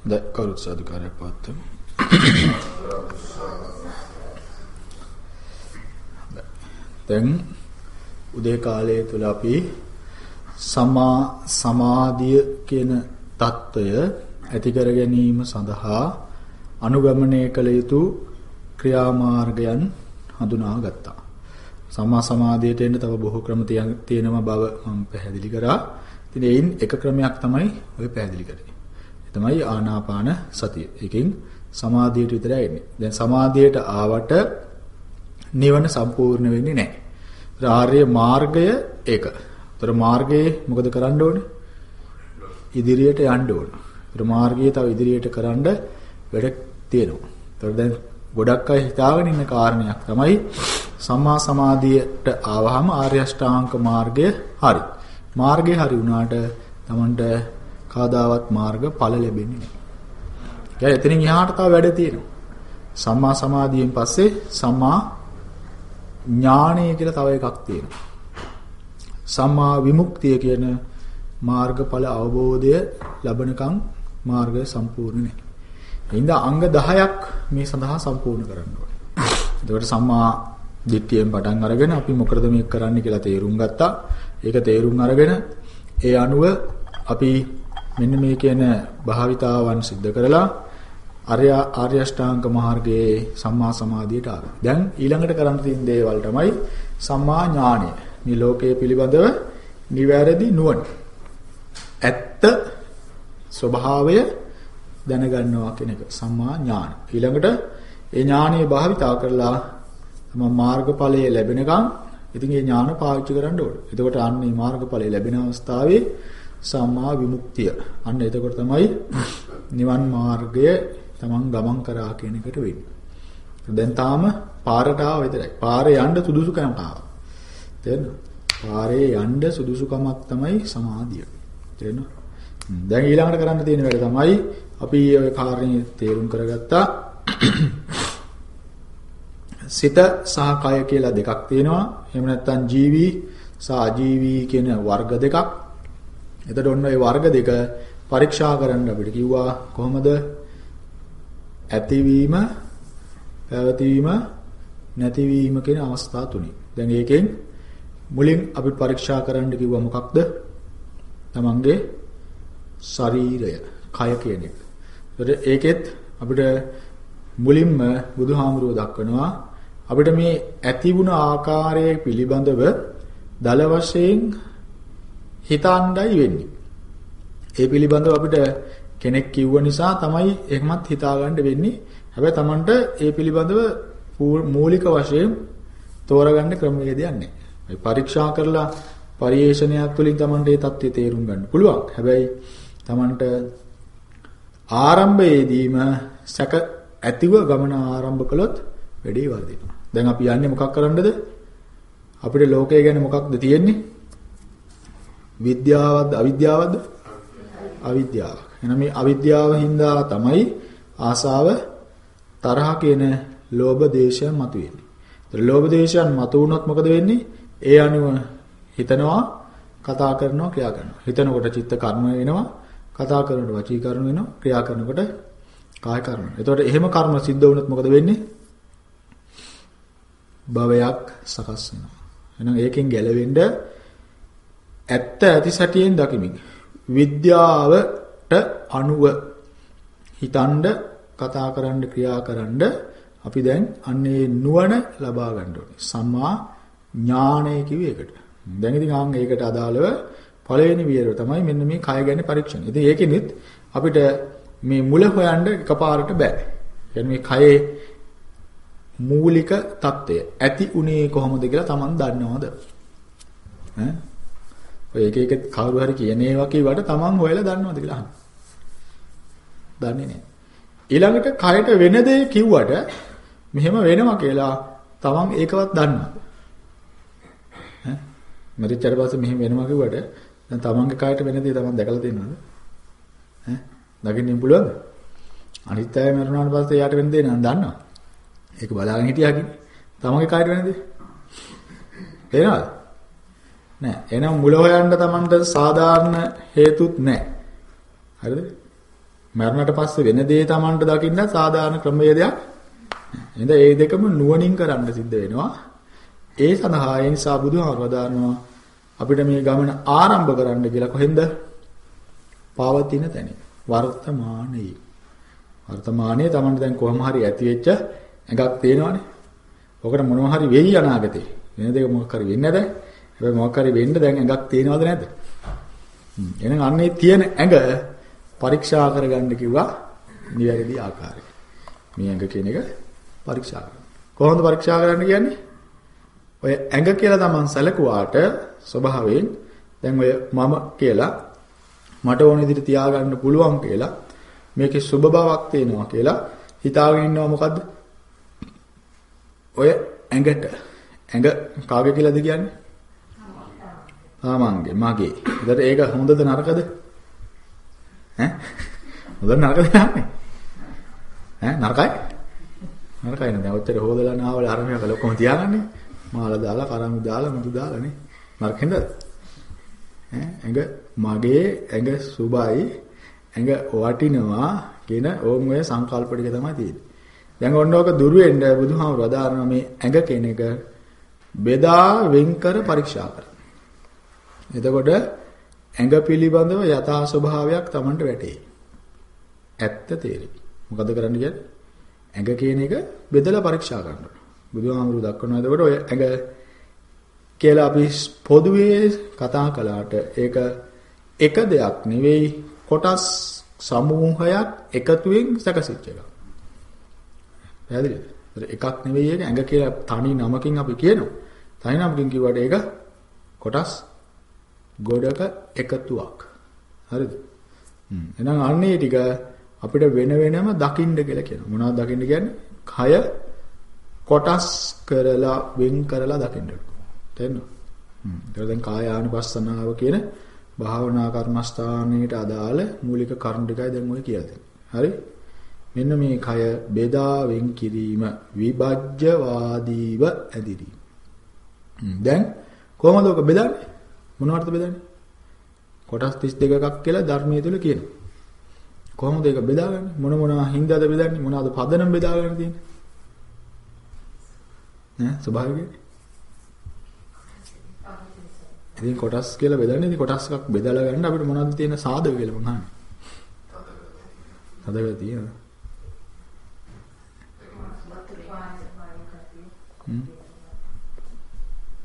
හොඳයි කවුරුත් සාදුකාරයක් පවත්වමු. දැන් උදේ කාලය තුල අපි සමා සමාධිය කියන தত্ত্বය ඇති කර ගැනීම සඳහා අනුගමනය කළ යුතු ක්‍රියාමාර්ගයන් හඳුනා ගත්තා. සමා සමාධියට එන්න තව බොහෝ ක්‍රම තියෙනවා බව මම පැහැදිලි කරා. ඉතින් එයින් එක ක්‍රමයක් තමයි ඔය පැහැදිලි කරේ. ඒ තමයි ආනාපාන සතිය. ඒකෙන් සමාධියට විතරයි එන්නේ. දැන් සමාධියට ආවට නිවන සම්පූර්ණ වෙන්නේ නැහැ. ආර්ය මාර්ගය ඒක. ඒතර මාර්ගයේ මොකද කරන්න ඕනේ? ඉදිරියට යන්න ඕන. ඒතර මාර්ගයේ තව ඉදිරියට කරන්න වැඩ තියෙනවා. ඒතර දැන් ගොඩක් අය හිතාගෙන ඉන්න කාරණයක් තමයි සම්මා සමාධියට ආවහම ආර්ය අෂ්ටාංග මාර්ගය හරි. මාර්ගය හරි වුණාට Tamanට කාදාවත් මාර්ග ඵල ලැබෙන්නේ නැහැ. ඒ එතනින් එහාට තව වැඩ තියෙනවා. සම්මා සමාධියෙන් පස්සේ සම්මා ඥානය කියලා තව එකක් තියෙනවා. සම්මා විමුක්තිය කියන මාර්ගඵල අවබෝධය ලැබෙනකන් මාර්ගය සම්පූර්ණ නැහැ. එහෙනම් අංග 10ක් මේ සඳහා සම්පූර්ණ කරන්න ඕනේ. එතකොට සම්මා දිට්ඨියෙන් පටන් අරගෙන අපි මොකද මේක කරන්න කියලා තේරුම් ගත්තා. ඒක තේරුම් අරගෙන ඒ අනුව අපි මෙන්න මේ කියන භාවිතාවන් සිද්ධ කරලා ආර්ය ආර්ය අෂ්ටාංග මාර්ගයේ සම්මා සමාධියට ආවා. දැන් ඊළඟට කරන්න තියෙන දේවල් තමයි සම්මා ඥානය. මේ ලෝකයේ පිළිබඳව නිවැරදි නුවණ. ඇත්ත ස්වභාවය දැනගන්නවා කියන එක සම්මා ඥාන. ඊළඟට ඒ ඥානීය භාවිතා කරලා තම මාර්ගඵලයේ ලැබෙනකම් ඉතින් ඒ ඥාන පාවිච්චි කරන්න ඕනේ. එතකොට අන්නේ මාර්ගඵලයේ ලැබෙන අවස්ථාවේ සම්මා විමුක්තිය. අන්න එතකොට තමයි නිවන් මාර්ගය තමන් ගමන් කරා කියන එකට වෙන්නේ. දැන් තාම පාරට ආව විතරයි. පාරේ යන්න සුදුසුකමක් ආවා. තේරෙනවද? පාරේ යන්න සුදුසුකමක් තමයි සමාධිය. තේරෙනවද? දැන් ඊළඟට කරන්න තියෙන වැඩ තමයි අපි ওই කාරණේ තේරුම් කරගත්තා. සිත සහ කය කියලා දෙකක් තියෙනවා. එහෙම නැත්නම් ජීවි සහ අජීවි කියන වර්ග දෙකක්. එතකොට ඔන්න ඒ වර්ග දෙක පරීක්ෂා කරන්න අපිට කිව්වා කොහොමද ඇතිවීම පැවතීම නැතිවීම කියන අවස්ථා තුනේ. දැන් ඒකෙන් මුලින් අපි පරීක්ෂා කරන්න කිව්වා මොකක්ද? තමන්ගේ ශරීරය, කය කියන එක. ඒතර ඒකෙත් අපිට මුලින්ම බුදුහාමුදුරුව දක්වනවා අපිට මේ ඇතිවුණ ආකාරයේ පිළිබඳව දල වශයෙන් හිතණ්ඩයි වෙන්නේ. ඒ පිළිබඳව අපිට කෙනෙක් කිව්ව නිසා තමයි එහෙමත් හිතාගන්න වෙන්නේ. හැබැයි Tamanට ඒ පිළිබඳව මූලික වශයෙන් තෝරගන්න ක්‍රමවේදයක් නැහැ. පරීක්ෂා කරලා පරිේශනයක් තුළින් Tamanට ඒ தත්ත්වය තේරුම් ගන්න පුළුවන්. හැබැයි Tamanට ආරම්භයේදීම සැක ඇතිව ගමන ආරම්භ කළොත් වැඩේ වර්ධිනවා. දැන් අපි යන්නේ මොකක් කරන්නද? අපිට ලෝකය ගැන මොකක්ද තියෙන්නේ? විද්‍යාවක්ද අවිද්‍යාවක්ද? අවිද්‍යාව. එහෙනම් මේ අවිද්‍යාව හින්දා තමයි ආසාව තරහ කියන ලෝභ දේශයන් මතුවෙන්නේ. ඒතර ලෝභ දේශයන් මතුවුනොත් මොකද වෙන්නේ? ඒ අනුව හිතනවා, කතා කරනවා, ක්‍රියා කරනවා. හිතනකොට චිත්ත කර්ම වෙනවා, කතා කරනකොට වචී කර්ම වෙනවා, ක්‍රියා කරනකොට කාය කර්ම. එතකොට එහෙම කර්ම සිද්ධ වුණොත් මොකද වෙන්නේ? භවයක් සකස් වෙනවා. එහෙනම් ඒකෙන් ගැලවෙන්න ඇත්ත ඇති සැටියෙන් දකිමින් විද්‍යාවට අනුව හිතනද කතා කරන්න ක්‍රියා කරන්න අපි දැන් අන්නේ නුවණ ලබා ගන්න ඕනේ සම්මා ඥානය කිව්වේ ඒකට. දැන් ඉතින් ආන් ඒකට අදාළව පළවෙනි වියර තමයි මෙන්න මේ කය ගැන පරීක්ෂණ. ඉතින් ඒකෙනිත් අපිට මේ මුල හොයන්න එකපාරට බෑ. يعني මේ කයේ මූලික తত্ত্বය ඇති උනේ කොහොමද කියලා Taman දන්නවද? ඈ ඔය එක එක කවුරු හරි කියන ඒවා කිව්වට Taman හොයලා දන්නවද කියලා අහන්න. දන්නේ නැහැ. ඊළඟට කයට වෙන දේ කිව්වට මෙහෙම වෙනවා කියලා Taman ඒකවත් දන්නවද? ඈ මරිච්චට පස්සේ මෙහෙම වෙනවා කිව්වට දැන් Tamanගේ කයට වෙන දේ Taman දැකලා තියෙනවද? ඈ දකින්න පුළුවන්ද? අනිත් අය මරුණාට පස්සේ යාට වෙන දේ නම් දන්නවා. ඒක බලාගෙන හිටියා කිව්වේ. Tamanගේ කයට වෙන දේ. තේරෙනවද? නෑ. එහෙනම් මුල හොයන්න Tamanට සාධාරණ හේතුත් නෑ. හරිද? මරණට පස්සේ වෙන දේ Tamanට දකින්න සාධාරණ ක්‍රමවේදයක්. එහෙනම් ඒ දෙකම නුවණින් කරන්න සිද්ධ වෙනවා. ඒ සඳහා ඒ නිසා බුදුහාමර දානවා අපිට මේ ගමන ආරම්භ කරන්න කියලා කොහෙන්ද? පවතින තැනින්. වර්තමානයේ. වර්තමානයේ Tamanට දැන් කොහොම හරි ඇති වෙච්ච එකක් තියෙනවනේ. ඔකට මොනවා හරි වෙයි අනාගතේ. වෙන දෙයක් මොකක් හරි වෙන්නේ නැද? හැබැයි මොකක් හරි වෙන්න දැන් එකක් තියෙනවද නැද්ද? හ්ම්. එහෙනම් අන්නේ තියෙන ඇඟ පරීක්ෂා කරගන්න කිව්වා නිවැරදි ආකාරයට. මේ ඇඟ කියන එක පරීක්ෂා කරන්න. කොහොමද පරීක්ෂා කරන්න කියන්නේ? ඔය ඇඟ කියලා Taman සැලකුවාට ස්වභාවයෙන් දැන් ඔය මම කියලා මට ඕන විදිහට තියාගන්න පුළුවන් කියලා මේකේ සුබ බවක් තියෙනවා කියලා හිතාගෙන ඉන්නවා මොකද්ද? ඔය ඇඟට ඇඟ කාගේ කියලාද කියන්නේ? ආමංගේ මගේ. ඒතර ඒක හොඳද නරකද? ඈ? හොඳ නරකද යන්නේ? ඈ නරකයි? නරකයි නේද? ඔච්චර හොදලා නාවල අරමියා කළ ඔක්කොම තියාගන්නේ. මාල දාලා කරමු දාලා මුදු දාලා නේ. නරකින්ද? ඈ ඇඟ මගේ ඇඟ සුබයි ඇඟ වටිනවා කියන ඕම් ඔය සංකල්ප ටික තමයි තියෙන්නේ. දැන් ඔන්න ඔක දුර වෙන්න බුදුහාමුදුරුවෝ අදාරන මේ ඇඟ කියන එක බෙදා වෙන්කර පරීක්ෂා කරනවා. එතකොට ඇඟ පිළිබඳව යථා ස්වභාවයක් Tamanට වැටේ. ඇත්ත තේරෙයි. මොකද කරන්න කියන්නේ? ඇඟ කියන එක බෙදලා පරීක්ෂා කරනවා. බුදුහාමුදුරුවෝ දක්වනවා එතකොට ඔය ඇඟ කියලා අපි පොදුවේ කතා කළාට ඒක එක දෙයක් නෙවෙයි කොටස් සමූහයක් එකතුවෙන් සැකසෙච්ච එකක්. පැහැදිලිද? එකක් නෙවෙයි ඒක ඇඟ කියලා තනි නමකින් අපි කියනවා. තනි නමකින් කිව්වට ඒක කොටස් ගොඩක එකතුවක්. හරිද? හ්ම්. එහෙනම් අන්නේ ටික අපිට වෙන වෙනම දකින්න කියලා කියනවා. මොනවද දකින්න කියන්නේ? කය කොටස් කරලා වෙන් කරලා දකින්න. තේරෙනවද? හ්ම්. ඒක දැන් කායානුපස්සනාව කියන භාවනා කර්මස්ථානයේට අදාළ මූලික කරුණු ටිකයි දැන් ඔය කියලා තියෙන්නේ. හරි? මෙන්න මේ කය බෙදා වෙන් කිරීම විභජ්‍යවාදීව ඇදිරි. දැන් කොහොමද ඔක බෙදන්නේ? මොනවටද බෙදන්නේ? කොටස් 32ක් කියලා ධර්මයේ තුල කියනවා. කොහොමද ඒක බෙදාගන්නේ? මොන මොනවා හින්දාද බෙදන්නේ? මොනවාද පදනම් බෙදාගන්න තියෙන්නේ? ඈ ස්වභාවිකයි. ඉතින් කොටස් කියලා බෙදන්නේ ඉතින් කොටස් එකක් බෙදලා ගන්න අපිට මොනවද තියෙන සාධක කියලා මං අහන්නේ. හදලා තියෙනවා.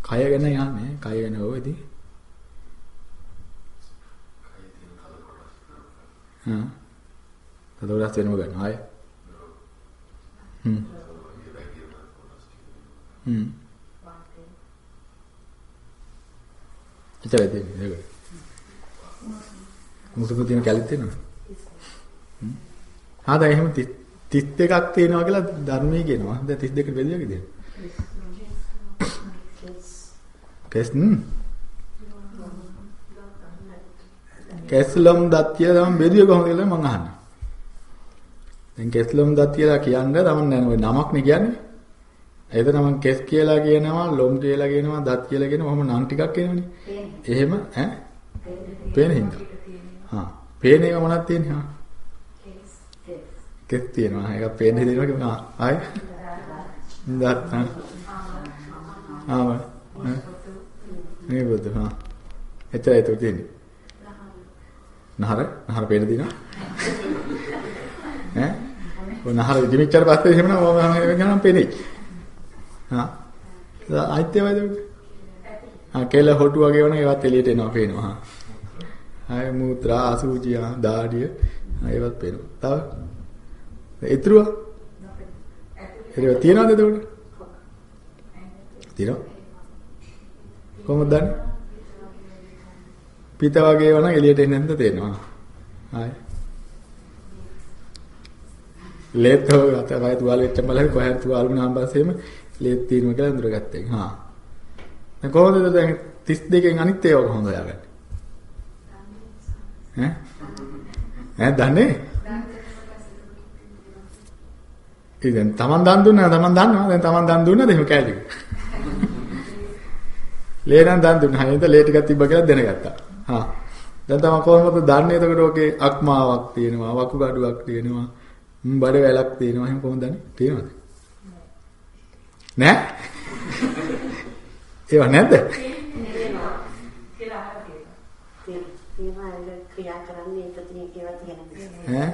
කය ගැන යන්නේ කය ගැන ඔයදී. හා. තදෝරස් වෙනව ගන්න ආය. හ්ම්. හ්ම්. ඉතරයි දෙන්නේ ඒක. මුසුක තියෙන කැලිත් තියෙනවද? හ්ම්. ආ දැන් එහෙම 32ක් තියෙනවා කියලා ධර්මයේ කියනවා. දැන් 32කට බෙදියා කිව්ද? කෙස් ම් කෙස්ලම් දත් කියලා තමයි බෙදුවේ කොහොමද කියලා මම අහන්නේ. දැන් කෙස්ලම් දත් කියලා කියන්නේ තමයි නෑ ඔය නමක්නේ කියන්නේ. එතන මම කෙස් කියලා කියනවා, ලොම් කියලා කියනවා, දත් කියලා කියනවා. මොහොම නම් ටිකක් කියනවනේ. එහෙම ඈ? පේන හින්දා. හා. පේන එක මොනවද තියෙන්නේ? හා. කෙස් තියෙනවා. ඒක පේන හින්දා කියනවා. ආයි. දත් හා. ආව. මේ බුදු හා. එච්චරයි ඒක තියෙන්නේ. නහර නහර පේන දිනවා. ඈ? ඔය නහර ඉදිමිච්චර පස්සේ එහෙම නම් මම පේන්නේ. හා. ආයිත්තේවද? ආ කෙල හොටු වගේ වුණා ඒවත් එළියට එනවා පේනවා. හා. ආය මුත්‍රා අසුචි ආ දාඩිය ඒවත් පේනවා. තව ඉතුරුවා? ඒක තියනවද එතකොට? තියනවා. කොහොමද දන්නේ? පිට වගේ වුණා එළියට එන්නේ නැද්ද තේනවා. ආයි. ලේතෝ අතවයි තුවාල වෙච්ච බලන්න කොහෙන් තුවාල වුණාන් පස්සේම ලේත් తీරුම කියලා අඳුරගත්තා. හා. දැන් කොහොමද දැන් 32කින් අනිත් ඒවා කොහොමද හොයාගන්නේ? ඈ? ඈ දන්නේ? ඉතින් තමන් දන් දුන්නා තමන් දන්නවා දැන් තමන් දන් දුන්නද එහෙම කෑලික ලේ නම් දන් දුන්නා. හින්දා ලේ ටිකක් තිබ්බ කියලා දැනගත්තා. හා. දැන් තමයි කොහොමද දන්නේ එතකොට ඔකේ අක්මාවක් තියෙනවා, වකුගඩුවක් තියෙනවා, බඩ වැලක් තියෙනවා. එහෙනම් කොහොමද දන්නේ? තියෙනවද? නෑ? ඒවා නැද්ද? ඈ?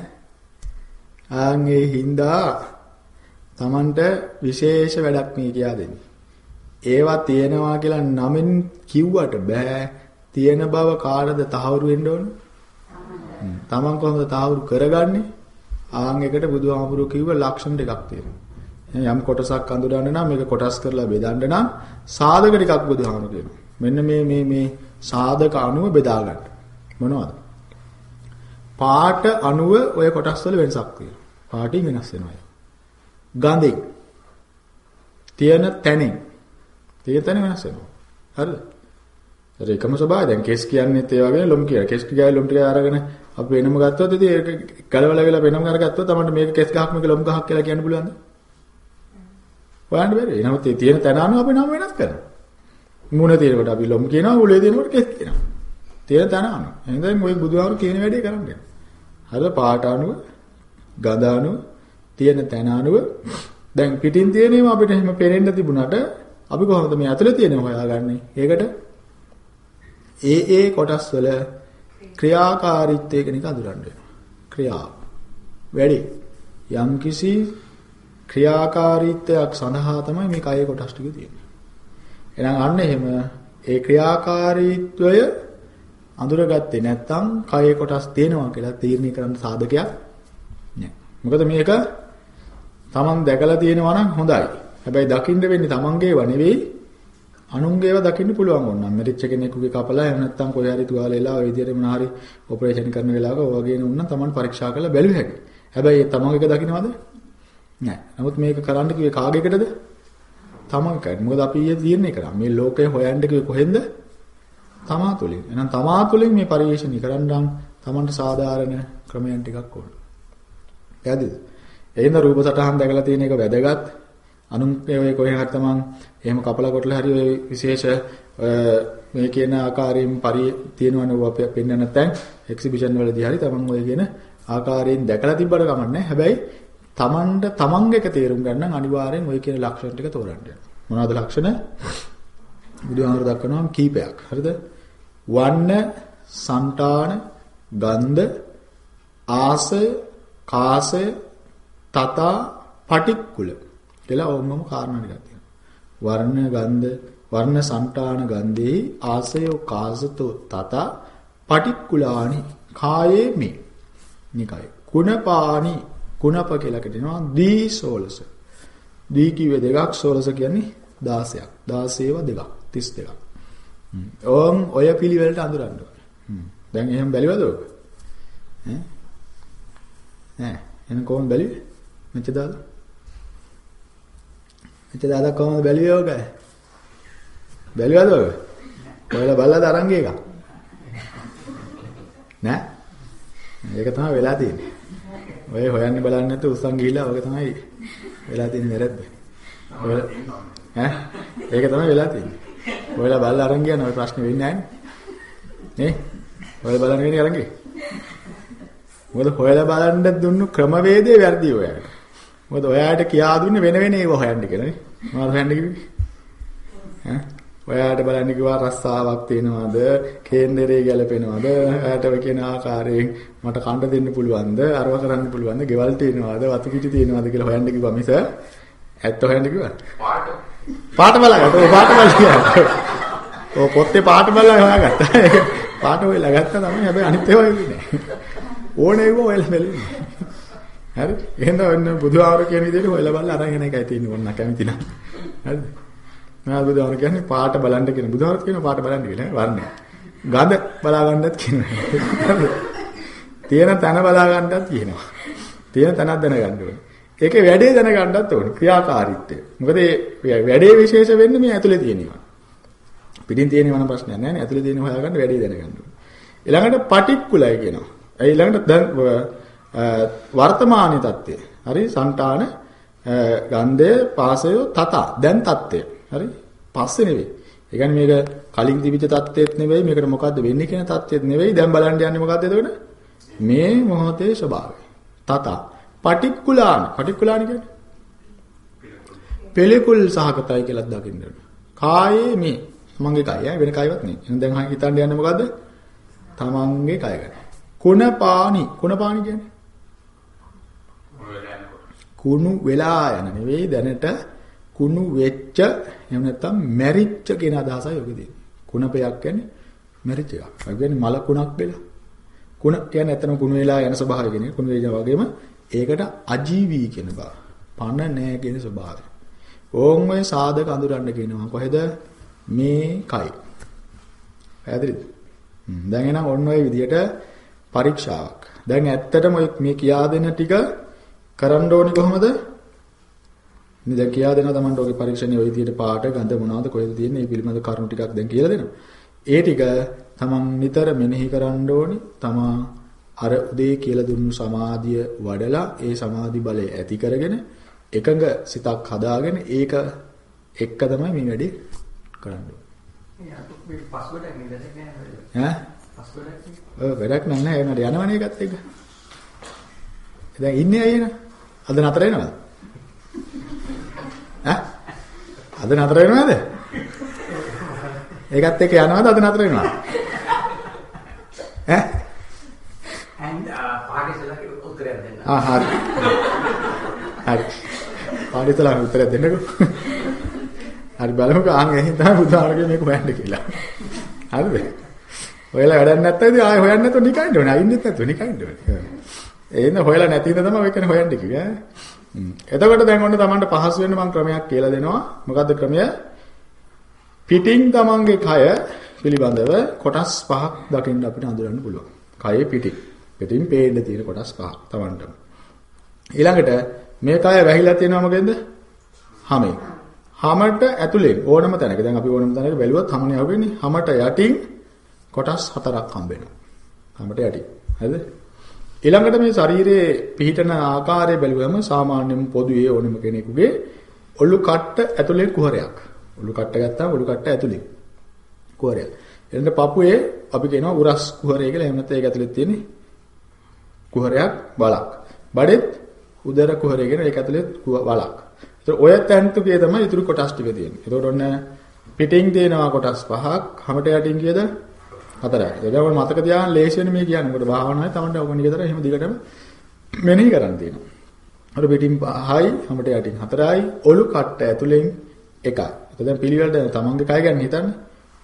ආන්ගේ හින්දා Tamanට විශේෂ වැඩක් මේ කියා දෙන්නේ. ඒවා තියෙනවා කියලා නමින් කිව්වට බෑ. තියෙන බව කාටද තහවුරු වෙන්න ඕන? තමන් කොහොමද තහවුරු කරගන්නේ? ආන් එකට බුදුහාමුදුරුවෝ කිව්ව ලක්ෂණ දෙකක් තියෙනවා. යම් කොටසක් අඳුරන්න නම් මේක කොටස් කරලා බෙදන්න නම් සාධක ටිකක් බුදුහාමුදුරුවෝ කියනවා. මෙන්න මේ මේ මේ සාධක අණුව බෙදා ගන්න. මොනවද? පාට අණුව ඔය කොටස් වල වෙනසක් තියෙනවා. පාටින් වෙනස් වෙනවා. ගඳෙන් තියෙන තැනින් තියෙන තැන වෙනස් වෙනවා. හරිද? ඒත් එකම ස්වභාවය දැන් කෙස් කියන්නේත් ඒ වගේ ලොම් කියලා. කෙස් ටිකයි ලොම් ටිකයි අරගෙන අපි වෙනම ගත්තොත් ඉතින් ඒක ගලවලා වෙලා වෙනම අරගත්තොත් තමයි මේක කෙස් ගහක් මේක ලොම් ගහක් කියලා කියන්න පුළුවන්ද? හොයන්න බැරි. නමුත් ඒ තියෙන තැන අනුව අපි නම වෙනස් කරනවා. මුණ තියෙනකොට අපි ලොම් කියනවා, උලේ තියෙනකොට කෙස් කියනවා. තියෙන තැන අනුව. එහෙනම් ওই බුදුහාමුදුරු කියන වැඩේ කරන්නේ. හරිද? පාට අනුව, ගඳ අනුව, තියෙන තැන අනුව දැන් පිටින් තියෙනේම අපිට එහෙම පේරෙන්න තිබුණාට අපි කොහොමද මේ ඇතුලේ තියෙනව හොයාගන්නේ? ඒකට ඒ ඒ කොටස් වල ක්‍රියාකාරීත්වය කෙනෙක් අඳුරන්න වෙනවා. ක්‍රියාව. වැඩි. යම්කිසි ක්‍රියාකාරීත්වයක් සඳහා තමයි මේ කයේ කොටස් ටික තියෙන්නේ. එහෙනම් අන්න එහෙම ඒ ක්‍රියාකාරීත්වය අඳුරගත්තේ නැත්නම් කයේ කොටස් තියෙනවා කියලා තීරණය කරන්න සාධකයක් නැහැ. මොකද මේක Taman දැකලා තියෙනවා නම් හොඳයි. හැබැයි දකින්න වෙන්නේ Tamanගේව නෙවෙයි අනුන්ගේව දකින්න පුළුවන් වුණා. මෙරිච්ච කෙනෙකුගේ කපලා එහෙම නැත්නම් කොහේ හරි තුවාලෙලා ඔය විදිහට මොන හරි ඔපරේෂන් කරන වෙලාවක ඔය වගේ නුන්න Taman පරීක්ෂා කරලා බැලුව හැකියි. හැබැයි තමන්ගේ දකින්නවද? නැහැ. නමුත් මේක කරන්න කිව්වේ කාගේකටද? තමන්කට. මොකද අපි ඊයේ තීරණය කරා. මේ ලෝකය හොයන්න කිව්වේ කොහෙන්ද? තමා තුලින්. එහෙනම් තමා තුලින් මේ පරිශ්‍රණය කරන්නම් තමන්ට සාධාරණ ක්‍රමයන් ටිකක් ඕන. පැහැදිලිද? එහෙනම් රූප සටහන් දැකලා තියෙන එක වැදගත්. අනුන් ඔය කොහේ හරි තමන් එහෙම කපලා කොටලා හරි ඔය විශේෂ මේ කියන ආකාරයෙන් පරි තියෙනවනේ ඔය අපි පෙන්වන්න නැත්නම් එක්සිබිෂන් වලදී හරි තමන් ඔය කියන ආකාරයෙන් දැකලා තිබ්බට කමන්නේ හැබැයි තමන්ට තමන් එක තේරුම් ගන්න අනිවාර්යෙන් ඔය කියන ලක්ෂණ ටික තෝරන්න. මොනවද ලක්ෂණ? බුදුහාමර දක්වනවා කීපයක්. හරිද? වන්න సంతාන ගන්ධ ආසය කාසය තතා පටික්කුල. කියලා ඕමම කාරණා ටිකක් තියෙනවා. වර්ණ ගන්ධ වර්ණ సంతාන ගන්ධේ ආසයෝ කාසතෝ තත පටික්කුලානි කායේ මේ නිකයි. කුණපානි කුණප කියලා කියනවා දී සෝලස. දී කිව්වේ දෙකක් සෝලස කියන්නේ 16ක්. 16ව දෙකක් 32ක්. ඕම් ඔය පිළිවෙලට අඳුරන්න ඕනේ. දැන් එහෙම බැලුවද ඔක? ඈ? නෑ. එහෙනම් කොහොමද බැලුවේ? මෙච්ච දාලා මෙච්ච දාලා කොහොමද බැලුවේ ඔක? බැලුවද ඔක? ඔයාලා බලලාද අරන් ගිය එක? නෑ? ඒක තමයි වෙලා තියෙන්නේ. ඔය හොයන්න බලන්නේ නැතුව උස්සන් ගිහිල්ලා ඔක තමයි වෙලා තියෙන්නේ වැරද්ද. ඔය ඈ ඒක තමයි වෙලා තියෙන්නේ. ඔයලා බලලා අරන් ගියා නෝ ප්‍රශ්නේ වෙන්නේ නැහැ නේ. ඔයලා බලන්න වෙන්නේ අරන් ගියේ. මොකද හොයලා බලන්න දුන්නු ක්‍රමවේදය වැරදි ඔයාලට. මොකද ඔයාලට කියා දුන්නේ වෙන වෙන ඒවා හොයන්න කියලා නේ. මොනවද හොයන්න කිව්වේ? ඈ ඔයාලට බලන්න කිව්වා රස්සාවක් තියෙනවද? කේන්දරේ ගැලපෙනවද? ඔයාලට ඔය කියන ආකාරයෙන් මට කන්න දෙන්න පුළුවන්ද? අරව කරන්න පුළුවන්ද? ගෙවල් තියෙනවද? වතු කිටි තියෙනවද කියලා හොයන්න කිව්වා මිස ඇත්ත හොයන්න කිව්වා. පාට. පාට බලගත්තා. ඔය පාට බලගත්තා. ඔය පොත්තේ පාට බලලා හොයාගත්තා. පාට හොයලා ගත්තා තමයි. හැබැයි අනිත් ඒවා නැහැ. ඕනේ ඒවා හොයලා බැලුවේ. හරි? එහෙනම් ඔන්න බුදුආවර කියන විදිහට හොයලා බලලා අරන් එන එකයි තියෙන්නේ ඕන්න කැමති නම්. හරිද? මම බුදුහාම කියන්නේ පාට බලන්න කියන බුදුහාමත් කියන පාට බලන්න කියලා වර්ණය. ගඳ බලා ගන්නත් කියනවා. තියෙන තැන බලා ගන්නත් කියනවා. තියෙන තැනක් දැනගන්න ඕනේ. ඒකේ වැඩේ දැනගන්නත් ඕනේ ක්‍රියාකාරීත්වය. මොකද මේ වැඩේ විශේෂ වෙන්නේ මේ ඇතුලේ තියෙනවා. පිටින් තියෙනව නම් ප්‍රශ්නයක් නැහැ නේ. ඇතුලේ තියෙනව හොයාගන්න වැඩේ දැනගන්න ඕනේ. ඊළඟට පටික්කුලයි කියනවා. ඒ ඊළඟට දැන් වර්තමානී தත්ත්වය. හරි సంతාන ගන්ධය පාසය තත දැන් தත්ත්වය. හරි පස්සේ නෙවෙයි. ඒ කියන්නේ මේක කලින් තිබිච්ච தත්ත්වෙත් නෙවෙයි මේකට මොකද්ද වෙන්නේ කියන தත්ත්වෙත් නෙවෙයි දැන් බලන්න යන්නේ මොකද්ද එතකොට? මේ මොහොතේ ස්වභාවය. තත පටික්කුලාන පටික්කුලාන කියන්නේ පෙලිකුල් සහගතයි කියලා දකින්න ඕනේ. කායේ මේ තමන්ගේ කය ඈ වෙන කයවත් නෙවෙයි. එහෙනම් දැන් හිතන්න යන්නේ මොකද්ද? තමන්ගේ කය ගැන. කුණපානි කුණපානි කියන්නේ කුණු වෙලා යන නෙවෙයි දැනට කුණු වෙච්ච එහෙම නැත්නම් මැරිච්ච කියන අදහසයි ඔකේ තියෙන්නේ. කුණපයක් කියන්නේ මැරිච්ච එකක්. ඒ කියන්නේ මල කුණක් වෙලා. කුණ කියන්නේ ඇත්තම කුණු වෙලා යන ස්වභාවය කියන්නේ කුණු වේජා වගේම ඒකට අජීවී කියන බව. පණ නැහැ කියන ස්වභාවය. ඕන් ඔය සාධක අඳුරන්න කියනවා. කොහෙද? මේ කයි. පැහැදිලිද? දැන් එනම් ඔන්න ඔය විදිහට පරීක්ෂාවක්. දැන් ඇත්තටම මේ කියා දෙන ටික කරන්න ඕනි කොහොමද? මේ දැන් කියා දෙනවා Tamanට ඔගේ පරීක්ෂණයේ ওই විදිහට පාට ගඳ මොනවද කොහෙද තියෙන්නේ මේ පිළිබඳ කරුණු ටිකක් දැන් කියලා දෙනවා. ඒ ටික Taman නිතර මෙනෙහි කරන්න ඕනි. තමා අර උදේ කියලා දුන්නු සමාධිය වඩලා ඒ සමාධි බලය ඇති කරගෙන එකඟ සිතක් හදාගෙන ඒක එක්ක තමයි මේ වැඩේ කරන්න ඕනේ. වැඩක් නෑ නේද යනවනේ ඒකත් එක්ක. දැන් ඉන්නේ අයියනේ. අද නතර වෙනවද? ඈ? අද නතර වෙනවද? ඒකත් එක්ක යනවද අද නතර වෙනවද? ඈ? and පාටිසලගේ උත්තරයක් දෙන්න. ආ හරි. හරි. පාටිසලගේ උත්තරයක් දෙන්නකෝ. හරි බලමුකෝ ආන් එහෙන් තමයි බුදුහාමගේ මේක හොයන්න කියලා. හරිද? ඔයාලා වැඩක් නැත්නම් ආයෙ හොයන්න නැතුව නිකන් ඉන්න ඕනේ. අයින්නෙත් නැතුව නිකන් ඉන්න ඕනේ. එහෙනම් හොයලා නැති ඉඳ තමයි ඔය කියන්නේ හොයන්න කිව්වේ ඈ. එතකොට දැන් ඔන්න Tamanට පහසු වෙන්න මම ක්‍රමයක් කියලා දෙනවා. මොකද්ද ක්‍රමය? පිටින් Tamanගේ කය පිළිබඳව කොටස් පහක් දකින්න අපිට හඳුනන්න පුළුවන්. කයේ පිටින්. පිටින් පේන්න තියෙන කොටස් පහක් Tamanට. ඊළඟට මේ කය වැහිලා තියෙනවා මොකෙන්ද? හමේ. හමට ඇතුලෙන් ඕනම තැනක දැන් අපි ඕනම තැනක බැලුවොත් හමනේ යවෙන්නේ. හමට යටින් කොටස් හතරක් හම්බ වෙනවා. හමට යටින්. හරිද? ඊළඟට මේ ශරීරයේ පිහිටන ආකාරය බැලුවම සාමාන්‍යයෙන් පොදුවේ ඕනම කෙනෙකුගේ ඔලු කට්ට ඇතුලේ කුහරයක්. ඔලු කට්ට ගත්තාම ඔලු කට්ට ඇතුලේ කුහරයක්. ඊළඟට පපුවේ අපි කියනවා උරස් කුහරය කියලා. එහෙම නැත්නම් ඒක ඇතුලේ තියෙන්නේ කුහරයක් බලක්. බඩෙත් උදර කුහරය කියන ඒක ඇතුලේ බලක්. ඒතර ඔය තැන්තුකේ තමයි ඉතුරු කොටස් ටික තියෙන්නේ. ඒතකොට ඔන්න පිටින් තියෙනවා කොටස් පහක්, හැමට යටින් කියද හතරයි. ඒක මම මතක තියාගන්න ලේසියෙන් මේ කියන්නේ. මොකද භාවනාවේ තමයි ඔබ නිකතර එහෙම දිගටම මෙනෙහි කරන්න තියෙනවා. අර පිටින් 5යි, හැමට යටින් 4යි, ඔලු කට්ට ඇතුලෙන් එකයි. ඒක දැන් පිළිවෙලට තමන්ගේ කය ගැන හිතන්න.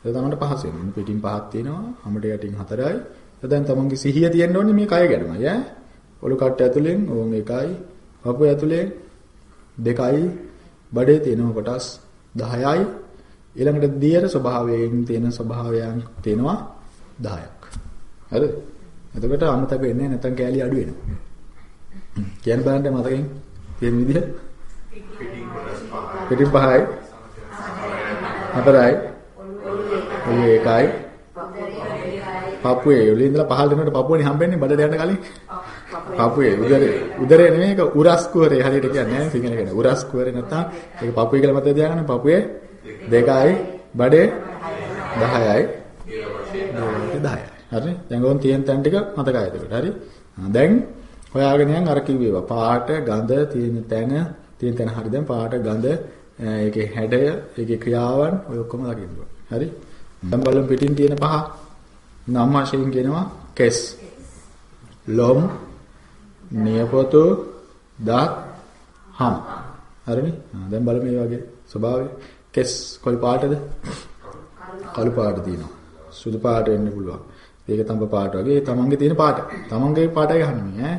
ඒක තමන්ට පහසු වෙනවා. පිටින් පහක් තියෙනවා, හැමට යටින් 4යි. ඒක දැන් තමන්ගේ සිහිය තියෙන්න ඕනේ මේ කය ගැනමයි ඈ. ඔලු කට්ට ඇතුලෙන් ඕන් එකයි, පපුව ඇතුලෙන් දෙකයි, බඩේ තියෙන කොටස් 10යි. ඊළඟට දියර ස්වභාවයෙන් තියෙන ස්වභාවයන් තියෙනවා 10ක්. හරිද? එතකොට අමතක වෙන්නේ නැත්නම් කෑලි අඩු වෙනවා. කියන්න බලන්න මතකෙන් තියෙන විදිහ. පිටින් පහයි. හතරයි. ඔය එකයි. පපුවේ ඔලින් ඉඳලා පහළ දෙනකොට පපුවනේ හම්බෙන්නේ බඩට යන්න කලින්. පපුවේ උදරේ උදරේ නෙමෙයි ඒක උරස් කුහරේ හරියට කියන්නේ නැහැ සිංහල කියන. උරස් කුහරේ නැත්තම් ඒක පපුවේ කියලා මතක තියාගන්න පපුවේ දෙකයි බඩේ 10යි 10යි. හරි? දැන් ඕන් තියෙන තැන් ටික මතකයි එතකොට. හරි? දැන් හොයාගෙන යන් අර කිව්වේවා. පාට, ගඳ තියෙන තැන, තියෙන තැන හරි දැන් පාට, ගඳ, ඒකේ හැඩය, ඒකේ ක්‍රියාවන් ඔය ඔක්කොම දකින්න හරි? දැන් බලමු පිටින් තියෙන පහ. නම් වශයෙන් කියනවා කෙස්. ලොම්, නියපොතු, දත්, හම්. හරිනේ? දැන් බලමු මේ වගේ ස්වභාවය. කෙස් කොයි පාටද? කළු පාට තියෙනවා. සුදු පාට වෙන්න පුළුවන්. ඒක තඹ පාට වගේ තමන්ගේ තියෙන පාට. තමන්ගේ පාටයි ගහන්නේ ඈ.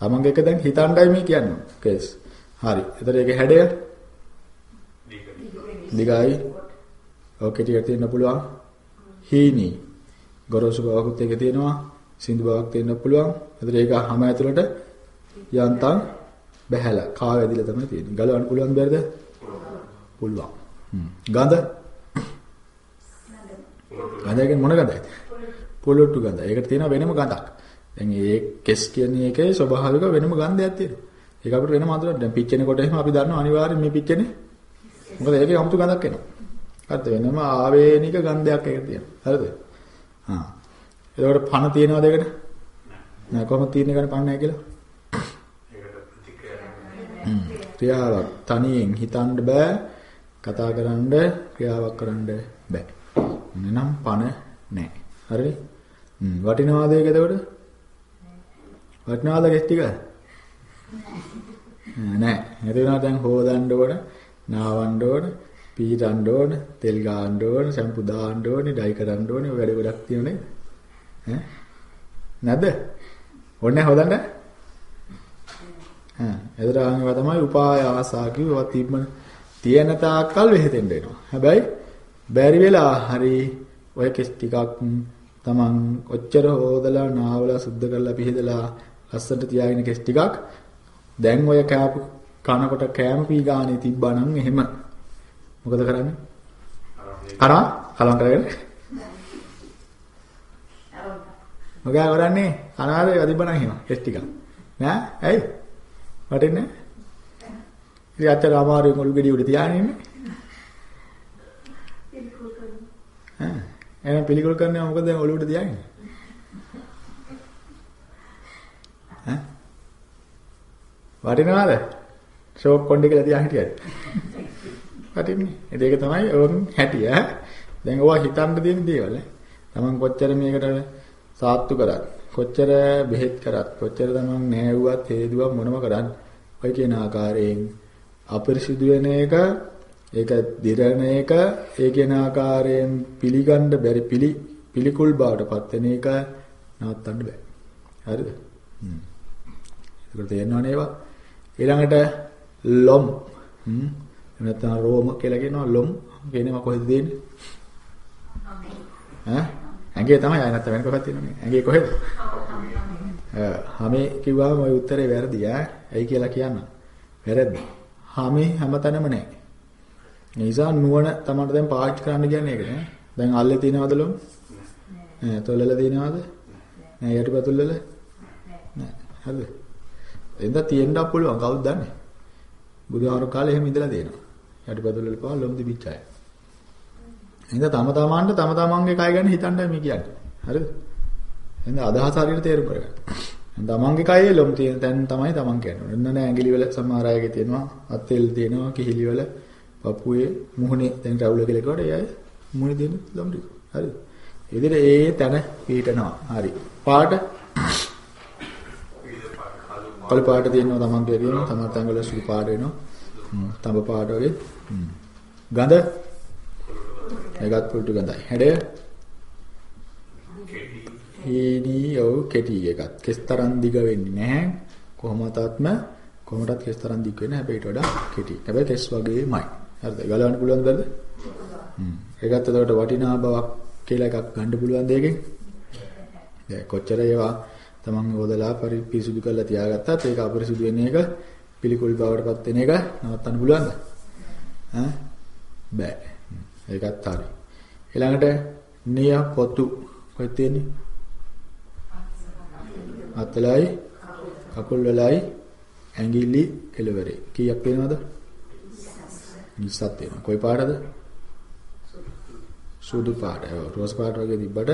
තමන්ගේ එක දැන් හිතණ්ඩයි මේ කියන්නේ. කෙස්. හරි. එතකොට ඒකේ හැඩය දිගයි. ඔකේ ටික තියෙන්න පුළුවන්. හීනි. ගොරෝසු බවකුත් ඒකේ තියෙනවා. සිඳු බවක් තියෙන්න පුළුවන්. එතකොට ඒක හැම ඇතුළට යන්තම් බහැලා කාව ඇදිලා තමයි තියෙන්නේ. ගලවන්න පුළුවන් බැරිද? පුළුවන්. ගඳ ගඳ කියන්නේ මොන ගඳයිද? පොළොට්ටු ගඳ. ඒකට තියෙන වෙනම ගඳක්. දැන් මේ කෙස් කියන එකේ ස්වභාවික වෙනම ගන්ධයක් තියෙනවා. ඒක අපිට වෙනම අඳුරන්න. දැන් පිච්චෙන කොට එහෙම අපි දන්නවා අනිවාර්යෙන් මේ පිච්චෙන්නේ. මොකද ඒකේ 아무තු ගඳක් එනවා. හරිද? වෙනම ආවේනික ගන්ධයක් එක තියෙනවා. හරිද? හා. එතකොට පණ තියනවද ඒකට? නෑ කොහොමද තියෙන්නේ ගන්න පණ නැහැ කියලා? ක්‍රියාවක් තනියෙන් හිතන්න බෑ කතා කරන්න ක්‍රියාවක් කරන්න බෑ. එනම් පණ නැහැ. හරිනේ? හ්ම් වටිනවාද ඒක එතකොට? වටිනවාද ගෙස් ටික? නෑ. එතන දැන් හොදන්න ඕන, නාවන්න ඕන, පීරන්න ඕන, තෙල් ගාන්න ඕන, ෂැම්පු දාන්න ඕනේ, ඩයි කරන්න ඕනේ. ඔය වැඩ ගොඩක් තියෙනවා නේද? ඈ? නැද්ද? ඕනේ හොදන්න? ඈ. එතන ආන්වා තමයි උපාය ආසා කිව්වා තිබ්බන තියෙන තාක්කල් වෙහෙතෙන්න වෙනවා. හැබැයි බැරි වෙලා හරි ඔය කෙස් ටිකක් තමන් ඔච්චර හොදලා නාවලා සුද්ධ කරලා පිහදලා ලස්සට තියාගෙන කෙස් ටිකක් දැන් ඔය කෑපු කනකොට කෑම පී ගානේ තිබ්බනම් එහෙම මොකද කරන්නේ? කරා කලම් කරගෙන මොකද කරන්නේ? කනවාද යදිබ්බනම් එහෙම කෙස් ටික. නෑ? ඇයි? වටින්නේ? ඉතින් අච්චර අමාරුවෙන් ඔලු ගෙඩිය උඩ තියාගෙන ඉන්නේ. ඈ එහෙනම් පිළිකුල් කරනවා මොකද දැන් ඔලුවට තියාගෙන? ඈ වටිනවද? ෂෝක් කොණ්ඩේ කියලා තියා හිටියද? වටින්නේ. ඒක තමයි ඕන් හැටි ඈ. දැන් ඕවා හිතන්න දෙන දේවල් ඈ. Taman කොච්චර මේකට සාත්තු කරත්, කොච්චර බෙහෙත් කරත්, කොච්චර Taman නෑවුවත්, හේදුවක් මොනම කරත් ඔය කියන ආකාරයෙන් අපරිසිදු වෙන එක ඒක දිරණ එක ඒ කියන ආකාරයෙන් පිළිගන්න බැරි පිළි පිළිකුල් බවටපත් වෙන එක නවත්තන්න බෑ. හරිද? හ්ම්. ඒක තේරෙනවනේ ඒවා. ඊළඟට ලොම් හ්ම් නැත්නම් රෝම කියලා කියනවා ලොම් කියනවා කොහෙද දෙන්නේ? ඈ ඇඟේ තමයි ආය නැත්නම් වෙන කොහෙද තියෙන්නේ? ඇඟේ කොහෙද? හැමේ කිව්වම ওই උත්තරේ වැරදි ඈ. ඇයි කියලා කියන්න. වැරද්ද. හැමේ හැමතැනම නැහැ. ඒ නිසා නුවණ තමයි දැන් පාවිච්චි කරන්න කියන්නේ ඒක නේ. දැන් අල්ලේ තියනවද ලොම්? නෑ. තොලල තියනවද? නෑ. යටිපතුල් වල? නෑ. හරිද? එඳා තියෙන්න පුළුවන් කවුද දන්නේ? බුදුහාරු කාලේ එහෙම ඉඳලා දෙනවා. යටිපතුල් වල පාව ලොම් දිවිච්ච අය. එඳා තම තමන්ට තම තමන්ගේ කය ගැන හිතන්නයි මේ කියන්නේ. හරිද? එඳා අදහස හරියට තේරුම් කරගන්න. තමන්ගේ කයේ ලොම් තියෙන තැන තමයි තමන් කියන්නේ. නෑ ඇඟිලි වල සමහර අයගේ තියෙනවා, අත්ෙල් තියෙනවා, කිහිලි වල පපුවේ මුහුණේ දැන් රවුල කියලා කිව්වට ඒ අය මුහුණේ දෙන ලොම් ටික. හරිද? ඒ විදිහට ඒ තැන පිටනවා. හරි. පාට කළු පාට තියෙනවා තමන්ගේ තියෙනවා තමන් තංගල සුදු පාට වෙනවා. තඹ පාට වගේ. ගඳ ඒකත් පුටු ගඳයි. හැඩය හීනී ඔව් කෙටි එකත්. කෙස්තරම් දිග වෙන්නේ නැහැ. කොහොමදත්ම කොහොමදත් කෙස්තරම් දිග වෙන්නේ හැබැයි ඊට වඩා කෙටි. හැබැයි කෙස් වගේමයි. හරිද? ගලවන්න පුළුවන්ද බැලද? හ්ම්. ඒකත් එතකොට වටිනා බවක් කියලා එකක් ගන්න පුළුවන් දෙයකින්. දැන් කොච්චර ඒවා තමන් හොදලා පරිපිරිසුදු කරලා තියාගත්තත් ඒක අපරිසුදු වෙන එක පිළිකුල් බවටපත් වෙන එක නවත්තන්න පුළුවන්ද? ඈ බෑ. ඒකත් හරි. ඊළඟට නිය පොතු කොහෙද තියෙන්නේ? අතලයි කකුල් වලයි ඇඟිලි කෙලවරේ. කීයක් වෙනවද? 20ක් වෙනවා. කොයි පාටද? සුදු පාට. රෝස් පාට වගේ තිබ්බට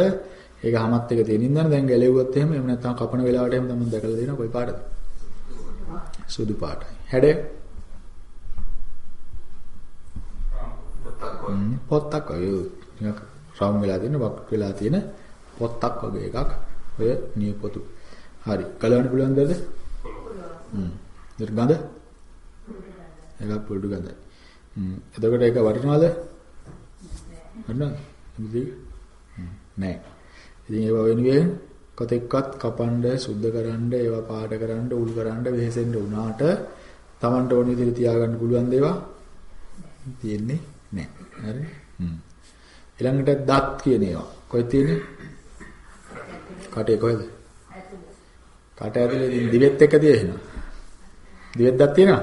ඒක හැමත් එක තියෙන ඉඳන් දැන් ගැලෙව්වොත් එහෙම එහෙම නැත්නම් කපන වෙලාවට එහෙම තමයි දැකලා දෙනවා කොයි පාටද? සුදු පාටයි. හැඩය? පොත්තක් වගේ නිකන් රවුම් වෙලා තියෙන වක් වෙලා තියෙන පොත්තක් වගේ එකක් ඔය නියපොතු. හරි. කලවන්න පුළුවන්ද? හ්ම්. ඒක ගඳ? ඒක පොඩු ගඳයි. හ්ම්. එතකොට ඒක වටිනවද? වටිනවද? නෑ. ඉතින් ඒවා වෙනුවෙන් කොතෙක්වත් කපන්න, සුද්ධ කරන්න, ඒවා පාට කරන්න, උල් කරන්න, වෙහෙසෙන්න උනාට Tamanට ඕන විදිහට තියාගන්න පුළුවන් දේවා තියෙන්නේ නැහැ. හරි? හ්ම්. ඊළඟට දත් කියන ඒවා. කොහෙද තියෙන්නේ? කටේ කොහෙද? කට ඇතුලේ දිවෙත් එක තියෙනවා. දිවෙත් දත් තියෙනවා?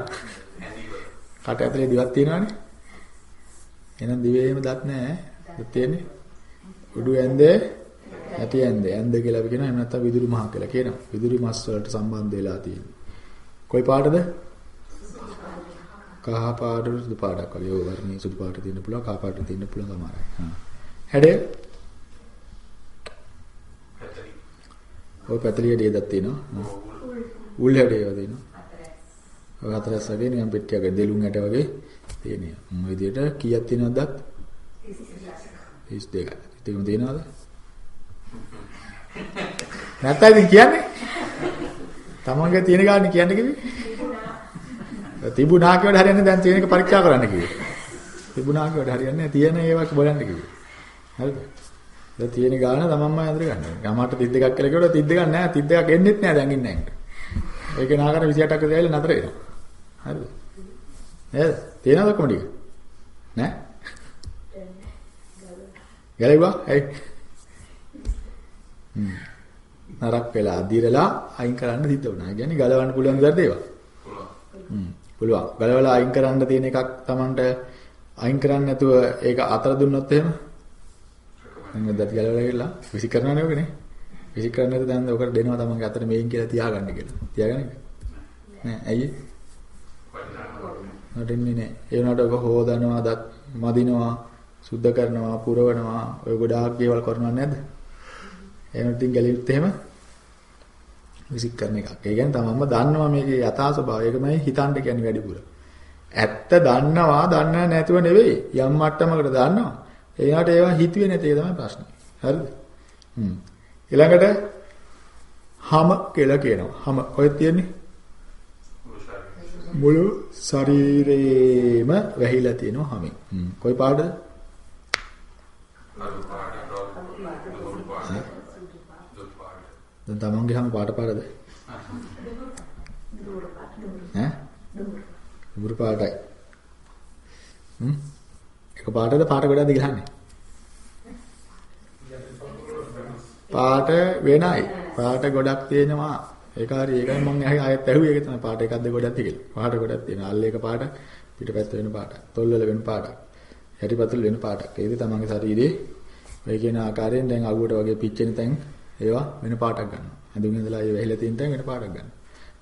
කට ඇතුලේ දිවක් තියෙනවනේ. එහෙනම් දිවේම දත් නැහැ. දත් තියෙන්නේ. උඩු ඇන්දේ ඇටි ඇන්දේ ඇන්ද කියලා අපි කියනවා එහෙම නැත්නම් විදුලි මහ කියලා කියනවා. විදුලි මස් වලට සම්බන්ධ වෙලා තියෙන්නේ. කොයි පාටද? කහ පාට සුදු පාටක් වගේ. ඔය වර්ණයේ සුදු පාට තියෙන්න පුළුවන්, කහ පාට තියෙන්න පුළුවන් සමහරයි. හා. හැඩය. ඔය පැතලිය ඩේදක් තියෙනවා. උල් හැඩය වගේ තියෙනවා. ඔය හතරස් වගේ නිකන් පෙට්ටියක දෙලුම් ඇට වගේ තියෙනවා. මේ විදිහට කීයක් තියෙනවද දත්? 32යි. ඉතින් තියෙනවද? ඉතින් කියන්නේ? තමන්ගේ තියෙන ගානේ කියන්න කිව්වේ? තිබුණා කියවට හරියන්නේ දැන් තියෙන එක පරීක්ෂා කරන්න කිව්වේ. තිබුණා කියවට හරියන්නේ තියෙන ඒවා බලන්න කිව්වේ. හරිද? දැන් තියෙන ගාන තමන්ම අඳුර ගන්න. ගමට 32ක් කියලා කිව්වොත් 32ක් නෑ 32ක් එන්නෙත් නෑ දැන් ඉන්නේ නැහැ. ඒක නාකර 28ක් දාලා නතර වෙනවා. හරිද? නේද? තියෙනවද ඔක්කොම ටික? නෑ? ගැලෙව්වා? ඇයි? නරක් වෙලා අදිරලා අයින් කරන්න සිද්ධ වුණා. ඒ කියන්නේ ගලවන්න පුළුවන් විදිහට ඒවා. පුළුවන්. හ්ම්. පුළුවන්. ගලවලා අයින් කරන්න තියෙන එකක් Tamanට අයින් කරන්න නැතුව ඒක අතර දුන්නොත් එහෙම මම දැත් ගලවලා ගිහලා විසි කරනවනේ ඔකනේ. විසි කරන්නේ නැත්නම් දැන් ඔකට දෙනවා Tamanගේ අතට මේන් කියලා තියාගන්න කියලා. තියාගන්නේ නෑ. ඇයි? නටින්නේ නෑ. ඒ වුණාට ඔක හොදනවා, දත් මදිනවා, සුද්ධ කරනවා, පුරවනවා, ඔය ගොඩාක් දේවල් කරනව නැද්ද? එහෙනම් ඉතින් ගැලෙවිත් එහෙම විසික් කරන එකක්. ඒ කියන්නේ තමන්ම දන්නවා මේකේ යථා ස්වභාවය. ඒකමයි හිතන්න කියන්නේ වැඩිපුර. ඇත්ත දන්නවා, දන්නේ නැතුව නෙවෙයි. යම් මට්ටමකට දන්නවා. එයාට ඒවා හිතුවේ නැති ඒ තමයි ප්‍රශ්නේ. හරිද? හ්ම්. ඊළඟට හම කියලා කියනවා. හම කොහෙද තියෙන්නේ? මුළු ශරීරේම වැහිලා තියෙනවා හැමෙන්. හ්ම්. කොයි පාට. දැන් තමන්ගේ හැම පාට පාටද? ඈ? දුරු පාටයි. හ්ම්. එක පාටද පාට ගොඩක්ද ගහන්නේ? පාට වෙනයි. පාට ගොඩක් තියෙනවා. ඒක හරි ඒකයි මම ආයෙත් ඇහුවේ ඒක තමයි පාට එකක්ද ගොඩක්ද කියලා. පාට ගොඩක් තියෙනවා. අල්ල එක පාට පිටපැත්ත වෙන පාට. තොල්වල වෙන පාටක්. යටිපතුල් වෙන පාටක්. ඒකද තමන්ගේ ශරීරයේ ඔය කියන ආකාරයෙන් දැන් අගුවට වගේ පිච්චෙන තැන් ඒවා වෙන පාටක් ගන්නවා. ඇඳුම් ඉඳලා ඒ වැහිලා තියෙන තැන් වෙන පාටක් ගන්නවා.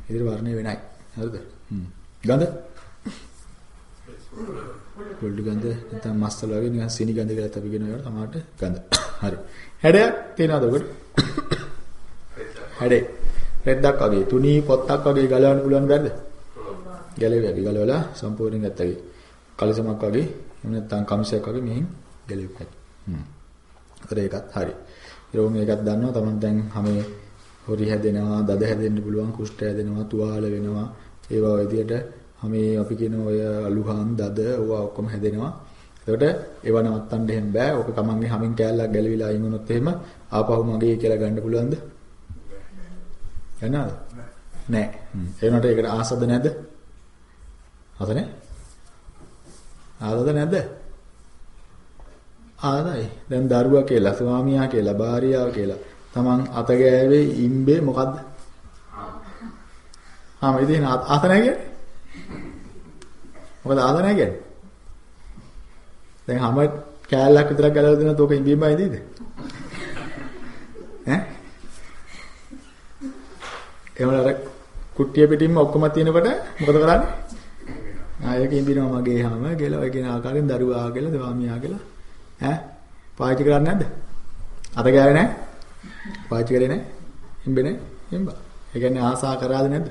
ඉතින් වර්ණය වෙනයි. හරිද? හ්ම්. ගඳ? පොල්ඩු ගඳ නැත්නම් මස්සල වගේ නිකන් සීනි ගඳ කියලා අපි කියන ඒවා තමාට ගඳ. හරි. හැඩයක් තියනවද ඔකට? හැඩේ. රෙද්දක් වගේ තුනී පොත්තක් වගේ ගලවන්න පුළුවන් බෑද? ගැලෙවි ගලවලා සම්පූර්ණයෙන් ගත්තා. කලසමක් වගේ එහෙම නැත්නම් කමිසයක් වගේ මෙහින් ගැලෙව්වා. හ්ම්. ඒතර ඒකත් හරි. ඊළඟ මේකත් දන්නවා තමයි දැන් හැමේ හොරි හැදෙනවා, දද හැදෙන්න පුළුවන්, කුෂ්ඨ හැදෙනවා, තුවාල වෙනවා. ඒවා ඔය විදිහට හැමේ අපි කියන ඔය අලුහාන් දද ඕවා ඔක්කොම හැදෙනවා. එතකොට ඒවා නවත්තන්න එහෙම බෑ. ඔක තමන්ගේ හැමින් කෑල්ලක් ගැලවිලා අයින් වුණොත් එහෙම ආපහු මගේ කියලා ගන්න පුළුවන්ද? යනවාද? නෑ. ඒ වුණාට ඒකට ආසද නැද්ද? ආස නැහැ? ආසද නැද්ද? ආදයි. දැන් දරුවා කියලා, ස්වාමියා කියලා, භාර්යාව කියලා. Taman අත ගෑවේ ඉම්බේ මොකද්ද? ආ මේ දෙන ආස නැහැ කියන්නේ? මොකද ආස නැහැ කියන්නේ? දැන් හැම කෑල්ලක් විතරක් ගලවලා දෙනත් ඕක ඉම්බෙම බයිදීද? ඈ? එහෙම අර කුට්ටිය පිටින්ම ඔක්කොම තියෙනකොට මොකද කරන්නේ? ආයෙක ඉඹිනවා මගේ හැම ගෙලව කියන ආකාරයෙන් දරුවා කියලා ස්වාමියා කියලා ඈ පාවිච්චි කරන්නේ නැද්ද? අත ගෑවේ නැහැ? පාවිච්චි කරේ නැහැ? ඉඹෙන්නේ ඉඹා. ඒ කියන්නේ ආසා කරාද නැද්ද?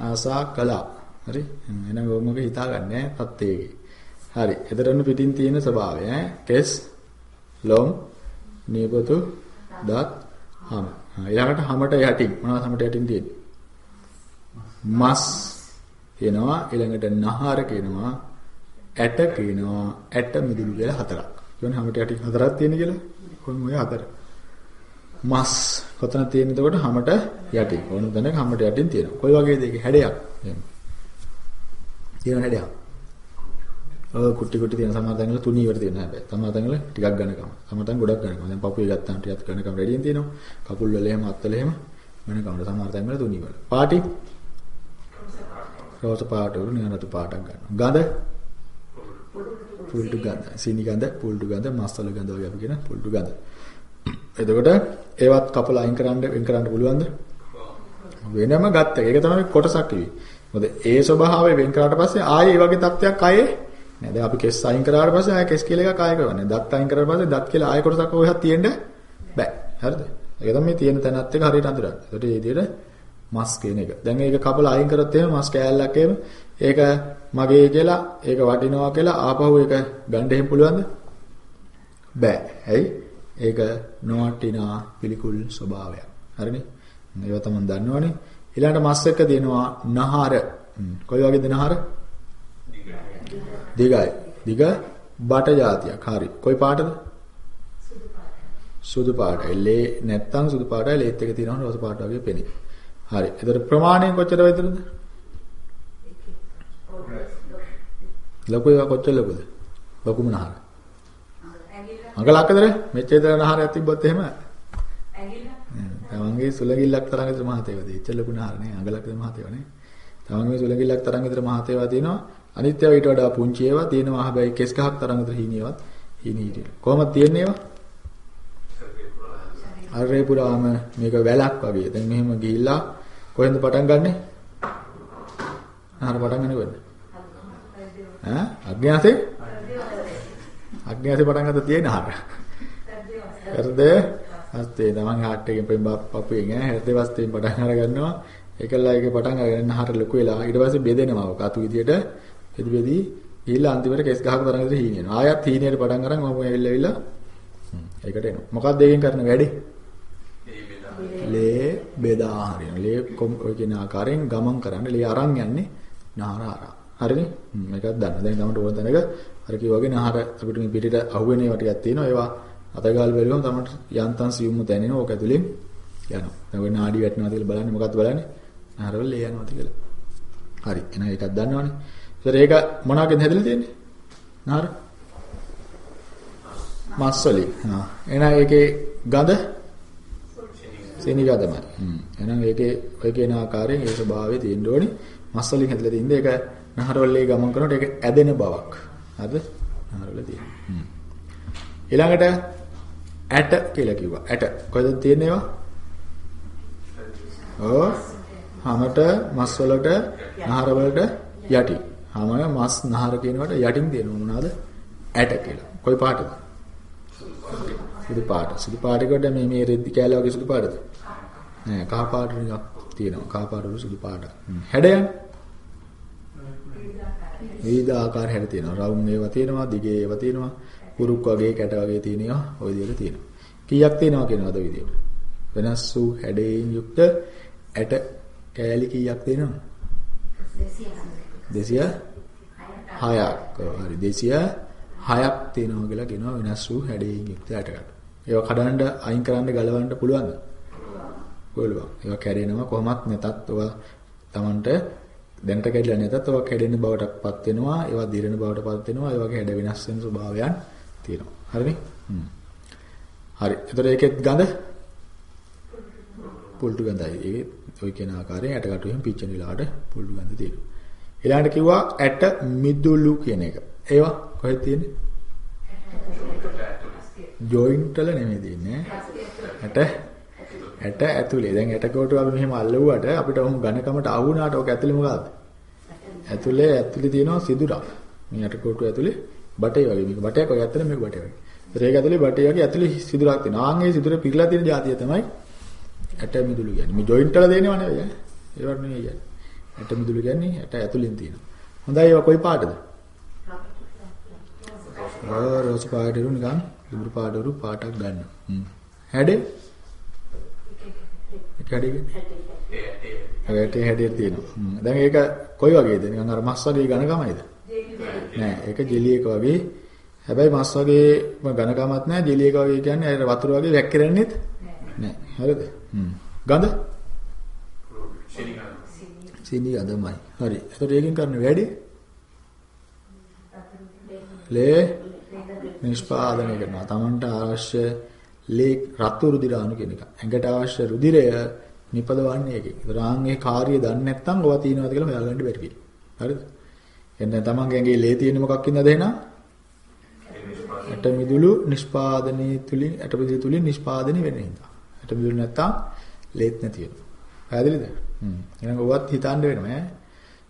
ආසා කළා. හරි? එහෙනම් ඕමක හිතාගන්නේ තත්ත්වයේ. හරි. එතරම් පිටින් තියෙන ස්වභාවය ඈ කෙස් ලොම් නියපොතු දත් හම. ඊළඟට හැමට යටින් මොනවද හැමට යටින් තියෙන්නේ? මස් කියනවා ඊළඟට නහර කියනවා ඇට කියනවා ඇට මිදුළු කියලා හතරක්. කියන්නේ හැමට යටින් හතරක් තියෙන කියලා. කොහොම ඔය හතර. මස් කොතන තියෙනද එතකොට හැමට යටින්. ඕන තැනක හැමට යටින් තියෙනවා. කොයි වගේද ඒක හැඩයක්? එහෙම. තියෙන හැඩයක්. ඔය කුටි කුටි තියෙන සමහර තැන්වල තුනී වල තියෙන හැබැයි. සමහර තැන්වල ටිකක් ගන්නකම. සමහර තැන් ගොඩක් ගන්නකම. දැන් පපුවේ ගත්තාම ටිකක් ගන්නකම රෙඩියෙන් තියෙනවා. කකුල් වල එහෙම අත්වල එහෙම වෙනකම. සමහර තැන්වල තුනී වල. පාටි රෝස පාට වල නිකන් රතු පාටක් ගන්නවා. ගඳ පුල්ටු ගඳ. සීනි ගඳ, පුල්ටු ගඳ, මස්සල ගඳ වගේ අපි කියන පුල්ටු ගඳ. එතකොට ඒවත් කපලා අයින් කරන්න වෙන් කරන්න පුළුවන්ද? වෙනම ගත්ත එක. ඒක තමයි කොටසක් කිව්වේ. මොකද ඒ ස්වභාවය වෙන් කරාට පස්සේ ආයේ මේ වගේ තත්ත්වයක් ආයේ නෑ. දැන් අපි කෙස් අයින් කරාට පස්සේ ආයේ කෙස් කියලා එකක් ආයෙ කරවන්නේ. දත් අයින් කරාට පස්සේ දත් කියලා ආයෙ කොටසක් ඔයහක් තියෙන්න බෑ. හරිද? ඒක තමයි මේ තියෙන තැනත් එක හරියට අඳුරන්නේ. ඒකට මේ විදිහට මස් කියන එක. දැන් ඒක කපලා අයින් කරත් එහෙම මස් කෑල්ලක් එහෙම ඒක මගේ කියලා ඒක වටිනවා කියලා ආපහු ඒක ගන්න එහෙම පුළුවන්ද? බෑ. ඇයි? ඒක නොවටිනා පිළිකුල් ස්වභාවයක්. හරිනේ? ඒව තමයි දන්නවනේ. ඊළඟට මස් එක දෙනවා නහර. කොයි වගේද නහර? දිගයි. දිග බට જાතියක්. හරි. කොයි පාටද? සුදු පාටයි. ලේ නැත්තම් සුදු පාටයි ලේත් එක තියෙනවා රෝස පාට වගේ පෙනේ. හරි. එතකොට ප්‍රමාණය කොච්චර වේදනද? ලොකු ඒවා කොච්චර ලොකුද? ලොකුම නහර. අඟලක්කදර මෙච්චර දර නහරයක් තිබ්බොත් එහෙම තමන්ගේ සුලගිල්ලක් තරම් විතර මහතේවා තියෙච්ච ලොකු නහර නේ අඟලක්ද මහතේවා නේ. තමන්ගේ සුලගිල්ලක් තරම් විතර මහතේවා තියෙනවා. අනිත් ඒවා ඊට වඩා පුංචි ඒවා තියෙනවා හැබැයි කෙස් ගහක් තරම් විතර හීනියවත් හීනි හිටිය. කොහොමද තියන්නේ ඒවා? අරේ පුරාම මේක වැලක් වගේ. දැන් මෙහෙම ගිහිල්ලා කොහෙන්ද පටන් ගන්නෙ? නහර පටන් ගන්නේ කොහෙන්ද? ඈ අග්න්‍යාසේ? අග්න්‍යාසේ පටන් ගත්ත තියෙන නහර. හරිද? හස්තේ තමන් හાર્ට් එකෙන් පෙන් පපුවෙන් ඈ හෘදේ වස්තෙන් පටන් අර ගන්නවා. ඒකලා ඒකේ පටන් අරගෙන නහර ලොකු වෙලා ඊට පස්සේ බෙදෙනවා. කතු විදියට බෙදි බෙදි ඊළඟ අන්තිමට කෙස් ගහක තරම් විතර හීනියනවා. ආයත් හීනියට පටන් අරන් මම ඇවිල්ලා ඇවිල්ලා ඒකට එනවා. මොකක්ද ඒකෙන් කරන වැඩේ? ලේ බෙදා හරින. ලේ ඔය කියන ආකාරයෙන් ගමන් කරන්න ලේ අරන් යන්නේ නහර හරහා. හරිනේ? මේකත් දන්න. දැන් තමයි ඕන තැනක අර කිව්වා වගේ නහර අපිට මේ පිටිට අහුවෙන ඒවා ටිකක් තියෙනවා. ඒවා අතගාල් බැලුවම තමයි යන්තම් සියුම්ම දැනෙනවා. ඕක ඇතුලෙන් යනවා. දැන් ඔය නාඩි වැටෙනවා කියලා බලන්නේ මොකක්ද බලන්නේ? නහරවල ලේ යනවා කියලා. හරි. එහෙනම් ඒකත් දන්නවනේ. ඒතර ඒක මොනවාගෙන් හැදලා තියෙන්නේ? නහර? මස් වලින්. හා. එහෙනම් ඒකේ ගඳ සෙනිගදමයි. හ්ම්. එහෙනම් ඒකේ ඔය කියන ආකාරයෙන් ඒ ස්වභාවය තියෙන්න ඕනේ. මස් වලින් හැදලා තින්නේ ඒක නහරවලේ ගමන් කරනකොට ඒක ඇදෙන බවක්. හරිද? නහරවල තියෙන. හ්ම්. ඊළඟට ඇට කියලා කිව්වා. ඇට. කොහෙද තියෙන්නේ ඒවා? ඔව්. හැමත මස් වලට නහර වලට යටි. හැම මස් නහර කියනකොට යටින් තියෙන මොනවාද? ඇට කියලා. කොයි පාටද? සුදු පාට. සුදු පාටේකට මේ මේ රෙද්දි කෑල්ල වගේ සුදු පාටද? නෑ කහ පාට ටිකක් තියෙනවා. කහ පාට වල සුදු පාට. හැඩයන් විවිධ ආකාර හැඩ තියෙනවා. රවුම් ඒවා තියෙනවා, දිගේ ඒවා තියෙනවා, කුරුක් වගේ කැට වගේ තියෙනවා. ওই විදිහට තියෙනවා. කීයක් තියෙනවා කියනවාද විදිහට? වෙනස් වූ හැඩයෙන් යුක්ත ඇට කෑලි කීයක් තියෙනවද? 200 6ක්. හරි 206ක් තියෙනවා කියලා කියනවා වෙනස් වූ හැඩයෙන් යුක්ත ඇටකට. ඒවා කඩන්න අයින් කරන්න ගලවන්න පුළුවන්ද? පුළුවන්. ඒවා කැඩෙනවා කොහොමත් නැතත් ඔය Tamanට දැනට කැඩිලා නැතත් ඔය කැඩෙන බවටපත් වෙනවා. ඒවා දිරෙන බවටපත් වෙනවා. ඒ වගේ හැඩ වෙනස් වෙන ස්වභාවයන් තියෙනවා. හරිනේ? හ්ම්. හරි. එතකොට ඒකෙත් ගඳ පුල්ටු ගඳයි. ඒ ඔය කියන ආකාරයෙන් ඇටකටුවෙන් පිච්චෙන වෙලාවට පුල්ටු ගඳ තියෙනවා. ඊළඟට කිව්වා ඇට මිදුළු කියන එක. ඒවා කොහෙද තියෙන්නේ? ජොයින්ට් වල නෙමෙයි තියෙන්නේ. ඇට ඇට ඇතුලේ. දැන් ඇට කොටුව අපි මෙහෙම අල්ලුවාට අපිට ඔහොම ඝනකමට ආ වුණාට ඔක ඇතුලේ මොකද්ද? ඇතුලේ ඇතුලේ තියෙනවා සිදුරක්. මේ ඇට කොටුව ඇතුලේ බටේ වගේ මේක බටයක් වගේ ඇත්තට මේක බටේ වගේ. ඒක ඇතුලේ බටේ වගේ ඇතුලේ සිදුරක් තියෙනවා. ආන් ඒ සිදුර පිරලා තියෙන જાතිය තමයි ඇට මිදුළු කියන්නේ. මේ ජොයින්ට් වල දෙනව නෙවෙයි. ඒවට නෙවෙයි කියන්නේ. ඇට මිදුළු කියන්නේ ඇට ඇතුලෙන් තියෙනවා. හොඳයි ඒවා කොයි පාටද? රෝස් පාටරු නිකන් දුරු පාටරු පාටක් ගන්න. හ්ම්. හැඩේ? ඒක හැඩේ. ඒකට හැඩේ තියෙනවා. හ්ම්. දැන් ඒක කොයි වගේද? නිකන් අර මස් වගේ ඝන ගමයිද? නෑ ඒක ජෙලි එක වගේ. හැබැයි මස් වගේ ඝන ගමක් නෑ ජෙලි එක වගේ කියන්නේ අර වතුර වගේ වැක්කිරෙන්නේත් නෑ. හරිද? හ්ම්. ගඳ? සීනි ගඳමයි. හරි. එතකොට ඒකෙන් කරන වැඩේ ලේ නිෂ්පාදනය කරනවා. Tamanට අවශ්‍ය ලේ රතු රුධිර අණු කියන එක. ඇඟට අවශ්‍ය රුධිරය නිපදවන්නේ ඒකෙන්. ඒතර ආන්ගේ කාර්යය දන්නේ නැත්නම් ඔවා තියෙනවද කියලා හොයාගන්න බැරි වෙයි. හරිද? එන්න තමන්ගේ ඇඟේ ලේ තියෙන්නේ මොකක් ඉන්නද එහෙනම්? ඇට මිදුළු නිෂ්පාදනයේ තුලින් ඇට මිදුළු තුලින් නිෂ්පාදනය වෙන හින්දා. ඇට මිදුළු නැත්තම් ලේත් නැති වෙනවා. පැහැදිලිද? හ්ම්. එහෙනම් ඔවත් හිතන්න වෙනවා ඈ.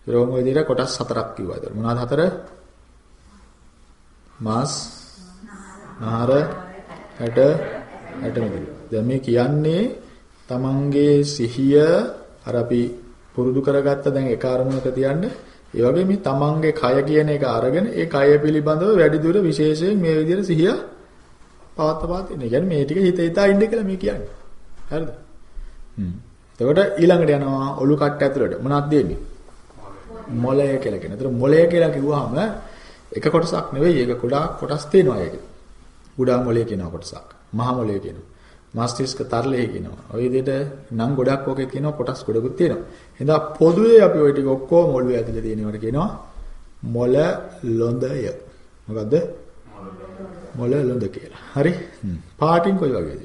රෝම විදිහට කොටස් හතරක් කිව්වා. ඒතර මොනවාද හතර? මාස්, නහර, ඇට, ඇට මිදුළු. දැන් මේ කියන්නේ තමන්ගේ සිහිය අර අපි පුරුදු කරගත්ත දැන් එක අරමුණක තියන්න ඒ වගේ මේ තමන්ගේ කය කියන එක අරගෙන ඒ කය පිළිබඳව වැඩි දුර විශේෂයෙන් මේ විදිහට සිහිය පවත්ත පවත්ත ඉන්නේ. කියන්නේ මේ ටික හිත හිතා ඉන්න කියලා මේ කියන්නේ. හරිද? හ්ම්. එතකොට ඊළඟට යනවා ඔලු කට්ට ඇතුළට මොනවද දෙන්නේ? මොළය කියලා කියන. ඒතර මොළය කියලා කිව්වහම එක කොටසක් නෙවෙයි ඒක ගොඩාක් කොටස් තියෙනවා ඒක. ගුඩා මොළය කියන කොටසක්. මහා මොළය කියනවා. මස්තිෂ්ක තරලය කියනවා. ඔය විදිහට නම් ගොඩක් ඔකේ කියනවා කොටස් ගොඩකුත් තියෙනවා. එහෙනම් පොදුවේ අපි ওই ටික ඔක්කොම මොළුවේ ඇතුලේ තියෙනවට කියනවා මොළ ලොඳය. මොකද්ද? මොළ ලොඳ කියලා. හරි? පාටින් කොයි වගේද?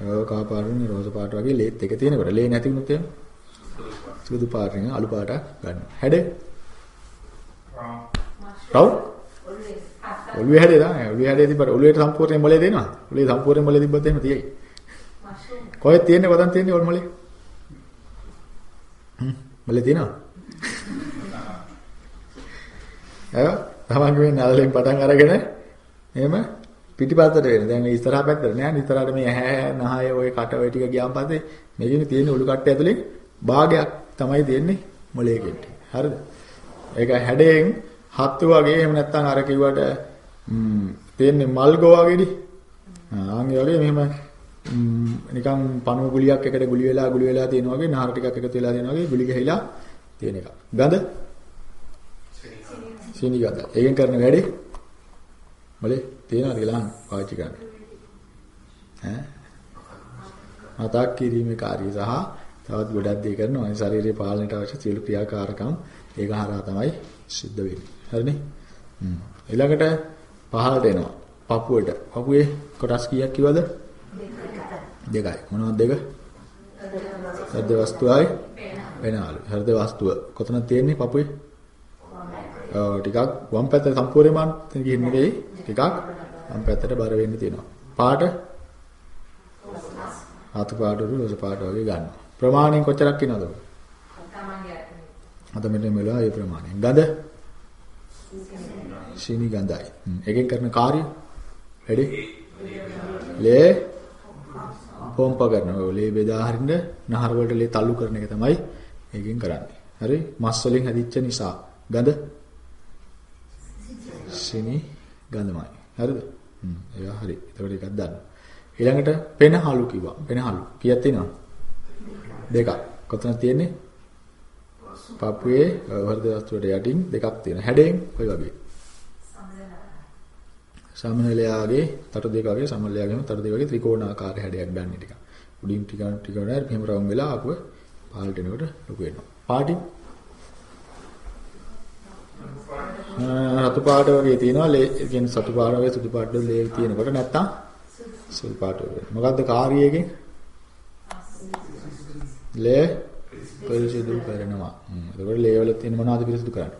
ඔව් කහ පාටින් රෝස පාට වගේ ලේත් එක තියෙනකොට ලේ නැති වුණොත් එහෙම සුදු පාටින් අලු පාටක් ගන්න. හැඩ? රවුම්? ඔළුවේ හැඩේ තමයි. ඔළුවේ හැඩේ තිබ්බට ඔළුවේට සම්පූර්ණ මොලේ දෙනවා. ඔළුවේ සම්පූර්ණ මොලේ තිබ්බත් එහෙම තියෙයි. කොහෙද තියෙන්නේ කොතන තියෙන්නේ ඔල් මොලේ? හ්ම් මොලේ තියෙනවා. අය තමන්ගේ මේ නල්ලෙන් පටන් අරගෙන එහෙම පිටිපස්සට වෙන. දැන් මේ ඉස්සරහා පැත්තට නෑ. ඉස්සරහට මේ ඇහැ, නහය, ඔය කට ඔය ටික ගියාන් පස්සේ මේකෙන් තියෙන ඔලු කට්ටය ඇතුලේ භාගයක් තමයි තියෙන්නේ මොලේ කෙට්ටි. හරිද? ඒක හැඩයෙන් හත්තු වගේ එහෙම නැත්නම් අර කිව්වට තියෙන්නේ මල් ගෝ වගේනේ. ආන් ඒ වගේ මෙහෙම නිකන් පණුව ගුලියක් එකට ගුලි වෙලා ගුලි වෙලා තියෙන වගේ නහර ටිකක් එකතු වෙලා තියෙන වගේ ගුලි ගහලා තියෙන එක. ගඳ? සීනි ගඳ. ඒකෙන් කරන වැඩේ මොලේ තියෙනවද කියලා පාවිච්චි කරන්න. ඈ? මතක් කිරීමේ කාර්යය සහ තවත් ගොඩක් දේ කරනවා. ඒ ශරීරයේ පාලනයට අවශ්‍ය සියලු ක්‍රියාකාරකම් ඒක හරහා තමයි සිද්ධ වෙන්නේ. හරිනේ? හ්ම්. ඊළඟට පහළට එනවා. පපුවට. පපුවේ කොටස් කීයක් කිව්වද? දෙකයි. මොනවද දෙක? හෘද වස්තුවයි වෙනාලු. හෘද වස්තුව කොතනද තියෙන්නේ පපුවේ? ඔව් ටිකක් වම් පැත්ත සම්පූර්ණයෙන්ම තියෙන නෙවෙයි. ටිකක් වම් පැත්තට බර වෙන්න තියෙනවා. පාට ආතු පාට රෝස පාට වගේ ගන්න. ප්‍රමාණයෙන් කොච්චරක් ඉනවද? අද මෙන්න මෙලා ඒ ප්‍රමාණයෙන්. ගඳ සීනි ගඳයි. එකෙන් කරන කාර්ය වැඩි ලේ පොම්ප කරනවා. ලේ බෙදා හරින්න නහර වලට ලේ තල්ලු කරන එක තමයි ඒකෙන් කරන්නේ. හරි? මස් වලින් හැදිච්ච නිසා ගඳ සීනි ගඳමයි. හරිද? හ්ම්. ඒක හරි. ඒකට එකක් දාන්න. ඊළඟට පෙනහලු කිව්වා. පෙනහලු. කීයක් තියෙනවද? දෙකක්. කොතනද තියෙන්නේ? පපුවේ හෘද වස්තුවට යටින් දෙකක් තියෙනවා. හැඩයෙන් කොයි වගේ? සමනලයාගේ තට දෙක වගේ සමනලයාගේම තට දෙක වගේ ත්‍රිකෝණාකාර හැඩයක් ගන්න ටික. උඩින් ටික ටික වඩා මෙහෙම රවුම් වෙලා ආපුව පාල්ට එනකොට ලොකු වෙනවා. පාටි රතු පාට වගේ තියෙනවා ලේ කියන්නේ සතු පාට වගේ සුදු පාට ලේ තියෙනකොට නැත්තම් සුදු පාට වගේ. මොකද්ද කාර්යයෙන්? ලේ පිරිසිදු කරනවා. එතකොට ලේ වල තියෙන මොනවද පිරිසිදු කරන්නේ?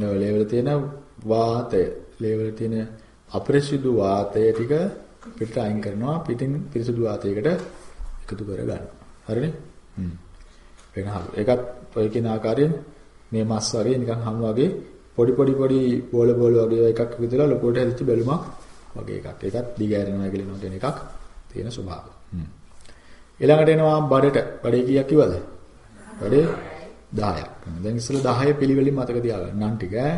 නෝ ලේ වල තියෙන වාතය, ලේ වල තියෙන අපිරිසිදු වාතය ටික පිටට අයින් කරනවා. පිටින් පිරිසිදු වාතයකට එකතු කර ගන්නවා. හරිනේ? හ්ම්. වෙනහලු. ඒකත් ඔය කියන ආකාරයෙන් මේ මස් වගේ නිකන් හම් වගේ පොඩි පොඩි පොඩි බෝල බෝල වගේ එකක් විදලා ලොකෝට හැදිච්ච බැලුමක් වගේ එකක්. ඒකත් දිගෑරෙනවා කියලා කියන එකක් තියෙන ස්වභාවය. හ්ම්. ඊළඟට එනවා බඩට. බඩේ කීයක් කිව්වද? බඩේ 10ක්. දැන් ඉස්සෙල්ලා 10 පිළිවෙලින් මතක තියාගන්න. නම් ටික ඈ.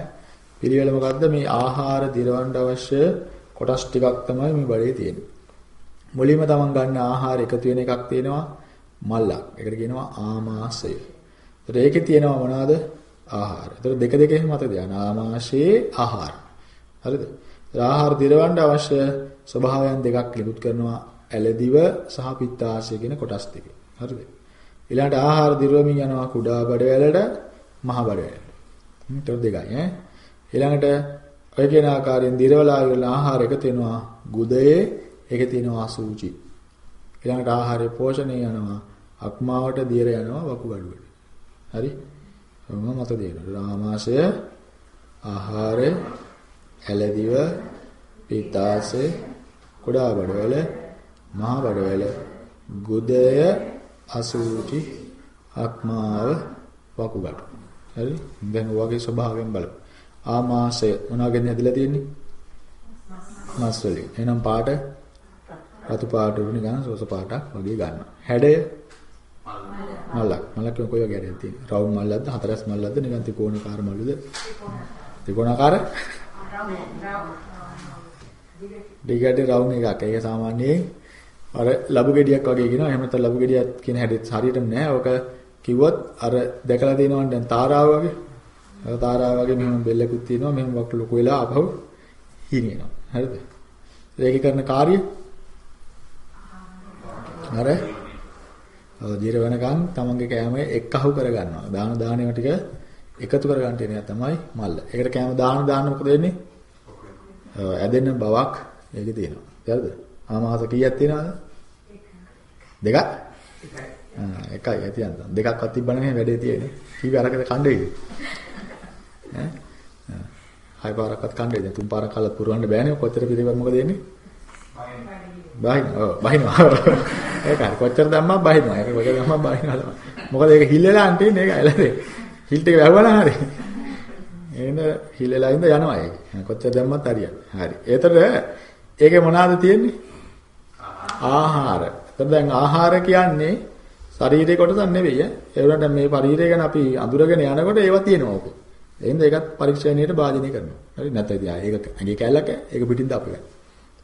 පිළිවෙල මොකද්ද? මේ ආහාර දිරවන්න අවශ්‍ය කොටස් ටිකක් තමයි මේ බඩේ තියෙන්නේ. මුලින්ම තමන් ගන්න ආහාර එකතු වෙන එකක් තියෙනවා මල්ලක්. ඒකට කියනවා ආමාශය. ඒතර ඒකේ තියෙනවා මොනවද? ආහාර. ඒතර දෙක දෙකෙන් මතක තියාගන්න. ආමාශයේ ආහාර. හරිද? ආහාර දිරවන්න අවශ්‍ය ස්වභාවයන් දෙකක් නිකුත් කරනවා ඇලදිව සහ පිත්තාශය කියන කොටස් දෙක. හරිද? ඊළඟට ආහාර දිරවමින් යනවා කුඩා බඩවැලට මහ බඩවැලට. ඊට දෙකයි ඈ. ඊළඟට ඔය කියන ආකාරයෙන් දිරවලා ඉවරන ආහාර එකතු වෙනවා ගුදයේ ඒකේ තියෙනවා සූචි. ඊළඟට ආහාරයේ පෝෂණය යනවා අක්මාවට දියර යනවා වකුගඩුවට. හරි? මම මත දෙනවා. රාමාශය ආහාරය ඇලදිව පිත්තාශය කුඩා බඩවැල මහා බඩවැල ගුදය අසූචි ආත්මාව වකුගඩු. හරි? දැන් ඔයගේ ස්වභාවයෙන් බලමු. ආමාශය මොනවාගෙන්ද ඇදලා තියෙන්නේ? මස් වලින්. එහෙනම් පාට රතු පාට වුණ ගන්න සෝස පාටක් වගේ ගන්නවා. හැඩය මල්ලක්. මල්ලක් කොයි වගේ හැඩයක් තියෙන්නේ? රවුම් මල්ලක්ද හතරස් මල්ලක්ද නිකන් ත්‍රිකෝණාකාර මල්ලද? ත්‍රිකෝණාකාර? දිගට රවුම් එකක්. ඒක සාමාන්‍යයෙන් අර ලබු ගෙඩියක් වගේ කියනවා. එහෙම නැත්නම් ලබු ගෙඩියක් කියන හැඩෙත් හරියටම නෑ. ඔක කිව්වොත් අර දැකලා තියෙනවනේ දැන් තාරාව වගේ. අර තාරාව වගේ මෙහෙම බෙල්ලකුත් තියෙනවා. මෙහෙම වක් ලොකු වෙලා අපහු හිරිනවා. හරිද? ඒක කරන කාර්යය අර දිර වෙනකන් තමන්ගේ කෑම එක්කහුව කරගන්නවා. දාන දානේම ටික එකතු කරගන්න තියෙන තමයි මල්ල. ඒකට කෑම දාන දාන්න මොකද වෙන්නේ? ඇදෙන බවක් ඒකේ තියෙනවා. හරිද? ආමාස කීයක් තියෙනවද? දෙකක්? එකයි ඇතියන්ත. දෙකක්වත් තිබ්බනම් වැඩේ තියෙන්නේ. කීව අරකද කණ්ඩේද? ඈ? හය පාරක්වත් කණ්ඩේද? තුන් පාරක් කළත් පුරවන්න බෑනේ. කොච්චර පිළිවෙල මොකද වෙන්නේ? බහින. ඔව් බහිනවා. ඒකයි කොච්චර දැම්මම බහිනවා. ඒක කොච්චර දැම්මම බහිනවා තමයි. මොකද ඒක හිල්ලලා අන්ටින්නේ ඒක ඇලදේ. හිල් ටික වැහුවනම් හරි. එහෙනම් හිල්ලලා ඉඳ යනවා ඒක. කොච්චර දැම්මත් හරියන්නේ. හරි. ඒතර ඒකේ මොනවාද තියෙන්නේ? ආහාර. ඒතර දැන් ආහාර කියන්නේ ශරීරේ කොටසක් නෙවෙයි ඈ. ඒ වුණාට මේ ශරීරය ගැන අපි අඳුරගෙන යනකොට ඒවා තියෙනවා ඕක. එහෙනම් ඒකත් පරීක්ෂණයට භාජනය කරනවා. හරි නැත්නම් ඉතින් ඒක ඇඟේ කැල්ලක ඒක පිටින් දාපු එක.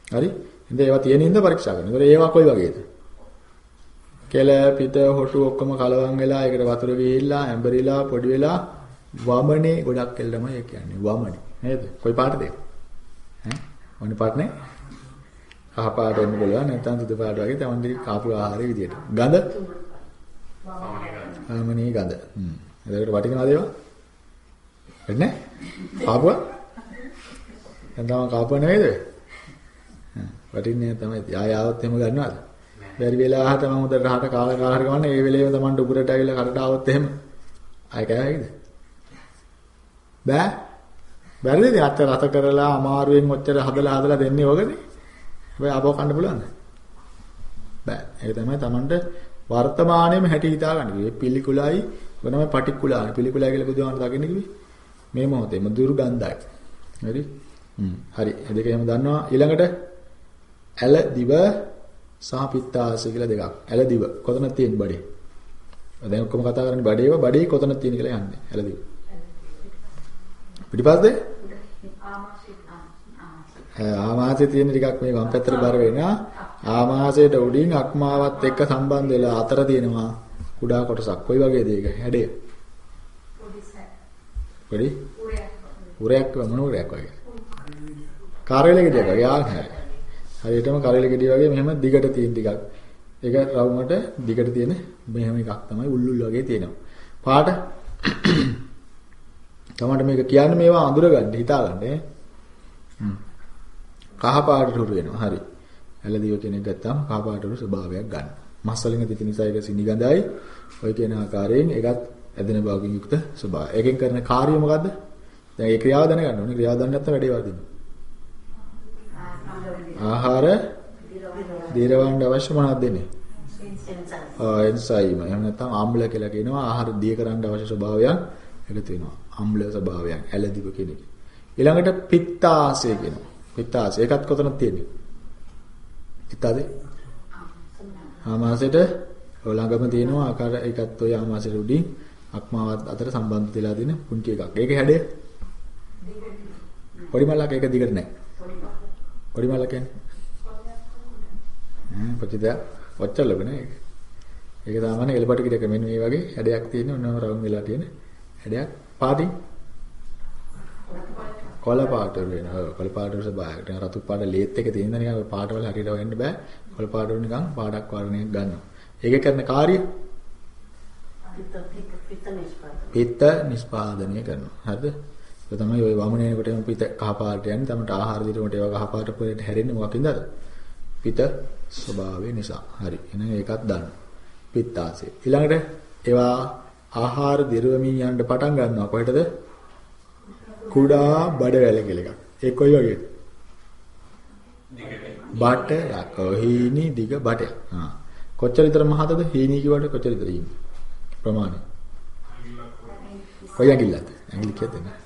හරි. ඉතින් ඒවා තියෙන ඉඳ පරීක්ෂා කරනවා. ඒතර ඒවා කොයි වගේද? කෙල පිට හොටු ඔක්කොම කලවම් වෙලා ඒකට වතුර ගිහිල්ලා ඇඹරිලා පොඩි වෙලා වමනේ ගොඩක් කෙල් තමයි ඒ කියන්නේ. වමනේ. නේද? කොයි පාටද? ඈ? මොන පාට නේ? කහ පාට වෙන්න පුළුවන් නැත්නම් සුදු පාට වගේ තමන්ගේ කාපු ආහාරයේ විදියට. ගඳ? වමනේ ගඳ. හ්ම්. එතකොට වටිනවද ඒවා? වෙන්නේ? කාපුවා? දැන් තමයි කාපුවා නෙවෙයිද? වටින්නේ තමයි. ආයාවත් එහෙම ගන්නවද? බැරි වෙලාවට මම හොඳට රහට කාලා කාලා හරි ගමන්නේ ඒ වෙලේම Tamanට උගුරට ඇවිල්ලා කරට ආවොත් එහෙම ආය කෑයිද? බෑ. බැරිද ඉතින් අච්චර රස කරලා අමාරුවෙන් ඔච්චර හදලා හදලා දෙන්නේ ඔකනේ. හැබැයි ආපහු කන්න පුළුවන්ද? බෑ. ඒක තමයි Tamanට වර්තමානයේම හැටි හිතා ගන්න. මේ පිළිකුලයි වෙනම පටිකුලායි. පිළිකුලයි කියලා බුදුහාමර දකින්න කිව්වේ. මේ මොහොතේම දුර්ගන්ධයි. හරි? හ්ම්. හරි. ඒ දෙක එහෙම දන්නවා. ඊළඟට ඇල දිව සහ පිත්තාසය කියලා දෙකක්. ඇල දිව. කොතනද තියෙන්නේ බඩේ? දැන් ඔක්කොම කතා කරන්නේ බඩේව බඩේ කොතනද තියෙන්නේ කියලා යන්නේ. ඇල දිව. පිටිපස්සේ? ආමාශයේ තියෙන ටිකක් මේ වම් පැත්තට බර වෙනවා. ආමාශයට උඩින් අක්මාවත් එක්ක සම්බන්ධ වෙලා අතර තියෙනවා කුඩා කොටසක්. කොයි වගේද ඒක? හැඩය. පොඩි උරයක් මොන උරයක් වගේ? කාර්යලෙ ගෙඩියක් වගේ ආහාරය. හරියටම කරේල ගෙඩිය වගේ මෙහෙම දිගට තියෙන ටිකක්. ඒක රවුමට දිගට තියෙන මෙහෙම එකක් තමයි උල්ලුල් වගේ තියෙනවා. පාට තමයි මේක කියන්නේ මේවා අඳුරගන්න හිතාගන්න ඈ. හ්ම්. කහ පාටට හුරු වෙනවා. හරි. ඇලදිව කෙනෙක් ගත්තාම කහ පාටට ස්වභාවයක් ගන්න. මස් වලින් තිත නිසා ඒක සිනිගඳයි. ඔය කියන ආකාරයෙන් ඒකත් ඇදෙන භාගයෙන් යුක්ත ස්වභාවය. ඒකෙන් කරන කාර්යය මොකද්ද? දැන් ඒ ක්‍රියාව දැනගන්න ඕනේ. ක්‍රියාව දන්නේ නැත්නම් වැඩේ වදිනවා. ආහාර දිරවන්න අවශ්‍ය මොනවද දෙන්නේ? ආ එන්සයිම. එහෙම නැත්නම් ආම්ල කියලා කියනවා. ආහාර දිය කරන්න අවශ්‍ය ස්වභාවයන් එකතු වෙනවා. ආම්ල ස්වභාවයන් ඇලදිව කෙනෙක්. ඊළඟට පිත්තාසය කියනවා. පිත්තාසය. ඒකත් කොතනද තියෙන්නේ? පිත්තාදේ? ආමාශයට ළඟම තියෙනවා ආකාර ඒකත් ඔය ආමාශයට උඩින් අක්මාවත් අතර සම්බන්ධ වෙලා තියෙන පුංචි එකක්. ඒකේ හැඩය? පොඩි මලක් ඒක දිගට නැහැ. පොඩි මල කියන්නේ? ඈ පොඩිද? ඔච්චර ලොකු නේ ඒක. ඒක සාමාන්‍ය එලපට කිඩක මෙන්න මේ වගේ හැඩයක් තියෙන ඔන්නම රවුම් වෙලා තියෙන හැඩයක් පාටින් කොළ පාට වෙනවා. ඔව් කොළ පාට වල. නිකන් රතු පාට ලේත් එක තියෙන නිකන් පාට වල හරියට හොයන්න බෑ. කොළ පාට වල නිකන් පාඩක් වර්ණයක් ගන්නවා. ඒක කරන කාර්යය පිත්ත නිෂ්පාදනය කරනවා. හරිද? ඒක තමයි ওই වමනේනකොට එම පිට කහ පාට යන්නේ. තමට ආහාර දිනකොට ඒවා කහ පාට පොලට හැරෙන්නේ මොකකින්ද? පිට ස්වභාවය නිසා. හරි. එහෙනම් ඒකත් දාන්න. පිත්තාසය. ඊළඟට ඒවා ආහාර දිරවමින් යන්න පටන් ගන්නවා. කොහෙටද? කුඩා බඩ වැල කියලා එකක්. ඒ කොයි වගේද? බටයක්. ඔහිනි දිග බටයක්. ආ. කොච්චර විතර මහතද? හීනී කිව්වට කොච්චර විතර ඉන්නේ? ප්‍රමාණය. කොයි ඇඟිල්ලද? ඇඟිලි කියද නෑ.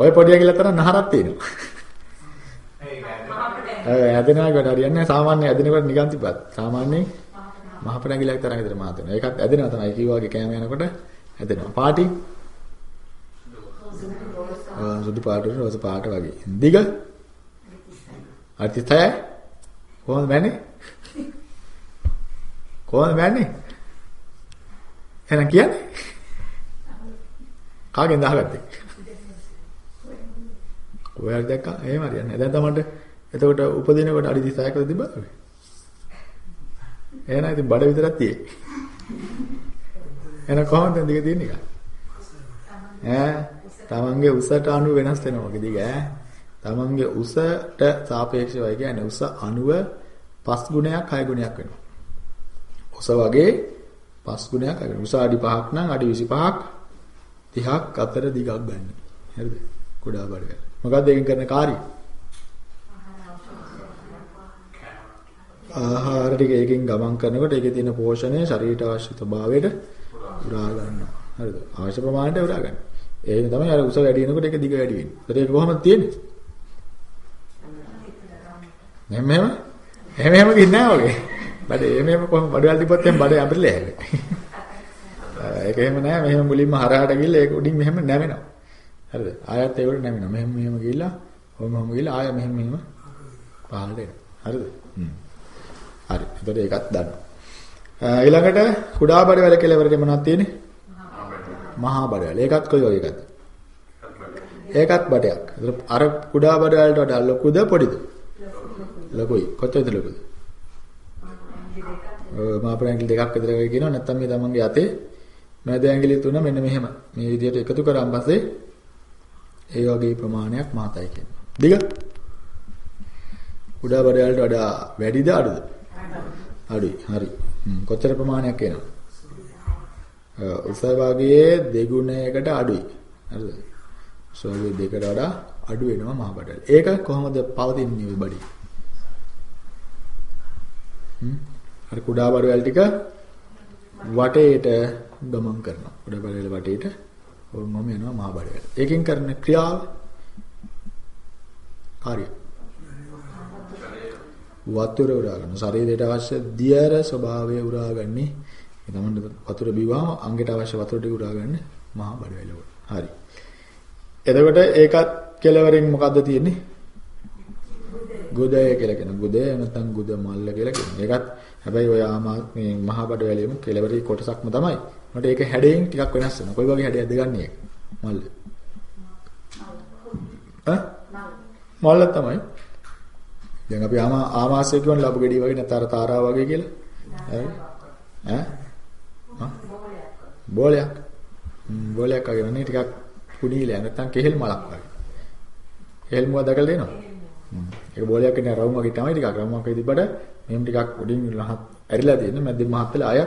ඔය පොඩි ඇඟිල්ල තරම් නහරක් තියෙනවා. ඒ ඇදෙනවා කොට හරියන්නේ. සාමාන්‍ය ඇදෙනකොට නිකන් තිබ්බත්. සාමාන්‍යයෙන් මහපට ඇඟිල්ලක් තරම් විතර මහත වෙනවා. ඒකත් ඇදෙනවා තමයි. කිව්වා වගේ කෑම යනකොට ඇදෙනවා. පාටි සුදු පාට රෝස පාට වගේ. දිග? අතිතය කොහොමද මැන්නේ? කොහොමද මැන්නේ? එහෙනම් කියන්නේ? කාගෙන් දාගත්තේ? ඔයාලා දැක්කා? එහෙම හරියන්නේ. දැන් තමන්ට එතකොට උපදිනකොට අඩි 36කට තිබ්බද? එහෙනම් ඉතින් බඩ විතරක් තියෙයි. එහෙනම් කොහොමද දිග තියෙන්නේ එක? ඈ තමන්ගේ උසට අණු වෙනස් වෙනවා වගේ දිග ඈ. තමන්ගේ උසට සාපේක්ෂවයි කියන්නේ උස අණුව 5 ගුණයක් 6 ගුණයක් වෙනවා. උස වගේ 5 ගුණයක් 6 ගුණයක්. උස අඩි 5ක් නම් අඩි 25ක් 30ක් අතර දිගක් ගන්න. හරිද? කුඩා බඩ. මොකක්ද ඒකෙන් කරන කාර්යය? ආහාර ටික ඒකෙන් ගමන් කරනකොට ඒකේ තියෙන පෝෂණය ශරීරයට අවශ්‍ය ස්වභාවයට උරා ගන්නවා. හරිද? අවශ්‍ය ප්‍රමාණයට උරා ගන්නවා. ඒක තමයි අර උස වැඩි වෙනකොට ඒක දිග වැඩි වෙන්නේ. ඒත් ඒක කොහොමද තියෙන්නේ? මෙහෙම මෙහෙම එහෙම එහෙම ගින්නේ නැහැ වගේ. බඩ එහෙම එහෙම කොහොම බඩ වල තිබ්බොත් එහෙම බඩ ඇඹරිලා යන්නේ. ඒක එහෙම නැහැ. මෙහෙම මුලින්ම හරහාට ගිහලා ඒක උඩින් මෙහෙම නැවෙනවා. හරිද? ආයත් ඒකට නැවෙනවා. මෙහෙම මෙහෙම ගිහලා ඔහොම ඔහොම ගිහලා ආය මෙහෙම මෙහෙම පහළට එනවා. හරිද? හ්ම්. හරි. එතකොට ඒකත් දන්නවා. ඊළඟට කුඩා බඩවැල කෙලවරේ මොනවද තියෙන්නේ? මහා බඩවැල. ඒකත් කොයි වගේ එකක්ද? ඒකත් බඩයක්. එතකොට අර කුඩා බඩවැලට වඩා ලොකුද පොඩිද? ලොකුයි. කොච්චරද ලොකුද? ඔව් මාපර ඇඟිලි දෙකක් විතර වගේ කියනවා. නැත්තම් මේ තමන්ගේ අතේ මැද ඇඟිලි තුන මෙන්න මෙහෙම. මේ විදිහට එකතු කරාන් පස්සේ ඒ වගේ ප්‍රමාණයක් මහතයි කියනවා. දිග? කුඩා බඩවැලට වඩා වැඩිද අඩුද? අඩුයි. හරි. කොච්චර ප්‍රමාණයක් එනවා? උස භාගයේ දෙගුණයකට අඩුයි. හරිද? සෝගේ දෙකට වඩා අඩු වෙනවා මහ බඩවැල. ඒක කොහොමද පවතින්නේ ওই බඩේ? හ්ම්. අර කුඩා බඩවැල් ටික වටේට ගමන් කරනවා. කුඩා බඩවැල් වටේට ඔන්නම යනවා මහ බඩවැල්. ඒකෙන් කරන ක්‍රියාව කාර්යය වතුර උරා ගන්න. ශරීරයට අවශ්‍ය දියර ස්වභාවය උරා ගන්නේ. ඒ තමයි වතුර බිව්වම අංගයට අවශ්‍ය වතුර ටික උරා ගන්න මහා බඩවැල උඩ. හරි. එතකොට ඒකත් කෙලවරින් මොකද්ද තියෙන්නේ? ගුදය කියලා කියන. ගුදය නැත්නම් ගුද මල්ල කියලා කියන. ඒකත් හැබැයි ඔය ආමා මේ මහා බඩවැලේම කෙලවරේ කොටසක්ම තමයි. මට ඒක හැඩයෙන් ටිකක් වෙනස් වෙනවා. කොයි වගේ හැඩයක්ද ගන්න? මල්ල. ඈ? මල්ල තමයි. දැන් අපි ආමා ආමාශය කියන ලබු ගෙඩිය වගේ නැතර තාරා වගේ කියලා. හරි. ඈ? බෝලයක්. බෝලයක් වගේ වනේ ටිකක් කුණීලයක් නැත්නම් කෙහෙල් මලක් වගේ. කෙහෙල් මුව දැකලා දෙනවා. ඒක බෝලයක් කියන රවුම වගේ තමයි ටිකක් රවුමක් වගේ තිබ්බට මෙහෙම ටිකක් උඩින් රහත් ඇරිලා තියෙන මැදින් මහත් වෙලා ආය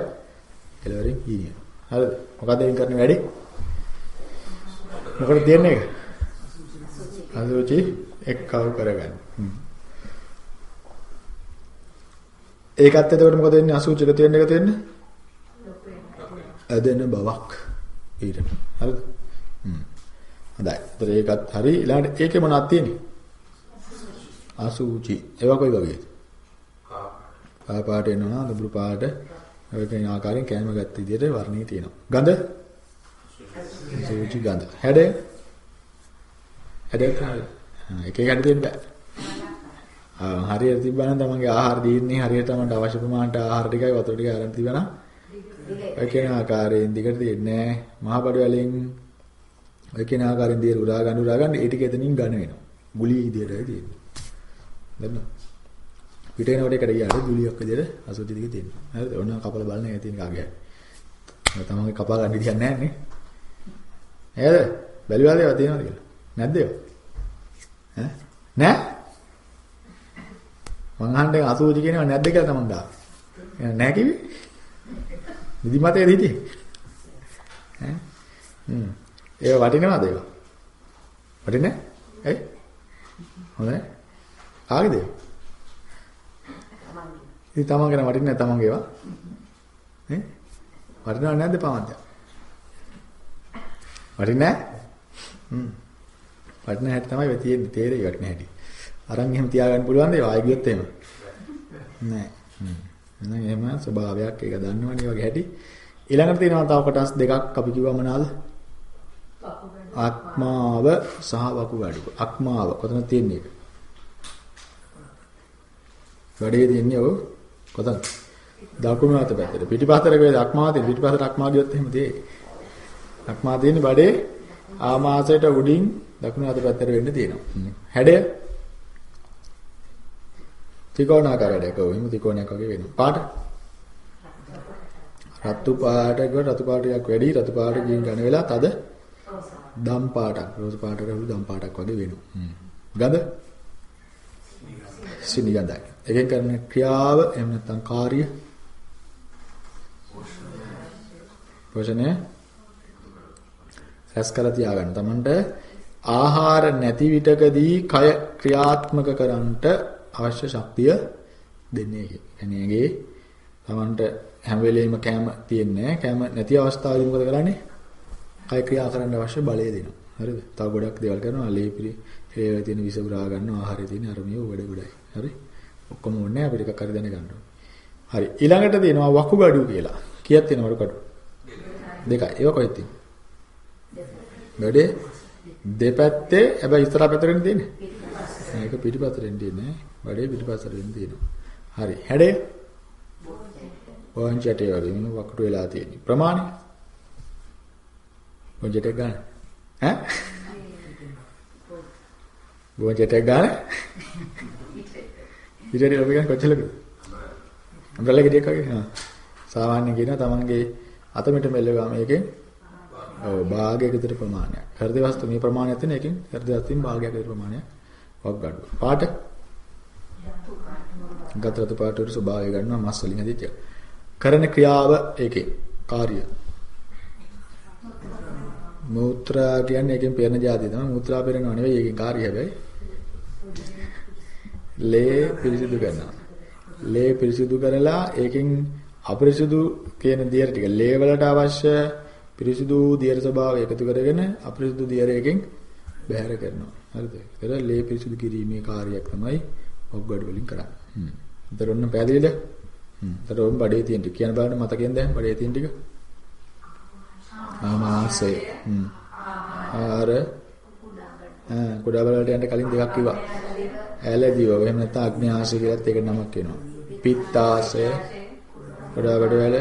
කෙලවරින් හීනිය. හරිද? මොකද එයින් කරන වැඩේ? මොකද තියන්නේ ඒක? අසුචි එක්කව කරගන්න. ඒකත් එතකොට මොකද වෙන්නේ අසුචි එකතු වෙන්න එකතු වෙන්න? ඇදෙන බවක් ඊට. හරිද? හ්ම්. හොඳයි. ඒතර ඒකත් හරි. ඊළඟට ඒකේ මොනවද තියෙන්නේ? අසුචි. ඒවා කොයි වගේද? කා පාට එනවා, දුබුරු පාට. ඔය කියන ආකාරයෙන් කැම ගත්ත විදිහට වර්ණී තියෙනවා. ගඳ? අසුචි ගඳ. හැඩය? හැඩය තමයි. එක එක හැඩ දෙන්න බෑ. ආ හරියට තිබ්බනම් තමන්ගේ ආහාර දීන්නේ හරියට තමන්ට අවශ්‍ය ප්‍රමාණයට ආහාර ටිකයි වතුර ටිකයි අරන් තිබ්බනම් ඔය කියන ආකාරයෙන් දිගට දෙන්නේ මහ බඩ වලින් ඔය කියන ආකාරයෙන් දියර උරා ගන්න උරා ගන්න ඒ ටික එතනින් ගන්න වෙනවා. ගුලි විදියටයි තියෙන්නේ. දන්නවද? පිටේනකොට එකට ගියාට ගුලියක් විදියට අසුචි ටික තියෙනවා. හරිද? ඔන්න කපල බලන්න එක තියෙන කාගේ. ඔය තමන්ගේ කපා ගන්න විදියක් නැහැ නේ. නේද? බැලුවාද ඒවා තියෙනවද කියලා? නැද්ද ඒවා? ඈ? නෑ? මං අහන්නේ අසුචි කියනවා නැද්ද කියලා තමන් දා. නෑ කිව්වේ? නිදිමතේ හිටියේ. ඈ? හ්ම්. ඒව වටිනවද ඒවා? වටින්නේ? ඇයි? හොඳයි. කාගේද? ඉතින් තමන් ගැන වටින්නේ නැහැ තමන්ගේ ඒවා. ඈ? වටිනව නැද්ද පවන්ත? වටින්නේ නැහැ? හ්ම්. වටින හැටි තමයි වෙ තියෙන්නේ තේරෙයි වටින හැටි. අරන් එහෙම තියාගන්න පුළුවන්ද ඒ ආයෙ ගියොත් එහෙම? නෑ. හ්ම්. එහෙනම් එහෙම ස්වභාවයක් ඒක දන්නවනේ වගේ හැටි. ඊළඟට තියෙනවා තව කොටස් දෙකක් අපි කිව්වා මොනවාද? ආත්මාව සහ වකුගඩුව. අක්මාව කොතනද තියෙන්නේ ඒක? වැඩේ තියෙන්නේ ඔය කොතන? දකුණු අත පැත්තට. පිටිපස්සට ගියේ අක්මාව තියෙන. පිටිපස්සට අක්මා ගියොත් එහෙම තියෙයි. අක්මා තියෙන්නේ බඩේ ආමාශයට උඩින් දකුණු අත පැත්තට වෙන්න තියෙනවා. හැඩය ත්‍රිකෝණාකාර හැඩයක වෙමු ත්‍රිකෝණයක් වගේ වෙනවා. පාට රතු පාටක රතු පාටයක් වැඩි රතු පාට ගින් ගන්න වෙලා තද දම් පාටක් රෝස පාටකට හුළු දම් පාටක් වගේ වෙනවා. ගඳ සිනි ගඳයි. එකෙන් කරන ක්‍රියාව එහෙම නැත්නම් කාර්ය පෝෂණය රැස් කරලා තියාගන්න. Tamanට ආහාර නැති විටකදී කය ක්‍රියාත්මක කරන්නට අවශ්‍ය ශක්තිය දෙන්නේ ඒක. එනේගේ Tamanට හැම වෙලෙම කැම තියෙන්නේ කැම නැති අවස්ථාවේදී මොකද කරන්නේ? කය ක්‍රියා කරන්න අවශ්‍ය බලය දෙනවා. හරිද? තව ගොඩක් දේවල් කරනවා. ලේපිරි හේවේ තියෙන විස පුරා ගන්නවා. ආහාරයේ තියෙන අරමිය වැඩ ගොඩයි. හරි? ඔක්කොම ඕනේ අපිට එකක් හරි දැනගන්න හරි. ඊළඟට තියෙනවා වකුගඩු කියලා. කීයක් තියෙනවද වකුගඩු? දෙකයි. ඒක කොහෙද තියෙන්නේ? වැඩේ දෙපැත්තේ හැබැයි ඉස්සරහ පැත්තටනේ තියෙන්නේ. මේක පිටිපස්සෙන් තියෙන්නේ. වැඩේ පිටිපස්සෙන් තියෙනවා. හරි. හැඩය වංචටේ වගේ මෙන්න වකුටු වෙලා තියෙන්නේ. ප්‍රමාණය වංචටේ ගන්න. ඈ? වංචටේ ගන්න. ඉතින් ඔබ ගන්න කොච්චරද? අම්බරලා ගෙඩියක් වගේ. හා. සාමාන්‍යයෙන් කියනවා තමන්ගේ අත මෙට මෙල්ලුවා මේකෙන් ඔව් භාගයක විතර ප්‍රමාණයක්. හෘද වස්තු මේ ප්‍රමාණයක් තියෙන එකෙන් හෘද වස්තුන් භාගයක් විතර ප්‍රමාණයක් වග්ගඩුව. පාට ගතරතු පාටට ස්වභාවය ගන්නවා මස් වලින් හදිච්ච. කරන ක්‍රියාව ඒකේ කාර්ය. මූත්‍රා කියන්නේ ඒකෙන් පේන જાතිය තමයි. මූත්‍රා පේනව නෙවෙයි ඒකේ කාර්ය හැබැයි. ලේ පිරිසිදු කරනවා. ලේ පිරිසිදු කරලා ඒකෙන් අපිරිසිදු කියන දියර ටික ලේ වලට අවශ්‍ය පිරිසිදු දියර ස්වභාවය එකතු කරගෙන අපිරිසිදු දියරයකින් බැහැර කරනවා. හරිද? ඒක ලේ පිරිසිදු කිරීමේ කාර්යයක් තමයි ඔග්ගඩ වලින් කරන්නේ. හ්ම්. ඒතර ඔන්න පැහැදිලිද? හ්ම්. ඒතර ඔන්න බඩේ තියෙන ටික කියන බලන්න මතකෙන් දැන් බඩේ තියෙන ටික. ආමාශය. හ්ම්. ආර ආ කුඩා බලවලට යන්න කලින් දෙකක් කිව්වා. ඇලදිව එහෙම නැත්නම් අග්න්‍යාසය කියලාත් ඒක නමක් වෙනවා. පිත්තාසය කුඩා බඩවැල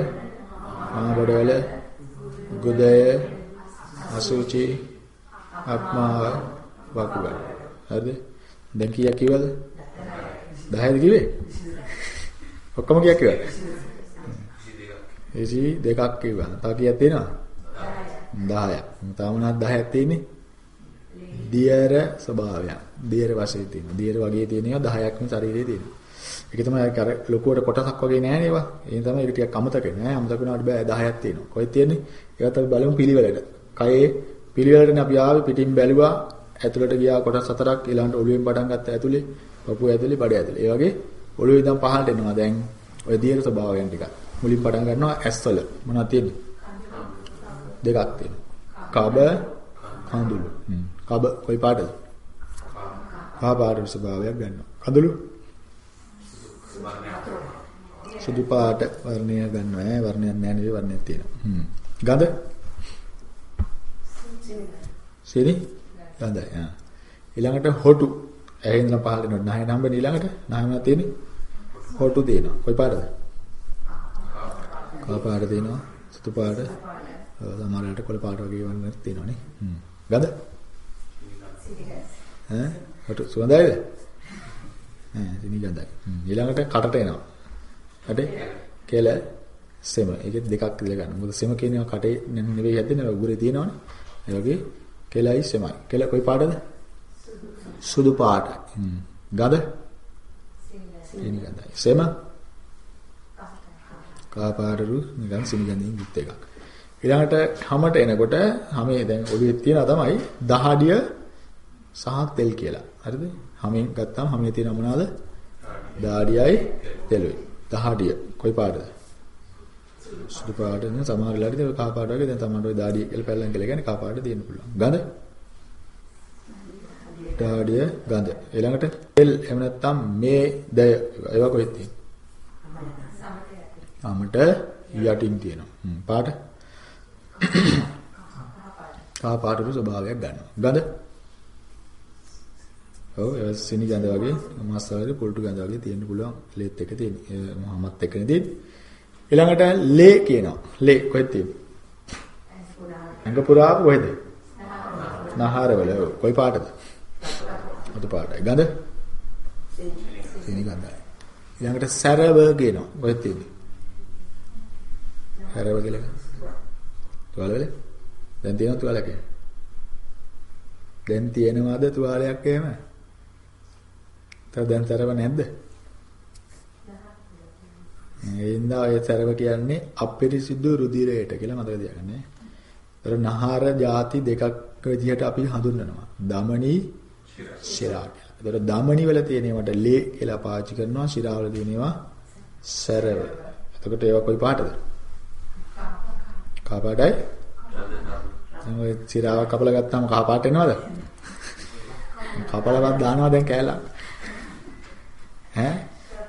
මහා බඩවැල ගුදය අසුචි ආත්මාව වකුගඩ. හරිද? දැන් කීයක් කිව්වද? 10ද කිව්වේ? ඔක්කොම කීයක් කිව්වද? 22 දෙකක් කිව්වා. තව කීයක් තියෙනවද? 10ක්. තාම නම් 10ක් තියෙන්නේ. දියර ස්වභාවය. දියර වශයෙන් තියෙනවා. දියර වගේ තියෙන ඒවා 10ක්ම ශරීරයේ තියෙනවා. ඒක තමයි අර ලොකුවට කොටසක් වගේ නෑ නේවා. ඒ තමයි ඒක ටිකක් අමතක නෑ. අමතක වුණාට බෑ 10ක් තියෙනවා. කොහෙද තියෙන්නේ? ඒවත් අපි බලමු පිළිවෙලට. කයේ පිළිවෙලටනේ අපි ආවේ පිටින් බැලුවා. ඇතුළට ගියා කොටස් හතරක් ඊළඟට ඔළුවෙන් පටන් ගත්ත ඇතුලේ, පපුව ඇතුලේ, බඩ ඇතුලේ. ඒ වගේ ඔළුවේ ඉඳන් පහළට එනවා. දැන් ඔය දියර ස්වභාවයන් ටික. මුලින් පටන් ගන්නවා ඇස්වල. මොනවද තියෙන්නේ? දෙකක් තියෙනවා. කබ, කඳුළු. කබ කොයි පාටද? කහ පාට ස්වභාවයක් ගන්නවා. කඳුළු සුදු පාට වර්ණය ගන්නවා ඈ වර්ණයක් නැහැ නෙවෙයි වර්ණයක් තියෙනවා. හ්ම්. ගඳ? සිරි? ගඳයි. ආ. ඊළඟට හොටු. ඇහෙන් ඉඳලා පහළ වෙනවා. නහය නම්බර ඊළඟට නහයම තියෙන්නේ හොටු තියෙනවා. කොයි පාටද? කහ පාට තියෙනවා. සුදු පාට. සමහරවිට කොළ පාට වගේ වර්ණ තියෙනවා නේ. හ්ම්. ගඳ? ඈ හොටු සුවඳයිද? ඈ සිනි ගඳයි. ඊළඟට කටට එනවා. කටේ කෙල සෙම. ඒකෙත් දෙකක් ඉඳලා ගන්න. මොකද සෙම කියන්නේ කටේ නෙවෙයි හැදෙන්නේ උගුරේ තියෙනවනේ. ඒ වගේ කෙලයි සෙමයි. කෙල කොයි පාටද? සුදු පාටයි. ගඳ? සිනි ගඳයි. සෙම? කා පාටරු නිකන් සිනි ගඳින් යුත් එකක්. ඊළඟට හැමට එනකොට හැමේ දැන් ඔළුවේ තියෙනවා තමයි දහඩිය සහ තෙල් කියලා. හරිද? හැමෙන් ගත්තාම හැමේ තියෙන මොනවාද? දාඩියයි තෙලුයි. දහඩිය කොයි පාටද? සුදු පාට නේ සමහර වෙලාවට ඒක කහ පාට වගේ දැන් තමයි ඔය දාඩිය කියලා පැල්ලම් කියලා කියන්නේ කහ පාට තියෙන්න පුළුවන්. ගඳ? දාඩිය ගඳ. ඊළඟට තෙල් එහෙම නැත්නම් මේ දය ඒවා කොහෙද තියෙන්නේ? අමට යටින් තියෙනවා. හ්ම් පාට? කහ පාටට ස්වභාවයක් ගන්නවා. ගඳ? ඔව් ඒ සිනි ගඳ වගේ මස් වගේ පොල්ටු ගඳ වගේ තියෙන්න පුළුවන් ලේත් එක තියෙන. මහමත් එක්කනේ තියෙන්නේ. ඊළඟට ලේ කියනවා. ලේ කොහෙද තියෙන්නේ? ඇඟ පුරා කොහෙද? නහරවල. කොයි පාටද? අතු පාටයි. ගඳ? සිනි ගඳයි. ඊළඟට සැරව කියනවා. කොහෙද තියෙන්නේ? සැරව කියලා. තුවාල වල? දැන් තියෙනවද තුවාලයක්? දැන් තියෙනවද තුවාලයක් එහෙම? තව දැන් සැරව නැද්ද? එින්ද ඔය සැරව කියන්නේ අපිරිසිදු රුධිරයට කියලා මතක තියාගන්න. ඒතර නහර ಜಾති දෙකක් විදිහට අපි හඳුන්වනවා. දමනි ශිරා කියලා. ඒතර දමනි වල තියෙනවට ලේ කියලා පාවිච්චි කරනවා. ශිරා වල තියෙනවා සැරව. එතකොට ඒවා කොයි පාටද? කහ පාටයි. දැන් ඔය ශිරාව කපලා ගත්තාම කහ පාට එනවද? කපලවත් දානවා දැන් කෑලා. ඈ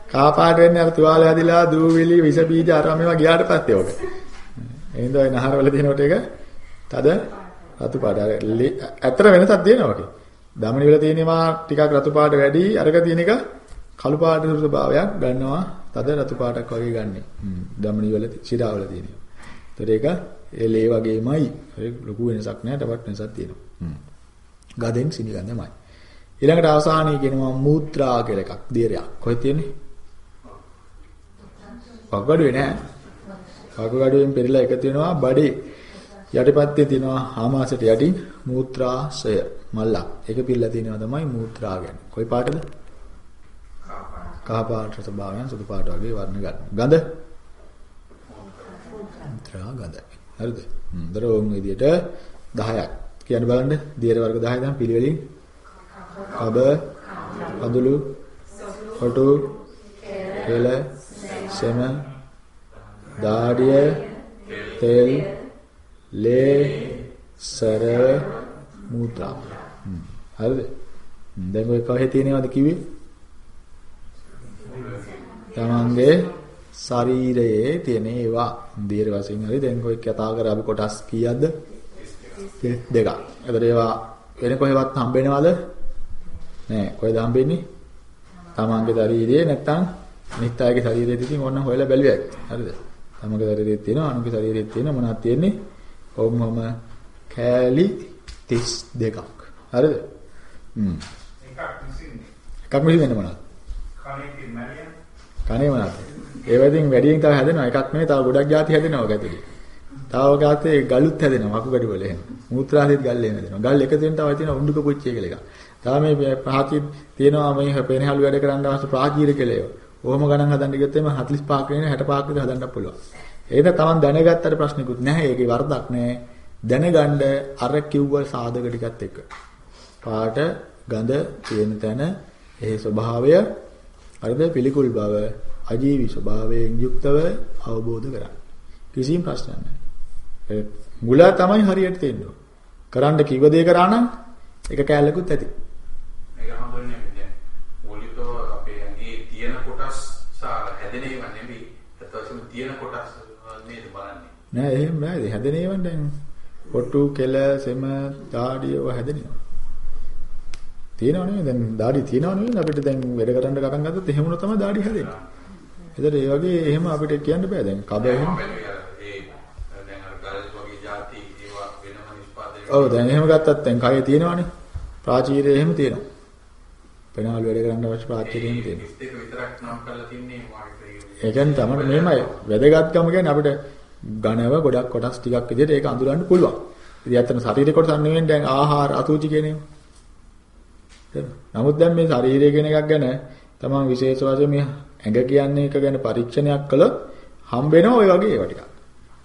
කාපාට වෙන්නේ අර තුවාලය ඇදිලා දූවිලි විස බීජ අර මේවා ගියාට පස්සේ ඔක. එහෙනම් ඔය නහරවල තියෙනකොට ඒක තද රතු පාට. අතර වෙනසක් තියෙනවා ඔකේ. දමණි වල තියෙනවා ටිකක් රතු පාට වැඩි අරක තියෙන එක කළු පාට ස්වභාවයක් ගන්නවා තද රතු පාටක් වගේ ගන්නෙ. දමණි වල ශිරා වල තියෙනවා. ඒතර ඒක ඒ ලේ වගේමයි. ඒක ලොකු වෙනසක් නෑ ටපක් වෙනසක් තියෙනවා. ගදෙන් සිනි ගන්නෙමයි. ඊළඟට අවසානයේ කියනවා මූත්‍රා කියලා එකක්. දියරයක්. කොහෙද තියෙන්නේ? වගඩුවේ නෑ. වගඩුවෙන් පෙරලා එකතු වෙනවා බඩේ යටිපැත්තේ තියෙනවා ආමාශයට යටින් මූත්‍රාශය මල්ලක්. ඒක පිළලා තියෙනවා තමයි මූත්‍රා කියන්නේ. කොයි පාටද? කහ පාට ස්වභාවයෙන් සුදු පාට වගේ වර්ණ ගන්න. ගඳ? මූත්‍රා ගඳ. හරිද? හ්ම්. දරෝම් විදියට 10ක්. කියන්න බලන්න. දියර වර්ග 10 දැන් පිළිවෙලින් කබ, කඳුළු, කොටු, කෙල, සෙම, දාඩිය, තෙල්, ලේ, සර, මූත්‍රා. හරිද? දැන් ඔය කවහේ තියෙනවද කිව්වේ? තමන්ගේ ශරීරයේ තියෙන ඒවා දීර්ඝ වශයෙන් හරි දැන් ඔය කතා කර අපි කොටස් කීයක්ද? දෙකක්. ඒතර ඒවා වෙන කොහෙවත් හම්බෙනවද? නෑ. කොහෙද හම්බෙන්නේ? තමන්ගේ ශරීරයේ නැත්තම් අනිත් අයගේ ශරීරයේ තියෙන ඕන හොයලා බැලුවා. හරිද? තමන්ගේ ශරීරයේ තියෙනවා අනුගේ ශරීරයේ තියෙන මොනවද තියෙන්නේ? ඔව්මම කෑලි 32ක්. හරිද? හ්ම්. එකක් මිසින්නේ. එකක් මිසි වෙන්න මොනවද? කණේ මැරියන්. කණේ මොනවද? ඒ වදින් වැඩියෙන් තව හැදෙනවා. එකක් නෙවෙයි තව ගොඩක් ಜಾති හැදෙනවා ඔක ඇතුලේ. තව ගාතේ ගලුත් හැදෙනවා වකු ගඩු වල එහෙම. මූත්‍රාසෙත් ගල් එහෙම හැදෙනවා. ගල් එක තියෙන තව තියෙනවා උණ්ඩුක පුච්චිය කියලා එකක්. තව මේ ප්‍රාචී තියෙනවා මේ පේනහළු වැඩ කරන්න අවශ්‍ය ප්‍රාචීර කියලා ඒවා. ඔහොම ගණන් හදන්න ගියොත් එimhe 45ක් වෙන 65ක් විතර හදන්න පුළුවන්. ඒක තමන් දැනගත්තට ප්‍රශ්නිකුත් නැහැ. ඒකේ වරදක් නැහැ. දැනගන්න අර කිව්ව සාධක ටිකත් එක්ක. පාට ගඳ තියෙන තැන ඒ ස්වභාවය අරද පිළිකුල් බව අජීවි ස්වභාවයෙන් යුක්තව අවබෝධ කරගන්න. කිසිම ප්‍රශ්නයක් නැහැ. මුල තමයි හරියට තියෙන්නේ. කරන්න කිව්ව දේ කරා නම් ඒක කැලලකුත් ඇති. මේක හම්බුනේ දැන් මොලිතෝ අපේ ඇඟේ තියෙන කොටස් සාර හැදෙන ඒවා නෙමෙයි. ඒත් වශයෙන් තියෙන කොටස් නේද බලන්නේ. නෑ එහෙම නෑ. හැදෙන ඒවා දැන් පොට්ටු කෙල සෙම දාඩිය ඔය හැදෙනවා. තියෙනව නෙවෙයි දැන් දාඩි තියෙනව නෙවෙයි අපිට දැන් වැඩ කරන්න ගටන් ගත්තොත් එහෙම තමයි දාඩි හැදෙන්නේ. ඒතර ඒ වගේ එහෙම අපිට කියන්න බෑ දැන් කබ එහෙම. ඔව් දැන් එහෙම ගත්තත් දැන් කයේ තියෙනවනේ. ප්‍රාචීරය එහෙම තියෙනවා. පෙනාල් වැඩ කරන්න අවශ්‍ය එහෙම තියෙනවා. ඒක විතරක් නම් කරලා තින්නේ වාගේ ඒ කියන්නේ තමයි මෙහෙමයි වැදගත්කම කියන්නේ අපිට ඝනව ගොඩක් කොටස් ටිකක් විදිහට ඒක අඳුරන්න පුළුවන්. ඉතින් ඇත්තට ශරීර කොටස් නෙවෙයි දැන් ආහාර අසුචි කියන ඒවා. නමුත් දැන් මේ ශරීරය කියන එකක් ගැන තමන් විශේෂ වශයෙන් මේ ඇඟ කියන්නේ එක ගැන පරීක්ෂණයක් කළොත් හම්බ වෙනවා ওই වගේ ඒවා ටිකක්.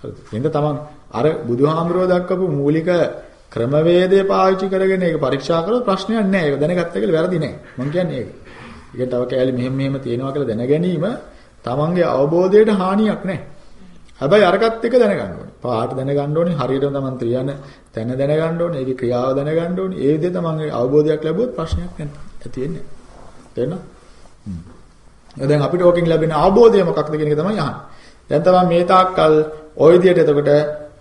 හරිද? එහෙනම් තමන් අර බුදුහාමුදුරුවෝ දක්වපු මූලික ක්‍රමවේදය පාවිච්චි කරගෙන ඒක පරීක්ෂා කරොත් ප්‍රශ්නයක් නැහැ. ඒක දැනගත්ත කියලා වැරදි නැහැ. මම කියන්නේ ඒක. ඒක තව කෑලි මෙහෙම මෙහෙම තියෙනවා කියලා දැන ගැනීම තමන්ගේ අවබෝධයට හානියක් නැහැ. හැබැයි අරකට එක දැනගන්න ඕනේ. පාට දැනගන්න ඕනේ. හරියටම තමන් ත්‍රියන තැන දැනගන්න ඕනේ. ඒකේ ක්‍රියාව දැනගන්න ඕනේ. ඒ විදිහට තමන්ගේ අවබෝධයක් ලැබුවොත් ප්‍රශ්නයක් නැති වෙන්නේ. තේරෙනවද? හ්ම්. දැන් අපිට ඕකෙන් ලැබෙන අවබෝධය මොකක්ද කියන එක තමයි අහන්නේ. දැන් තමයි මේ තාක්කල් ওই විදිහට එතකොට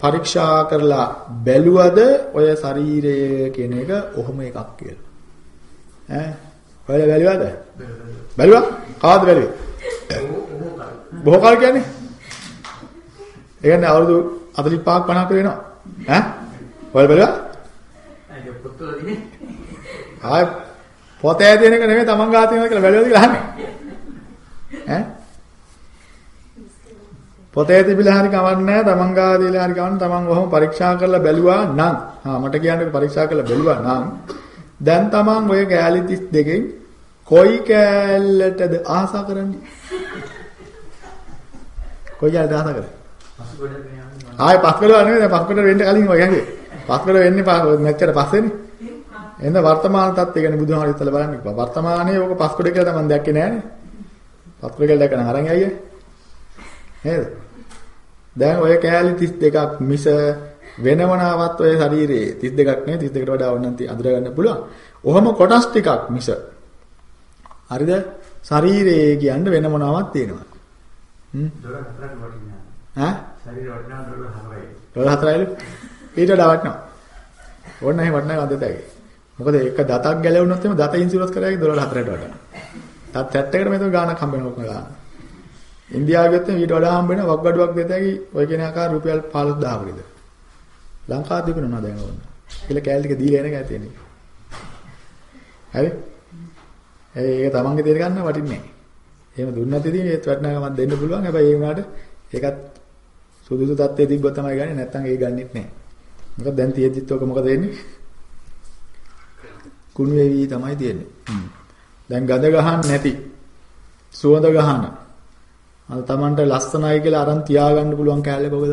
පරීක්ෂා කරලා බැලුවද ඔය ශරීරය කියන එක ඔහොම එකක් කියලා. ඈ ඔයාලා බැලුවද? බැලුවා? කාවද බැලුවේ? බොහෝ කාල කියන්නේ? ඒ කියන්නේ අවුරුදු 45ක් 50ක් වෙනවා. ඈ? ඔයාලා බැලුවා? ඒක පොත්වලදී ආය පොතේ තියෙන එක නෙමෙයි තමන් ගා තියෙනවා කියලා බැලුවද කියලා අහන්නේ. ඈ? පොතේ තිබිලා හරි කවන්නේ නැහැ තමන් ගා දීලා හරි කවන්නේ තමන් ඔහොම පරීක්ෂා කරලා බැලුවා නම් හා මට කියන්නේ පරීක්ෂා කරලා බැලුවා නම් දැන් තමන් ඔය කෑලි 32කින් කොයි කෑල්ලටද ආස කරන්නේ? කොයි කෑල්ලට ආස කරන්නේ? පසුබඩ යනවා. ආයේ පස්කලව නෙවෙයි දැන් පස්කලව වෙන්න කලින් වගේ හැංගේ. පස්කලව වෙන්නේ පා- මෙච්චර පස්සේනේ. එහෙනම් වර්තමාන තත්ත්වය ගැන බුදුහාම ඉස්සලා බලන්න කිව්වා. වර්තමානයේ ඕක පස්කොඩ කියලා තමයි දැක්කේ නෑනේ. පස්කොඩ කියලා දැක්කම අරන් ඇයියේ? නේද? දැන් ඔය කෑලි 32ක් මිස වෙනවනාවත් ඔය ශරීරයේ 32ක් නේ 32කට වඩා වුණනම් අඳුර ගන්න පුළුවන්. ඔහොම කොටස් ටිකක් මිස. හරිද? ශරීරයේ කියන්නේ වෙන මොනවාවක් තියෙනවා. හ්ම්. ඈ? ශරීර වටිනවා දොර හතරයි. ඩොලර් හතරයිලු. ඊට වඩා වටනවා. ඕන්න එහෙම වටනවා අදතයි. මොකද එක දතක් ගැලවුණොත් එimhe දත ඉන්ෂුරන්ස් කරාගේ ඩොලර් හතරට වටනවා. තත් සෙට් එකට මෙතන ගාණක් හම්බ වෙනවා කොහොමද? ඉන්දියාව ගත්තම ඊට වඩා හම්බ වෙන වග්ගඩුවක් දෙතැකි ඔය කියන ආකාර රුපියල් 15000ක විතර. ලංකාව දීපනවා දැන් ඕන්න. කියලා කෑලි ටික දීලා එන එකයි තියෙන්නේ. හරි? ඒක තමන්ගේ දේට ගන්න වටින්නේ නැහැ. එහෙම දුන්නත් ඉතින් ඒත් වටිනාකමක් දෙන්න පුළුවන්. හැබැයි ඒ වුණාට ඒකත් සුදුසු තත්ත්වයේ තිබ්බොත් තමයි ගන්නේ නැත්නම් ඒක ගන්නෙත් නැහැ. මොකද දැන් තියෙද්දිත් ඔක මොකද වෙන්නේ? කුණු වෙවි තමයි තියෙන්නේ. දැන් ගඳ ගහන්න නැති සුවඳ ගහන අර Tamanට ලස්සනයි කියලා අරන් තියාගන්න පුළුවන් කෑල්ල කොකද?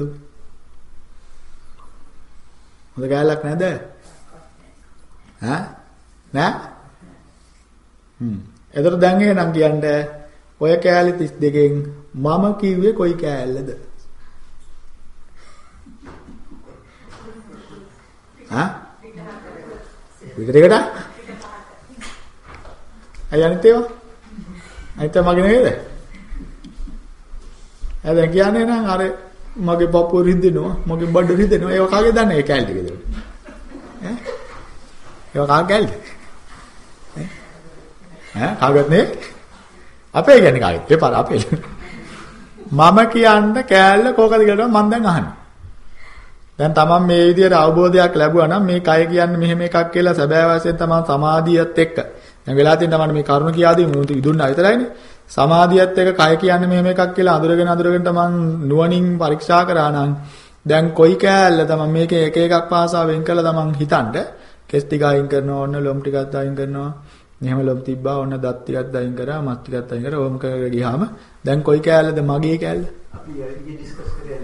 හොඳ කෑල්ලක් නැද? ඈ? නෑ? හ්ම්. එතකොට දැන් එහෙනම් කියන්නේ ඔය කෑලි 32කින් මම කිව්වේ කොයි කෑල්ලද? ඈ? විතරයකට? අය අනිත් ඒවා? අනිත් ඒවා මගේ නෙවෙයිද? එයා දැන් කියන්නේ නම් අර මගේ පපුව රිදෙනවා, මගේ බඩ රිදෙනවා. ඒවා කාගේ දන්නේ ඒ කැලේ ටිකද? ඈ? ඒවා කාගේ කැලේද? ඈ? කාගේත් නේ? අපේ කියන්නේ කාගේද? ඒ පාර අපේ. මම කියන්න කෑල්ල කෝකද කියලා මම දැන් අහන්නේ. දැන් තමන් මේ විදිහට අවබෝධයක් ලැබුවා නම් මේ කය කියන්නේ මෙහෙම එකක් කියලා සැබෑ වශයෙන් තමන් සමාධියත් එක්ක දැන් වෙලා තියෙන තමන් මේ කරුණ කියාදී මුතු ඉදුන්නා විතරයිනේ සමාධියත් එක්ක කය කියන්නේ මෙහෙම එකක් කියලා අඳුරගෙන අඳුරගෙන තමන් නුවණින් පරීක්ෂා කරා නම් දැන් කොයි කෑල්ල තමන් මේකේ එක එකක් පාසා වෙන් කළා තමන් හිතන්න කෙස් ටික අයින් කරනවා ඔන්න ලොම් ටිකක් අයින් කරනවා මෙහෙම ලොම් තිබ්බා ඔන්න දත් ටිකක් අයින් කරා මස් ටිකක් අයින් කරා ඕම් කරගෙන ගියාම දැන් කොයි කෑල්ලද මගේ කෑල්ල? අපි ඊයේ ඩිස්කස් කරේ.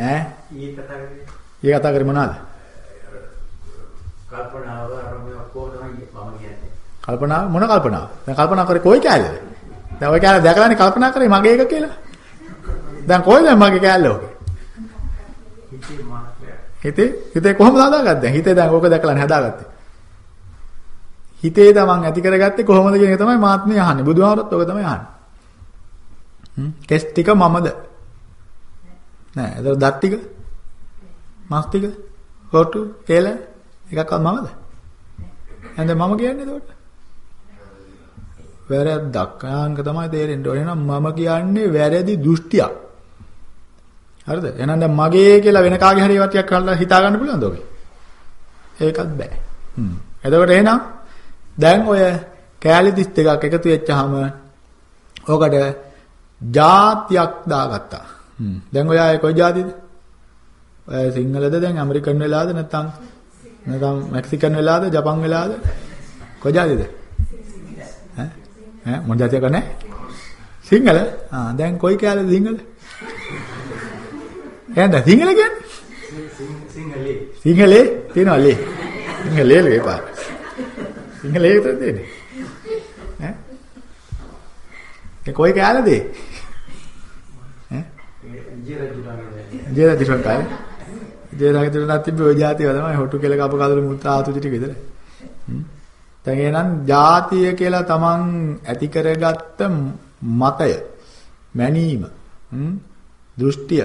ඈ? ඊයේ කතා කරේ. ඊ කතා කරේ මොනවාද? කල්පනාව අරමුණ කොහොමද මම කියන්නේ. කල්පනා මොන කල්පනාව? දැන් කල්පනා කරේ කොයි කෑල්ලද? දැන් ඔය කෑල්ල දැකලානේ කල්පනා කරේ මගේ එක කියලා. දැන් කොයිද මගේ කෑල්ල ඔක? හිතේ මාත්‍රය. හිතේ හිතේ කොහොමද හදාගත්තේ? හිතේ දැන් ඕක දැකලානේ හදාගත්තේ. හිතේ තමන් ඇති කරගත්තේ කොහොමද කියන එක තමයි මාත්මේ අහන්නේ. බුදුහාමරත් ඔක තමයි අහන්නේ. හ්ම් කෙස් ටික මමද? නෑ. ඒතර දත් ටික? මස් ටික? හොටු, කේල එකක්වත් මමද? එහෙනම් මම කියන්නේ එතකොට? වැරද්දක්. ආංග තමයි තේරෙන්න ඕනේ. එහෙනම් මම කියන්නේ වැරදි දෘෂ්ටියක්. හරිද? එහෙනම් දැන් මගේ කියලා වෙන කාගේ හරි වටියක් කරලා හිතා ගන්න පුළුවන්ද ඔබේ? ඒකත් බෑ. හ්ම්. එතකොට එහෙනම් දැන් ඔය කෑලි 32ක් එකතු වෙච්චාම ඕකට જાතියක් දාගත්තා. හ්ම්. දැන් ඔයා ඒ කොයි જાතියද? ඔය සිංහලද දැන් ඇමරිකන් වෙලාද නැත්නම් නැත්නම් මෙක්සිකන් වෙලාද ජපන් වෙලාද? කොයි જાතියද? ඈ? ඈ මොන જાතියක් නැහැ? සිංහල? ආ දැන් කොයි කෑල්ලද සිංහල? එහෙනම් සිංහල කියන්නේ? සිංහලේ සිංහලේ තියනවා ලේ. සිංහලේ ලේ පාර. සිංහලේ විතර තියෙන්නේ. ඈ? ඒ කොයි කෑල්ලද? ජීරජුණගේ ජේ රජුන් කාලේ. ජේ රජුන්ට තිබ්බ ඔය જાතිය තමයි හොටු කෙල කප කඳුළු මුත්ත ආතුති ටික විතරයි. හ්ම්. දැන් එහෙනම් ಜಾතිය කියලා තමන් ඇති කරගත්ත මතය මැනීම දෘෂ්ටිය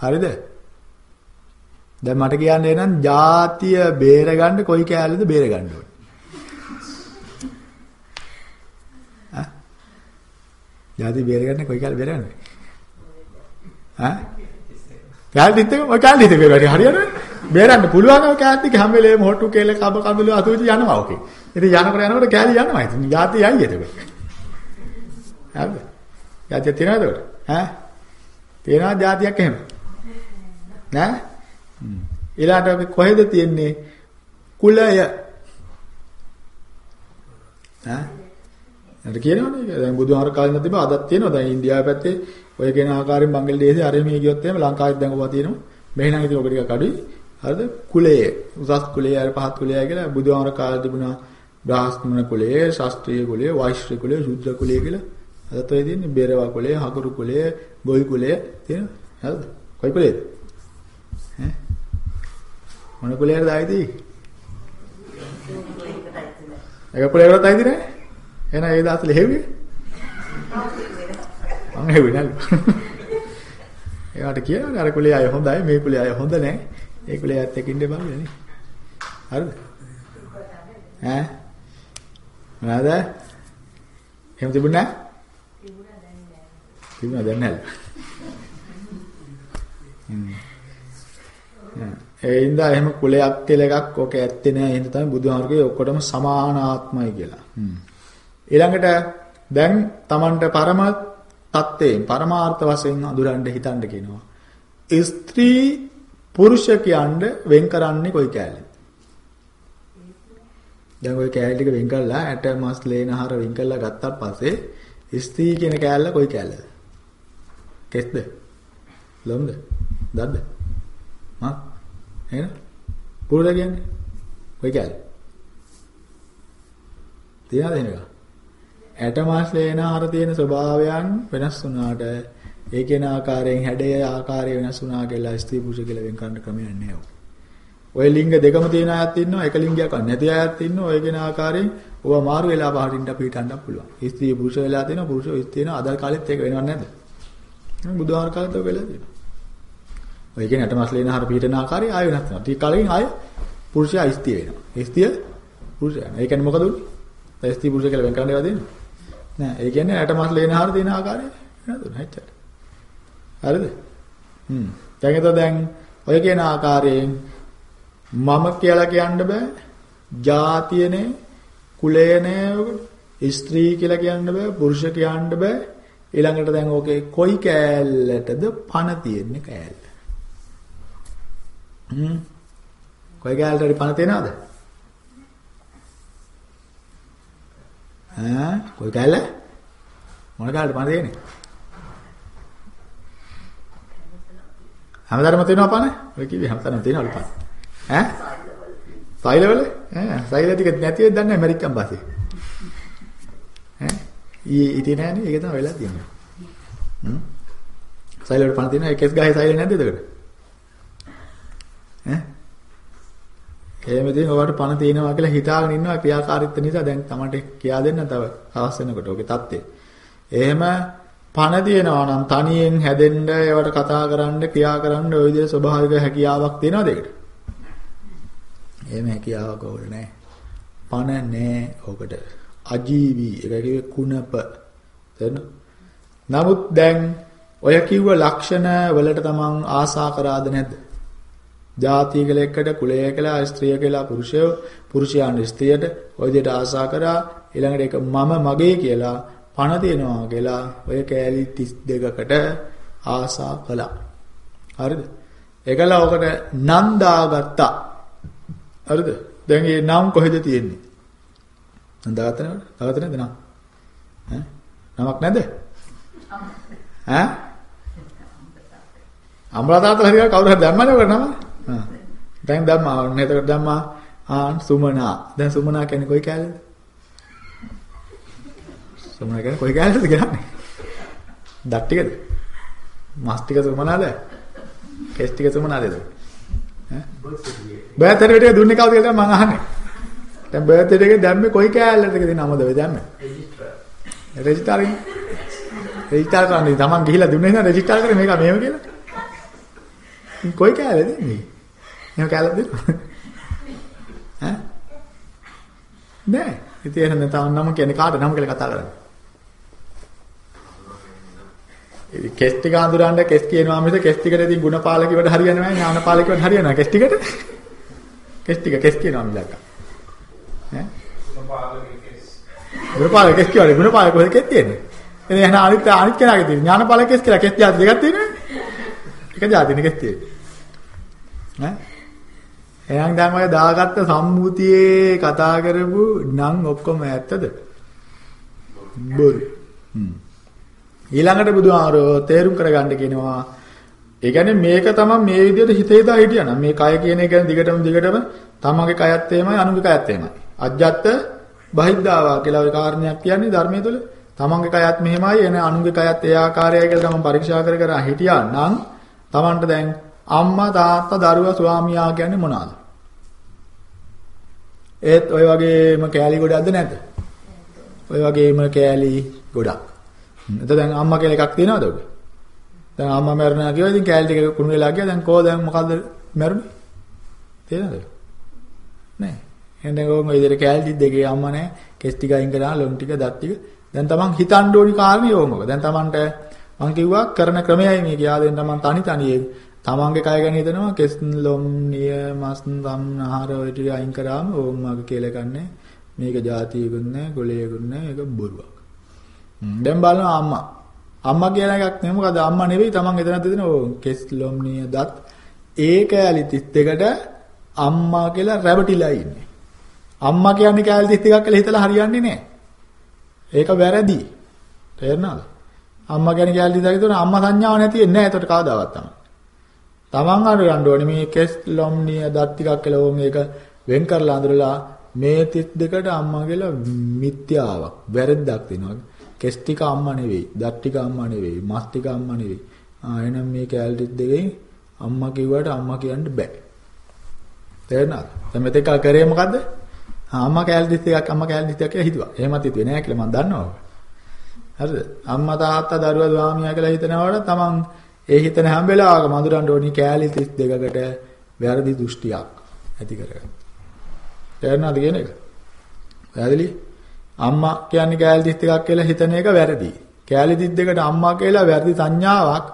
හරිද? දැන් මට කියන්න එහෙනම් ಜಾතිය බේරගන්න කොයි කැලේද බේරගන්න ඕනේ? ಜಾති බේරගන්න කොයි කැලේ බේරගන්න? ඈ කැලේත් එක ඔය කැලේත් එක බේරගන්න. හරියද බේරන්න පුළුවන් ඔය කැලේත් එක හැම වෙලේම හොටු කේල කබ කඳුළු අතුවිලි යනවා. ඔකේ ඉතින් යනකොට යනකොට කෑලි යනවා. ඉතින් යාතේ යයි එතකොට. හරිද? යාතිය තියනවද උඩ? ඈ? තියනවා જાතියක් එහෙම. නෑ? ඊළාට අපි කොහෙද තියෙන්නේ? කුලය. ඈ? අර කියනවනේ දැන් බුදුහාර කාලේ ඉඳන් තිබා අදත් තියෙනවා දැන් ඉන්දියාව පැත්තේ ඔය කියන ආකාරයෙන් බංගලදේශේ අර මේ ගියොත් එහෙම ලංකාවෙත් දැන් ඔවා තියෙනවා මෙහෙ නම් ඉතින් ඔක ටිකක් අඩුයි හරිද කුලය උසස් කුලය අර පහත් කුලය කියලා බුදුහාර කාලේ තිබුණා බ්‍රාහ්මණ කුලයේ, ශාස්ත්‍රීය කුලයේ, වෛශ්‍ය කුලයේ, ශුද්ධ කුලයේ කියලා අදත් ඔය තියෙන්නේ බෙරව කුලයේ, හකුරු කුලයේ, ගොවි කුලයේ තියෙන නේද? කොයි කුලේද? ඈ මොන කුලයකටද ආйти? එක කුලයකටද ආйти නෑ? එහෙනම් ඒ දාස් ලෙහෙව්වේ? මම හෙව්වේ නෑ. ඒකට කියනවා අර කුලයේ අය හොඳයි, මේ කුලයේ අය හොඳ නෑ. ඒ කුලයේත් එක්ක ඉන්න බෑ නේ. හරිද? ඈ මොනවාද? එහෙම තිබුණේ නෑ? තිබුණා දැන් නෑ. ඒ ඉඳා එහෙම කුලයක් කියලා එකක් ඔක ඇත්තේ නෑ. එහෙනම් තමයි බුදුහාමුදුරුවෝ ඔක්කොටම සමානාත්මයි කියලා. ඊළඟට දැන් Tamanට පරම தත්ත්වයෙන් පරමාර්ථ වශයෙන් අඳුරන්න හිතන්න කියනවා. ස්ත්‍රී පුරුෂ කියන්න වෙන් කරන්නේ කොයි කෑල්ලද? දැන් ওই කෑල්ල ටික වෙන් කරලා ඇට මස් ලේන ආහාර වෙන් කරලා ගත්තාට පස්සේ ස්ත්‍රී කියන කෑල්ල කොයි කෑල්ලද? කෙස්ද? ලොම්ද? දද්ද? මා එහෙනම් පුරුෂ කියන්නේ කොයි කෑල්ල? තියනද එහෙනක? ඇට මස් ලේන ආහාර තියෙන ස්වභාවයන් වෙනස් වුණාට ඒ කියන ආකාරයෙන් හැඩය ආකාරය වෙනස් වුණා කියලා ස්ත්‍රී පුරුෂ කියලා වෙන් කරන්න ක්‍රමයක් නැහැ. ඔය ලිංග දෙකම තියෙන අයත් ඉන්නවා එක ලිංගයක් නැති අයත් ඉන්නවා ඔය කියන ආකාරයෙන් ඔවා මාරු වෙලා පහටින්ට පිටන්න පුළුවන්. ස්ත්‍රී පුරුෂ වෙලා තියෙනවා පුරුෂ ඉස් තියෙනවා අද කාලෙත් ඒක වෙනව නැද්ද? බුදුහාර කාලෙත් ඔය වෙලා තියෙනවා. ඔය කියන්නේ අටමස් ලේන ආහාර පිටන ආකාරය ආය වෙනස් වෙනවා. ටික කාලෙකින් ආය පුරුෂයා ස්ත්‍රී වෙනවා. ස්ත්‍රිය පුරුෂයා. ඒ කියන්නේ මොකද උනේ? දැන් ස්ත්‍රී පුරුෂ කියලා වෙන් කරන්න ඒවා දෙන්නේ. නෑ ඒ කියන්නේ අටමස් ලේන ආහාර තියෙන ආකාරය වෙනද? හැච්චට. හරිද? හ්ම්. දැන් එතකොට දැන් ඔය කියන ආකාරයෙන් මම කියලා කියන්න බෑ. ජාතියනේ, කුලයනේ, ස්ත්‍රී කියලා කියන්න බෑ, පුරුෂ කියන්න බෑ. ඊළඟට දැන් ඕකේ කොයි කෑල්ලටද පණ තියෙන්නේ කෑල්ල? හ්ම්. කොයි කෑල්ලටද පණ තියනවද? ඈ කොයි කෑල්ල? මොන කෑල්ලට පණ තියෙන්නේ? හැමදාම තියෙනවා පණ? ඔය කිව්වේ හැමදාම තියෙනවලු පණ. ඈ? සෛලවල? ඈ සෛල ටික නැති වෙද්දී දන්නේ ඇමරිකන් භාෂේ. ඈ? ඊ ඉතින් නෑනේ ඒක තමයි වෙලා තියෙන්නේ. හ්ම්. සෛලවල පණ තියෙනවා ඒ කෙස් ගහේ සෛල නැද්ද එතකොට? ඈ? එහෙමදී ඔයාලට පණ තියෙනවා කියලා හිතාගෙන ඉන්නවා ක්‍රියාකාරීත්ව නිසා දැන් තමන්ට කියා දෙන්න තව හවස් වෙනකොට ඔගේ தත්ත්වය. එහෙම පණ දිනනවා නම් තනියෙන් හැදෙන්න ඒවට කතා කරන්න ක්‍රියා කරන්න ওই විදිහේ ස්වභාවික හැකියාවක් තියෙනවද ඒකට? එහෙම හැකියාවක් ඕක නෑ. පණ නෑ ඕකට. අජීවී ඒක කිව්වේ කුණප. තේරෙනවද? නමුත් දැන් ඔය කිව්ව ලක්ෂණ වලට තමන් ආසා කරාද නැද්ද? ජාතිය කියලා එකට කුලය කියලා ස්ත්‍රිය කියලා පුරුෂය පුරුෂයන් ස්ත්‍රියට ඔය විදිහට ආසා කරා ඊළඟට ඒක මම මගේ කියලා පණ දෙනවා කියලා ඔය කෑලි 32කට ආසා කළා. හරිද? ඒකලා ඔකට නම් දාගත්තා. හරිද? දැන් මේ නම් කොහෙද තියෙන්නේ? නම් දාගත්ත නේද? දාගත්ත නේද නම්? ඈ? නමක් නැද? ඈ? අමරදාතල හරියට කවුරු හරි දැම්මනේ ඔකට නම? හා. දැන් දැම්මා. ඔන්න එතකොට දැම්මා ආ සුමනා. දැන් සුමනා කියන්නේ කොයි කෑල්ලද? සුමනා කියන්නේ කොයි කෑල්ලද කියන්නේ? දත් ටිකද? මස් ටික සුමනාද? කෙස් ටික සුමනාද ඒක? ඈ? බර්ත් සර්ටිෆිකේට් බර්ත් සර්ටිෆිකේට් දුන්නේ කවුද කියලා මම අහන්නේ. දැන් බර්ත් සර්ටිෆිකේට් දැම්මේ කොයි කෑල්ලටද කියලා නමද ඔය දැම්මේ? රෙජිස්ටර් රෙජිස්ටර් ඉන්නේ. රෙජිස්ටර් කරන්නේ තමන් ගිහිලා දුන්නේ නැහැ රෙජිස්ටර් කරේ මේක මෙහෙම කියලා. ඉතින් කොයි කෑල්ලද දෙන්නේ? එහෙම කෑල්ලක් දෙන්න. ඈ? නෑ. ඉතින් එහෙනම් තව නම කියන්නේ කාට නම කියලා කතා කරන්නේ? ඉතින් කෙස් ටික අඳුරන්න කෙස් කියනවා මිස කෙස් ටිකට ඉතින් ಗುಣපාලකයවට හරියන්නේ නැහැ ඥානපාලකයවට හරියනවා කෙස් ටිකට? කෙස් ටික කෙස් කියනවා මිලක් ඈ? ගුණපාලක කෙස් කියවනේ ගුණපාලක කොහෙද කෙස් තියෙන්නේ? එනේ එහෙනම් අනිත් අනිත් කෙනාගේ තියෙන ඥානපාලක කෙස් කියලා කෙස් જાති දෙකක් තියෙනවනේ. එක જાතිනේ කෙස් තියෙන්නේ. ඈ? එහෙනම් දැන් ඔය දාගත්ත සම්මුතියේ කතා කරපු නම් ඔක්කොම ඇත්තද? බොරු. හ්ම්. ඊළඟට බුදුහාරෝ තේරුම් කරගන්න කියනවා. ඒ කියන්නේ මේක තමයි මේ විදිහට හිතේ දා හිටියනම් මේ කය කියන එක ගැන දිගටම දිගටම තමන්ගේ කයත් එහෙමයි අනුන්ගේ කයත් එහෙමයි. අජ්ජත් බහිද්ධාවා කියලා ওই කාරණයක් කියන්නේ ධර්මයේ තුල. තමන්ගේ කයත් මෙහෙමයි එන අනුන්ගේ කයත් ඒ ආකාරයයි කියලා තමන් පරීක්ෂා කර කර හිටියා නම් තමන්ට දැන් අම්මා තාත්තා දරුවා ස්වාමියා කියන්නේ මොනවාද? ඒත් ඔය වගේම කෑලි ගොඩක්ද නැද්ද? ඔය වගේම කෑලි ගොඩක්. එතකොට දැන් අම්මා කියලා එකක් තියෙනවද ඔබ? දැන් අම්මා මැරුණා කියවා ඉතින් කෑලි ටික කුණු වෙලා ගියා දැන් කෝ දැන් මොකද්ද මැරුණේ? තේරෙනවද? නෑ. එහෙනම් දැන් ඕම විදිහට කෑලි දෙකේ අම්මා නෑ. කෙස් ටික අයින් කරලා ලොම් ටික දත් ටික. දැන් තමන් හිතන්න ඕනි කාරණේ ඕමක. දැන් තමන්ට මං කිව්වා කරන ක්‍රමයයි මේ කියා දෙන්න තමන් තනි තනියෙන් තමන්ගේ කය ගැන හිතනවා කෙස් ලොම් නිය මස් දම් ආහාර ඔය ටික අයින් කරාම ඕම් මගේ කියලා ගන්නෑ. මේක જાතියකුත් නෑ, ගොලේකුත් නෑ, ඒක බොරුවක්. දැන් බලනවා අම්මා. අම්මා කියලා එකක් නෙමෙයි මොකද අම්මා නෙවෙයි තමන් එතන දෙන ඕ කෙස් ලොම් නිය දත් ඒ කෑලි 32කට අම්මා කියලා රැවටිලා ඉන්නේ. අම්මා කියන්නේ කෑලි 32ක් කියලා හිතලා හරියන්නේ නැහැ. ඒක වැරදි. තේරෙනවද? අම්මා කියන්නේ කෑලි 32ක් විතර අම්මා සංඥාව නැති වෙන්නේ නැහැ. ඒකට කවදාවත් තමයි. තමන් අර ගන්න ඕනේ මේ කෙස් ලොම් නිය දත් ටිකක් කියලා ඕම මේක වෙන් කරලා අඳුරලා මේ 32කට අම්මා කියලා මිත්‍යාවක් වැරද්දක් දෙනවා. කෙස් ටික අම්මා නෙවෙයි, දත් ටික අම්මා නෙවෙයි, මස් ටික අම්මා නෙවෙයි. ආ එහෙනම් මේ කැලරි දෙකෙන් අම්මා කිව්වට අම්මා කියන්න බෑ. තේරෙනවද? දැන් මෙතෙක් කල් කරේ මොකද්ද? අම්මා කැලරි දෙකක් අම්මා කැලරි දෙකක් කියලා හිතුවා. එහෙමත් හිතුවේ නෑ කියලා මම දන්නවා. හරිද? අම්මා තාත්තා දරුවා ස්වාමියා කියලා හිතනවට තමන් ඒ හිතන හැම වෙලාවකම අඳුරන්න ඕනි කැලරි 32කට වැරදි දෘෂ්ටියක් ඇති කරගන්න. තේරෙනවද කියන එක? පැහැදිලි? අම්මා කියන්නේ කෑලි 32ක් කියලා හිතන එක වැරදි. කෑලි 32කට අම්මා කියලා වැරදි සංඥාවක්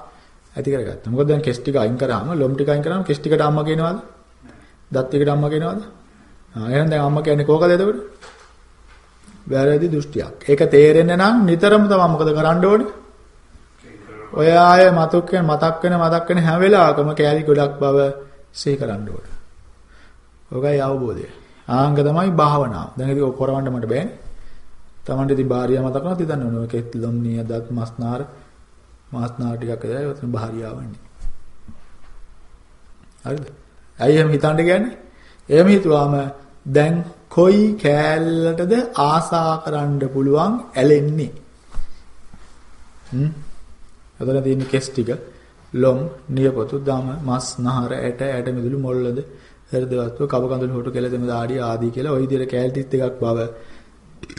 ඇති කරගත්තා. මොකද දැන් කෙස් ටික අයින් කරාම ලොම් ටික අයින් කරාම කෙස් ටිකට අම්මා කියනවාද? දත් ටිකට අම්මා කියනවාද? ආ එහෙනම් දැන් අම්මා කියන්නේ කෝකද එතකොට? වැරදි දෘෂ්ටියක්. ඒක තේරෙන්න නම් නිතරම තමයි මොකද කරන්න ඕනේ? ඔය ආය මතක් වෙන මතක් වෙන මතක් වෙන හැම වෙලාවකම කෑලි ගොඩක් බව සිහි කරන්න ඕනේ. ඔකයි අවබෝධය. ආංග තමයි භාවනාව. දැන් ඒක කරවන්න මට බෑනේ. Tamante ඉතින් භාර්යාව මතක නැති දන්න ඕනේ. ඔය කෙත් ලොම්නිය දත් මස්නාර මාස්නාර ටිකක් ඇදලා ඔතන භාර්යාවන්නේ. හරිද? ඇයි එහෙම හිතන්න කියන්නේ? එහෙම හිතුවාම දැන් කොයි කෑල්ලටද ආසා කරන්න පුළුවන් ඇලෙන්නේ? හ්ම්? අතන තියෙන කෙස් ටික ලොම්, නියපොතු, දම, මස්, නහර, ඇට, ඇට මිදුළු මොල්ලද, හෘදවත්ව, කබ කඳුළු හොටු කෙලෙදම දාඩිය ආදී කියලා ওই විදිහට කෑල්ටිත් එකක් බව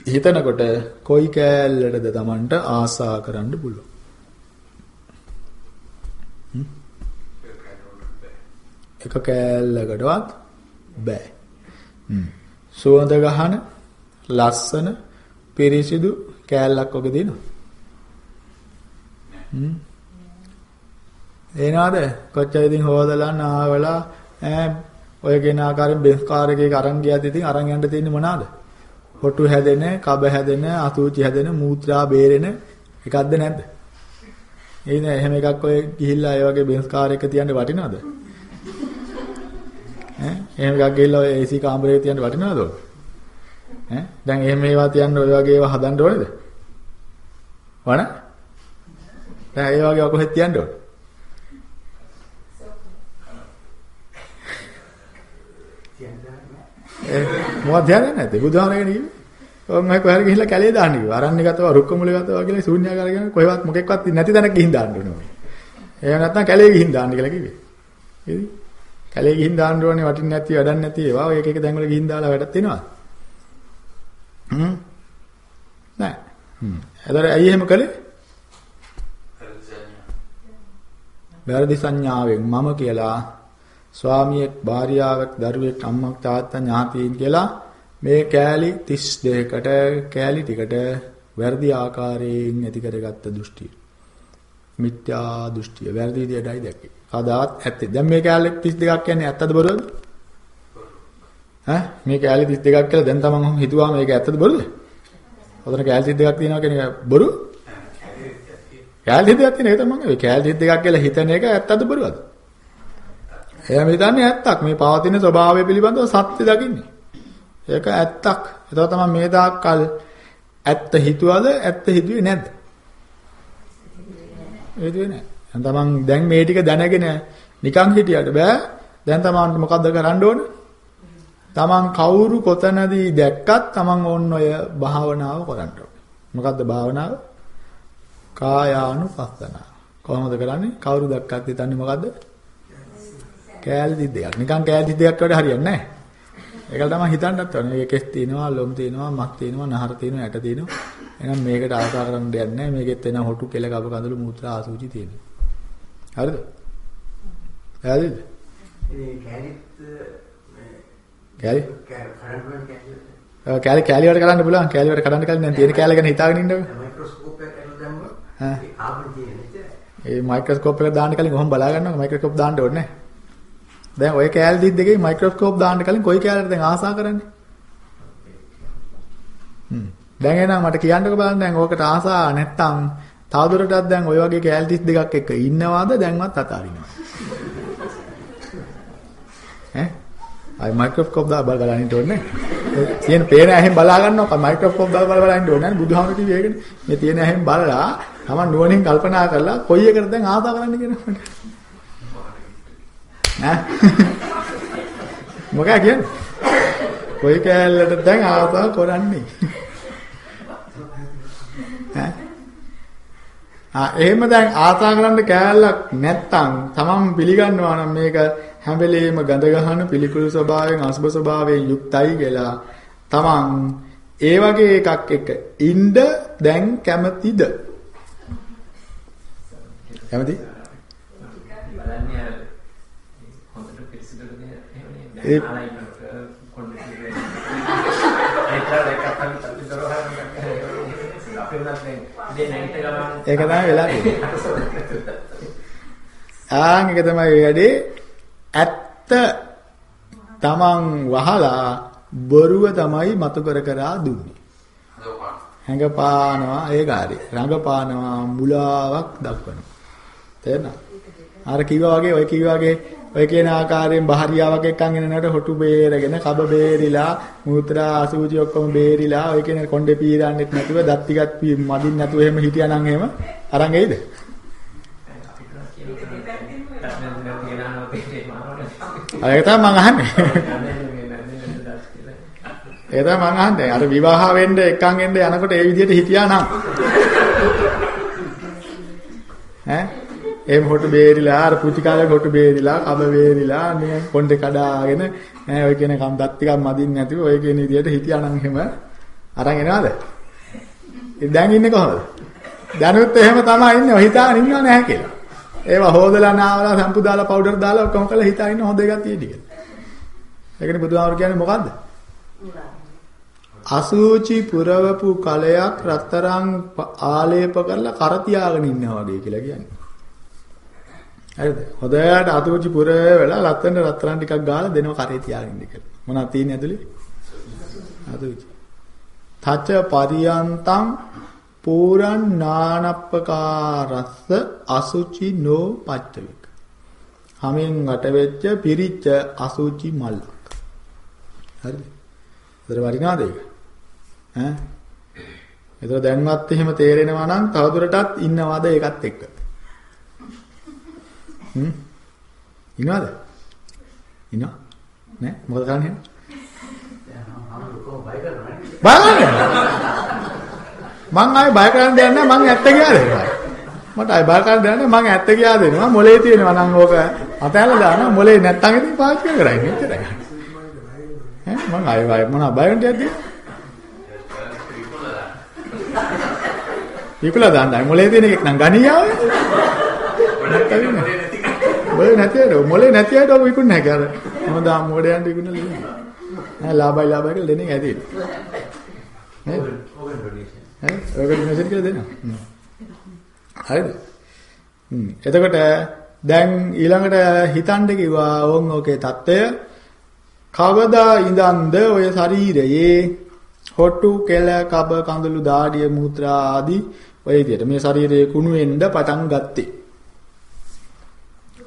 හිතනකොට කොයි කෑල්ලටද Tamanට ආසා කරන්න පුළුවන්. එක කෑල්ලකටවත් බෑ. සුවඳ ගහන ලස්සන පිරිසිදු කෑල්ලක් වගේ දිනවා. හ්ම්. එනවාද? කොච්චර ඉතින් හොදලා නාවලා ඈ ඔය කෙන ආකාරයෙන් බෙස් කාර් එකේ අරන් ගියත් ඉතින් අරන් යන්න තියෙන්නේ මොනවාද? හොටු හැදෙන, කබ හැදෙන, අසූචි හැදෙන, මූත්‍රා බේරෙන එකක්ද නැද්ද? ඒ නෑ එහෙම එකක් ඔය ගිහිල්ලා ඒ වගේ බෙන්ස් කාර් එක තියන්න වටිනවද? ඈ එහෙම එකක් ගිහිල්ලා ඔය AC කාමරේ තියන්න වටිනවද? ඈ දැන් එහෙම ඒවා තියන්න ඔය වගේ ඒවා හදන්න ඕනේද? වණ? දැන් ඒ වගේ කොහෙද තියන්න ඕනේ? මොකක්ද ධ්‍යාන නැද්ද? බුදුහාමගෙන කිව්වේ. ඔන් අය කොහරි ගිහිල්ලා කැලේ දාන්න කිව්වා. අරන්නේ ගතව රුක්ක මුලේ ගතව කියලා ශූන්‍යාකාර කියන කොහෙවත් මොකෙක්වත් නැති තැනක ගිහින් දාන්න ඕනේ. එහෙම නැත්නම් කැලේ ගිහින් දාන්න කියලා කිව්වේ. හරිද? කැලේ ගිහින් දාන්න ඕනේ වටින් නැති වැඩක් නැති ඒවා. ඔය එක එක තැන් වල ගිහින් දාලා වැඩක් තියෙනවා. හ්ම්. නෑ. හ්ම්. එතකොට ඇයි එහෙම කළේ? වැරදි සංඥාවෙන් මම කියලා ස්වාමියෙක් භාර්යාවක් දරුවෙක් අම්මක් තාත්තා ඥාතීන් කියලා මේ කෑලි 32කට කෑලි ටිකට වැරදි ආකාරයෙන් ඇති කරගත්ත දෘෂ්ටිය. මිත්‍යා දෘෂ්ටිය වැරදි විදියටයි දැක්කේ. කදාත් ඇත්තේ. දැන් මේ කෑලි 32ක් කියන්නේ ඇත්තද බොරුවද? ඈ මේ කෑලි 32ක් කියලා දැන් තමන් හිතුවා මේක ඇත්තද බොරුද? ඔතන කෑලි 32ක් තියෙනවා කියන එක බොරු? කෑලි 32ක් තියෙන එක තමයි ඔය කෑලි 32ක් කියලා හිතන එක ඇත්තද බොරුවද? එයා හිතන්නේ ඇත්තක්. මේ පවතින ස්වභාවය පිළිබඳව සත්‍ය දකින්නේ. ඒක ඇත්තක්. ඒක තමයි මේ දාක්කල් ඇත්ත හිතුවද ඇත්ත හිතුවේ නැද්ද? හිතුවේ නැහැ. දැන් තමන් දැන් මේ ටික දැනගෙන නිකන් හිටියට බෑ. දැන් තමන්ට මොකද්ද කරන්න ඕන? තමන් කවුරු කොතනදී දැක්කත් තමන් ඕන්න ඔය භාවනාව කරන්න ඕනේ. මොකද්ද භාවනාව? කායානුපස්සනාව. කොහොමද කරන්නේ? කවුරු දැක්කත් හිතන්නේ මොකද්ද? කෑලි දිද්දයක්. නිකන් කෑලි දිද්දයක් වඩා හරියන්නේ නැහැ. ඒකල තමයි හිතන්නත් ඕනේ. මේකේ කෙස් තියෙනවා, ලොම් තියෙනවා, මක් තියෙනවා, නහර තියෙනවා, ඇට තියෙනවා. එහෙනම් මේකට ආසා කරන්න දෙයක් නැහැ. මේකෙත් එන හොටු කෙල කබ කඳුළු මූත්‍රා ආසූචි තියෙනවා. හරිද? හරිද? ඒ කැලිත් කෑලි? කෑලි කෑලි වලට කරන්න පුළුවන්. කෑලි වලට කරන්න කලින් දැන් තියෙන කෑලි ගැන හිතාගෙන ඉන්නකො. මයික්‍රොස්කෝප් එකක් අරන් දැම්මොත්. ඒ කාබන් තියෙන්නේ ඒ මයික්‍රොස්කෝප් එක දාන්න කලින් කොහොම බලා ගන්නවද? මයික්‍රොස්කෝප් දාන්න ඕනේ නැහැ. දැන් ඔය කෑලි දිද්ද එකේ මයික්‍රොස්කෝප් දාන්න කලින් කොයි කෑල්ලට දැන් ආසා කරන්නේ? හ්ම්. දැන් එහෙනම් මට කියන්නකෝ බලන්න දැන් ඕකට ආසා නැත්තම් තවදුරටත් දැන් ඔය වගේ කෑලි 32ක් එක්ක ඉන්නවද දැන්වත් අතාරිනවද? ඈ? අය මයික්‍රොස්කෝප් දා බල බලන්න ඉන්න ඕනේ. තියෙන පේන ඇහෙන් බලා ගන්නවා මයික්‍රොස්කෝප් දාලා බල බල ඉන්න ඕනේ නේද? බුදුහාමුදුරු කිව්වේ ඒකනේ. මේ තියෙන ඇහෙන් බලලා තමන් නුවණින් කල්පනා කරලා කොයි එකටද දැන් ආසා කරන්න කියන මට. ඈ? මොකක්ද කියන්නේ? කොයි කෑල්ලට දැන් ආසා කරන්නේ? ඈ? ආ එහෙම දැන් ආසා කරන්න කෑල්ලක් නැත්තම් තමන් පිළිගන්නවා නම් මේක හැම වෙලෙම ගඳ ගහන පිළිකුල් ස්වභාවයෙන් අසුබ ස්වභාවයෙන් යුක්තයි කියලා තමන් ඒ වගේ එකක් එක ඉන්න දැන් කැමතිද? කැමති? බලන්නේ අර හොඳට පිළිසිදුනේ එහෙමනේ ඒ- දැන් ආලයිනක කොණ්ඩේ කිව්වේ ඒතර දෙකක් තමයි තත්ති දරවහම අපේ උනත් දැන් ඉතින් නැගිට ගමන් ඒක තමයි වෙලා තියෙන්නේ. ආන් ඒක තමයි වැඩේ. ඇත්ත තමන් වහලා බොරුව තමයි මතු කර කර දුන්නේ. හැඟපානවා ඒක හරි. රඟපානවා මුලාවක් දක්වනවා. තේරෙනවද? අර කිව්වා වගේ ඔය කිව්වා වගේ ඔය කියන ආකාරයෙන් බහරියාවක් එක්කන් එනනට හොටු බේරගෙන කබ බේරිලා මූත්‍රා අසුචි ඔක්කොම බේරිලා ඔය කියන කොණ්ඩේ පීරන්නෙත් නැතුව දත් ටිකත් පී- මදින් නැතුව එහෙම හිටියානම් එහෙම අරන් එයිද? අර ඒක තමයි මං අහන්නේ. ඒක තමයි මං අහන්නේ. අර විවාහ වෙන්න එක්කන් එන්න යනකොට ඒ විදිහට හිටියා නම් ඈ එහෙම හොටු බේරිලා අර පුචි කාලේ හොටු බේරිලා කබ බේරිලා මේ කොණ්ඩේ කඩාගෙන ඈ ඔය කියන කම් දත් ටිකක් මදින් නැතිව ඔය කියන විදිහට හිටියා නම් එහෙම අරන් එනවද? ඉතින් දැන් ඉන්නේ කොහොමද? දැනුත් එහෙම තමයි ඉන්නේ. ඔය හිතාගෙන ඉන්නව නැහැ කියලා. ඒවා හොදලා නාවලා සම්පු දාලා පවුඩර් දාලා ඔක්කොම කරලා හිතාගෙන ඉන්න හොඳ එකක් තියෙදි කියලා. ඒකනේ බුදුහාමර කියන්නේ මොකද්ද? අසූචි පුරවපු කලයක් රත්තරන් ප- ආලේප කරලා කර තියාගෙන ඉන්නවා වගේ කියලා කියන්නේ. හරිද? හොදයට අසූචි පුර වෙලා ලස්සන රත්තරන් ටිකක් ගාලා දෙනවා කරේ තියාගෙන ඉන්න කියලා. මොනවද තියෙන්නේ ඇතුලේ? අසූචි. තච පරියන්තං පූරන් නානප්පකාරස්ස අසුචි නෝ පච්චවික. හමෙන් වට වෙච්ච පිරිච්ච අසුචි මල්ලක්. හරිද? ඒතර වරිනාද ඒක? ඈ? ඒතර දැන්වත් එහෙම තේරෙනවා නම් තවදුරටත් ඉන්නවද ඒකත් එක්ක? හ්ම්? ඉන්නවද? ඉන්නව? නෑ මොකද කරන්නේ? මම කොහොම බය කරනවනේ බලන්න. මං ආයේ බය කරන්න දෙයක් නැහැ මං ඇත්ත කියලා දෙනවා. මට අය බල කරන්න දෙන්නේ මම ඇත්ත කියා දෙනවා මොලේ තියෙනවා නම් ඕක අතහැරලා දානවා මොලේ නැත්තම් ඉතින් පාවිච්චි කරයි මෙච්චරයි ඈ මම අය වයි මොන බයන්ට යද්දි විකුලා දාන්නයි මොලේ තියෙන එකක් නම් ගණියාව ඔය නැති අය මොලේ නැති අයට ඔක විකුණ නැහැ අර. හොඳ අම්මෝඩ යන්න විකුණ ලියන්න. නෑ ලාභයි ලාභයි කියලා දෙන්නේ ඇදී. නේද? ඕගනයිසේෂන් කියලා දෙනවා. හරිද? හ්ම්. එතකොට දැන් ඊළඟට හිතන්න කිව්වා ඕන් ඔකේ தত্ত্বය කවදා ඉඳන්ද ඔය ශරීරයේ හොට්ටු කෙල කබ කඳුළු දාඩිය මුත්‍රා ආදී ඔය විදිහට මේ ශරීරයේ කුණු වෙන්න පටන් ගත්තේ.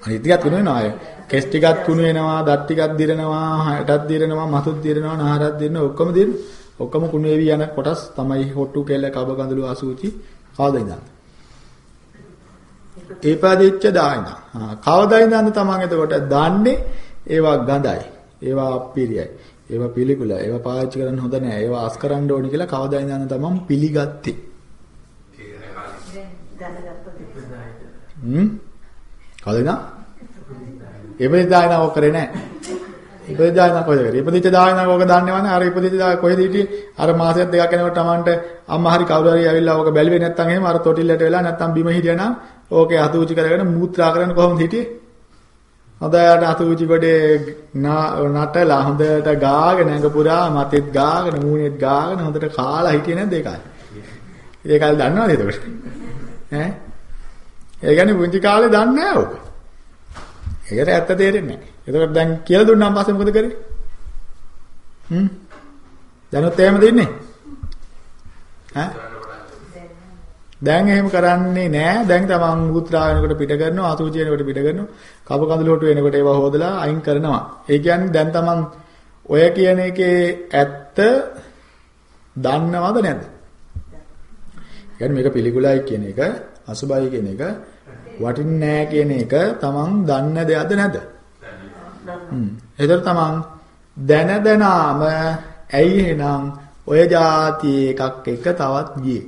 අනිත් ටිකත් කුණු වෙනවා අය කෙස් ටිකත් කුණු වෙනවා දත් ටිකත් දිරනවා හැටත් දිරනවා මතුත් දිරනවා නහරත් දිරනවා ඔක්කොම දිරන ඔක්කොම කුණු වෙවි යන කොටස් තමයි හොට්ටු කෙල කබ කඳුළු අසුචි කවදා ඉඳන්ද ඒපදිච්ච දායන. කවදා ඉඳන්ද තමන් එතකොට දන්නේ ඒවා ගඳයි. ඒවා අපිරියයි. ඒවා පිළිකුල. ඒවා පාවිච්චි කරන්න හොඳ නෑ. ඒවා අස් කරන්න ඕනි කියලා කවදා ඉඳන්ද තමන් පිළිගත්තේ. හ්ම්. කවදා ඉඳන්? ඉපදිච්ච දායන ඕක කරේ නෑ. ඉපදිච්ච දායන කොහෙද කරේ? ඉපදිච්ච දායන ඕක දන්නේ නැහැ. අර ඉපදිච්ච දාය කොහෙද හිටියේ? අර මාසයක් දෙකක් යනකොට තමන්ට අම්මා හරි කවුරු හරි ඇවිල්ලා ඕක බැලුවේ නැත්නම් එහෙම අර තොටිල්ලට වෙලා නැත්නම් බිම හිටියනම් ඕකේ අතුචි කරගෙන මූත්‍රා කරන්න කොහොමද හිටියේ? හොඳට අතුචි ගොඩේ නටලා හොඳට ගාගෙන ඇඟ පුරා මතෙත් ගාගෙන මූණෙත් ගාගෙන හොඳට කාලා හිටියේ නැද්ද ඒ කාලේ? ඒ කාලේ දන්නවද එතකොට? ඈ? ඒ කියන්නේ පුංචි කාලේ දන්නේ නැහැ ඕක. ඒකට ඇත්ත තේරෙන්නේ නැහැ. එතකොට දැන් කියලා දුන්නාන් පස්සේ මොකද කරේ? හ්ම්? දැනුත් එහෙම දෙන්නේ? ඈ? දැන් එහෙම කරන්නේ නැහැ. දැන් තමන් මුත්‍රා වෙනකොට පිට කරනවා, අසුචි වෙනකොට පිට කරනවා, කබ කඳුළු හොටු වෙනකොට ඒවා හොදලා අයින් කරනවා. ඒ කියන්නේ දැන් තමන් ඔය කියන එකේ ඇත්ත දන්නවද නැද්ද? කියන්නේ මේක පිළිකුලයි කියන එක, අසුබයි කියන එක, වටින්නේ නැහැ කියන එක තමන් දන්න දෙයක්ද නැද්ද? හ්ම්. ඒතර තමන් දැන දැනාම ඇයි එහෙනම් ඔය જાති එකක් එක තවත් ගියේ?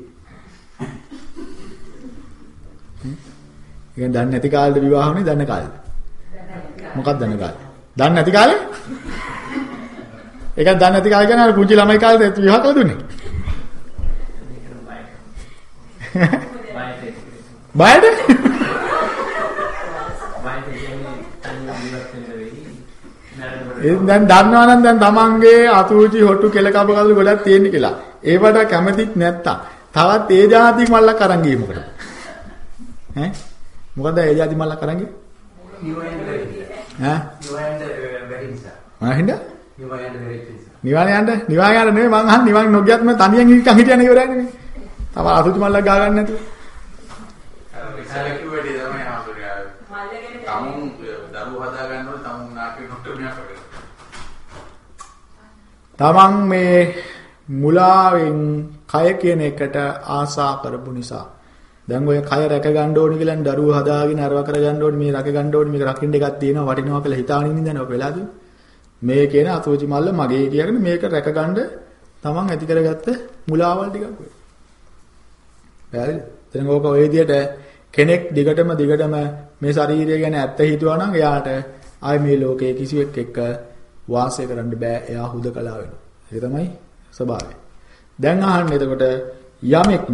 ඉතින් දන්නේ නැති කාලේද විවාහ වුනේ දන්න කාලේද? මොකක්ද දන්න කාලේ? දන්නේ නැති කාලේ? ඒකත් දන්නේ නැති කාලේ කියන්නේ අර පුංචි ළමයි කාලේද විවාහ කළ දුන්නේ? බයද? දැන් දන්නවා නම් දැන් තමන්ගේ අතුරුචි හොටු කෙල කබ කඳුළු ගොඩක් තියෙන කියලා. ඒවට කැමතිත් නැත්තම් තවත් ඒ જાති මල්ලක් අරන් ගියේ මොකටද? ඈ මොකද ඒ જાති මල්ලක් අරන් ගියේ? ඈ. නිවාන යන්න නිවාන යන්න නෙමෙයි මං අහන්නේ නිවාන නොගියත් මම තනියෙන් හිටියනේ ඉවරයි නෙමෙයි. තව අසුචි මල්ලක් ගා ගන්න නැතුව. සැලකුවේදී තමයි ආසුරියා. තමුන් දරුවෝ හදා ගන්නකොට තමුන් නාකේ ડોක්ටර් මෙයා කරේ. තමන් මේ මුලාවෙන් කය කියන එකට ආසා කරපු නිසා දැන් ඔය කය රැක ගන්න ඕනි කියලා දරුවෝ හදාගෙන අරව කර ගන්න ඕනි මේ රැක ගන්න ඕනි මේක රකින්න එකක් තියෙනවා වටිනවා කියලා හිතාගෙන ඉඳන් ඔක වෙලාද මේ කියන අසෝචි මල්ල මගේ කියගෙන මේක රැක ගන්න තමන් ඇති කරගත්ත මුලාවල් ටිකක් ඔය. හරිද? දැන් ඕක ඔය විදිහට කෙනෙක් දිගටම දිගටම මේ ශරීරය ගැන ඇත්ත හිතුවා නම් එයාට ආයි මේ ලෝකයේ කිසිවෙක් එක්ක වාසය කරන්න බෑ. එයා හුදකලා වෙනවා. ඒක තමයි ස්වභාවය. දැන් අහන්න එතකොට යමෙක්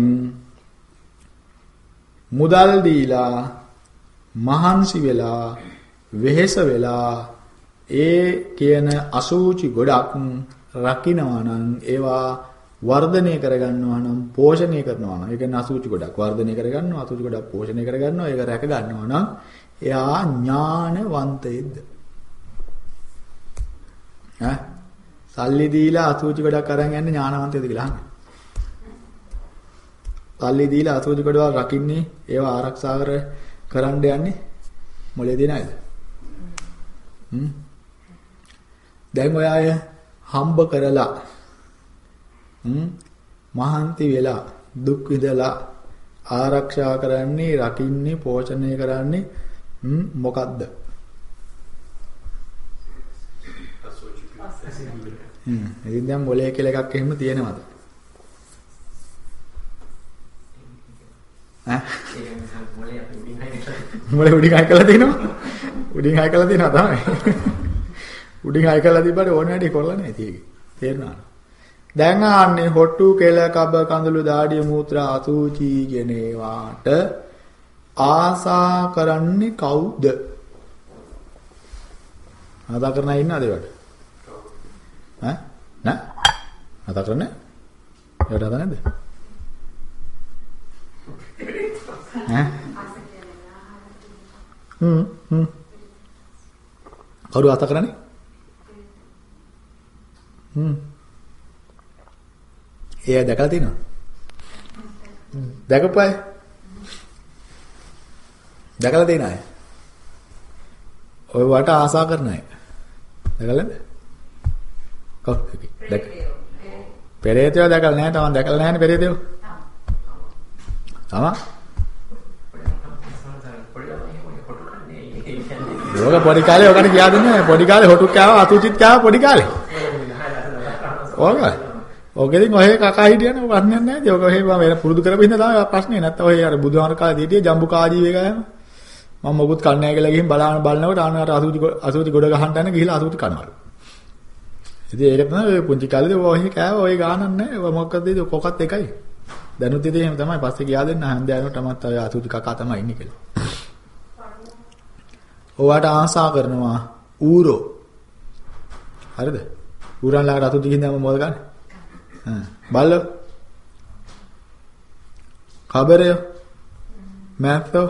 මුදල් දීලා මහන්සි වෙලා වෙහෙස වෙලා ඒ කියන අසූචි ගොඩක් රකින්නවා නම් ඒවා වර්ධනය කරගන්නවා නම් පෝෂණය කරනවා නම් ඒ කියන්නේ අසූචි ගොඩක් වර්ධනය කරගන්නවා අසූචි ගොඩක් පෝෂණය කරගන්නවා ඒක රැක ගන්නවා නම් එයා ඥානවන්තයෙක්ද? ඈ? සල්ලි දීලා අසූචි ගොඩක් අරන් යන්නේ ඥානවන්තයෙක්ද කියලා අහන්නේ. සල්ලි දීලා අසූචි ගොඩවල් රකින්නේ ඒවා ආරක්ෂා කර කරන්න යන්නේ මොලේ දෙන අයද හ්ම්. දැන් ඔය අය හම්බ කරලා හ්ම් මහන්ති වෙලා දුක් විඳලා ආරක්ෂා කරන්නේ රකින්නේ පෝෂණය කරන්නේ හ්ම් මොකද්ද හ්ම් ඉතින් දැන් මොලේ කියලා එකක් එහෙම තියෙනවද ඈ ඒක නිසා මොලේ අපි උඩින් හයිද මොලේ උඩින් හයි කරලා තිනවා. උඩින් හයි කරලා තිනවා තමයි. උඩින් හයි කරලා තිබ්බට ඕන වැඩි කරලා නැහැ තියෙන්නේ. තේරුණාද? දැන් ආන්නේ හොට්ටු කෙල කබ කඳුළු දාඩිය මූත්‍රා අසුචි කියන ඒවාට ආසා කරන්නේ කවුද? ආසා කරන අය ඉන්නවද ඒවට? ඈ? නෑ. ආසා කරන්නේ? ඒවට ආසා නැද්ද? ඈ? හ්ම් හ්ම්. කවුරු ආසා කරන්නේ? හ්ම්. එයා දැකලා තියෙනවද? දැකපු අය? දැකලා තියෙන අය? ඔය වට ආසා කරන අය. දැකලාද? කවුද? දැක. පෙරේතයෝ දැකලා නැහැ. තමන් දැකලා නැහැනේ පෙරේතයෝ. තමන් යෝග පොඩි කාලේ ඔකට කියා දෙන්නේ පොඩි කාලේ හොටු කෑවා අතුචිත් කෑවා පොඩි කාලේ. ඕක. ඕකෙදින් ඔහෙ කකා හිටියනේ ප්‍රශ්නයක් නැහැ. ඒක ඔහෙ මම වෙන පුරුදු කරපු හින්දා තමයි ප්‍රශ්නේ. නැත්නම් ඔහෙ අර බුදුහාර කාලේ හිටියේ ජම්බු කාජීවේ ගෑම. මම මොකුත් කන්නේ නැහැ කියලා ගිහින් බලන බලනකොට ආන අර අසුචි අසුචි ගොඩ ගහන්න යන ගිහිලා අසුචි කනවලු. ඉතින් ඒක තමයි ඔය පුංචි කාලේදී ඔහෙ කෑවා ඔය ගානක් නැහැ. ඔය මොකක්ද ඒක කොකත් එකයි. දැනුත් ඉතින් එහෙම තමයි පස්සේ ගියා දෙන්න හන්දෑනට මත් ඔය අසුචි කකා තමයි ඉන්නේ කියලා. ඔයාට ආසා කරනවා ඌරෝ. හරිද? ඌරන් ළඟට අතු දිගින් දැම්ම මොකද ගන්න? හ්ම්. බල්ලෝ. කබරය. මෑත්තෝ.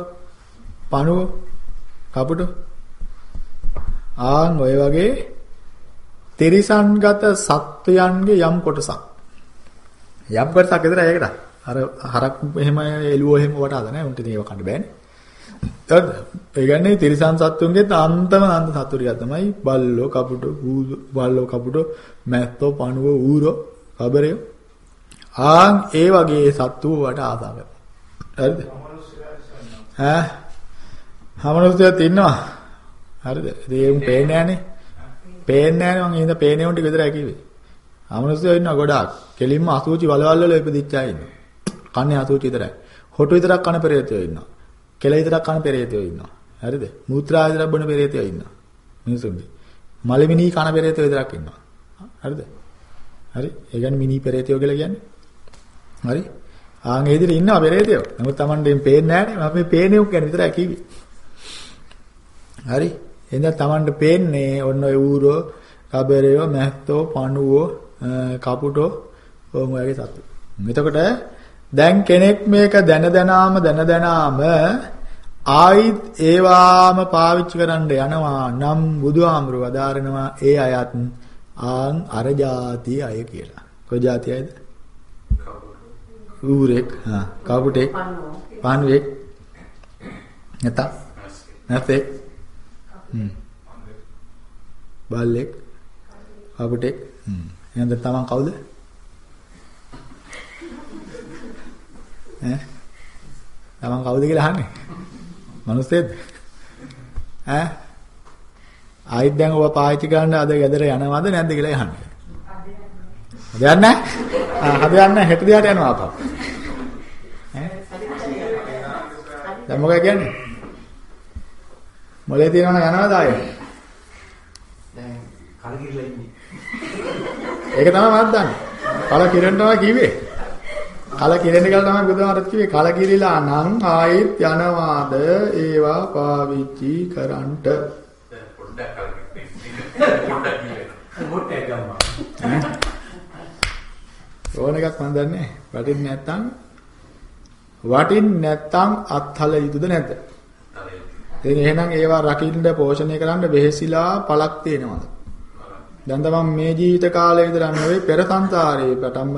පණුව. කපුටු. ආන් ඔය වගේ තිරිසන්ගත සත්වයන්ගේ යම් කොටසක්. යම් කොටසක් විතර ඒකට. අර හරක් එහෙම එළුව එහෙම වටාද නැහැ. උන්ට ඉතින් ඒව කන්න බෑනේ. හරිද? ඒ කියන්නේ තිරිසන් සත්තුන්ගේ අන්තම අන්ත සත්තු ටික තමයි බල්ලෝ කපුටෝ බල්ලෝ කපුටෝ මැස්සෝ පණුව ඌරෝ කබරය. ආන් ඒ වගේ සත්තු වට ආසා කරනවා. හරිද? ඈ හමනුස්සයත් ඉන්නවා. හරිද? ඉතින් උන් පේන්නේ නැහනේ. පේන්නේ නැහනේ මං ඉඳ පේන්නේ උන්ට විතරයි කිව්වේ. හමනුස්සයෝ ඉන්නවා ගොඩාක්. කෙලින්ම අසූචි වලවල් වල ඉපදිච්ච අය ඉන්නවා. කන්නේ අසූචි විතරයි. හොටු විතරක් කන පෙරේතයෝ ඉන්නවා. කෙල විතරක් කන පෙරේතයෝ ඉන්නවා. හරිද? මූත්‍රා විතරක් බොන පෙරේතයෝ ඉන්නවා. මිනිසුන්ගේ. මලමිනි කන පෙරේතයෝ විතරක් ඉන්නවා. හරිද? හරි. ඒ කියන්නේ මිනි පෙරේතයෝ කියලා කියන්නේ. හරි. ආන් ඒ විදිහට ඉන්නවා පෙරේතයෝ. නමුත් Tamande පේන්නේ නැහැ නේ. මම මේ පේන්නේ උක් ගැන විතරයි කිව්වේ. හරි. එහෙනම් Tamande පේන්නේ ඔන්න ඔය ඌරෝ, කබරයෝ, මැස්සෝ, පණුවෝ, කපුටෝ ඕම වගේ සතු. එතකොට දැන් කෙනෙක් මේක දැන දැනාම දැන දැනාම ආයිත් ඒවාම පාවිච්චි කරන්න යනවා නම් බුදුහාමුදුරුව වදාරනවා ඒ අයත් ආන් අර જાති අය කියලා. කොයි જાති අයද? ඌරෙක්, හා කවුටෙක්, පානුවෙක්. නැත. නැතෙක්. හ්ම්. බල්ලෙක්. කවුටෙක්. හ්ම්. එහෙනම් තමන් කවුද? ඈ තමන් කවුද කියලා අහන්නේ? මිනිස්සෙක්ද? ඈ ආයිත් දැන් ඔබ පාවිච්චි කරන්න අද ගෙදර යනවද නැද්ද කියලා අහන්නේ. අද යන්නේ? ආ අද යන්නේ හෙට දිහාට යනවා අපා. ඈ දැන් මොකද කියන්නේ? මොලේ තියනවනම් යනවද ආයේ? දැන් කලකිරලා ඉන්නේ. ඒක තමයි මම දන්නේ. කල කිරෙන්නවා කිව්වේ. කල කිරෙන්න කියලා තමයි බුදුහාමරත් කිව්වේ කල කිරිලා නම් ආයෙත් යනවාද ඒවා පාවිච්චි කරන්නට. පොඩ්ඩක් කලකිරෙන්නේ. පොඩ්ඩක් කියන්න. මොට්ටේ ගම්මා. ඕන එකක් මම දන්නේ වටින්නේ නැත්තම් වටින්නේ නැත්තම් අත්හල යුතුද නැද්ද? ඉතින් එහෙනම් ඒවා රකින්න පෝෂණය කරන්න වෙහෙසිලා පළක් තේනවද? දැන් තමන් මේ ජීවිත කාලය විතර නෙවෙයි පෙර සංසාරේ පටන්ම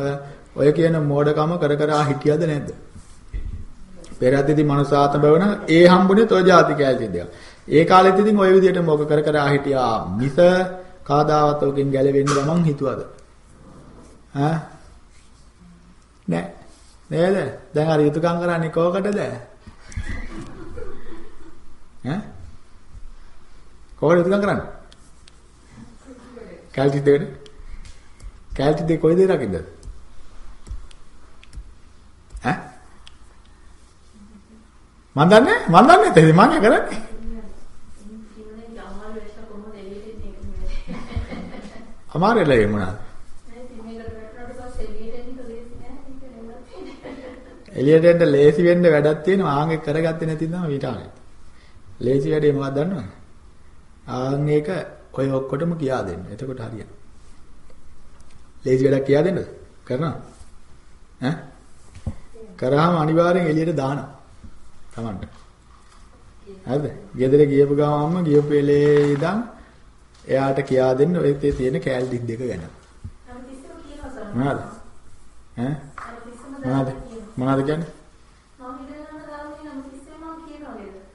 ඔය කියන මෝඩකම කර කර හිටියද නැද්ද? පෙර අතීතී මනුසාත බවන ඒ හම්බුනේ තෝ කැලේ දෙයක්. ඒ කාලෙත් ඉතින් ඔය විදිහට මොක කර කර හිටියා මිස කාදාවත් ඔකෙන් ගැලවෙන්න ගමන් හිතුවද? ඈ නෑ නේද? දැන් අර යුතුයකම් කරන්නේ කෝකටද? ඈ කොහොමද යුතුයකම් කරන්නේ? කැල්ටි දෙන්න. කැල්ටි දෙක කොයි දෙයක් රකින්නද? ඈ? මන් දන්නේ මන් දන්නේ නැතේ මම කරන්නේ. මේක අමාරුයි මොනවාද? මේ මේකට වැටුණාට පස්සේ එළියට එන්නේ ලේසි නෑ ඒක නෙමෙයි. එළියට එන්න ලේසි වෙන්න වැඩක් තියෙනවා ආන් ඒක කරගත්තේ නැති නිසා විතරයි. ලේසි වැඩේ මොකක්ද දන්නවද? ආන් ඒක ඔය ඔක්කොටම කියා දෙන්න. එතකොට හරියනවා. ලේසි වැඩක් කියා දෙන්නද? කරනවා. ඈ? කරාම අනිවාර්යෙන් එළියට දානවා. Tamanට. හරිද? ගෙදර ගියපු ගමන්ම ගියපු වෙලේ ඉඳන් එයාට කියා දෙන්න ඔය තේ තියෙන කෑල් දික් ගැන. මොනවාද? ඈ? මොනවාද? මොනවාද කියන්නේ?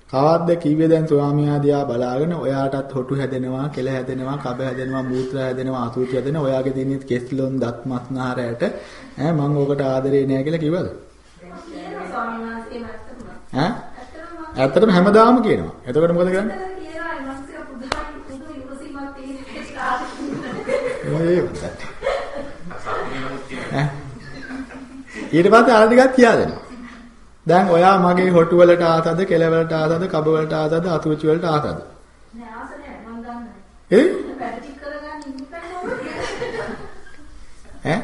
කවද්ද කිව්වේ දැන් ස්වාමියා දිහා බලාගෙන ඔයාටත් හොටු හැදෙනවා, කෙල හැදෙනවා, කබ හැදෙනවා, මූත්‍රා හැදෙනවා, අසුචි හැදෙනවා, ඔයාගේ තියෙන කෙස්ලොන් දත් මස්නහරයට ඈ මම ඕකට ආදරේ නෑ කියලා කිව්වද? ඇත්තටම හැමදාම කියනවා. එතකොට මොකද කරන්නේ? ඇත්තටම කියනවා ඒ මනසේ පුදුමයි පුදුම ඉවසීමක් තියෙන ස්ටාර්ට් කියන්නේ ඈ? ඊට පස්සේ අර ටිකක් කියා දෙනවා. දැන් ඔයා මගේ හොටු වලට ආතද, කෙල වලට ආතද, කබ වලට ආතද, අසුචි වලට ආතද? නෑ ආස නෑ මම දන්නේ. ඒ? වැඩ ටික කරගන්න ඉන්නකම ඈ?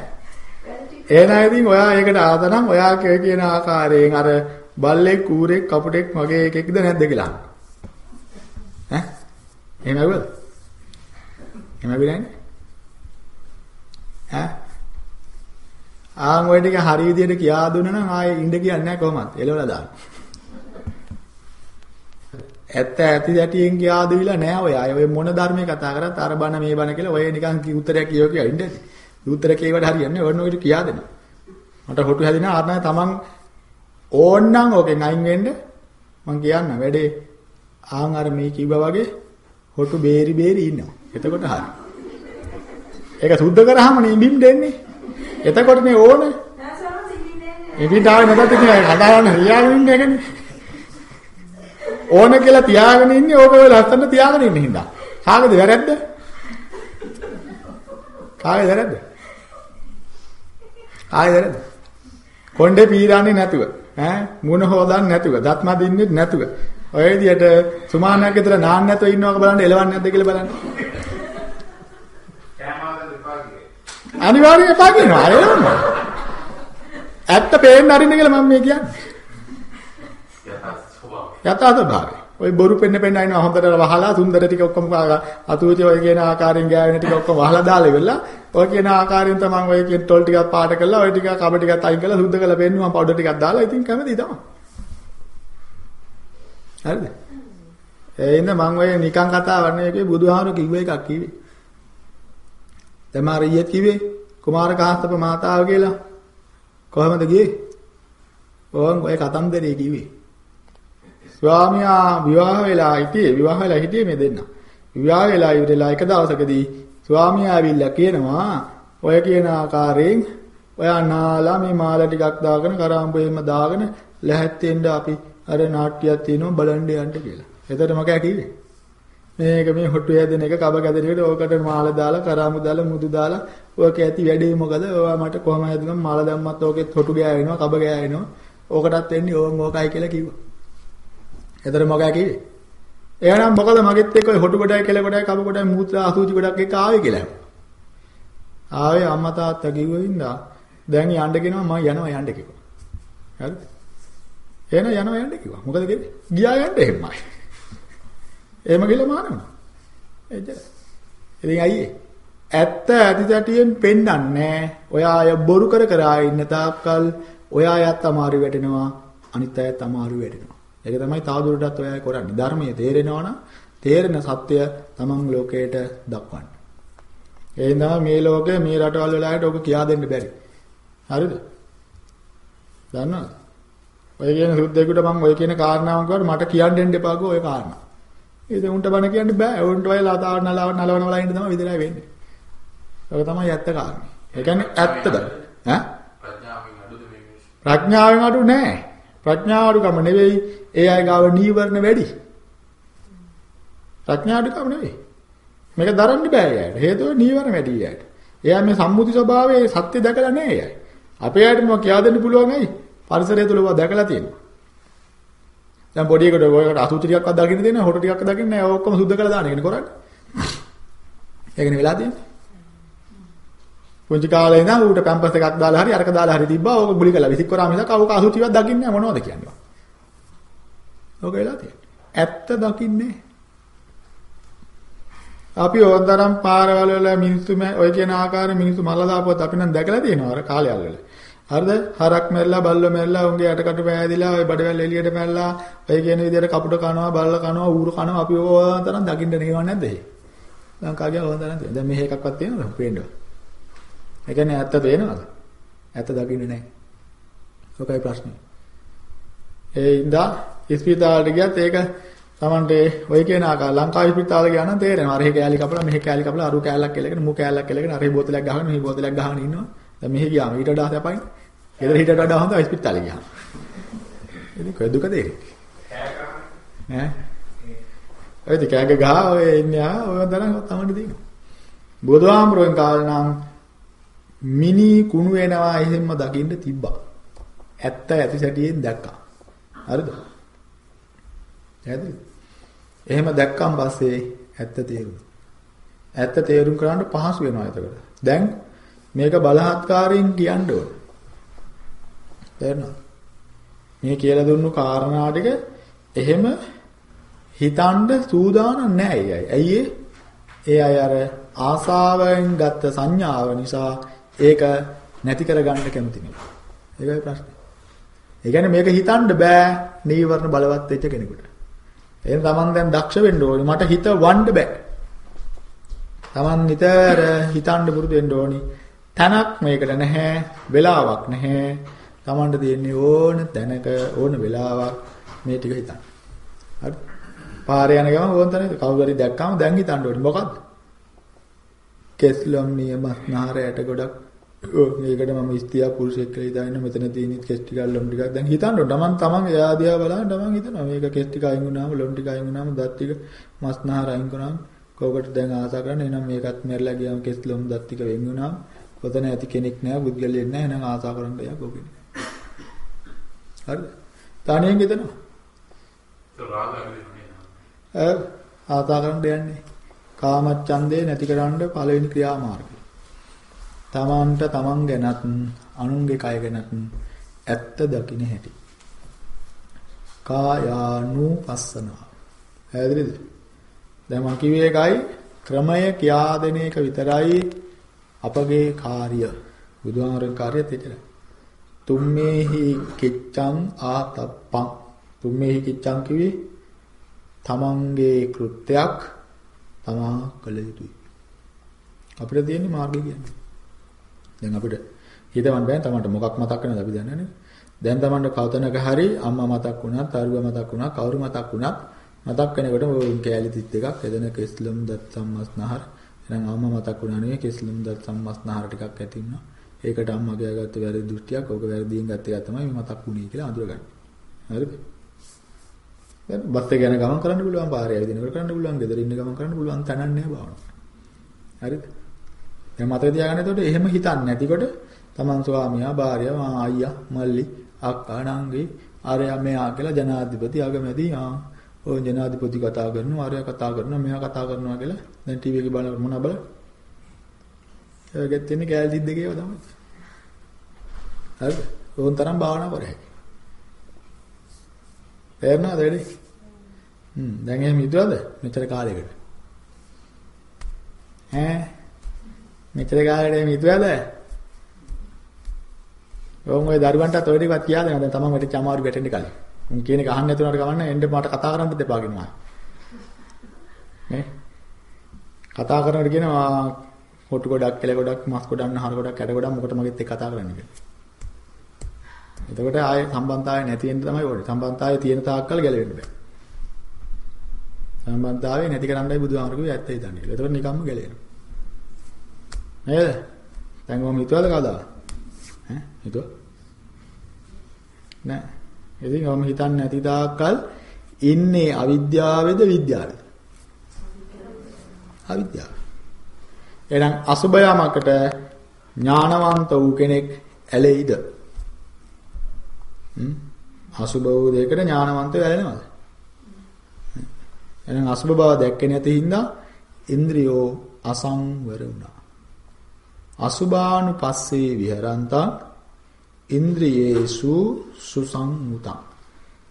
එහෙනම් ඉතින් ඔයා ඒකට ආතනම් ඔයා කිය කියන ආකාරයෙන් අර බල්ලෙක් කූරෙක් කපුටෙක් මගේ එකෙක්ද නැද්ද කියලා. ඈ? එහෙම ඇහුවද? එහෙම ඇහුවේ නැහැ. ඈ? ආන් ඔය ටික හරි විදියට කියා දුන්නා නම් ආයේ ඉඳ කියන්නේ නැහැ කොහොමද? එලවලා දාන්න. ඇත්ත ඇති දැටියෙන් කියා දෙවිලා නැහැ ඔය. අය ඔය මොන ධර්මයේ කතා කරත් අර බණ මේ බණ කියලා ඔය නිකන් කි උත්තරයක් කියව කිය ඉන්න ඇති. උත්තර කියවට හරියන්නේ ඕන ඔය කියා දෙනවා. මට හොටු හැදින ආත්මය තමන් ඕන්නම් ඕකෙන් අයින් වෙන්න මං කියන්න වැඩේ ආන් අර මේ කිව්වා වගේ හොටු බේරි බේරි ඉන්නවා. එතකොට හරි. ඒක සුද්ධ කරාම නේ ඉඹිම් දෙන්නේ. එතකොට මේ ඕන නෑ සර් සිහින්නේ ඉඹිම් ආවේ නැතත් ඉතින් හදාගන්න රියාගෙන ඉන්නේ ඒකනේ. ඕන කියලා තියාගෙන ඉන්නේ ඕක ඔය ලස්සන තියාගෙන ඉන්න හින්දා. කාගේද වැරද්ද? කාගේද වැරද්ද? කාගේද වැරද්ද? කොණ්ඩේ පීරන්නේ නැතුව ඈ මුණ හොදන්නේ නැතුව දත් මදින්නේ නැතුව ඔය විදියට සුමානයක් විතර නාන්න නැතුව ඉන්නවක බලන්න එලවන්නේ නැද්ද කියලා බලන්න කෑමාද විපාකේ. අනිවාර්යයෙන් එපා කියනවා අර එලවන්න ඇත්ත පේන්න අරින්න කියලා මම මේ කියන්නේ. යථා ස්වභාවය. යථා ස්වභාවය ඔය බොරු පෙන්න පෙන්න අයිනවා හොඳට වහලා සුන්දර ටික ඔක්කොම අතුවිති ඔය කියන ආකාරයෙන් ගෑවෙන ටික ඔක්කොම වහලා දාලා ඉවරලා ඔය කියන ආකාරයෙන් තමයි ඔය කියන ටොල් ටිකක් පාට කරලා ඔය ටික කබ ටිකක් අයින් කරලා සුද්ධ කරලා පෙන්නුවා පවුඩර් ටිකක් දාලා ඉතින් කැමති තමයි. හරිද? ඒ ඉන්න මම ඔය නිකන් කතාවක් නෙවෙයි බුදුහාමුදුරු කිව්ව එකක් කිව්වේ. දැන් මාර ඊයේත් කිව්වේ කුමාර කාශ්‍යප මාතාව කියලා කොහමද ගියේ ඕන් ඔය කතන්දරේ කිව්වේ ස්වාමියා විවාහ වෙලා හිටියේ විවාහ වෙලා හිටියේ මේ දෙන්න. විවාහ වෙලා ඉවරලා එක දවසකදී ස්වාමියා ඇවිල්ලා කියනවා ඔය කියන ආකාරයෙන් ඔයා නාලා මේ මාල ටිකක් දාගෙන කරාම්බුවෙම දාගෙන ලැහැත්තෙන්ද අපි අර නාට්‍යයක් තියෙනවා බලන්න යන්න කියලා. එතකොට මොකෑ කිව්වේ? මේක මේ හොටු හැදෙන එක කබ ගැදෙන එකට ඕකට මාල දාලා කරාඹු දාලා මුදු දාලා ඔක ඇති වැඩේ මොකද? ඔයා මට කොහම හැදුනම මාල දැම්මත් ඕකෙත් හොටු ගෑවෙනවා කබ ගෑවෙනවා. ඕකටත් වෙන්නේ ඕන් ඕකයි කියලා කිව්වා. එතන මොකෑ කිව්වේ? එහෙනම් මොකද මගෙත් එක්ක ඔය හොටු කොටයි කෙල කොටයි කබ කොටයි මූත්‍රා අසුචි කොටක් එක්ක ආවේ කියලා. ආවේ අම්මා තාත්තා කිව්වින්දා දැන් යන්න කියනවා මම යනවා යන්න කිව්වා. හරිද? එහෙනම් යනවා යන්න කිව්වා. මොකද කිව්වේ? ගියා යන්න එහෙමයි. එහෙම කියලා මානවා. එච්චර. ඉතින් අයියේ ඇත්ත ඇතිසැටියෙන් පෙන්වන්නේ ඔය අය බොරු කර කර ඉන්න තාක්කල් ඔය අයත් අමාරු වැටෙනවා අනිත් අයත් අමාරු වැටෙනවා. ඒක තමයි තාදුරටත් ඔය අය කරන්නේ. ධර්මයේ තේරෙනවා නම් තේරෙන සත්‍ය තමන් ලෝකයට දක්වන්න. එහෙනම් මේ ලෝකේ මේ රටවල් වලට ඔක කියා දෙන්න බැරි. හරිද? දන්නවද? ඔය කියන සුද්දෙකුට මම ඔය කියන කාරණාවන් කවර මට කියන්න දෙන්න එපා කෝ ඔය කාරණා. ඒක උන්ට බණ කියන්න බෑ. උන්ට ඔය ලාතාවට නලවන නලවන වල ඉන්න තමයි විතරයි වෙන්නේ. ඒක තමයි ඇත්ත කාරණේ. ඒ කියන්නේ ඇත්තද? ඈ? ප්‍රඥාවෙන් අඩුද මේ මිනිස්සු? ප්‍රඥාවෙන් අඩු නෑ. ප්‍රඥාව අඩුකම නෙවෙයි ඒ අය ගාව නීවරණ වැඩි. ප්‍රඥා අඩුකම නෙවෙයි. මේක දරන්න බෑ එයාට. හේතුව නීවරණ වැඩි එයාට. එයා මේ සම්මුති ස්වභාවයේ සත්‍ය දැකලා නෑ එයයි. අපේ අයට මොකක් කියා දෙන්න පුළුවන් ඇයි? පරිසරය තුල ඒවා දැකලා තියෙනවා. දැන් පොඩි එකට ඔයකට අසුචි ටිකක්වත් දකින්න දෙන්නේ හොට ටිකක් දකින්න නෑ ඔක්කොම සුද්ධ කරලා දාන එකනේ කරන්නේ. ඒකනේ වෙලා තියෙන්නේ. පුංචි කාලේ ඉඳන් ඌට පැම්පස් එකක් දාලා හරි අරක දාලා හරි තිබ්බා ඕක ගුලි කරලා විසික් කරා මිසක් අවක අසුචිවත් දකින්නේ නෑ මොනවද කියන්නේ. ඕක වෙලා තියෙන්නේ. ඇත්ත දකින්නේ අපි ඕතරම් පාරවල වල මිනිස්සු ඔය කියන ආකාරයේ මිනිස්සු මල්ලා දාපුවත් අපි නම් දැකලා තියෙනවා අර කාලයල් වල. හරිද? හරක් මැරලා බල්ල මැරලා උන්ගේ යටකට පෑදිලා ඔය බඩවැල් එළියට මැරලා ඔය කියන විදිහට කපුට කනවා බල්ල කනවා ඌරු කනවා අපි ඕතරම් දකින්න නෙවෙයි නැද්ද ඒ? ලංකාවේ ඕතරම් තියෙනවා. දැන් මෙහෙ එකක්වත් තියෙනවද? පේන්නව. ඒ කියන්නේ ඇත්ත පේනවද? ඇත්ත දකින්නේ නැහැ. ඔකයි ප්‍රශ්නේ. ඒ ඉඳා ඉස්පිතාලට ගියත් ඒක Tamante ඔය කියන ආකාර ලංකාවේ ඉස්පිතාලේ ගියා නම් තේරෙනවා. අර හේ කෑලි කපලා මෙහෙ කෑලි කපලා අරු කෑල්ලක් කෙලගෙන මු කෑල්ලක් කෙලගෙන අර හේ බෝතලයක් ගහගෙන මෙහි බෝතලයක් ගහගෙන ඉන්නවා. දැන් මෙහෙ ගියාම ඊට වඩා සැපයිනේ. ගෙදර හිටට වඩා හොඳ ඉස්පිතාලේ ගියාම. ඉතින් කොහෙද දුක දෙන්නේ? ඈ ඔය දෙකග ගහ ඔය ඉන්නේ ආ ඔය තරම් තමයි තියෙනවා. බුදුහාමුදුරන් කාලේ නම් මිනි කුණු වෙනවා එහෙම දකින්න තිබ්බා. ඇත්ත ඇති සැටියෙන් දැක්කා. හරිද? හරිද? එහෙම දැක්කන් පස්සේ ඇත්ත තේරුණා. ඇත්ත තේරුම් කරන්න පහසු වෙනවා එතකොට. දැන් මේක බලහත්කාරයෙන් කියන්න ඕන. තේරෙනවද? මේ කියලා දුන්නු කාරණා ටික එහෙම හිතන්න සූදානම් නැහැ අය. ඇයි ඒ අය අර ආසාවෙන් ගත්ත සංඥාව නිසා ඒක නැති කරගන්න කැමති නෙවෙයි. ඒකයි ප්‍රශ්නේ. ඒ කියන්නේ මේක හිතන්න බෑ නීවරණ බලවත් වෙච්ච කෙනෙකුට. එහෙනම් Taman දැන් දක්ෂ වෙන්න ඕනේ. මට හිත වන්න බෑ. Taman නිතර හිතන්න පුරුදු වෙන්න ඕනේ. තනක් මේකට නැහැ, වෙලාවක් නැහැ. Tamanට තියෙන්නේ ඕන තැනක ඕන වෙලාවක් මේ ටික හිතන්න. හරි? පාරේ යන ගමන් ඕන තැනක කවුරු හරි දැක්කම දැන් හිතන්න ඕනේ. මොකද්ද? කෙස්ලම් නියමස් නහරයට ගොඩක් මේකට මම ස්ත්‍රිය පුරුෂයෙක් කියලා හිතාගෙන මෙතන තියෙන කෙස් ටික ලොම් ටිකක් දැන් හිතන්න ඕන. තමන් තමන් එයා දිහා බලන තමන් හිතනවා මේක කෙස් ටික අයින් වුණාම ලොම් ටික අයින් වුණාම දත් ටික මස් නහර අයින් කරාම කෝකට දැන් ආසා කරන්නේ එහෙනම් මේකත් මෙරලා ගියාම කෙස් ලොම් දත් ටික වෙන් වුණාම ඔතන ඇති කෙනෙක් නෑ බුද්ධිලියෙක් නෑ එහෙනම් ආසා කරන්න යා කෝකෙන. හරිද? තනියෙන් හිතනවා. ඒ ආසා කරන්න යන්නේ. කාමච්ඡන්දේ නැති කරන්න පළවෙනි ක්‍රියාමාර්ගය. තමන්ට තමන් ගැනත් අනුන්ගේ කය ගැනත් ඇත්ත දකින්න හැටි. කායානුපස්සනාව. හැදෙරිද? දැන් මම කිව්වේ එකයි ක්‍රමය කියා දෙන එක විතරයි අපගේ කාර්ය. බුදුහාමරගේ කාර්යය එච්චරයි. තුම්මේහි කිච්ඡං ආතප්පං. තුම්මේහි කිච්ඡං කිව්වේ තමන්ගේ කෘත්‍යයක් තමා කළ යුතුයි. අපිට තියෙන්නේ මාර්ගය කියන්නේ. දැන් අපිට හිතවන්න බෑ තමන්ට මොකක් මතක් වෙනවද අපි දන්නේ නැහැ. දැන් තමන්ට කවතනක හරි අම්මා මතක් වුණා, තරුවා මතක් වුණා, කවුරු මතක් වුණා මතක් වෙනකොට ඔය කෑලි තිත් එකක් එදෙන කෙස්ලම් දත් සම්මස්නහර එහෙනම් අම්මා මතක් වුණා නේ කෙස්ලම් දත් සම්මස්නහර ටිකක් ඇති වුණා. ඒකට අම්මා ගෑගත්ත වැරදි දෘෂ්ටියක්, ඕක වැරදියෙන් ගත්ත එක තමයි මේ මතක් වුණේ කියලා අඳුරගන්න. හරිද? දැන් බස් එක යන ගමන් කරන්න පුළුවන්, පාරේ ඇවිදිනකොට කරන්න පුළුවන්, ගෙදර ඉන්න ගමන් කරන්න පුළුවන් තනන්නේ නැහැ භාවනාව. හරිද? දැන් මතක තියාගන්න එතකොට එහෙම හිතන්නේ නැතිකොට තමන් ස්වාමියා, භාර්යාව, අයියා, මල්ලි, අක්කා, නංගි, ආරයා මෙයා කියලා ජනාධිපති අගමැති ආ ඔය ජනාධිපති කතා කරනවා, ආරයා කතා කරනවා, මෙයා කතා කරනවා කියලා දැන් ටීවී එකේ බලන මොනවා බලන්න ඒකෙත් තියෙන්නේ කෑලි දෙකේ ඒවා තමයි. හරිද? ඕන් තරම් භාවනා කරේ. තේරුණාද වැඩි? හ්ම් දැන් එහෙම හිතුවද? මෙච්චර කාලයකට. ඈ මෙච්චර කාලෙකට එහෙම හිතුවද? ඕන් ඔය දරුවන්ටත් ඔය ටිකවත් කියලා දෙනවා. දැන් තමන් වැටිච්ච අමාරු වැටෙන්න කලින්. උන් කියන එක අහන්න නැතුනට කවන්න එන්න මට කතා කරන්න දෙපා කියනවා. නේ? කතා කරනකොට කියනවා හොටු ගොඩක්, කෙල ගොඩක්, මස් ගොඩක්, නහර ගොඩක්, කැට ගොඩක් මොකට මගෙත් එක්ක කතා කරන්නේ කියලා. එතකොට ආයේ සම්බන්ධතාවය නැති වෙන්න තමයි ඕනේ. සම්බන්ධතාවය තියෙන තාක්කල් ගැලවෙන්න බෑ. සම්බන්ධතාවය නැති කරන්නයි බුදුහාමර කිව්වේ ඇත්තයි දන්නේ. එතකොට නිකම්ම ගැලවෙනවා. නේද? දැන් මම හිතුවද කවදා? ඈ හිතුවා? නෑ. ඉතින් මම හිතන්නේ නැති තාක්කල් ඉන්නේ අවිද්‍යාවේද විද්‍යාවේද? අවිද්‍යාව. එහෙනම් අසුබ යමකට ඥානවන්ත වූ කෙනෙක් ඇලෙයිද? හ්ම් අසුබ වූ දෙයකට ඥානවන්ත වැළෙනවද? එහෙනම් අසුබ බව දැක්කේ නැති හින්දා ඉන්ද්‍රියෝ අසංවර වුණා. අසුභානුපස්සේ විහරන්තං ඉන්ද්‍රියේසු සුසංමුතං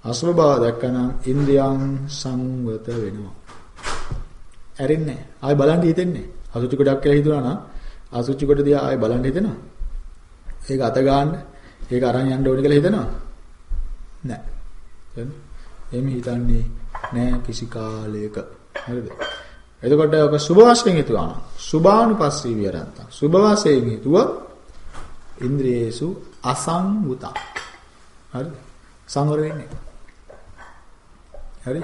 අසුභ බව දැක්කනම් ඉන්ද්‍රියං සංවත වෙනවා. ඇරෙන්නේ ආයි බලන්න හිතෙන්නේ. අසුචි කොටක් කියලා හිතුවා නම් අසුචි කොට දිහා ආයි බලන්න හිතෙනවා. ඒක අත ගන්න ඒක අරන් යන්න ඕනේ කියලා හිතනවා. නෑ. එහෙනම් එහෙම හිතන්නේ නෑ කිසි කාලයක. හරිද? එතකොට ඔක සුභ වශයෙන් හිතුවා නම් සුභානුපස්සී විරන්තං. සුභ වශයෙන් හිතුවොත් ඉන්ද්‍රියේසු අසංවුතං. හරිද? සංවර වෙන්නේ. හරි?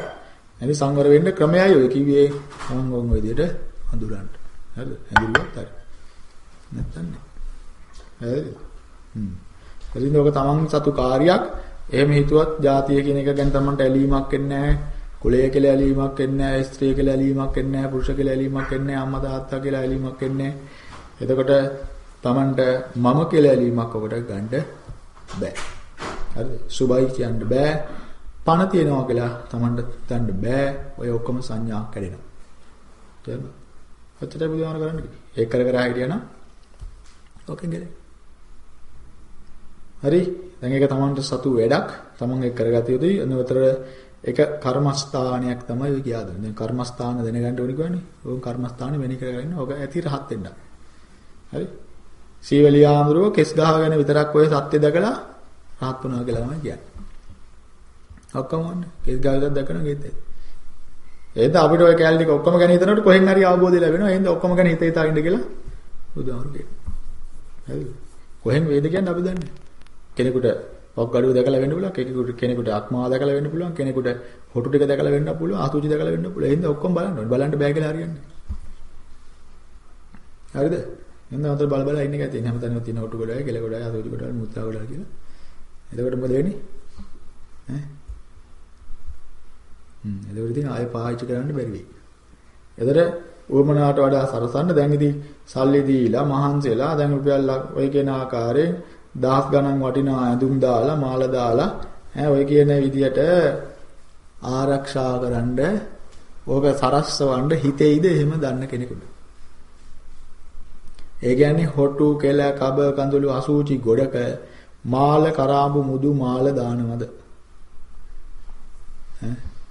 එනි සංවර වෙන්න ක්‍රමයයි ඔය කිව්වේ මම ඔය විදිහට හඳුරන්න. හරිද? හඳුරුවත් හරි. නැත්තම් නෑ. හරිද? හ්ම්. එදින ඔක තමන් සතු කාර්යයක් එහෙම හිතුවත් ජාතිය කියන එක ගැන තමන්ට ඇලීමක් එන්නේ නැහැ. කුලය කියලා ඇලීමක් එන්නේ නැහැ. ස්ත්‍රිය කියලා ඇලීමක් එන්නේ නැහැ. පුරුෂ කියලා ඇලීමක් එන්නේ නැහැ. අම්මා තාත්තා කියලා ඇලීමක් එන්නේ නැහැ. එතකොට තමන්ට මම කියලා ඇලීමක් ඔකට ගන්න බෑ. හරිද? සුබයි කියන්න බෑ. පණ තියනවා කියලා තමන්ට ගන්න බෑ. ඔය ඔක්කොම සංඥා කැඩෙනවා. තේරුණා? ඔච්චර බුදුහාමර කරන්න කිව්වේ. ඒක කර කර හිටියනම් ඔකෙන් ගෙලේ. හරි දැන් ඒක තමන්ට සතු වැඩක් තමන් ඒක කරගatiya යුතුයි අනවතර ඒක කර්මස්ථානයක් තමයි ඔය කියා දෙන්නේ. දැන් කර්මස්ථාන දැනගන්න ඕනි කියන්නේ. ඕක කර්මස්ථානේ වෙණි කරගෙන ඕක ඇති රහත් වෙන්න. හරි? සීවලියාඳුරෝ කෙස් ගහගෙන විතරක් ඔය සත්‍ය දැකලා රහත් වුණා කියලා තමයි කියන්නේ. ඔක්කොම. කෙස් ගහ විතරක් දැකන ගෙත්. එහෙනම් අපිට ඔය කැලේ ටික ඔක්කොම ගැන හිතනකොට කොහෙන් හරි අවබෝධය ලැබෙනවා. එහෙනම් ඔක්කොම ගැන හිත හිතා ඉන්න කියලා බුදුහාමුදුරු කියනවා. හරිද? කොහෙන් වේද කියන්නේ අපි දන්නේ. කෙනෙකුට පොක් ගඩුව දැකලා වෙන්න පුළුවන් කෙනෙකුට කෙනෙකුට අක්මා දැකලා වෙන්න පුළුවන් කෙනෙකුට හොටු ටික දැකලා වෙන්න පුළුවන් ආතුචි දැකලා වෙන්න පුළුවන් එහෙනම් ඔක්කොම බලන්න ඕනේ බලන්න බෑ කියලා හරියන්නේ හරිද එහෙනම් අතර බල බල ඉන්න එක තියෙන හැමතැනම තියෙන හොටු ගොඩයි කෙල ගොඩයි ආතුචි ගොඩයි මුත්‍රා ගොඩයි කියලා එතකොට මොකද වෙන්නේ ඈ හ්ම් එතකොට ඉතින් ආයෙ පාවිච්චි කරන්න බැරි වෙයි එතකොට උවමනාට වඩා සරසන්න දැන් ඉතින් සල්ලි දීලා මහන්සිලා දැන් රුපියල් ඔය කියන ආකාරයෙන් දහස් ගණන් වටිනා ඇඳුම් දාලා මාල දාලා ඈ ඔය කියන විදියට ආරක්ෂා කරන්න ඕක සරස්සවන්න හිතෙයිද එහෙම දන්න කෙනෙකුට. ඒ කියන්නේ හොටු කෙල කබ කඳුළු අසූචි ගොඩක මාල කරාඹු මුදු මාල දානවද?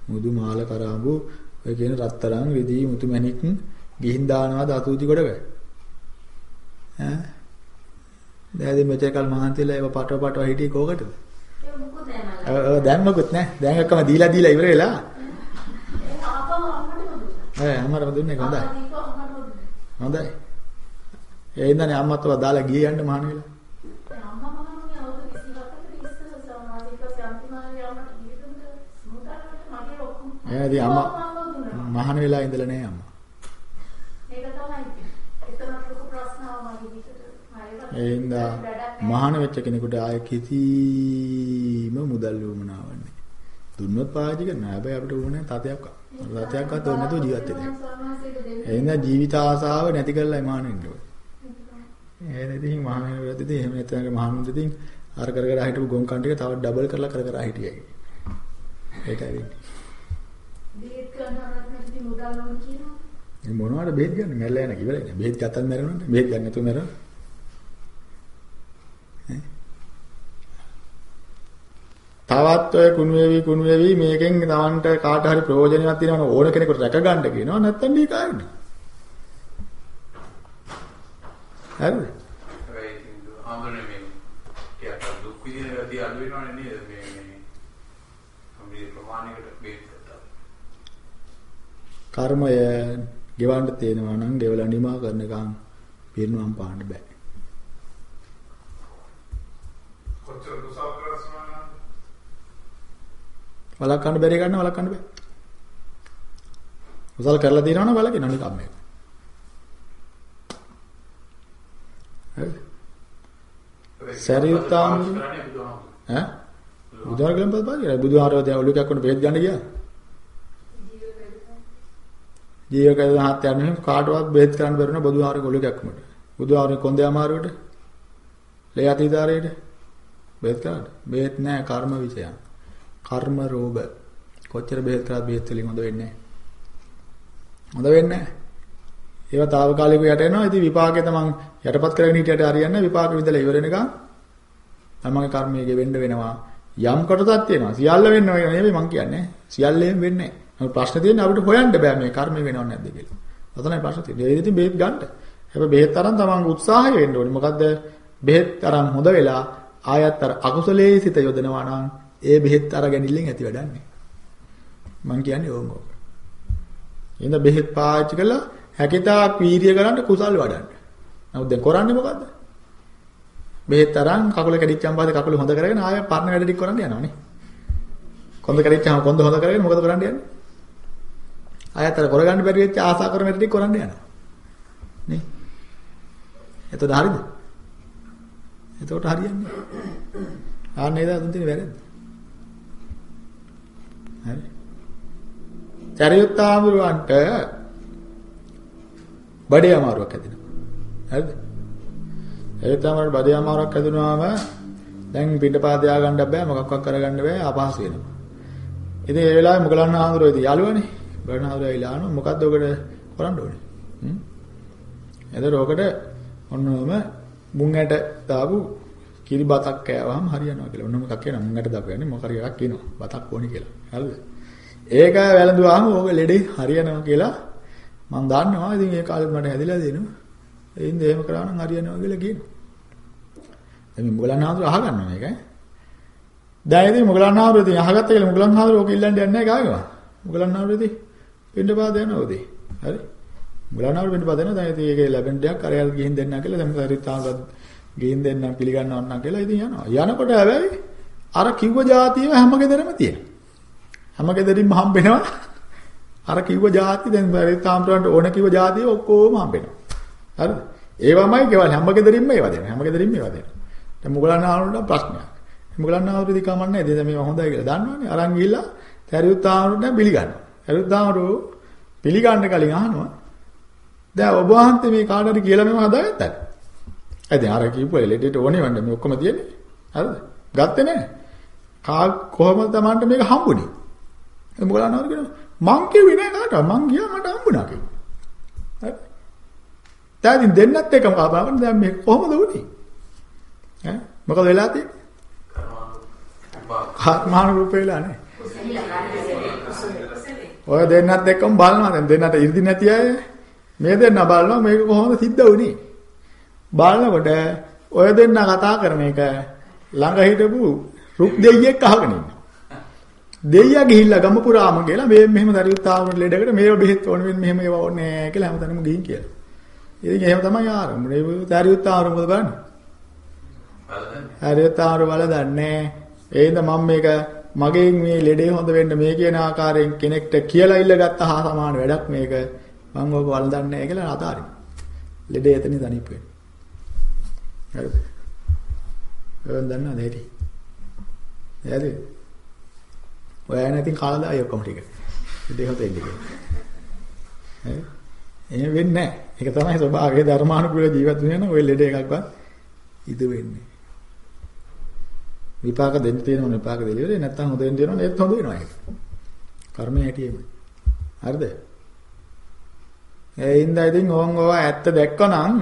මුදු මාල කරාඹු ඔය කියන රත්තරන් රිදී මුතු මැණික් ගිහින් දානවද අසූචි ගොඩක? ඈ දැන් මෙතේ කල් මහන්සිලා ඒව පටව පටව හිටියේ කෝකටද? ඒක මොකද නැහැ ඔව් දැන් මොකුත් නැහැ. දැන් ඔක්කොම දීලා දීලා ඉවර වෙලා. ඒක ආපම අම්මටම දුන්නා. ඈ අම්මටම දුන්නේ හොඳයි. හොඳයි. ඒ ඉඳන්නේ අම්මත්ව දාලා ගියේ යන්න මහාන වෙලා. දැන් අම්මා මහනුනේ අවුරුදු 27කට ඉස්සෙල්ලා සමාජික සම්පූර්ණයි අම්මට ගිහින් සමුදානකට ඉතින් අම්මා. මහාන වෙලා ඉඳලා නැහැ අම්මා. ඒක තමයි. එතනට ලොකු ප්‍රශ්නාවක් මහාන වෙච්ච කෙනෙකුට ආය කිසිම මුදල් වුමනාවක් නැහැ. දුන්නොත් පාවිච්චි කරනවා. හැබැයි අපිට ඕනේ තතයක්. තතයක්වත් ඕනේ නැතුව ජීවත් වෙන්න. ඒ හින්දා ජීවිත ආසාව නැති කරලා මහාන වෙන්න ඕනේ. එහෙනම් ඉතින් මහාන ඉතින් එහෙම නැත්නම් මහාන ඉතින් අර කර කර හිටපු ගොන් කන් ටික තව ඩබල් කරලා කර කර හිටියයි. ඒකයි වෙන්නේ. දීත් කරනවා නම් මුදල් ඕන කියනවා. මේ මොනවාට බෙහෙත් ගන්න මැරලා යන කිවලයි නේ. බෙහෙත් ගත්තත් මැරෙනවනේ. බෙහෙත් ගන්න නැතුව මැරෙනවා. තවත් ඔය කුණු වේවි කුණු වේවි මේකෙන් තවන්ට කාට හරි ප්‍රයෝජනයක් තියෙනවා ඕන කෙනෙකුට රැක ගන්න කියනවා නැත්තම් මේ කාරණේ. හරිද? හැබැයි ඉතින් ආන්දරනේ මේ කියට දුක් විඳින ගතිය අඩු වෙනවනේ නේද මේ මේ සම්පූර්ණ ප්‍රමාණයකට බේත් ගත්තා. කර්මය ගෙවන්න තියෙනවා නම් ගෙවලා නිමා කරනකම් පිරිනුවම් පාන්න බෑ. කොච්චර කුසල් කරස්මනා වලක්වන්න බැරි ගන්න වලක්වන්න බෑ. කුසල් කරලා තියෙනවා නම් වලකිනවා නිකම් මේක. හරිද? සැරියුත් ආමඳුර- ඈ? බුදුහාර ගලම් පද පාදිලා බුදුහාරව දැන් ඔලුකක් වුණ බෙහෙත් ගන්න ගියා. ජීවක දහත් යන්නේ කාටවත් බෙහෙත් කරන්න බැරුණ බුදුහාර ඔලුකක් වුණට. බුදුහාරේ කොන්දේ අමාරුවට ලේ අතීතාරේට බෙහෙත් කරන්න. බෙහෙත් නෑ කර්ම විෂයන්. කර්ම රෝග කොච්චර බෙහෙත් කරත් බෙහෙත් වලින් හොඳ වෙන්නේ නැහැ. හොඳ වෙන්නේ නැහැ. ඒවා తాවකාලිකව යට එනවා. ඉතින් විපාකේ තමන් යටපත් කරගෙන හිටියට හරියන්නේ විපාක විඳලා ඉවර වෙනකන් තමන්ගේ කර්මයේ ගෙවෙන්න වෙනවා. යම් කොටසක් තියෙනවා. සියල්ල වෙන්න ඕනේ නෙවෙයි මං කියන්නේ. සියල්ලෙම වෙන්නේ නැහැ. ප්‍රශ්න තියෙන්නේ අපිට හොයන්න බෑ මේ කර්මය වෙනව නැද්ද කියලා. අතනයි ප්‍රශ්න තියෙන්නේ. ඒ ඉතින් බෙහෙත් ගන්න. හැබැයි බෙහෙත් අරන් තමන්ගේ උත්සාහය වෙන්න ඕනේ. මොකද්ද? බෙහෙත් අරන් හොඳ වෙලා ආයත් අර අකුසලයේ සිත යොදනවා නම් ඒ බෙහෙත් අර ගැනීමෙන් ඇති වැඩන්නේ. මං කියන්නේ ඕක. එහෙනම් බෙහෙත් පාවිච්චි කළා හැකිතාක් වීර්ය කරන්න කුසල් වඩන්න. නමුත් දැන් කරන්නේ මොකද්ද? බෙහෙත් අරන් කකුල කැඩිච්චාම පස්සේ කකුල හොඳ කරගෙන ආයෙ පරණ වැඩ ටික කරන්න යනවානේ. කොන්ද කැඩිච්චාම කොන්ද හොඳ කරගෙන මොකද කරන්න යන්නේ? ආයෙත් අර කරගන්න බැරි වෙච්ච ආසා කරන වැඩ ටික කරන්න යනවා. නේ? එතකොට හරියද? එතකොට හරියන්නේ. ආ නේද අදින් තියෙන වැරද්ද. හරි. චරියුත්තාමුරවන්ට බඩේ අමාරුවක් හැදෙනවා. හරිද? චරියුත්තාමුරට බඩේ අමාරුවක් හැදුනවාම දැන් පිටපාත යා ගන්න බෑ මොකක්වත් කරගන්න බෑ අපහසු වෙනවා. ඉතින් ඒ වෙලාවේ මොගලන් ආඳුරෝ ඉතින් යාළුවනේ. මොගලන් ආඳුරෝ ඇවිල්ලා අහනවා මොකද්ද ඔකට කරන්න ඕනේ? හ්ම්. එතකොට ඔකට ඔන්නෝම මුං ඇට දාපු කිරි බතක් කෑවහම හරියනවා කියලා. ඔන්න මොකක් කියනවා මුං ඇට දාපු යන්නේ මොකක් හරි එකක් කියනවා. බතක් ඕනි කියලා. හරිද? ඒක වැළඳුවාම ඕක ලෙඩේ හරියනවා කියලා මම දන්නවා. ඉතින් ඒ කාලෙත් මට හැදිලා දෙනවා. ඒ ඉතින් එහෙම කරා නම් හරියනවා කියලා කියනවා. දැන් මුගලන් ආඳුර අහගන්නවා මේක ඈ. දැන් ඉතින් මුගලන් ආඳුර ඉතින් අහගත්ත කියලා මුගලන් ආඳුර ඕක ඉල්ලන්න යන්නේ නැහැ කාගේවා. මුගලන් ආඳුර ඉතින් වෙන්න බාද යනවා උදේ. හරි. මුලනාවට වෙන්න බාද යනවා. දැන් ඉතින් ඒකේ ලැබෙන දෙයක් අරයල් ගිහින් දෙන්නම් කියලා දැන් හරි තාමත් ගිහින් දෙන්නම් පිළිගන්නව නම් කියලා ඉතින් යනවා. යනකොට හැබැයි අර කිව්ව જાතියම හැම ගෙදරම තියෙනවා. හැම ගෙදරින්ම හම්බෙනවා. අර කිව්ව જાති දැන් හරි තාමරන්ට ඕන කිව්ව જાතිය ඔක්කොම හම්බෙනවා. හරිද? ඒවමයි කෙවල් හැම ගෙදරින්ම ඒවා දෙනවා. හැම ගෙදරින්ම ඒවා දෙනවා. දැන් මුගලන්නාවුන්ට ප්‍රශ්නයක්. මුගලන්නාවුන්ට කමන්නේ. දැන් මේවා හොඳයි කියලා දන්නවනේ. අරන් ගිහිල්ලා තැරියුත් ආවුන්ට බිලි ගන්නවා. ආනෝට පිළිගන්න කලින් අහනවා. දැන් ඔබ වහන්සේ මේ කාට හරි කියලා මේව හදාගත්තද? දැන් අර කියපුවා ලෙඩේට ඕනේ වන්න මේ ඔක්කොම තියෙන්නේ. හරිද? ගත්තේ නැහැ. කා කොහොමද Tamanට මේක හම්බුනේ? මුගලන් ආනෝට කියනවා මං කිව්වේ නෑ කාටවත්. මං ගියා මට හම්බුණා කියලා. හරි. දැන් දෙන්නත් එකම කතාවනේ දැන් මේ කොහොමද උනේ? ඈ මොකද වෙලා තියෙන්නේ? කර්මාන රූප වෙලා නේ. ඔය දෙන්නත් එක්කම බලනවා දැන් දෙන්නට ඉර්ධි නැති අය මේ දෙන්න බලනවා මේක කොහොමද සිද්ධ වුනේ? බලනකොට ඔය දෙන්න කතා කරන එක ළඟ හිටපු රුක් දෙයියෙක් අහගෙන ඉන්නවා. දෙයියා ගිහිල්ලා ගම පුරාම ගිහලා මේ මෙහෙම දරියුත් ආවන ලෙඩකට මේව බෙහෙත් ඕන වෙන මෙහෙම ඒවා ඕනේ කියලා හැමතැනම ගිහින් කියලා. ඉතින් එහෙම තමයි ආරම්භනේ. දරියුත් ආවන මොකද බලන්නේ? හරියට ආර වල දන්නේ. එහෙනම් මම මේක මගෙන් මේ ලෙඩේ හොඳ වෙන්න මේ කියන ආකාරයෙන් කෙනෙක්ට කියලා ඉල්ලගත්ත හා සමාන වැඩක් මේක. මම ඔබ වල දන්නේ නැහැ කියලා අතාරින්. ලෙඩේ එතනින් තනිප් වෙනවා. හරිද? එහෙනම් දන්නවද හැටි? එයාද? ඔයා නැතිනම් කාලා දායි ඔක්කොම ටික. ලෙඩේ හොත එන්නේ කියලා. ඈ? එහෙම වෙන්නේ නැහැ. ඒක තමයි ස්වභාවයේ ධර්මානුකූල ජීවත් වෙන ඔය ලෙඩ එකක්වත් ඉද වෙන්නේ. විපාක දෙන්න තියෙනවනේ විපාක දෙලිවලේ නැත්තම් හොඳ වෙන්න තියෙනවනේ ඒත් හොඳ වෙනවා ඒක. කර්මය හැටියෙම. හරිද? ඒ ඉඳලා ඉතින් ඕන් ඕවා ඇත්ත දැක්කනම්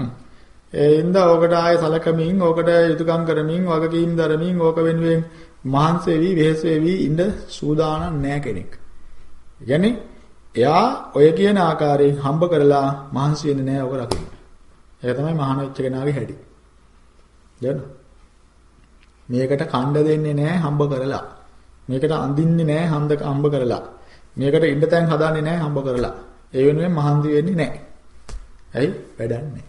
ඒ ඉඳලා ඕකට ආයේ සලකමින් ඕකට යුතුයකම් කරමින් වගකීම් දරමින් ඕක වෙනුවෙන් මහන්සි වෙවි වෙහෙස වෙවි ඉඳ සූදානම් නැහැ කෙනෙක්. يعني එයා ඔය කියන ආකාරයෙන් හම්බ කරලා මහන්සි වෙන්නේ නැහැ ඔක රකින්න. ඒක තමයි මහාන වෙච්ච කෙනාගේ හැටි. දන්නවද? මේකට කණ්ඩ දෙන්නේ නැහැ හම්බ කරලා. මේකට අඳින්නේ නැහැ හම්ද හම්බ කරලා. මේකට ඉන්න තැන් හදාන්නේ නැහැ හම්බ කරලා. ඒ වෙනුවෙන් මහන්සි වෙන්නේ නැහැ. ඇයි? වැඩන්නේ.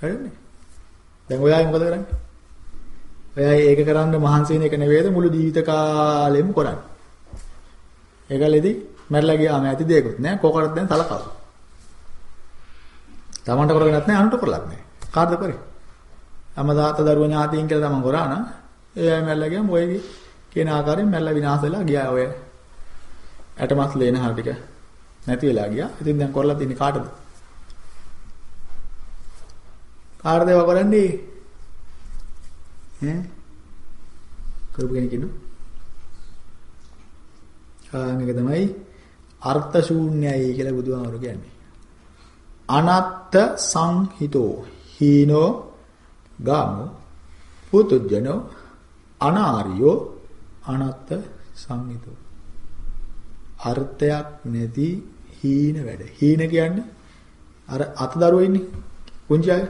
හරිනේ. දැන් ඔයා මොකද කරන්නේ? ඔයා ඒක කරන්න මහන්සි වෙන එක නෙවෙයිද මුළු ජීවිත කාලෙම කරන්නේ. ඒකලෙදී මැරලා ගියාම ඇති දෙයක්වත් නැහැ. කොකරත් දැන් සලකව. තමන්ට කරගෙනත් නැහැ අනුන්ට කරලත් නැහැ. කාටද කරේ? අමදාත දරුව ඥාතීන් කියලා තමන් කරා නම් ඒ අය මැල්ලා ගියාම ඔය කියන ආකාරයෙන් මැල්ලා විනාශ වෙලා ගියා ඔය ඇටමස් ලේන හා ටික නැති වෙලා ගියා. ඉතින් දැන් කරලා තින්නේ කාටද? කාටද ඒවා කරන්නේ? ඈ කරපු කෙනෙක් ඉන්නු? ආන් එක තමයි අර්ථ ශූන්‍යයි කියලා බුදුහාමුදුරු කියන්නේ. අනත්ත සංහිතෝ හීනෝ ගාමෝ පුතුජනෝ අනාරියෝ අනත්ත සංහිතෝ අර්ථයක් නැති හීන වැඩ. හීන කියන්නේ අර අතදරුවෝ ඉන්නේ. පුංචි අය.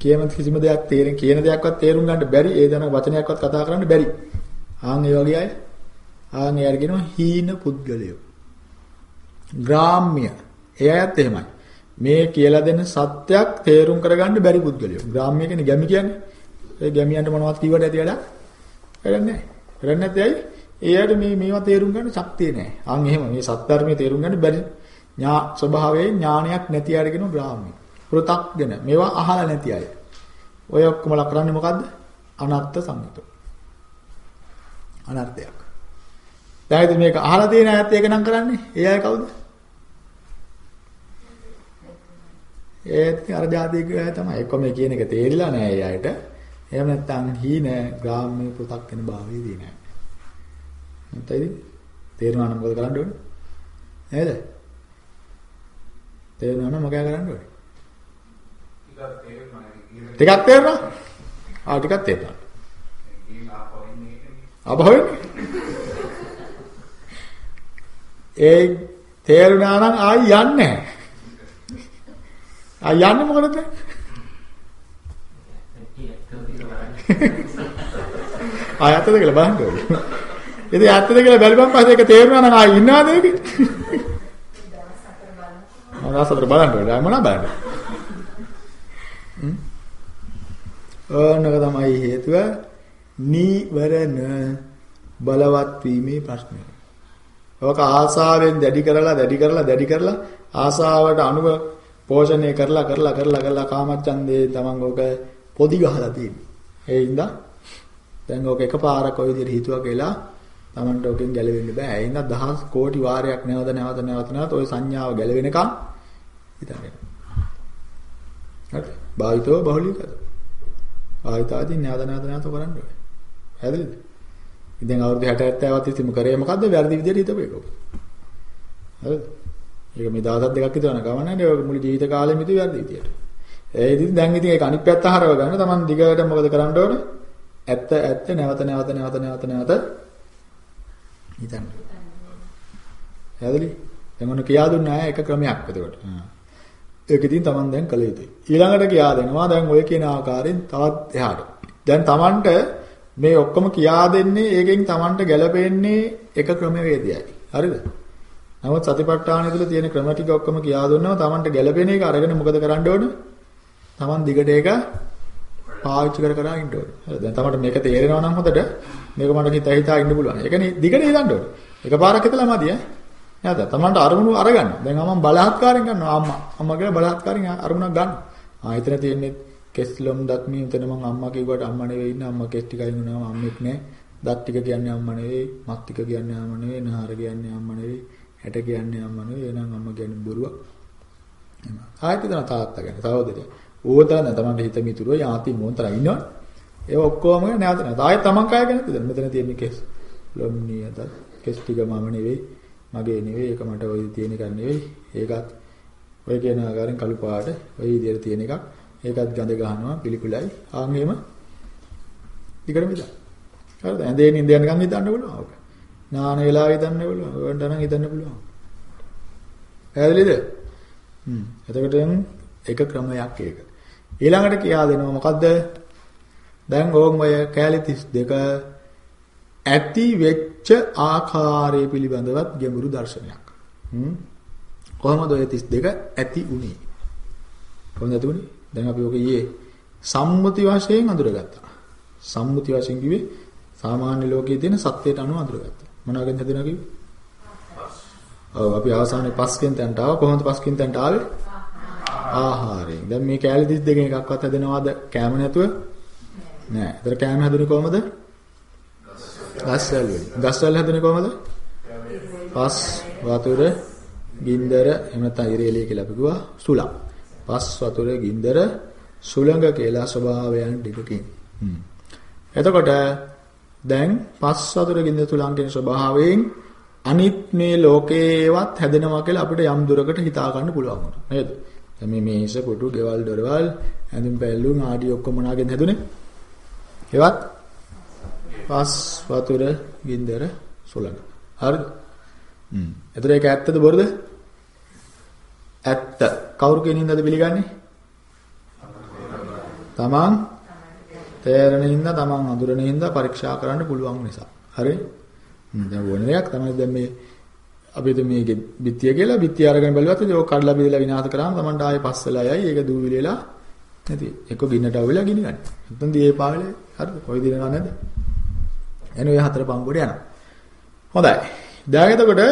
කියම කිසිම දෙයක් තේරෙන කියන දෙයක්වත් තේරුම් ගන්න බැරි. ඒ දන වචනයක්වත් කතා කරන්න බැරි. ආන් ඒ වගේ අය. ආන් ඒ අරගෙනවා හීන පුද්ගලයෝ. ග්‍රාම්‍ය. ඒ අයත් එහෙමයි. මේ කියලා දෙන සත්‍යයක් තේරුම් කරගන්න බැරි පුද්ගලයෝ. ග්‍රාම්‍ය කියන්නේ ගැමි කියන්නේ. ඒ ගැමියන්ට මොනවද කිව්වට ඇති වැඩක්? වැඩක් නැහැ. වැඩක් නැත්නම් ඇයි? ඒ අයට මේ මේවා තේරුම් ගන්න ශක්තිය නැහැ. අන් එහෙම මේ සත්‍යර්මයේ තේරුම් ගන්න බැරි ඥා ස්වභාවයේ ඥානයක් නැති අයට කියන බ්‍රාහ්මී. පෘ탁ගෙන මේවා අහලා නැති අය. ඔය ඔක්කොමලා කරන්නේ මොකද්ද? අනත්ත් සංගතෝ. අනර්ථයක්. දැන් ඉතින් මේක අහලා තියෙන අයත් ඒක නම් කරන්නේ. ඒ අය කවුද? ඒත් අර જાතික අය තමයි. එක්ක මේ කියන එක තේරිලා නැහැ ඒ අයට. එහෙම නැත්නම් හීන ග්‍රාම්‍ය පෘ탁 වෙන භාවයේදී නැහැ. නැත්නම් තේරුණා නම් මොකද කරන්න ඕනේ? නේද? තේරුණා නම් මොකද කරන්න ඕනේ? ටිකක් තේරුණා? ආ ටිකක් තේරුණා. අභවෙන්නේ. ඒ තේරුණා නම් ආයි යන්නේ නැහැ. ආයි යන්නේ මොකටද? ආයතද කියලා බලන්න ඕනේ. ඉතින් ඇත්තද කියලා බැලුවම පස්සේ ඒක තේරුණා නම් ආයි ඉන්නවද ඒක? දවස් හතර බලන්න ඕනේ. මොනවා බලන්න? ඕනක තමයි හේතුව නීවරණ බලවත් වීමේ ප්‍රශ්නය. ඔක ආසාවෙන් දැඩි කරලා දැඩි කරලා දැඩි කරලා ආසාවට අනුව පෝෂණය කරලා කරලා කරලා කරලා කාමච්ඡන්දේ තමන් ඔක පොදි ගහලා තියෙන්නේ. ඒ හින්දා දැන් ඔක එකපාරක් ඔය විදිහට හිතුවා කියලා Tamanට ඔකෙන් ගැලවෙන්න බෑ. ඒ හින්දා දහස් කෝටි වාරයක් නැවත නැවත නැවත නැවත ওই සංඥාව ගැලවෙනකම් හිතන්න. හරි. භාවිතව බහුලීකත. ආයතාදී නැවත නැවත නැවත කරන්න ඕනේ. හැදෙයිද? ඉතින් අවුරුදු 60 70වත් ඉතින් කරේ මොකද්ද? වැරදි විදිහට හිතපු එක. හරිද? ඒක මේ දවස් දෙකක් විතර යන ගමන නේද? ඔය මුළු ජීවිත කාලෙම ඉතින් වැරදි විදිහට. ඒ ඉතින් දැන් ඉතින් ඒක අනිත් පැත්ත හරව ගන්න තමන් දිගට මොකද කරන්න ඕන? ඇත්ත ඇත්ත නැවත නැවත නැවත නැවත නැවත හිතන්න. හැදලි? දැන් ඔන්න කියා දුන්නා එක ක්‍රමයක් එතකොට. ඒක ඉතින් තමන් දැන් කළ යුතුයි. ඊළඟට කියා දෙනවා දැන් ඔය කියන ආකාරයෙන් තවත් එහාට. දැන් තමන්ට මේ ඔක්කොම කියා දෙන්නේ ඒකෙන් තමන්ට ගැළපෙන්නේ එක ක්‍රමවේදයයි. හරිද? නමුත් සතිපට්ඨානය තුළ තියෙන ක්‍රම ටික ඔක්කොම කියා දුන්නම තමන්ට ගැළපෙන එක අරගෙන මොකද කරන්න ඕන? තමන් දිගට ඒක පාවිච්චි කර කර ඉන්න ඕනේ. හරි දැන් තමන්ට මේක තේරෙනවා නම් හොඳට මේක මට හිතා හිතා ඉන්න පුළුවන්. ඒ කියන්නේ දිගට හිතන්න ඕනේ. එකපාරක් හිතලා මදි ඈ. නේද? තමන්ට අරමුණු අරගන්න. දැන් මම බලහත්කාරයෙන් ගන්නවා අම්මා. අම්මා කියලා බලහත්කාරයෙන් අරමුණක් ගන්න. ආ එතන තියෙන්නේ කෙස් ලොම් දත් මේ උතන මම අම්මා කිව්වට අම්මා නෙවෙයි ඉන්නේ. අම්මා කෙස් ටිකයි වුණාම අම්මෙක් නෑ. දත් ටික කියන්නේ අම්මා නෙවෙයි. මත් ටික කියන්නේ අම්මා නෙවෙයි. නහර කියන්නේ අම්මා නෙවෙයි. ඇට කියන්නේ අම්මා නෙවෙයි. එහෙනම් අම්මා කියන්නේ බොරුවක්. එහෙම. ආයෙත් තන තාත්තා ගැන සහෝදරයා. ඕතන තමන්ට හිත මිතුරෝ යාති මොන්තර ඉන්නවනේ. ඒ ඔක්කොම නැවත නැවත ආයෙත් තමන් කය ගැන හිතන්න. මෙතන තියෙන කෙස් ලොම් නියත කෙස් ටික මම නෙවෙයි. මගේ නෙවෙයි. ඒක මට ওই තියෙන එකක් නෙවෙයි. ඒකත් ඔය කියන ආකාරයෙන් කළු පාට ඔය විදිහට තියෙන එකක්. ඒකත් ගඳ ගන්නවා පිළිකුලයි. ආන් එහෙම ටිකට මිදා. හරිද? ඇඳේ නින්ද යනකම් හිතන්න පුළුවන් ඔක. නාන වෙලාවෙ හිතන්න පුළුවන්. ඕකට නම් හිතන්න පුළුවන්. පැහැදිලිද? හ්ම්. එතකොට එක ක්‍රමයක් ඒක. ඊළඟට කියා දෙනවා මොකද්ද? දැන් ඕම් ඔය කැලි 32 ඇති වෙච්ච ආකාරය පිළිබඳවත් ගැඹුරු දර්ශනයක්. හ්ම්. කොහොමද ඔය 32 ඇති උනේ? කොහොමද ඇති උනේ? දැන් අපි ඔක ඊයේ සම්මුති වශයෙන් අඳුරගත්තා. සම්මුති වශයෙන් කිව්වේ සාමාන්‍ය ලෝකයේ තියෙන සත්‍යයට අනුව අඳුරගත්තා. මොනවාගෙන් හැදෙනවා කිව්වේ? ඔව් අපි අවසානයේ පස්කින් තැනට ආවා. කොහොමද පස්කින් තැනට ආවේ? ආහාරයෙන්. දැන් මේ කෑලි 32 එකක්වත් හැදෙනවද කෑම නැතුව? නෑ. ඒතර කෑම හැදුනේ කොහමද? ගස් වල වලින්. ගස් වල හැදුනේ කොහමද? පස් වතුර ගින්දර එහෙම නැත්නම් ඉරේලිය කියලා අපි කිව්වා සුළං. පස් වතුර ගින්දර සුළඟ කියලා ස්වභාවයන් දෙකකින්. එතකොට දැන් පස් වතුර ගින්දර සුළං කියන ස්වභාවයෙන් අනිත් මේ ලෝකේවත් හැදෙනවා කියලා අපිට යම් දුරකට හිතා ගන්න පුළුවන් වුණා. නේද? දැන් මේ මේස කොටු, ගෙවල් දොරවල්, ඇඳුම් පැළලු, නාඩි ඔක්කොම මොනවාගෙන් හැදුනේ? ඒවත් පස් වතුර, ගින්දර, සුළඟ. හරිද? හ්ම්. එතකොට ඒක ඇත්තද බොරුද? ඇත්ත. කවුරු කෙනින්ද පිළිගන්නේ? තමන් තේරෙන හින්දා තමන් අඳුරන හින්දා පරීක්ෂා කරන්න පුළුවන් නිසා. හරි? හ්ම් දැන් ඕන එකක් තමයි දැන් මේ අපි දැන් මේකේ බිත්තිය කියලා බිත්තිය අරගෙන බලුවත් ඒක කඩලා බෙදලා විනාශ කරාම තමන්ට ආයේ පස්සලා යයි ඒක දූවිලි වෙලා නැති. එක්ක ගින්නට අවුලා ගිනි ගන්න. නැත්නම් දියේ පාවලේ හරිද? කොයි දිනනව නැද්ද? එනෝ ඒ හතර පංගුවට යනවා. හොඳයි. දැන් එතකොට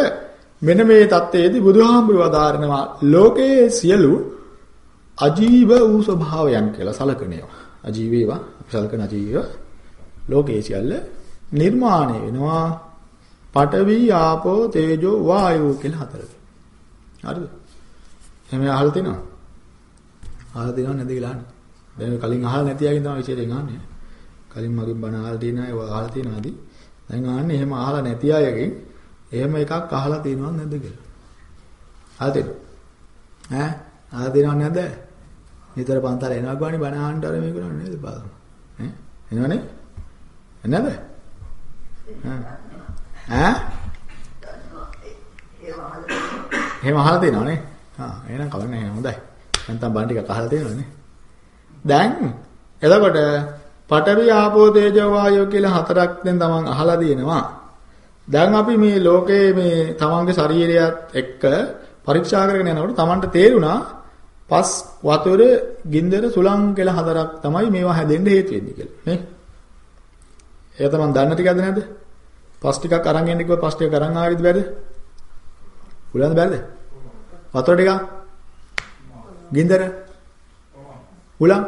මෙන්න මේ தත්ත්වයේදී බුදුහාමුදුරුවෝ වදාරනවා ලෝකයේ සියලු අජීව වූ ස්වභාවයන් කියලා සලකන ඒවා. අජීව ඒවා අපි සලකන අජීව ලෝකයේ සියල්ල නිර්මාණය වෙනවා පඨවි ආපෝ තේජෝ වායෝ කියලා හතරකින්. හරිද? එහෙම අහලා තියෙනවද? අහලා තියෙනවද නැද්ද කියලා අහන්න. දැන් කලින් අහලා නැති අයගෙන් තමයි විශේෂයෙන් අහන්නේ. කලින් මගෙන් බණ අහලා තියෙන අය අහලා තියෙනවාදී. දැන් අහන්නේ එහෙම අහලා නැති අයගෙන් එහෙම එකක් අහලා තියෙනවද නැද්ද කියලා. අහලා තියෙනවද? ඈ අහලා තියෙනවද නැද්ද? නිතර පන්තල එනවා ගානේ බණ අහන්න අර මේක නෝ නේද බාද? ඈ එනවනේ? එන්නද? ඈ? එහෙම අහලා තියෙනවනේ. ආ එහෙනම් කවන්නේ හොඳයි. නැත්නම් බණ ටිකක් අහලා තියෙනවනේ. දැන් එතකොට පඨවි ආපෝ තේජෝ වායෝ කියලා හතරක් දැන් තමන් අහලා දිනනවා. දැන් අපි මේ ලෝකයේ මේ තමන්ගේ ශරීරයත් එක්ක පරීක්ෂා කරගෙන යනකොට තමන්ට තේරුණා පස් වතුර ගින්දර සුළං කියලා හතරක් තමයි මේවා හැදෙන්න හේතු වෙන්නේ කියලා නේ. ඒක තමන් දන්න ටිකද නැද්ද? පස් ටිකක් අරන් එන්න කිව්ව පස් ටික අරන් ආවිද බැරිද? පුළුවන්ද බැරිද? වතුර ටික ගින්දර උලං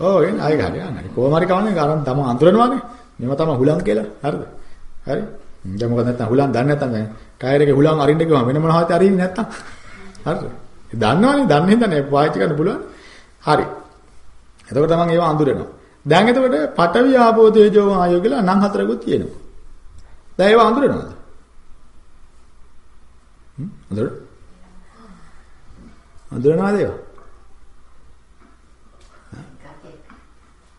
ඔව් එන්න ආයි ගන්න යන්න. කොහොම හරි කවන්නේ අරන් තම අඳුරනවානේ. මේව තමයි හුලං කියලා. හරිද? හරි. දැන් මොකද නැත්තම් හුලං දන්නේ නැත්තම් දැන් ටයර් එකේ හුලං අරින්න ගියාම වෙන මොනවා හරි අරින්නේ නැත්තම්. හරිද? දන්නවනේ දන්නේ හින්දානේ පාවිච්චි කරන්න පුළුවන්. හරි. එතකොට තමන් ඒව අඳුරනවා. දැන් එතකොට පඨවි ආපෝ තේජෝ ආයෝ කියලා නම් හතරකුත් තියෙනවා. දැන් ඒව අඳුරනවද? හ්ම් අඳුර අඳුරනවද ඒවා?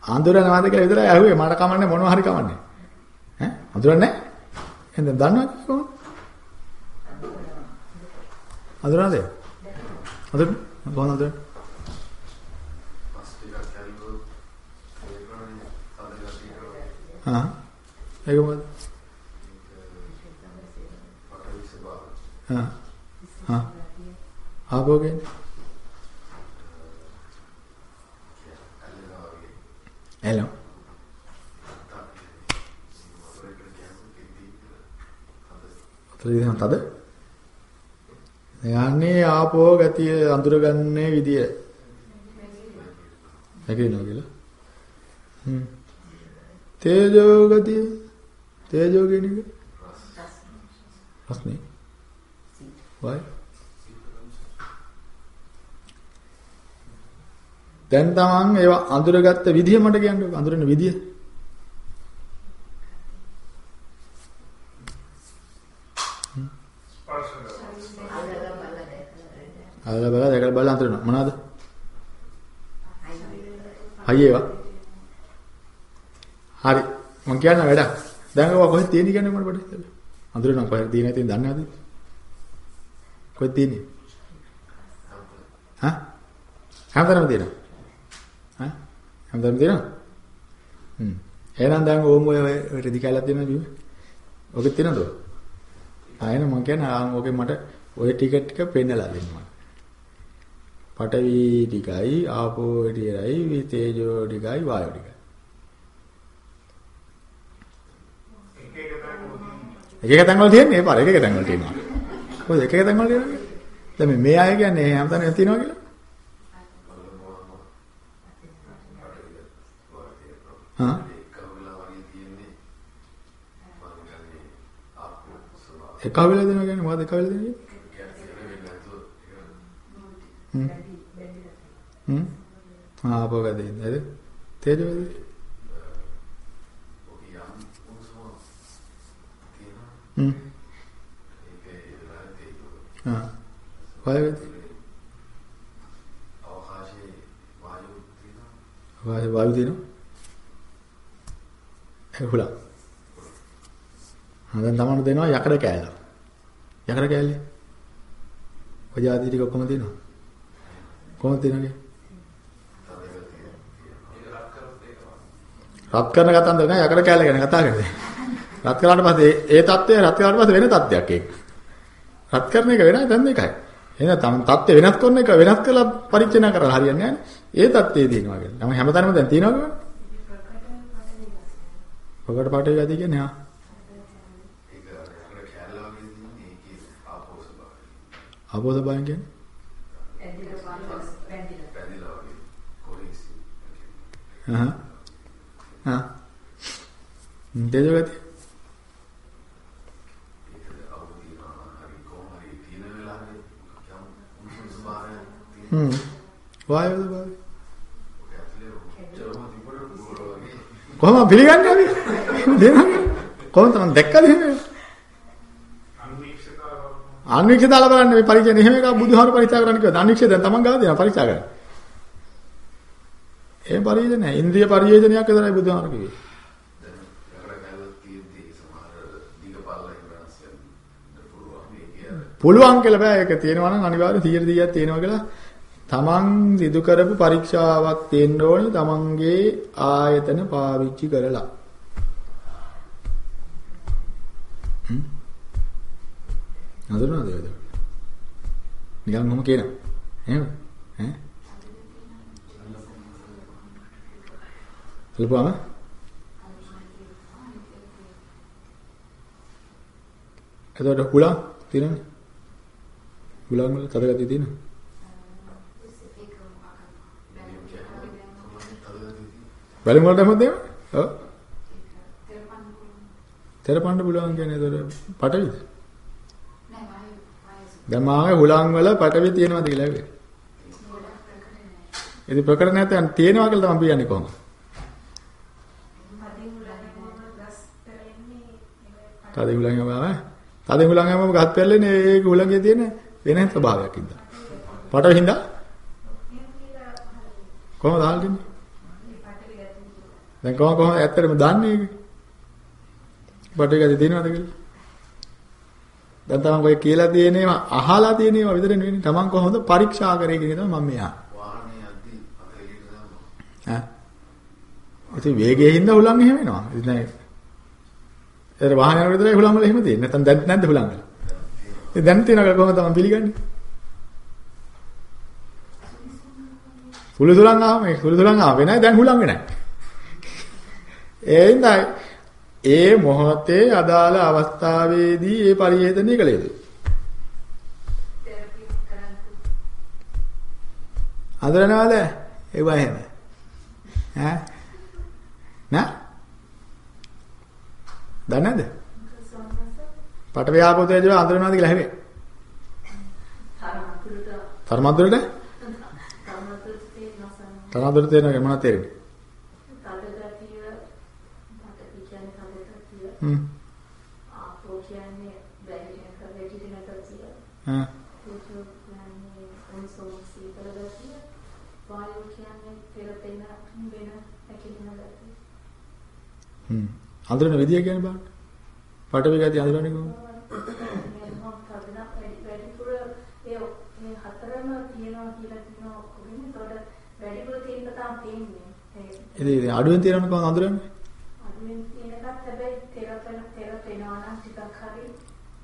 අඳුරනවද කියලා විතරයි අහුවේ මට කමන්නේ මොනවා හරි කමන්නේ. ඈ අඳුරන්නේ? එහෙනම් දන්නවද කොහොමද? අඳුරනවද? අඳුර කොහොමද අඳුරන්නේ? හා ඒක මොකද? හා හා ආපෝ කියන්නේ එළම අතරින් තද? යන්නේ ආපෝ ගතිය අඳුරගන්නේ විදිය. හැකිනවා කියලා. හ්ම්. තේජෝ ගතිය. තේජෝ කියන එක? රස්නේ. වයි. දැන් තමන් ඒවා අඳුරගත්ත විදිය මට කියන්න අඳුරන විදිය. අල්ල බලලා දැකලා බලලා අඳුරනවා මොනවද? හයියේවා. හරි මං කියන්න වැඩක්. දැන් ඔය කොහෙද තියෙන්නේ කියන්නේ මට පොඩ්ඩක්. අඳුරනවා කොහෙද තියෙන්නේ තියෙන්නේ දන්නේ නැද්ද? කොහෙද තියෙන්නේ? හා? හැමතැනම තියෙනවා. ඈ හැමදාම දෙනවා හ්ම් එහෙනම් දැන් ඕම් ඔය රෙදි කැලක් දෙනවා බිම ඔකෙත් තියෙනවද ආයෙන මම කියන්නේ ආන් ඔකේ මට ඔය ටිකට් ටික පෙන්නලා දෙන්න මම පඨවි ටිකයි ආපෝ ටිකයි විතේජෝ ටිකයි වායෝ ටිකයි. එක එක තැන් වල තියෙන්නේ? පාර එක එක තැන් වල තියෙනවා. කොහොමද එක එක තැන් වල තියෙන්නේ? දැන් මේ අය කියන්නේ හැමතැනම තියෙනවා කියලා? හා? එක වෙලා දෙනවා කියන්නේ? මොකද එක වෙලා දෙන්නේ? හ්ම්. හ්ම්. ආපෝ ගදින් නේද? තේජවද? හ්ම්. ඒකේ වෙලාවට ඒක ආ. වායුවද? අවකාශයේ වායු තියෙනවා. වායු වායු දෙනවා. ඒක හුලං. හා දැන් තමන්ට දෙනවා යකඩ කෑල්ල. යකඩ කෑල්ලේ. ඔය ආදී ටික ඔක්කොම දෙනවා. කොහොමද දෙනවගේ? රත් කරන කතන්දර නෑ යකඩ කැලේ ගැන කතා කරන්නේ. රත් කරාට පස්සේ ඒ தත්ත්වය රත් කරාට පස්සේ වෙන தත්ත්වයක් ඒක. රත් කරන එක වෙනයි දැන් මේකයි. එහෙනම් තම தත්ත්වය වෙනස් කරන එක වෙනස් කරලා පරිචිනා කරලා හරියන්නේ නෑනේ. ඒ தත්ත්වයේ තියෙනවා කියලා. නම් හැමතැනම දැන් තියෙනවා කියන්නේ. ඔකට පාටේ වැඩි කියන්නේ ආ. ආපෝස බයන් කියන්නේ? ඇදිලා පාස් වැදිලා. වැදිලා වගේ. කොහේ ඉස්සි. හා දෙජෝ ගතිය. ඒක අවුල් තියෙනවා හරි කොහොම හරි තියෙන වෙලාවේ යම් උණුසුම් ස්වභාවයක් තියෙන. හ්ම්. වායුද බය. ඔක ඇතුලේ උච්චරම තිබුණා ගෝල වගේ. කොහොම පිළිගන්නේ අපි? දෙනවනේ. කොහොමද මම දැක්කද එහෙම? අන්වික්ෂ දාලා බලන්න මේ පරිචය එහෙම එකක් බුදුහාරු පරිචය කරන්න කිව්වද? අන්වික්ෂ දැන් තමන් ගාව දෙනවා පරිචය කරන්න. ඒ පරිචය නෑ. ඉන්ද්‍රිය පරිචයනයක් විතරයි බුදුහාරු කිව්වේ. දැන් යකඩ කැලල තියෙද්දි සමහර දිග පල්ලෙන් වෙනස් වෙන්න පුළුවන් මේකේ අර පුළුවන් කියලා බෑ ඒක තියෙනවා නම් අනිවාර්යෙන් 100 100ක් තියෙනවා කියලා තමන් සිදු කරපු පරීක්ෂාවක් තියෙන්න ඕනේ තමන්ගේ ආයතන පාවිච්චි කරලා. හ්ම්. නදරනද ඒද? නිකන් මොම කියනවා. එහෙම? ඈ? බලපුවම එතකොට හුලං තියෙනවනේ. හුලං වල තදගතිය තියෙනවා. බැලුම් වලට හැමෝම දෙනවා. ඔව්. තෙරපන්න පුළුවන් කියන්නේ ඒතර පටවිද? දැන් මාගේ හුලං වල පටවි තියෙනවද කියලා ඇහුවේ. ඉතින් ප්‍රකට නැත්නම් තියෙනවා කියලා තමයි කියන්නේ කොහොමද? තද හුලං යම තද හුලං යම ගහත් පැල්ලේනේ ඒ හුලංගේ තියෙන වෙන ස්වභාවයක් ඉදලා. පටවි හින්දා කොහොමද ආල්දින්නේ? දැන් කොහොම කොහොම ඇත්තටම දන්නේ ඒක? පටවි ගතිය තියෙනවද කියලා? දැන් තමන් ඔය කියලා තියෙන ඒවා අහලා තියෙන ඒවා විතර නෙවෙයි තමන් කොහොමද පරීක්ෂා කරේ කියන එක තමයි මම මෙහා. වාහනේ යද්දි අත එළියට දානවා. ඈ. ඉතින් වේගයේ හින්දා හුලං එහෙම එනවා. ඉතින් ඒතර වාහනය යනකොට විතරයි හුලං වල එහෙම තියෙන්නේ. නැත්නම් දැන් නැද්ද හුලං වල? ඒ දැන් තියෙනවා කොහොමද තමන් පිළිගන්නේ? සුලං ආව මේ සුලං ආව වෙනයි දැන් හුලං වෙනයි. ඒ හින්දා ඒ මොහොතේ අදාළ අවස්ථාවේදී ඒ පරිහේදනය කළ යුතුයි. අඳුරනවද? ඒව එහෙම. ඈ? නෑ? දන්නේ නැද්ද? පටවිය ආපෝ තේජව අඳුරනවද කියලා හැවේ. තරමද්දරට තරමද්දරට තේරෙනවද මොනවද තේරෙන්නේ? හ්ම්. ආපෝ කියන්නේ ආ. පොතු කියන්නේ උන්සෝම සීතල ගතිය වායු කියන්නේ පෙරපෙන වෙන ඇකිලෙන ගතිය හ්ම්. අඳුරන විදිය කියන්නේ බලන්න. පටවිය ගතිය අඳුරන්නේ කොහොමද? ඉතින් අඩුවෙන් තේරෙන්නේ කොහොමද අඳුරන්නේ? අදුවෙන් තියෙනකත් හැබැයි තෙරපෙන තෙරපෙනවා නම් ටිකක් හරි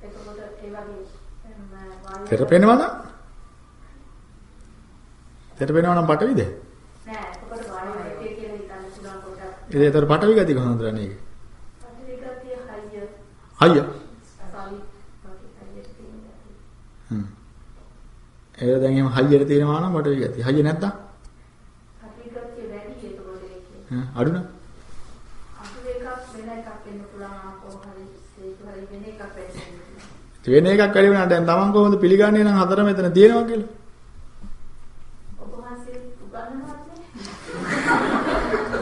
එතකොට ඒ වගේ තෙරපෙනවා නම් තෙරපෙනවා නම් පටවිද? නෑ එතකොට වායු වැටේ කියලා හිතන්න පුළුවන් කොට ඉතින් ඒතර පටවි ගතිය කොහොමද හයිය අයියා. හ්ම්. ඒක දැන් එහෙම හයියට තියෙනවා නම් පටවි ගතිය. හයිය නැත්තම්? පටිගතිය වැඩි එතකොට ඒකේ ඈ අඩු නම්? අතු එකක් වෙන එකක් වෙන්න පුළුවන් හරි ඒක හරි වෙන එකක් වෙන්න වෙන එකක් වැඩි වුණා දැන් තමන් කොහොමද පිළිගන්නේ නම් හතර මෙතන තියෙනවා කියලා?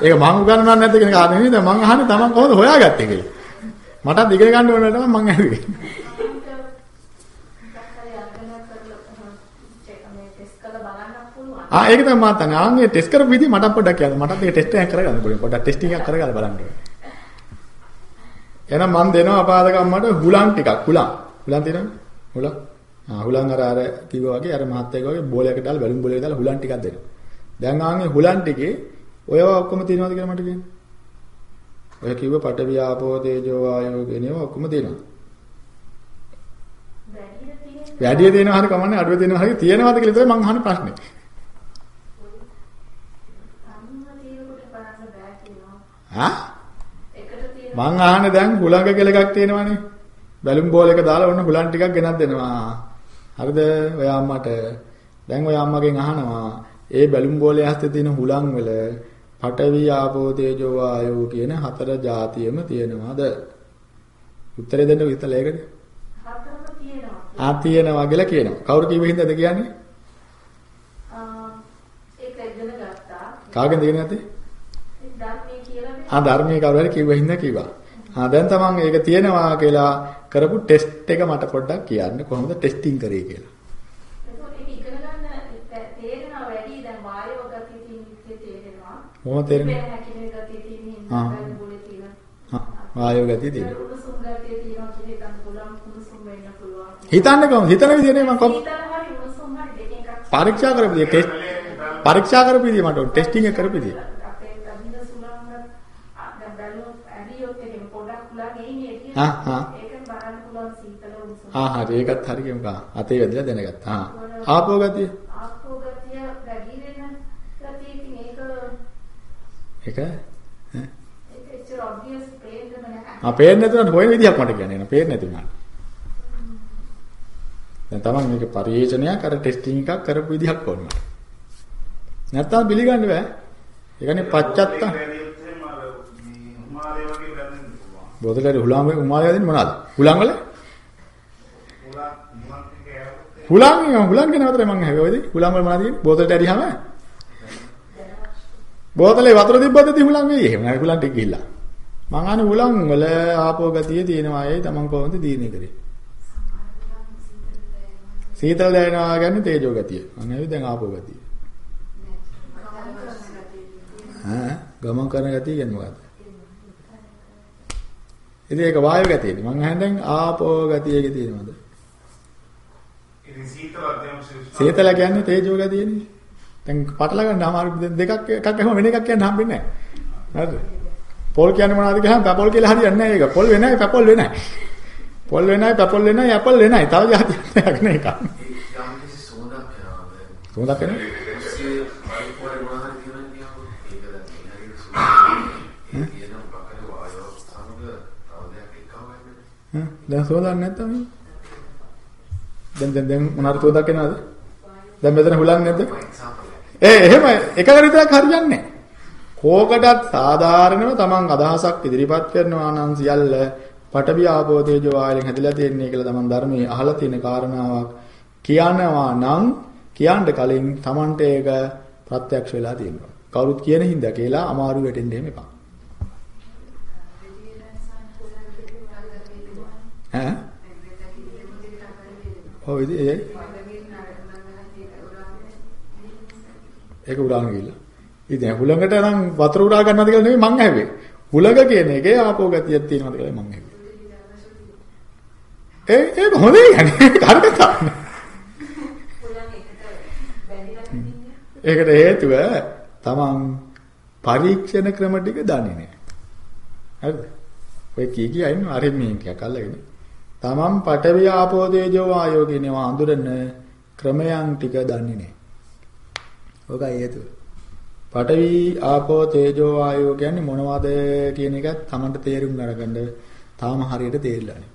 ඒක මං උගන්වන්නේ නැද්ද කියන කාරණේ නේද මං අහන්නේ තමන් කොහොමද හොයාගත්තේ කියලා. මටත් ඉගෙන ගන්න ඕන තමයි මං ඇහුවේ. ආ ඒක තමයි මම තන ආන්ගේ ටෙස්ට් කරපු විදිහ මට පොඩ්ඩක් කියන්න. මටත් ඒක ටෙස්ට් එකක් කරගන්න පුළුවන්. පොඩ්ඩක් ටෙස්ටිං එකක් කරගන්න බලන්න. එහෙනම් මම දෙනවා අපාදකම්මට හුලං ටිකක්. හුලං. හුලං තියෙනවද? හුලං. ආ හුලං අර අර කිව්වා වගේ අර මහත්තයෙක් වගේ බෝලයකට දාලා බැලුම් බෝලයකට දාලා හුලං ටිකක් දෙනවා. දැන් ආන්ගේ හුලං ටිකේ ඔය ඔක්කොම තියෙනවද කියලා මට කියන්න. ඔය කිව්ව පඨවි ආපෝ තේජෝ වායෝ කියන ඒවා ඔක්කොම තියෙනවා. වැඩි දෙනවා හරි කමන්නේ අඩුව දෙනවා හරි තියෙනවද කියලා තමයි මං අහන ප්‍රශ්නේ. ආ? මං අහන්නේ දැන් හුලඟ කියලා එකක් තියෙනවනේ. බැලුම් බෝල් එක දාලා ඔන්න හුලන් ටිකක් ගෙනත් දෙනවා. හරිද? ඔය අම්මට දැන් ඔය අම්මගෙන් අහනවා ඒ බැලුම් බෝලේ ඇස්තේ තියෙන හුලං වල පඨවි ආපෝ තේජෝ වායෝ කියන හතර જાතියෙම තියෙනවද? උත්තරේ දෙන්න විතර ඒකට. හතරම තියෙනවා. ආ තියෙනවා කියලා කියනවා. කවුරු කිව්ව හින්දාද කියන්නේ? ඒක ඉගෙන ගත්තා. කාගෙන්ද ඉගෙන ගත්තේ? ධර්මයේ කියලා ආ ධර්මයේ කවුරු හරි කිව්ව හින්දා කිව්වා. ආ දැන් තමන් ඒක තියෙනවා කියලා කරපු ටෙස්ට් එක මට පොඩ්ඩක් කියන්න කොහොමද ටෙස්ටිං කරේ කියලා. එතකොට ඒක ඉගෙන ගන්න තේරෙනවා වැඩි දැන් වායෝ ගතිය තියෙන විදිහ තේරෙනවා. මොහොම තේරෙන්නේ? ආ. වායෝ ගතිය තියෙනවා. හිතන්න කොහොමද? හිතන විදිහනේ මම කොහොම හිතන හරි උණුසුම් හරි දෙකෙන් එකක්. පරීක්ෂා කරපු විදිහ ටෙස්ට් පරීක්ෂා කරපු විදිහ මට ටෙස්ටිං එක කරපු එළියට. ආ, ආ. ආ හරි ඒකත් හරි කියමුකා. අතේ වැදලා දැනගත්තා. ආ. ආපෝ ගතිය වැඩි වෙන ගතිය ඉතින් ඒක ඒක ඈ? ආ පේන්නේ නැතුනට හොයන විදිහක් මට කියන්නේ නෑ. පේන්නේ නැති වුණා. දැන් තමන් මේක පරිේෂණයක් අර ටෙස්ටිං එකක් කරපු විදිහක් ඕන මට. නැත්තම් පිළිගන්න බෑ. ඒ කියන්නේ පච්චත්ත බෝතලේ හුලං උමාලය දෙන්නේ මොනවාද? හුලං වල? හුලං හුලං කියන වතුරේ මං හැවේ ඔයද? හුලං වල මොනවද තියෙන්නේ? බෝතලට ඇරියාම බෝතලේ වතුර තිබ්බද ති හුලං වෙයි. එහෙම නෑ හුලං ටික ගිහිල්ලා. මං අහන්නේ හුලං වල ආපෝ ගතිය තියෙනවා අයයි තමන් කොහොමද දීර්ණය කරේ? සීතල දැනෙනවා කියන්නේ තේජෝ ගතිය. මං හැවේ දැන් ආපෝ ගතිය. ඈ ගමන් කරන ගතිය කියන්නේ මොකද්ද? ඉතින් ඒක වායු ගතියනේ. මං අහන්නේ දැන් ආපෝ ගතියක තියෙනවද? ඉතින් සීතල කියන්නේ තේජෝ ගතියනේ. දැන් පටල ගන්න අමාරු දෙකක් එකක් එහෙම වෙන එකක් කියන්න හම්බෙන්නේ නැහැ. හරිද? පොල් කියන්නේ මොනවද කියලා පපොල් කියලා හරියන්නේ නැහැ ඒක. පොල් වෙනයි පපොල් වෙනයි. පොල් වෙනයි පපොල් වෙනයි ඇපල් වෙනයි. තව જાතියක් නැහැ නේ එකක්. යම් කිසි සෝදාක් යනවා දැන්. සෝදාක් වෙනවද? කුස්සිය පරිපෝරේ මොනවා හරි කියනවා කියනවා. ඒක දැන් එනගේ සෝදාක්. ඒ කියන බකරේ වායෝ ස්ථානක තව දෙයක් එකව වෙන්නේ. හ්ම් දැන් සෝදාක් නැත්තම් දැන් දැන් දැන් මොනාර සෝදාක් වෙනවද? දැන් මෙතන හුලක් නැද්ද? ඒ එහෙම එකකට විතරක් හරියන්නේ නැහැ. කෝකටත් සාධාරණව තමන් අදහසක් ඉදිරිපත් කරනවා නම් සියල්ල පටවි ආපෝ තේජෝ ආයලෙන් හැදිලා තියෙන්නේ කියලා තමන් ධර්මයේ අහලා තියෙන කාරණාවක් කියනවා නම් කියන්න කලින් තමන්ට ඒක ප්‍රත්‍යක්ෂ වෙලා තියෙනවා. කවුරුත් කියන හින්දා කියලා අමාරු වෙටෙන්න එහෙම එපා. ඈ? ඔව් ඉතින් ඒක උඩාන ගිහිල්ලා. ඉතින් හුලඟට නම් වතුර උඩා ගන්නවද කියලා නෙමෙයි මං ඇහුවේ. හුලඟ කියන එකේ ආපෝ ගතියක් තියෙනවද කියලා මං ඇහුවේ. ඒ ඒක හොඳයි යන්නේ. හරියට තමයි. ඒකට හේතුව තමන් පරීක්ෂණ ක්‍රම ටික දන්නේ නැහැ. හරිද? ඔය කී කී අයින් අර මේ ටිකක් අල්ලගෙන. තමන් පඨවි ආපෝ තේජෝ වායෝ කියනවා අඳුරන ක්‍රමයන් ටික දන්නේ නැහැ. ඔකයි හේතුව. පඨවි ආපෝ තේජෝ වායෝ කියන්නේ මොනවද කියන එක තමන්ට තේරුම් ගන්න තාම හරියට තේරිලා නැහැ.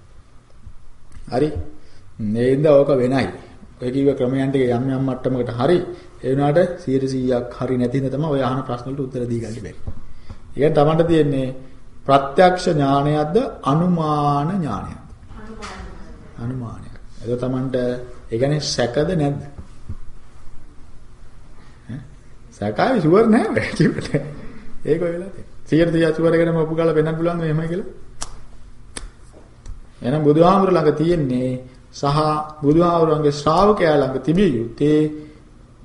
හරි. නේද ඕක වෙනයි. ඔය කිව්ව ක්‍රමයන් ටික යම් යම් මට්ටමකට හරි ඒ වුණාට 100%ක් හරි නැති හින්දා තමයි ඔය අහන ප්‍රශ්න වලට උත්තර දී ගන්න බැරි. ඒක තමන්ට තියෙන්නේ ප්‍රත්‍යක්ෂ ඥානයක්ද අනුමාන ඥානයක්ද? අනුමානයක්. ඒක තමන්ට ඒ කියන්නේ සැකද නැද්ද? ඈ සැකයි ෂුවර් නෑ ඔය කිව්වට. ඒක ඔය වෙලාවට. 100% ෂුවර් එකටම ඔප්පු කරලා වෙන්නත් පුළුවන් මෙහෙමයි කියලා. එහෙනම් බුදුහාමුදුර ළඟ තියෙන්නේ සහ බුදුහාමුදුරන්ගේ ශ්‍රාවකයා ළඟ තිබිය යුත්තේ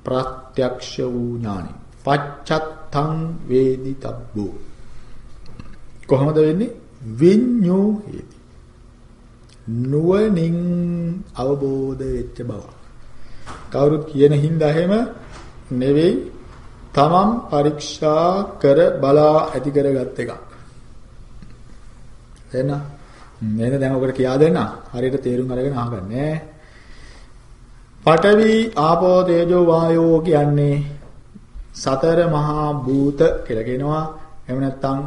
ප්‍රත්‍යක්ෂ වූ ඥානෙ. පච්චත්තං වේදිතබ්බෝ. කොහොමද වෙන්නේ? විඤ්ඤෝ හේති. නුවණින් අවබෝධ වෙච්ච බව. කවුරුත් කියන හින්දා එහෙම නෙවෙයි තමන් පරීක්ෂා කර බලා ඇති කරගත් එකක්. එන්න නේද දැන් ඔකට කියා දෙන්න. හරියට තේරුම් අරගෙන අහගන්න ඈ. පඨවි ආපෝ තේජෝ වායෝ කියන්නේ සතර මහා භූත කියලා කියනවා. එහෙම නැත්නම්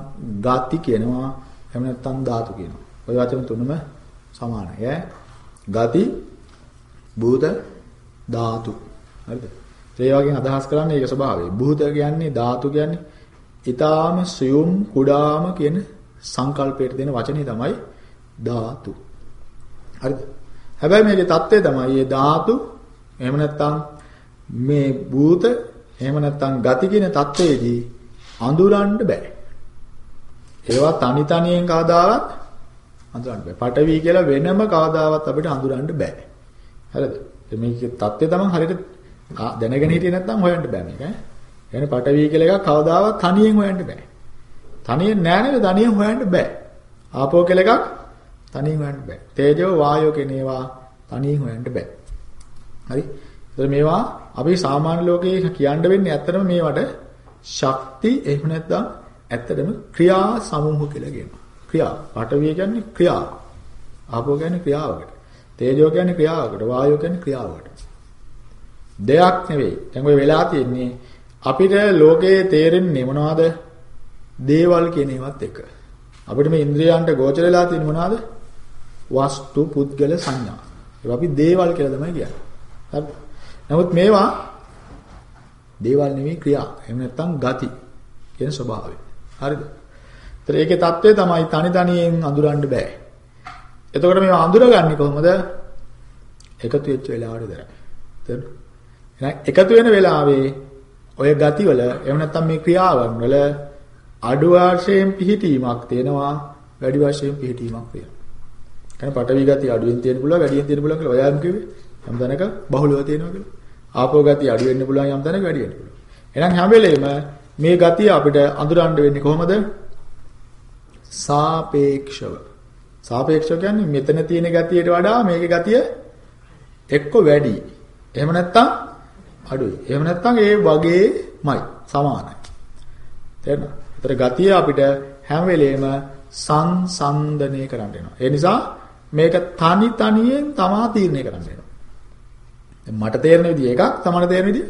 ගති කියනවා. එහෙම නැත්නම් ධාතු කියනවා. ওই වචන තුනම සමානයි ඈ. ගති භූත ධාතු. හරිද? ඒ වගේ අදහස් කරන්නේ ඒක ස්වභාවය. භූත කියන්නේ ධාතු කියන්නේ ඊටාම සියුම් කුඩාම කියන සංකල්පයට දෙන වචනේ තමයි ධාතු. හරිද? හැබැයි මේකේ தත්ත්වය තමයි මේ ධාතු එහෙම නැත්නම් මේ භූත එහෙම නැත්නම් ගති කියන தත්ත්වයේදී අඳුරන්න බෑ. ඒවා තනි තනියෙන් කවදාවත් අඳුරන්න බෑ. පටවි කියලා වෙනම කවදාවත් අපිට අඳුරන්න බෑ. හරිද? මේකේ தත්ත්වය තමයි හරියට දැනගෙන හිටියේ නැත්නම් හොයන්න බෑ මේක. يعني පටවි කියලා එකක් කවදාවත් තනියෙන් හොයන්න බෑ. තනියෙන් නෑ නේද? තනියෙන් හොයන්න බෑ. ආපෝ කියලා එකක් තනියෙන් හොයන්න බෑ. තේජෝ වායෝ කියන ඒවා තනියෙන් හොයන්න බෑ. හරි? ඒතර මේවා අපි සාමාන්‍ය ලෝකයේ කියන්න වෙන්නේ ඇත්තටම මේවට ශක්ති එහෙම නැත්නම් ඇත්තටම ක්‍රියා සමූහ කියලා කියනවා. ක්‍රියා. පඨවිය කියන්නේ ක්‍රියාව. ආපෝ කියන්නේ ක්‍රියාවකට. තේජෝ කියන්නේ ක්‍රියාවකට. වායෝ කියන්නේ ක්‍රියාවකට. දෙයක් නෙවෙයි. දැන් ඔය වෙලා තියෙන්නේ අපිට ලෝකයේ තේරෙන්නේ මොනවද? දේවල් කියන ඒවත් එක. අපිට මේ ඉන්ද්‍රියයන්ට ගෝචර වෙලා තියෙන්නේ මොනවද? වස්තු, පුද්ගල, සංඥා. ඒවා අපි දේවල් කියලා තමයි කියන්නේ. හරි. නමුත් මේවා දේවල් නෙවෙයි ක්‍රියා. එහෙම නැත්නම් ගති කියන ස්වභාවය. හරිද? ඒතර ඒකේ தත්ත්වය තමයි තනි තනියෙන් අඳුරන්න බෑ. එතකොට මේවා අඳුරගන්නේ කොහොමද? එකතු වෙච්ච වෙලාවට විතරයි. තේරුණා? දැන් එකතු වෙන වෙලාවේ ඔය ගතිවල එහෙම නැත්නම් මේ ක්‍රියාවන් වල අඩු වශයෙන් පිහිටීමක් තියෙනවා වැඩි වශයෙන් පිහිටීමක් තියෙනවා. කියන්නේ පටවි ගතිය අඩුවෙන් තියෙන්න පුළුවන් වැඩියෙන් තියෙන්න පුළුවන් කියලා ඔයාම කිව්වේ. යම් තැනක බහුලව තියෙනවා කියලා. ආපෝ ගතිය අඩු වෙන්න පුළුවන් යම් තැනක වැඩි වෙන්න පුළුවන්. එහෙනම් හැම වෙලේම මේ ගතිය අපිට අඳුරන්න වෙන්නේ කොහොමද? සාපේක්ෂව. සාපේක්ෂව කියන්නේ මෙතන තියෙන ගතියට වඩා මේකේ ගතිය එක්ක වැඩි. එහෙම නැත්නම් අඩුයි. එහෙම නැත්නම් ඒ වගේමයි සමානයි. තේරෙනවද? ඒතර ගතිය අපිට හැම වෙලෙම සංසන්දනය කරන්න වෙනවා. ඒ නිසා මේක තනි තනියෙන් තමා තීරණය කරන්න වෙනවා. දැන් මට තේරෙන විදිහ එකක් තමන්ට තේරෙන විදිහ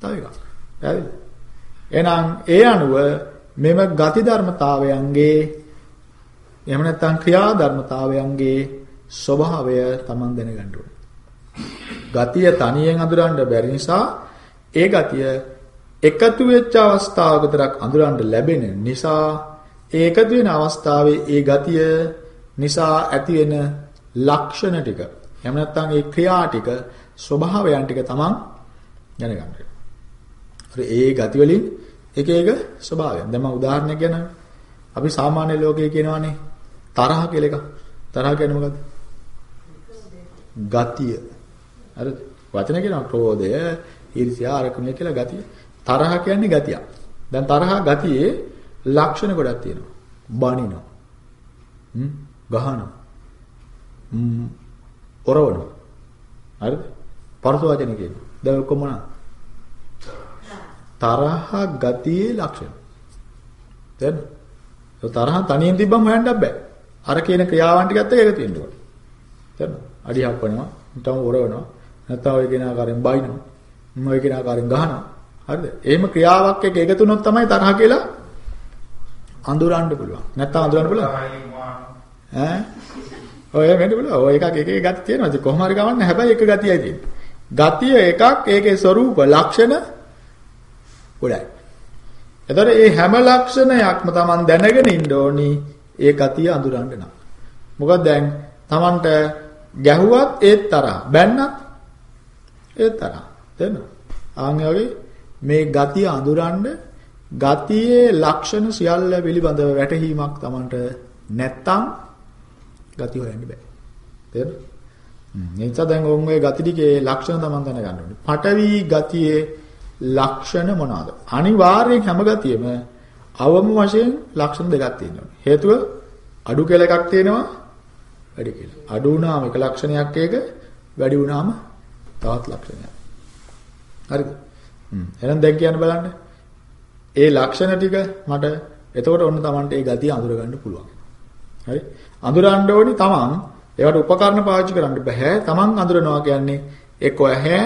තව එකක්. හරිද? එහෙනම් ඒ අනුව මෙම ගති ධර්මතාවයන්ගේ එහෙම නැත්නම් ක්‍රියා ධර්මතාවයන්ගේ ස්වභාවය තමන් දැනගන්න ඕනේ. ගතිය තනියෙන් අඳුරන්න බැරි නිසා ඒ ගතිය එකතු වෙච්ච අවස්ථාවක විතරක් අඳුරන්න ලැබෙන නිසා ඒ එකතු වෙන අවස්ථාවේ ඒ ගතිය නිසා ඇති වෙන ලක්ෂණ ටික එහෙම නැත්නම් ඒ ක්‍රියා ටික ස්වභාවයන් ටික තමන් දැනගන්න. හරි ඒ ගති වලින් එක එක ස්වභාවයන්. දැන් මම උදාහරණයක් ගන්න. අපි සාමාන්‍ය ලෝකයේ කියනවානේ තරහ කියලා එකක්. තරහ කියන්නේ මොකද්ද? ගතිය. හරිද? වචන කියනවා ක්‍රෝධය, ඊර්ෂ්‍යා, අරකමනේ කියලා ගතිය. තරහ කියන්නේ ගතියක්. දැන් තරහ ගතියේ ලක්ෂණ ගොඩක් තියෙනවා. බනිනවා. හ්ම් ගහනවා. හ්ම් ඔරවනවා. හරිද? පරස වචන කියනවා. දැන් ඔක්කොම මොනවාද? තරහ ගතියේ ලක්ෂණ. දැන් ඒ තරහ තනියෙන් තිබ්බම හොයන්නත් බෑ. අර කියන ක්‍රියාවන් ටිකත් එක්ක එකතු වෙන්න ඕනේ. දැන් අඩි හප්පනවා, නැත්නම් ඔරවනවා, නැත්නම් ඔය කියන ආකාරයෙන් බයිනවා, ඔය කියන ආකාරයෙන් ගහනවා. හරිද? එහෙම ක්‍රියාවක් එක්ක එකතු වුණොත් තමයි තරහ කියලා අඳුරන්න පුළුවන්. නැත්නම් අඳුරන්න පුළුවන්. ඈ? ඔය වෙන්න පුළුවන්. ඔය එකක් එක එක ගති තියෙනවා. ඉතින් කොහොම හරි ගමන්නේ හැබැයි එක ගතියයි තියෙන්නේ. ගතිය එකක් ඒකේ ස්වરૂප ලක්ෂණ ගොඩයි. එතකොට මේ හැම ලක්ෂණයක්ම Taman දැනගෙන ඉන්න ඕනි ඒ ගතිය අඳුරන්න නම්. මොකද දැන් Tamanට ගැහුවත් ඒත් තරහ, බැන්නත් ඒත් තරහ. තේරෙනවද? ආන් වගේ මේ ගතිය අඳුරන්න ගතියේ ලක්ෂණ සියල්ල පිළිබඳව වැටහීමක් Tamanට නැත්තම් ගති හොයන්න බෑ. තේරෙනවද? හ්ම්. ඒ නිසා දැන් ඔන් ඔය ගති ටිකේ ලක්ෂණ තමයි දැනගන්න ඕනේ. පඨවි ගතියේ ලක්ෂණ මොනවාද? අනිවාර්යෙන් හැම ගතියෙම අවම වශයෙන් ලක්ෂණ දෙකක් තියෙනවා. හේතුව අඩු කියලා එකක් තියෙනවා වැඩි කියලා. අඩු වුණාම එක ලක්ෂණයක් ඒක වැඩි වුණාම තවත් ලක්ෂණයක්. හරිද? හ්ම්. එහෙනම් දැන් කියන්න බලන්න. ඒ ලක්ෂණ ටික මට එතකොට ඔන්න Tamanට ඒ ගතිය අඳුර ගන්න පුළුවන්. හරි? අඳුරන්න ඕනි Taman ඒවට උපකරණ පාවිච්චි කරන්න බෑ. Taman අඳුරනවා කියන්නේ එක්ක ඇහැ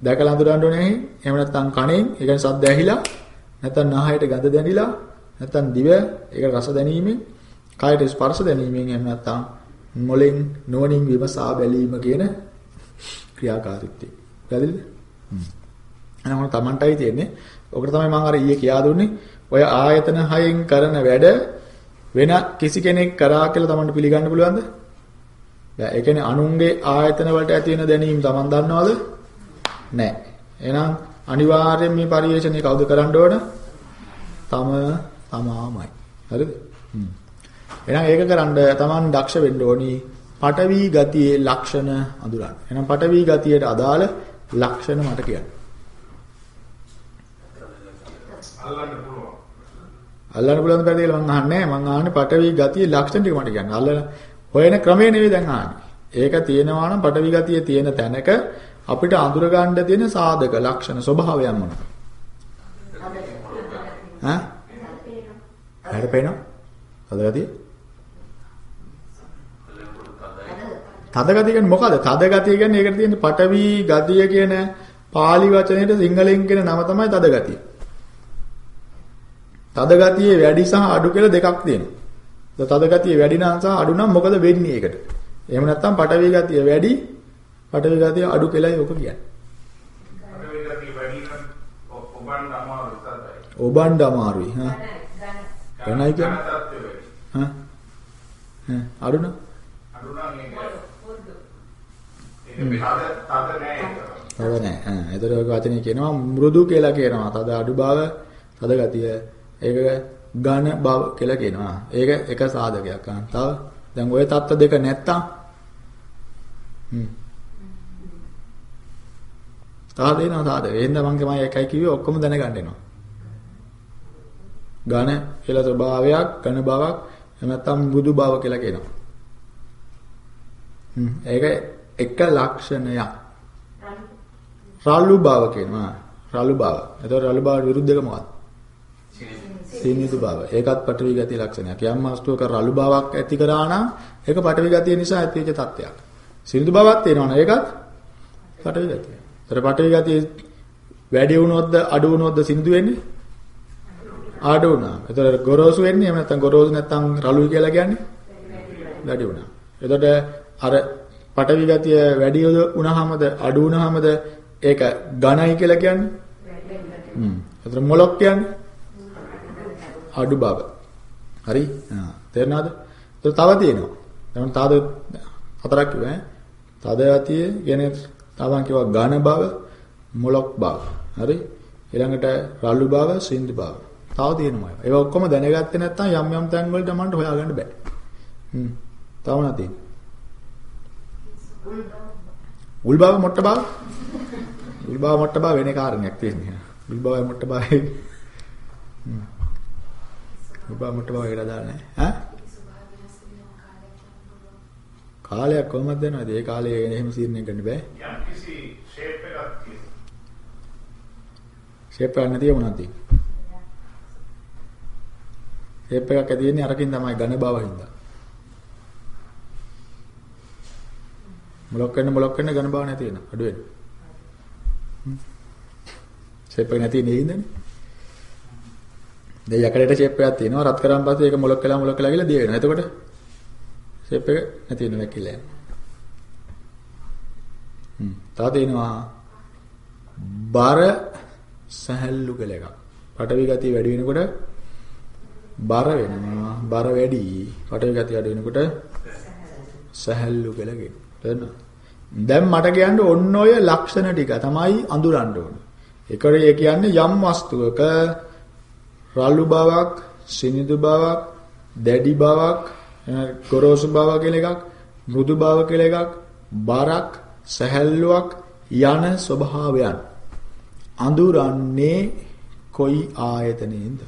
දැකලා අඳුරන්න ඕනේ. එහෙම නැත්නම් කණෙන්, ඒ කියන්නේ ශබ්ද ඇහිලා, නැත්නම් නහයට ගඳ දැනිලා, නැත්නම් දිව ඒක රස දැනීමෙන්, කායට ස්පර්ශ දැනීමෙන් එහෙම නැත්නම් මොලෙන් නෝනින් විමසා බැලීම කියන ක්‍රියාකාරීත්වය. පැහැදිලිද? හ්ම්. එහෙනම් තමන්ටයි තියෙන්නේ. ඔකට තමයි මම අර ඊයේ කියා දුන්නේ. ඔය ආයතන හයෙන් කරන වැඩ වෙන කිසි කෙනෙක් කරා කියලා තමන්ට පිළිගන්න පුළුවන්ද? බෑ. ඒ කියන්නේ අනුන්ගේ ආයතන වලට ඇති වෙන දැනීම තමන් දන්නවද? නෑ. එහෙනම් අනිවාර්යෙන් මේ පරිශ්‍රණය කවුද කරන්න ඕන? තම තමාමයි. හරිද? හ්ම්. එහෙනම් ඒක කරන්න තමන් දක්ෂ වෙන්න ඕනි. පටවි ගතියේ ලක්ෂණ අඳුරන්න. එහෙනම් පටවි ගතියට අදාළ ලක්ෂණ මට කියන්න. අල්ලන්න පුළුවන්. අල්ලන්න පුළුවන් බැරිද කියලා මං අහන්නේ නැහැ. මං අහන්නේ පටවි ගතියේ ලක්ෂණ ටික මට කියන්න. අල්ලන හොයන ක්‍රමය නෙවෙයි දැන් අහන්නේ. ඒක තියෙනවා නම් පටවි ගතියේ තියෙන තැනක අපිට අඳුර ගන්න තියෙන සාධක ලක්ෂණ ස්වභාවයන් මොනවද? ඈ? හැඩ පේනවා? තද ගතිය? තද ගතිය කියන්නේ මොකද? තද ගතිය කියන්නේ ඒකට තියෙන පටවි ගතිය කියන pāli වචනේට සිංහලෙන් කියන නම තමයි තද ගතිය. තද ගතියේ වැඩි සහ අඩු කියලා දෙකක් තියෙනවා. තද ගතිය වැඩි නම් සහ අඩු නම් මොකද වෙන්නේ ඒකට? එහෙම නැත්නම් පටවි ගතිය වැඩි පටවි ගතිය අඩු කියලායි ඔක කියන්නේ. අර වේගය වැඩි නම් ඔබන් අමාරු තමයි. ඔබන්ඩ අමාරුයි. හා. වෙනයි කියන්නේ. හා. හා අඩු නම් අඩු නම් තව නැහැ. ඒතර ඔය වචනේ කියනවා මෘදු කියලා කියනවා. තද අඩු බව, තද ගතිය. ඒක ඝන බව කියලා කියනවා. ඒක එක සාධකයක්. තව දැන් ওই தত্ত্ব දෙක නැත්තම් හ්ම්. තව දෙනවා සාධක. එහෙනම් මම තමයි එකයි කිව්වේ ඔක්කොම දැනගන්න එනවා. ඝන කියලා ස්වභාවයක්, ඝන බවක්, එහෙම නැත්නම් මෘදු බව කියලා කියනවා. හ්ම්. ඒක එක ලක්ෂණයක්. රළු බව කියනවා. රළු බව. එතකොට රළු බවට විරුද්ධ එක මොකක්ද? සීනිදු බව. ඒකත් පටවි ගතිය ලක්ෂණයක්. යම් වස්තුවක රළු බවක් ඇති කරා නම් ඒක පටවි ගතිය නිසා ඇතිවෙච්ච තත්ත්වයක්. සීනිදු බවක් තියෙනවනේ ඒකත් පටවි ගතිය. ඒතර පටවි ගතිය වැඩි වුණොත්ද අඩු වුණොත්ද සින්දු වෙන්නේ? අඩු වුණා. ඒතර ගොරෝසු වෙන්නේ එහෙම නැත්නම් ගොරෝසු නැත්නම් රළුයි කියලා කියන්නේ? වැඩි වුණා. එතකොට අර පටවි ගතිය වැඩි වුණාමද අඩු වුණාමද ඒක ඝනයි කියලා කියන්නේ? හ්ම්. ඒතර මොලොක් කියන්නේ? අඩු බව. හරි? ආ තේරෙනවද? ඒක තව තියෙනවා. දැන් තාද හතරක් කිව්වා. තද ගතිය කියන්නේ තවන් කිව්වා ඝන බව, මොලොක් බව. හරි? ඊළඟට රළු බව, සින්දු බව. තව තියෙනවා. ඒවා ඔක්කොම දැනගත්තේ නැත්නම් යම් යම් තැන් වලට මන්ට හොයාගන්න බෑ. හ්ම්. තව නැති. උල් බව මොට්ට බව? උල් බව මොට්ට බව වෙන කාරණයක් තියෙනවා. උල් බව මොට්ට බවයි. හ්ම්. උල් බව මොට්ට බව කියලා දාන්නේ. ඈ? කාලයක් කොහොමද දෙනවද? ඒ කාලේ ගැන එහෙම සීර්ණය කරන්න බෑ. යම් කිසි ෂේප් එකක් තියෙනවා. ෂේප් එකක් නැතිව මොනවද තියෙන්නේ? ෂේප් එකක් ඇති වෙන්නේ අරකින් තමයි ඝන බව මොලොක් වෙන මොලොක් වෙන ඝන බව නැති වෙනවා. අඩු වෙනවා. ෂේප් එක නැති නෙයින්දනේ. දැන් යකඩේට ෂේප් එකක් තියෙනවා. රත් කරාන් පස්සේ ඒක මොලොක් වෙලා මොලොක් වෙලා ගිහලා දිය වෙනවා. එතකොට ෂේප් එක නැති වෙනවා කියලා යනවා. හ්ම්. තා දෙනවා බර සහැල්ලු කියලා එකක්. පටවි ගතිය වැඩි වෙනකොට බර වෙනවා. බර වැඩි. පටවි ගතිය අඩු වෙනකොට සහැල්ලු කියලා කියනවා. තේරෙනවද? දැන් මට කියන්න ඔන්න ඔය ලක්ෂණ ටික තමයි අඳුරන්න ඕනේ. ඒකට ඒ කියන්නේ යම් වස්තුවක රළු බවක්, සිනිඳු බවක්, දැඩි බවක්, එහෙනම් ගොරෝසු බව කියලා එකක්, මෘදු බව කියලා එකක්, බරක්, සැහැල්ලුවක් යන ස්වභාවයන් අඳුරන්නේ කොයි ආයතනෙන්ද?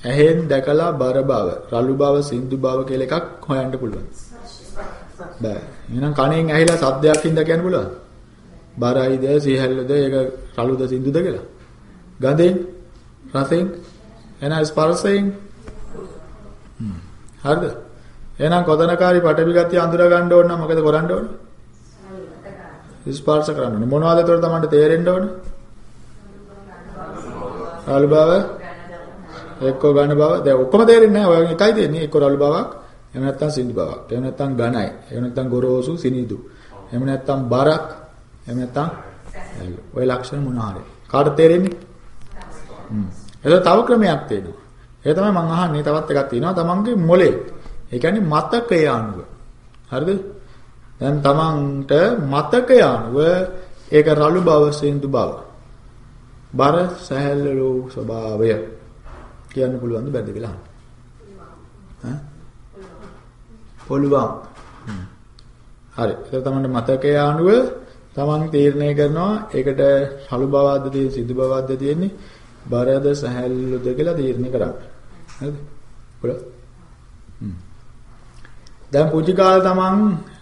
ඇහෙන් දැකලා බර බව, රළු බව, සින්දු බව කියලා එකක් හොයන්න පුළුවන්. බෑ. එහෙනම් කණෙන් ඇහිලා සද්දයක් හින්දා කියන්න පුළුවන්. බරයිද, සියහැල්ලද, ඒක රළුද, සින්දුද කියලා. ගඳෙන්, රසෙන්, එන ස්පර්ශයෙන්. හ්ම්. හරිද? එහෙනම් කොතනකාරී පටවි ගතිය අඳුර ගන්න ඕන නම් මොකද කරන්න ඕන? ස්පර්ශ කරන්න ඕනේ. මොනවද ඒතකොට තමයි තේරෙන්න ඕනේ? රළු බව එක්ක ඝන බව දැන් ඔක්කොම තේරෙන්නේ නැහැ. ඔයගෙන් එකයි තේරෙන්නේ. එක්ක රළු බවක්, එහෙම නැත්නම් සිනිඳු බවක්. එහෙම නැත්නම් ඝනයි. එහෙම නැත්නම් ගොරෝසු සිනිඳු. එහෙම නැත්නම් බරක්. එහෙම නැත්නම් ඔය ලක්ෂණ මොන හරි. කාට තේරෙන්නේ? හ්ම්. ඒක තව ක්‍රමයක් තියෙනවා. ඒ තමයි මම අහන්නේ තවත් එකක් තියෙනවා. තමන්ගේ මොලේ. ඒ කියන්නේ මතකය අනුව. හරිද? දැන් තමන්ට මතකය අනුව ඒක රළු බව, සිනිඳු බව. බර සහැල්ලු ස්වභාවය කියන්න පුළුවන්ද බැද්ද කියලා ඈ පුළුවන්. හරි. ඒක තමයි මතකයේ ආනුව තමන් තීරණය කරනවා ඒකට හලු බවද්ද තියෙන්නේ සිදු බවද්ද තියෙන්නේ බරද සහැල්ලුද කියලා තීරණය කරන්න. හරිද? පුළුවන් දැන් පුංචි කාලේ තමන්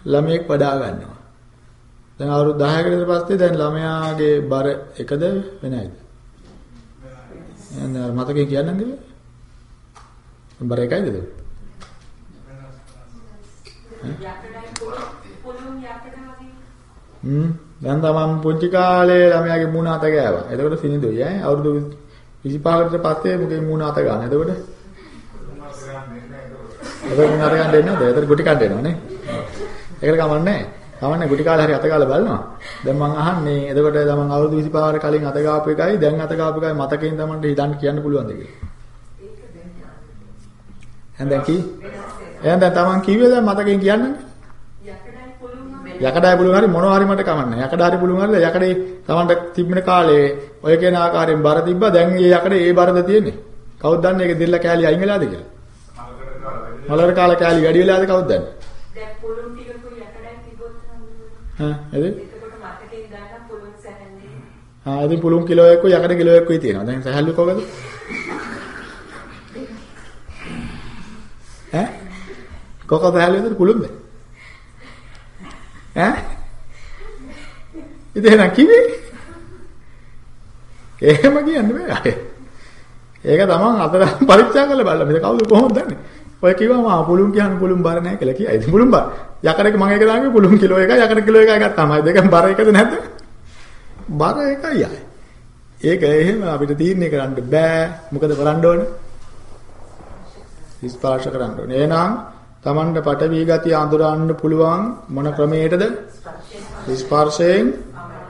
ළමයෙක් වඩා ගන්නවා. දැන් අවුරුදු 10කට විතර පස්සේ දැන් ළමයාගේ බර එකද වෙනයිද එහෙනම් මතකේ කියන්නම් කියලා නම්බර එකයිද? හ්ම් දැන් තමන් පුංචි කාලේ ළමයාගේ මූණ අත ගෑවා. එතකොට සිනිඳුයි ඈ අවුරුදු 25කට පස්සේ මුගේ මූණ අත ගන්න. එතකොට එතකොට මූණ අත ගන්න දෙන්නේ නැද්ද? එතකොට ගුටි කන්න එනවා නේ. ඒකට කමන්නේ නැහැ. කමන්නේ ගුටි කාලේ හරි අත ගාලා බලනවා. දැන් මං අහන්නේ එතකොට තමන් අවුරුදු 25කට කලින් අත ගාපු එකයි දැන් අත ගාපු එකයි මතකයෙන් තමන්ට හිතන්න කියන්න පුළුවන්ද කියලා? එහෙනම් දැන් කී? එහෙනම් දැන් තමන් කිව්වේ දැන් මතකයෙන් කියන්නනේ. යකඩයි පුළුවන් හරි මොනවා හරි මට කමන්නේ. යකඩ හරි පුළුවන් හරි යකඩේ තමන්ට තිබෙන කාලේ ඔය කියන ආකාරයෙන් බර තිබ්බා. දැන් මේ යකඩේ ඒ බරද තියෙන්නේ. කවුද දන්නේ ඒක දෙල්ල කෑලි අයින් වෙලාද කියලා? මලර කාල කෑලි වැඩි වෙලාද කවුද දන්නේ? දැන් පුළුන් ටිකකුයි යකඩයි තිබොත් හා එද? එතකොට මතකෙන් ගන්න පුළුන් සැහැල්ලේ. ආ ඉතින් පුළුන් කිලෝ එකකුයි යකඩ කිලෝ එකකුයි තියෙනවා. දැන් සහැල්ලු කොහොමද? ඈ කොකද හැලෙන්නද පුළුන්ද ඈ ඉතින් එහෙනම් කිව්වේ එහෙම කියන්න බෑ ඒක තමන් අතර පරීක්ෂා කරලා බලලා මේක කවුද කොහොමද දන්නේ ඔය කිව්වම ආ පුළුන් කියන්නේ පුළුන් බර නැහැ කියලා කියයි ඉතින් පුළුන් බර යකඩක මම එක දාන්නේ පුළුන් කිලෝ එකයි යකඩ කිලෝ එකයි ගත්තාමයි දෙකම බර එකද නැද්ද බර එකයි ආයි ඒක එහෙම අපිට තීරණය කරන්න බෑ මොකද කරන්න ඕනේ ස්පර්ශ කරන්න ඕනේ. එහෙනම් Tamanට පටවි ගතිය අඳුරන්න පුළුවන් මොන ක්‍රමයකටද? ස්පර්ශයෙන්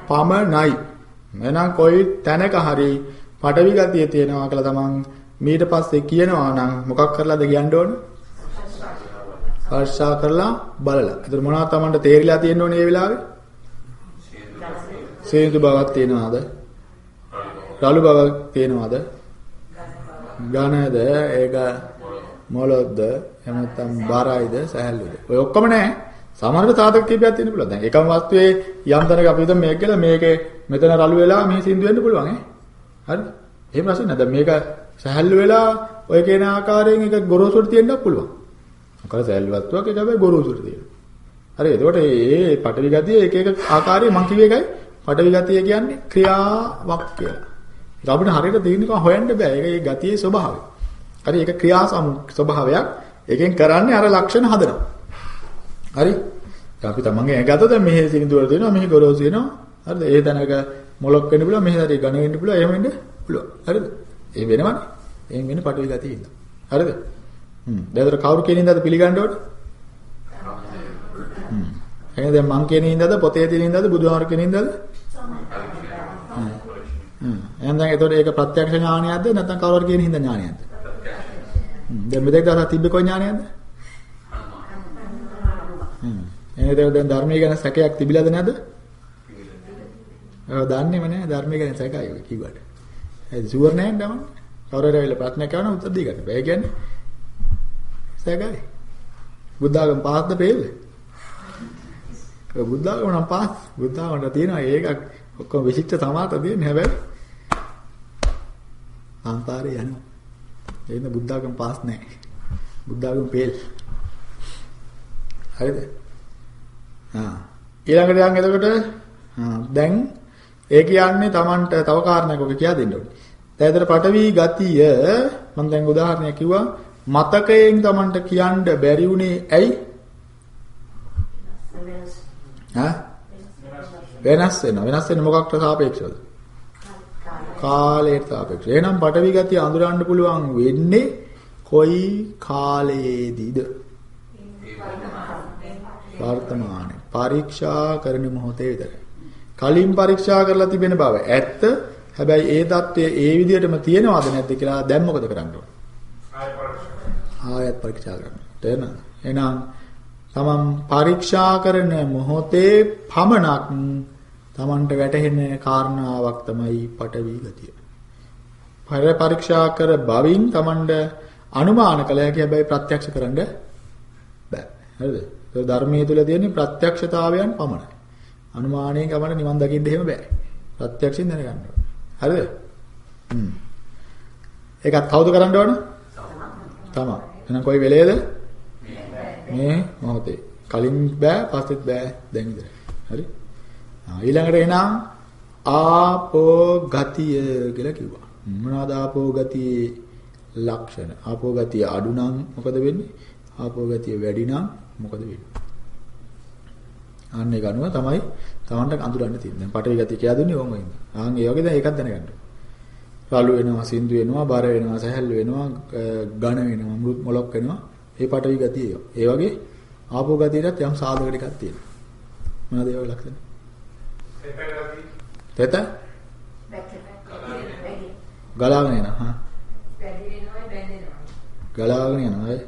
පමණයි. එහෙනම් කොයි තැනක හරි පටවි ගතිය තියෙනවා කියලා Taman ඊට පස්සේ කියනවා නම් මොකක් කරලාද කියන්න ඕන? ස්පර්ශා කරලා බලලා. ඒතර මොනවද Tamanට තේරිලා තියෙන්න ඕනේ මේ වෙලාවේ? සේඳු බවක් තියෙනවද? රළු බවක් තියෙනවද? ඝනද ඒක මොළොත්ද එහෙම නැත්නම් බාරයිද සහැල්ලුද? ඔය ඔක්කොම නැහැ සමහරවිට සාධක කීපයක් තියෙන්න පුළුවන්. දැන් එකම වස්තුවේ යම් තැනක අපි හිතමු මේක කියලා මේක මෙතන රළු වෙලා මේ සින්දු වෙන්න පුළුවන් ඈ. හරිද? එහෙම ප්‍රශ්න නැහැ දැන් මේක සහැල්ලු වෙලා ඔය කියන ආකාරයෙන් එක ගොරෝසුට තියෙන්නත් පුළුවන්. මොකද සහැල්ලු වස්තුවක් ඒක හැබැයි ගොරෝසුට තියෙනවා හරි එතකොට මේ පටවි ගතිය එක එක ආකාරයේ මං කිව්වේ එකයි. පටවි ගතිය කියන්නේ ක්‍රියාවක් කියලා. ඒක අපිට හරියට තේරෙන්නක හොයන්න බෑ. ඒක ඒ ගතියේ ස්වභාවය. හරි ඒක ක්‍රියා ස්වභාවයක්. ඒකෙන් කරන්නේ අර ලක්ෂණ හදනවා. හරි? අපි තමන්ගේ ඇඟ ගත්තොත් දැන් මෙහෙ සිනිඳුවර දෙනවා මෙහෙ ගොරෝසු වෙනවා. හරිද? ඒ තැනක මොලොක් වෙන්න පුළුවන් මෙහෙ හරි ඝන වෙන්න පුළුවන් එහෙම වෙන්න පුළුවන්. හරිද? ඒ වෙනවනේ. එහෙන් වෙන්නේ පටවි ගතිය ඉන්න. හරිද? හ්ම්. දැන් කවුරු කියන ඉඳද පිළිගන්න ඕනේ? හ්ම්. එහෙනම් දැන් මං කියන ඉඳද පොතේ තියෙන ඉඳද බුදුහාර කියන ඉඳද? හ්ම්. එහෙනම් දැන් ඒතකොට ඒක ප්‍රත්‍යක්ෂ ඥානයක්ද නැත්නම් කවුරු කියන හින්දා ඥානයක්ද? දැන් මෙතෙක් දවස් තිබ්බේ කොයි ඥානයක්ද? හ්ම්. එහෙනම් දැන් ධර්මයේ ගැන සැකයක් තිබිලාද නැද්ද? ඔව් දන්නේම නැහැ ධර්මයේ ගැන සැකයි ඔය කිව්වට. ඒ ෂුවර් නැහැ නේද මම? කවුරු හරි ඇවිල්ලා ප්‍රශ්නයක් කරනවා උත්තර දී ගන්න බෑ කියන්නේ. සැකයි. බුද්ධාගම පාස්ද පෙළ. ඒ බුද්ධාගම නම් පාස්. බුද්ධාගමට තියෙනවා ඒක ඔක්කොම විශිෂ්ට සමාත දෙන්නේ හැබැයි අන්තරේ යනවා. එහෙනම් බුද්ධාගම පාස් නැහැ. බුද්ධාගම පෙළ. හරිද? ආ ඊළඟට යන් එතකොට දැන් ඒ කියන්නේ Tamanට තව කාරණයක් ඔක කියා දෙන්න ඕනේ. දැන් ඒතර පටවි ගතිය මම දැන් උදාහරණයක් කිව්වා මතකයෙන් Tamanට කියන්න බැරි උනේ ඇයි? වෙනස් වෙනවා. වෙනස් වෙන්නේ මොකක්ට සාපේක්ෂවද? කාලයට සාපේක්ෂව. එහෙනම් පටවි ගතිය අඳුරන්න පුළුවන් වෙන්නේ කොයි කාලයේදීද? වර්තමානයේ. පරීක්ෂා කරන මොහොතේ විතරයි. කලින් පරීක්ෂා කරලා තිබෙන බව ඇත්ත. හැබැයි ඒ தත්ත්වය ඒ විදිහටම තියෙනවද නැද්ද කියලා දැන් මොකද කරන්න ඕන? ආයත් පරීක්ෂා කරන්න. තේරෙනවද? එහෙනම් තමන් පරීක්ෂා කරන මොහොතේ පමණක් තමන්ට වැටහෙන කාරණාවක් තමයි පටවි ගතිය. පර පරීක්ෂා කර බවින් තමන්ට අනුමාන කළ හැකි හැබැයි ප්‍රත්‍යක්ෂ කරන්න බෑ. හරිද? ඒ ධර්මයේ තුල තියෙන ප්‍රත්‍යක්ෂතාවයන් පමණයි. අනුමානයෙන් ගමන නිවන් දකින්න එහෙම බෑ. ප්‍රත්‍යක්ෂයෙන් දැනගන්න ඕනේ. හරිද? හ්ම්. ඒකත් කවුද කරන්න ඕන? තමයි. එහෙනම් කොයි වෙලේද? මේ මොහොතේ. කලින් බෑ, පස්සෙත් බෑ, දැන් විතරයි. හරි? ආ ඊළඟට එනම් ආපෝ ගතිය කියලා කිව්වා. මොනවාද ආපෝ ගතියේ ලක්ෂණ? ආපෝ ගතිය අඩු නම් මොකද වෙන්නේ? ආපෝ ගතිය වැඩි නම් මොකද වෙන්නේ? අන්න ඒක අනුව තමයි Tamanට අඳුරන්න තියෙන්නේ. දැන් පටවි ගතිය කියලා දුන්නේ ඕම වෙන්නේ. ආන් ඒ වගේ දැන් ඒකත් දැනගන්න. රළු වෙනවා, සින්දු වෙනවා, බර වෙනවා, සැහැල්ලු වෙනවා, ඝන වෙනවා, මෘත් මොලොක් වෙනවා. ඒ පටවි ගතිය ඒවා. ඒ වගේ ආපෝ ගතියටත් යම් සාධක ටිකක් තියෙනවා. මොනවද ඒ වගේ ලක්ෂණ? තෙත ගලාගෙන යනවා. හා. වැඩි වෙනවා බැඳෙනවා. ගලාගෙන යනවා. ඒ.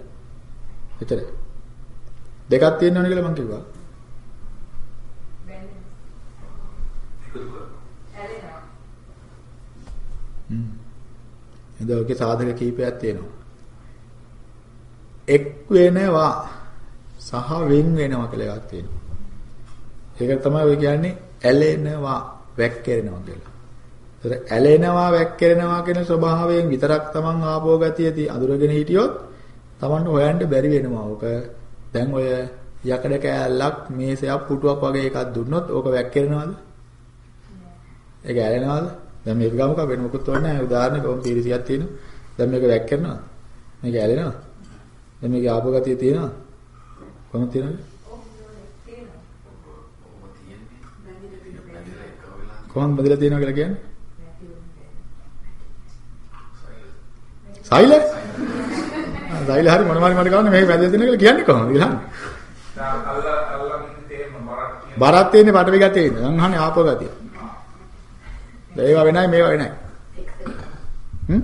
එතන. දෙකක් තියෙනවනේ කියලා මම කිව්වා. හ්ම්. එතකොට ඔකේ සාධක කීපයක් තියෙනවා. එක් වෙනවා සහ වෙන් වෙනවා කියලා එකක් තියෙනවා. ඒක තමයි ඔය කියන්නේ ඇලෙනවා වැක්කිරෙනවා කියලා. ඒතර ඇලෙනවා වැක්කිරෙනවා කියන ස්වභාවයෙන් විතරක් තමන් ආපෝ ගතියදී අඳුරගෙන හිටියොත් තමන්ට හොයන්න බැරි වෙනවා. ඕක දැන් ඔය යකඩ කෑල්ලක් මේසයක් පුටුවක් වගේ එකක් දුන්නොත් ඕක වැක්කිරෙනවද? ඒක ඇලෙනවද? දැන් මේක ගමුක වෙන මොකුත් ඕනේ නැහැ. උදාහරණයක් ඕම් පීරිසියක් තියෙනවා. දැන් මේක වැක්කිරෙනවද? මේක ඇලෙනවද? දැන් මේක ආපෝ ගතිය තියෙනවද? කොහොමද තියෙනවද? කොහොමද බදලා තියෙනවා කියලා කියන්නේ? සයිල? සයිල හරි මොන මාරි මට ගන්න මේක වැදලා තියෙනවා කියලා කියන්නේ කොහොමද කියලා අහන්නේ. අල්ල අල්ලන් තේම බරක් කියන බරක් තියෙන්නේ පටවි ගතියේ ඉන්න. දැන් අහන්නේ ආපෝ ගතිය. දැන් ඒවා වෙනයි මේවා වෙනයි. හ්ම්?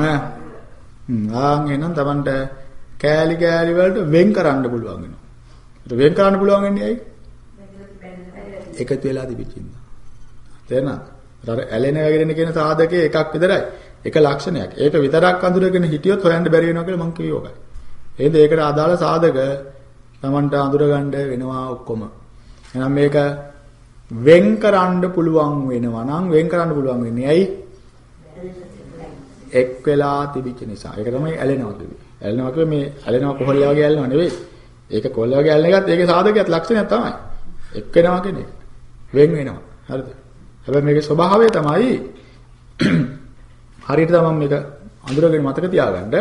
ඈ. හ්ම් ආන් එනනම් Tamanට කෑලි කෑලි වලට වෙන් කරන්න පුළුවන් වෙනවා. ඒක වෙන් කරන්න පුළුවන් වෙන්නේ ඇයි? එකතු වෙලා තිබිච්චින්ද. තේරෙනවද? අර ඇලෙන වැగిරෙන කියන සාධකයේ එකක් විතරයි. එක ලක්ෂණයක්. ඒක විතරක් අඳුරගෙන හිටියොත් හොයන්න බැරි වෙනවා කියලා මම කිව්ව ඔකයි. එහෙනම් ඒකට අදාළ සාධක Tamanට අඳුරගන්න වෙනවා ඔක්කොම. එහෙනම් මේක වෙන් කරන්න පුළුවන් වෙනවා නම් වෙන් කරන්න පුළුවන් වෙන්නේ ඇයි? එක් වෙලා තිබිච්ච නිසා. ඒක තමයි ඇලෙනවා කියන්නේ. ඇලෙනවා කියන්නේ මේ ඇලෙනවා කොහොල්ල වගේ ඇලෙනව නෙවෙයි. ඒක කොල්ල වගේ ඇලෙන එකත් ඒකේ සාධකයක් ලක්ෂණයක් තමයි. එක් වෙනවා කියන්නේ. වෙන් වෙනවා. හරිද? හැබැයි මේකේ ස්වභාවය තමයි හරියට තමයි මේක අඳුරගෙන මතක තියාගන්න.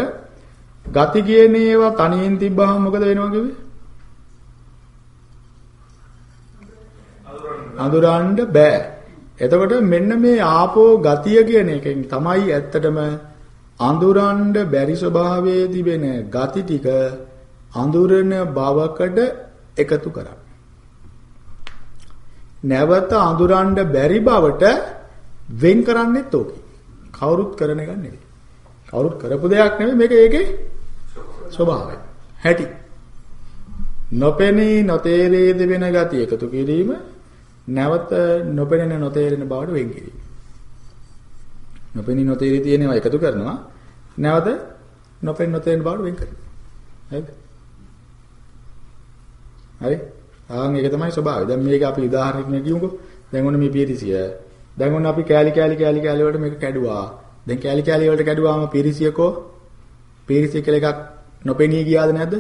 ගති කියන ඒවා තනියෙන් තිබ්බහම මොකද වෙනව කිව්වේ? අඳුරන්න බෑ. එතකොට මෙන්න මේ ආපෝ ගතිය කියන එකෙන් තමයි ඇත්තටම අඳුරන්න බැරි ස්වභාවයේ තිබෙන ගති ටික අඳුරන බවකට එකතු කරන්නේ. නැවත අඳුරන්න බැරි බවට වෙන් කරන්නෙත් ඕකේ. කවුරුත් කරන එක නෙවෙයි. කවුරුත් කරපු දෙයක් නෙවෙයි මේක ඒකේ ස්වභාවය. හැටි. නොපෙනී නොතේරේ දෙවෙන ගති එකතු කිරීම නැවත නොපෙනෙන නොතේරෙන බවට වෙන් කිරීම. නොපෙනී නොතේරී තියෙනවා එකතු කරනවා නැවත නොපෙන් නොතේන බවට වෙන් කරනවා. හරිද? හරි? ආන් ඒක තමයි ස්වභාවය. දැන් මේක අපි උදාහරණයක් කියමුකෝ. දැන් ඔන්න මේ පිරිසිය. දැන් ඔන්න අපි කෑලි කෑලි කෑලි කෑලි වලට මේක කැඩුවා. දැන් කෑලි කෑලි වලට කැඩුවාම පිරිසියකෝ පිරිසිය කියලා එකක් නොපෙනී ගියාද නැද්ද?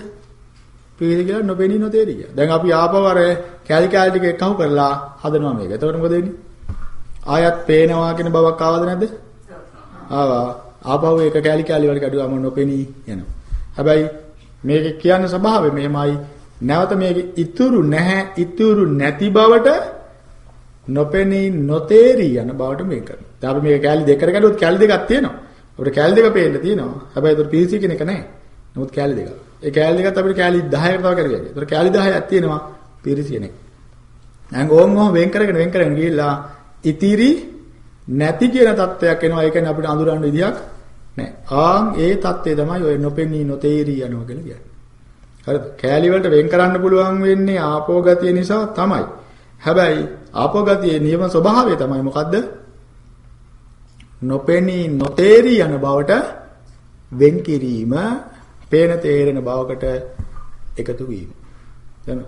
පිරිසිය කියලා නොපෙනී නොතේරි ගියා. දැන් අපි ආපහු අර කෑලි කෑලි ටික එකහු කරලා හදනවා මේක. එතකොට මොකද වෙන්නේ? ආයත් පේනවා කියන බවක් ආවද නැද්ද? ආවා. ආපහු ඒක කෑලි කෑලි වලට කැඩුවාම නොපෙනී යනවා. හැබැයි මේක කියන්න ස්වභාවය මෙහෙමයි. නැවත මේක ඉතුරු නැහැ ඉතුරු නැති බවට නොපෙනී නොතේරි යන බවට මේක කරනවා. දැන් අපි මේක කැලි දෙකකට කැඩුවොත් කැලි දෙකක් තියෙනවා. අපිට කැලි දෙක පේන්න තියෙනවා. හැබැයි ඒතර PC කෙනෙක් නැහැ. නමුත් කැලි දෙකක්. ඒ කැලි දෙකත් අපිට කැලි 10කට තව කරගන්න. ඒතර කැලි 10ක් තියෙනවා PC කෙනෙක්. දැන් ඕම් ඕම් වෙන් කරගෙන වෙන් කරගෙන ගිහිල්ලා ඉතිරි නැති කියන තත්වයක් එනවා. ඒ කියන්නේ අපිට අඳුරන්න විදියක් නැහැ. ආන් ඒ தත්ත්වය තමයි ඔය නොපෙනී නොතේරි යනවා කියලා කියන්නේ. හරිද? කෑලි වලට වෙන් කරන්න පුළුවන් වෙන්නේ ආපෝ ගතිය නිසා තමයි. හැබැයි ආපෝ ගතියේ නියම ස්වභාවය තමයි මොකද්ද? නොපෙනී නොතේරි යන බවට වෙන් කිරීම, පේන තේරෙන බවකට එකතු වීම. දැන්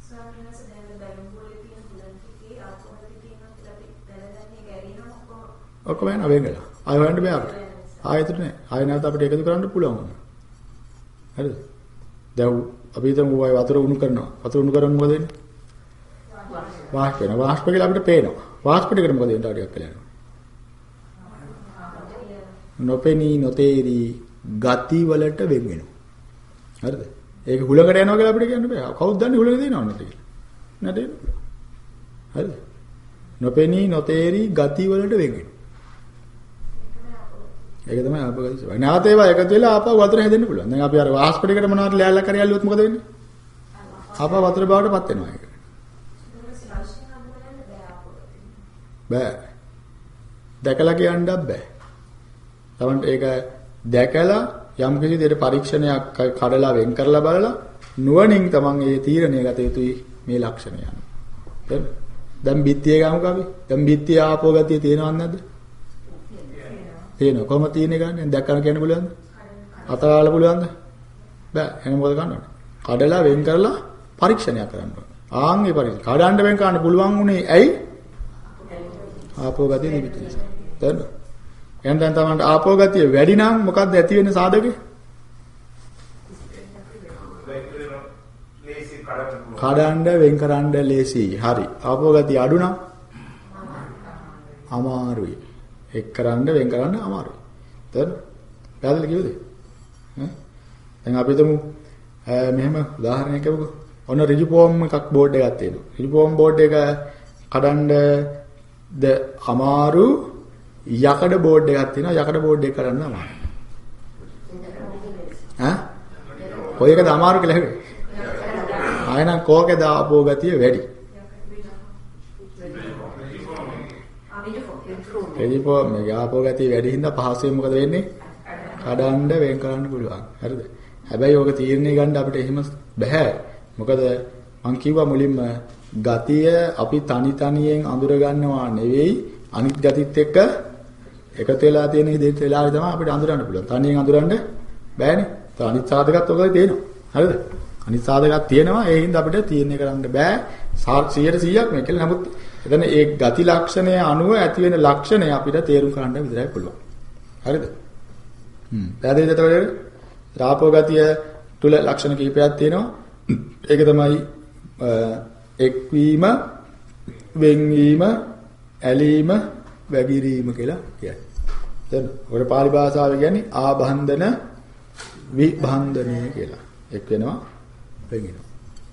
ස්වාමීන් වහන්සේ දැන් බැලුම් වලේ තියෙන හුලන් ටිකේ ආපෝහලේ තියෙනවා කියලා අපි දැනගන්නේ ගැරිනම ඔක්කොම ඔක්කොම යන වෙන් වෙලා. ආය හොයන්න බෑ අපිට. ආයෙත් නෑ. ආය නැවත අපිට එකතු කරන්න පුළුවන් වුණා. හරිද? දැන් අපි හිතමු ඔය වතුර උණු කරනවා. වතුර උණු කරන්නේ මොකද වෙන්නේ? වාෂ්ප වෙනවා. වාෂ්ප කියලා අපිට පේනවා. වාෂ්ප ටිකට මොකද වෙන්නේ? තව ටිකක් කියලා යනවා. නොපෙනී නොතේරි ගති වලට වෙන් වෙනවා. හරිද? ඒක හුලඟට යනවා කියලා අපිට කියන්න බෑ. කවුද දන්නේ හුලඟ දෙනවද නැද්ද කියලා? නැද හරිද? නොපෙනී නොතේරි ගති වලට වෙන් වෙනවා. ඒක තමයි ආපගති ස්වභාවය. නැවත ඒවා එකතු වෙලා ආපහු වතුර හැදෙන්න පුළුවන්. දැන් අපි අර වාෂ්ප ටිකට මොනවද ලෑල්ලක් කරේ ඇල්ලුවොත් මොකද වෙන්නේ? ආපහු වතුර බවට පත් වෙනවා ඒක. බෑ. දැකලා කියන්නත් බෑ. තමන්ට ඒක දැකලා යම් කිසි දෙයක පරීක්ෂණයක් කඩලා වෙන් කරලා බලලා නුවණින් තමන් ඒ තීරණය ගත යුතුයි මේ ලක්ෂණය යන. හරිද? දැන් බිත්තිය ගමුක අපි. දැන් බිත්තිය ආපෝ ගතිය තියෙනවද නැද්ද? තියෙනවා. කොහොම තියෙන්නේ ගන්න? දැක්කම කියන්න පුළුවන්ද? අතගාලා පුළුවන්ද? බෑ. එහෙනම් මොකද කරන්න ඕනේ? කඩලා වෙන් කරලා පරීක්ෂණයක් කරන්න ඕනේ. ආන් ඒ පරීක්ෂණ. කඩන්න වෙන් කරන්න පුළුවන් උනේ ඇයි? ආපෝ ගතිය නිමිති නිසා. තේරෙනවද? එහෙනම් දැන් තමයි ආපෝ ගතිය වැඩි නම් මොකක්ද ඇති වෙන්නේ සාධකේ? ලේසි කඩන්න පුළුවන්. කඩන්න වෙන් කරන්න ලේසි. හරි. ආපෝ ගතිය අඩු නම් අමාරුයි. එක් කරන්න වෙන් කරන්න අමාරුයි. තේරෙනවද? පැහැදිලි කිව්වද? ඈ දැන් අපි හිතමු මෙහෙම උදාහරණයක් කියමුකෝ. ඔන්න ඍජු ෆෝම් එකක් බෝඩ් එකක් තියෙනවා. ඍජු ෆෝම් බෝඩ් එක කඩන්න ද අමාරු යකඩ බෝඩ් එකක් තියෙනවා. යකඩ බෝඩ් එක කරන්න අමාරුයි. ඈ? කොයි එකද අමාරු කියලා හෙවේ? ආයෙනම් කෝකේද ආපෝ ගතිය වැඩි. ටෙලිෆෝන් මේ ආපෝ ගතිය වැඩි හින්දා පහසුවෙන් මොකද වෙන්නේ? කඩන්න වෙන් කරන්න පුළුවන්. හරිද? හැබැයි ඕක තීරණය ගන්න අපිට එහෙම බෑ. මොකද මං කිව්වා මුලින්ම ගතිය අපි තනි තනියෙන් අඳුර ගන්නවා නෙවෙයි අනිත් ගතිත් එක්ක එකතු වෙලා තියෙන දෙයට වෙලාවේ තමයි අපිට අඳුරන්න පුළුවන්. තනියෙන් අඳුරන්න බෑනේ. તો අනිත් සාධකත් ඔකයි තියෙනවා. හරිද? අනිත් සාධකත් තියෙනවා. ඒ හින්දා අපිට තීරණය කරන්න බෑ. 100ට 100ක් මේක. නමුත් එතන ඒ ගති ලක්ෂණය අනුව ඇති වෙන ලක්ෂණය අපිට තේරුම් ගන්න විතරයි පුළුවන්. හරිද? හ්ම්. පැහැදිලිද එතකොට? රාපෝ ගතිය තුල ලක්ෂණ කිහිපයක් තියෙනවා. ඒක තමයි එක්වීම, වෙන්වීම, ඇලීම, වැగిරීම කියලා කියන්නේ. දැන් ඔය පාලි භාෂාවේ කියන්නේ ආබන්ධන විබන්ධනය කියලා. එක් වෙනවා, වෙන් වෙනවා.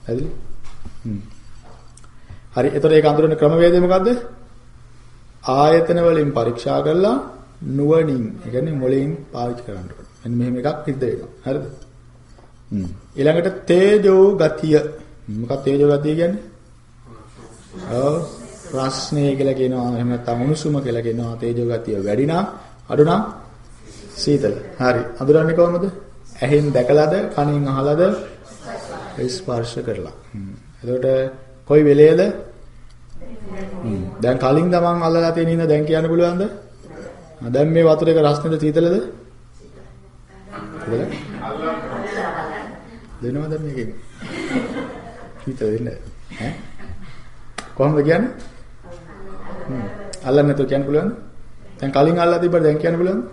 හරිද? හ්ම්. හරි. එතකොට ඒක අඳුරන ක්‍රමවේදය මොකද්ද? ආයතන වලින් පරීක්ෂා කරලා නුවණින්, ඒ කියන්නේ මොළයෙන් පාවිච්චි කරන්න ඕනේ. මෙන්න මෙහෙම එකක් සිද්ධ වෙනවා. හරිද? හ්ම්. ඊළඟට තේජෝ ගතිය. මොකක්ද තේජෝ ගතිය කියන්නේ? ඔව්. ප්‍රශ්නේ කියලා කියනවා. එහෙම නැත්නම් උණුසුම කියලා කියනවා. තේජෝ ගතිය වැඩි නම් අඩු නම් සීතල. හරි. අඳුරන්නේ කොහොමද? ඇහෙන් දැකලාද, කනින් අහලාද, ස්පර්ශ කරලා. හ්ම්. එතකොට කොයි වෙලේද? හ්ම්. දැන් කලින් තමන් අල්ලලා තියෙන ඉන්න දැන් කියන්න පුළුවන්ද? දැන් මේ වතුර එක රස්නේද සීතලද? හිතලා දෙනවද මේකෙන්? හිත දෙන්න. ඈ? කොහොමද කියන්නේ? හ්ම්. අල්ලන්න නැතුව කියන්න පුළුවන්ද? දැන් කලින් අල්ලලා තිබ්බට දැන් කියන්න පුළුවන්ද?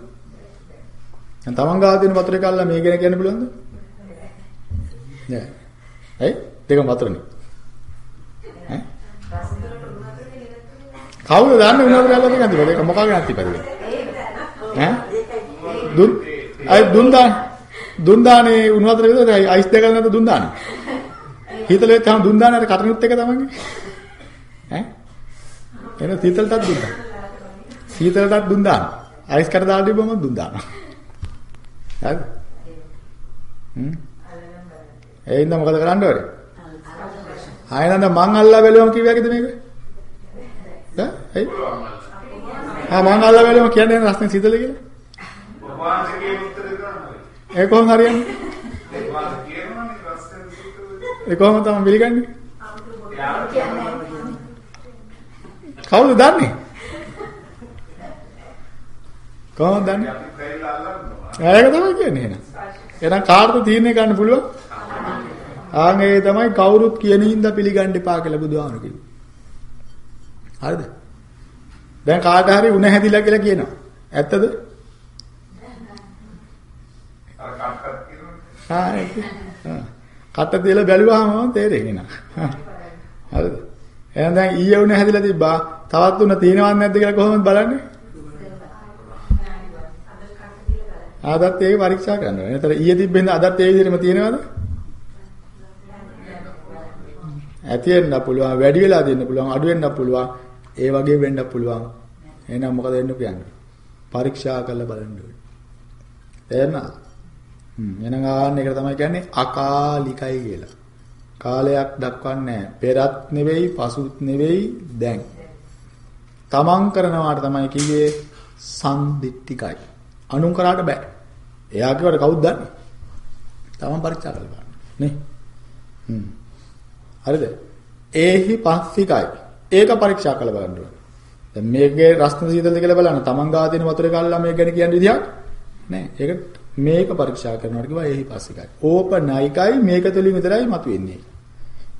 දැන් තමන් ගාව තියෙන වතුර එක අල්ලලා මේ ගැන කියන්න පුළුවන්ද? නෑ. ඇයි? දෙකම වතුරනේ. කවුද දන්නේ උණු වතුර අල්ලලා තියෙනවද? ඒක මොකක්ද නැතිපද? ඈ? දුන් අය දුන් දාන දුන් දානේ උණු වතුර විතර අයිස් දෙකක් නැද්ද දුන් දාන්නේ? හීතලෙත් තම දුන් දාන අර කටනුත් එක තමන්ගේ. ඈ? එන සීතලටත් දුන් දාන. සීතලටත් දුන් දාන. අයිස් කට දාලා තිබ්බම දුන් දානවා. හරිද? හ්ම්. ඒ ඉඳන් මොකද කරන්න ඕනේ? ආයෙත් මං අල්ලා බැලුවම කිව්වද මේක? ඈ? ඇයි? ආ මං අල්ලා බැලුවම කියන්නේ රස්නේ සීතල කියලා? වහන්සේගේ උත්තර කරනවා. ඒ කොහොම හරියන්නේ? වහන්සේ කියනවානේ රස්තෙන් සීතල ඒ කොහොම තමයි පිළිගන්නේ? කවුද දන්නේ? කොහොමද දන්නේ? අපි කයිලා අල්ලන්නවා. ඒක තමයි කියන්නේ එහෙනම්. එහෙනම් කාටද තීරණය ගන්න පුළුවන්? ආන් ඒ තමයි කවුරුත් කියන හින්දා පිළිගන්න එපා කියලා බුදුහාමුදුරු කිව්වේ. හරිද? දැන් කාට හරි උණ හැදිලා කියලා කියනවා. ඇත්තද? කට තියලා බැලුවාම තේරෙන්නේ නෑ. හරිද? එහෙනම් දැන් ඊයේ උණ හැදිලා තිබ්බා. තවත් උණ තියෙනවද නැද්ද කියලා කොහොමද බලන්නේ? ආදත් ඒක පරීක්ෂා කරනවා. එතන ඊයේ තිබ්බෙන්ද අදත් ඒ විදිහටම තියෙනවද? ඇති වෙන්න පුළුවන්, වැඩි වෙලා දෙන්න පුළුවන්, අඩු වෙන්න පුළුවන්. ඒ වගේ වෙන්න පුළුවන්. එහෙනම් මොකද වෙන්න කියන්නේ? පරීක්ෂා කරලා බලන්න ඕනේ. තේරෙනවද? හ්ම් එහෙනම් ආන්න එක තමයි කියන්නේ අකාලිකයි කියලා. කාලයක් දක්වන්නේ නැහැ. පෙරත් නෙවෙයි, පසුත් නෙවෙයි, දැන්. තමන් කරනවාට තමයි කිව්වේ සම්දිට්ඨිකයි. අනුන් කරාට බෑ. එයා කියවට කවුද දන්නේ? තමන් පරීක්ෂා කරලා බලන්න. නේ? හ්ම්. හරිද? ඒහි පස්සිකයි. ඒක පරීක්ෂා කරලා බලන්න ඕනේ. දැන් මේකේ රස්න සීතලද කියලා බලන්න. තමන් ගා දෙන වතුර කල්ලා මේක ගැන කියන්න විදියක් නෑ. ඒක මේක පරීක්ෂා කරනවාට කිව්වා ඒහි පස්සිකයි. ඕපනයිකයි මේක තුලින් විතරයි මතුවෙන්නේ.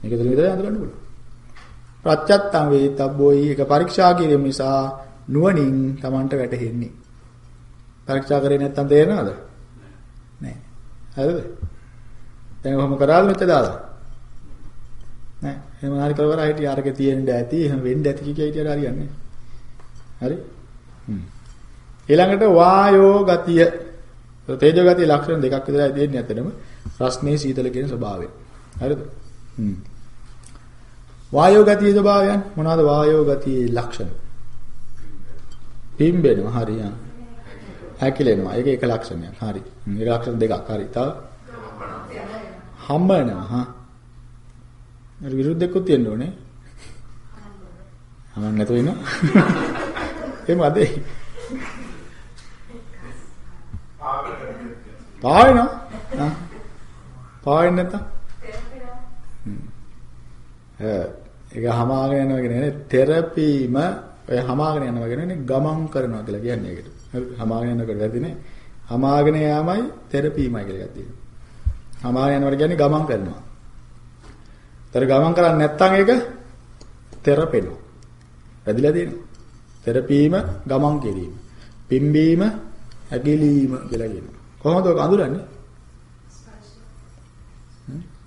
මේක තුලින් විතරයි අඳුරන්න පුළුවන්. ප්‍රත්‍යත්තං වේතබ්බෝයි එක පරීක්ෂා කිරීම නිසා නුවණින් Tamanට වැටහෙන්නේ. පරීක්ෂා කරේ නැත්තම් තේරෙනවද? නෑ. හරිද? දැන් කොහොම කරාද මෙච්ච දාලා? එහෙම හරි කර හිටිය අරගේ තියෙන්න ඇති, එහෙම වෙන්න ඇති කිය හිටියට හරියන්නේ හරි? හ්ම්. ඊළඟට වායෝ ගතිය. තේජෝ ගතිය ලක්ෂණ දෙකක් විතරයි දෙන්නේ අතනම. රස්නේ සීතල කියන ස්වභාවය. හරිද? හ්ම්. වායෝ ගතියේ ස්වභාවයන් මොනවාද වායෝ ගතියේ ලක්ෂණ? පිම්බෙනවා හරියන්. හැකිලෙනවා. ඒක එක ලක්ෂණයක්. හරි. ඒක ලක්ෂණ දෙකක්. හරි. තව හම්බෙනවා. හා. අර විරුද්ධෙකුත් තියෙන්න ඕනේ. හමන් නැතුව ඉන්න. එහෙම අදේ. පාවෙනවා. ආ. පාවෙන්නේ නැත්තම්? ඒක හමාගෙන යනවා කියන්නේ තෙරපීම ඔය හමාගෙන යනවා කියන්නේ ගමන් කරනවා කියලා කියන්නේ ඒකට. හමාගෙන යනකොට වැදිනේ. හමාගෙන යාමයි තෙරපීමයි කියලා එකක් තියෙනවා. හමාගෙන යනවට කියන්නේ ගමන් කරනවා. තර ගමන් කරන්නේ නැත්නම් ඒක තෙරපෙනවා. වැදිලා තියෙනවා. තෙරපීම ගමන් කිරීම. පිම්බීම ඇගිලීම කියලා කියනවා. කොහොමද ඔක අඳුරන්නේ?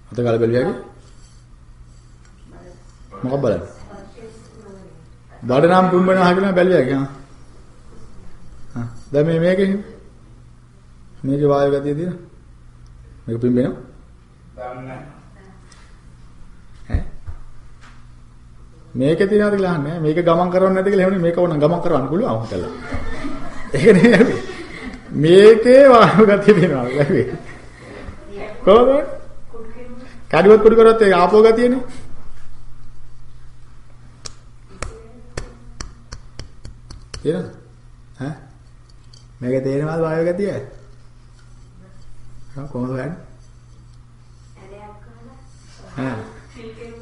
අත ගල බැලුවාගේ මොකක් බලන්නේ? බඩනම් පුම්බනවා කියලා බැලුවාගේ හා. හා දැන් මේ මේකේ මේකේ වායු ගතිය තියෙන මේක පිම්බෙනවා දන්නේ ඈ මේකේ තියනවාද කියලා අහන්නේ මේක ගමන් කරවන්න නැද්ද කියලා එහෙමනේ මේක ඕන ගමන් කරවන්න පුළුවන් හිතලා ඒක නෙමෙයි මේකේ වායු ගතිය තියෙනවා ලැබෙයි කොහොමද කඩුවත් කුඩු කරොත් ඒ ආපෝ ගතියනේ තේරෙනවද? ඈ? මේක තේරෙනවද වායු ගතිය? හා කොහොමද ගන්නේ? ඈ.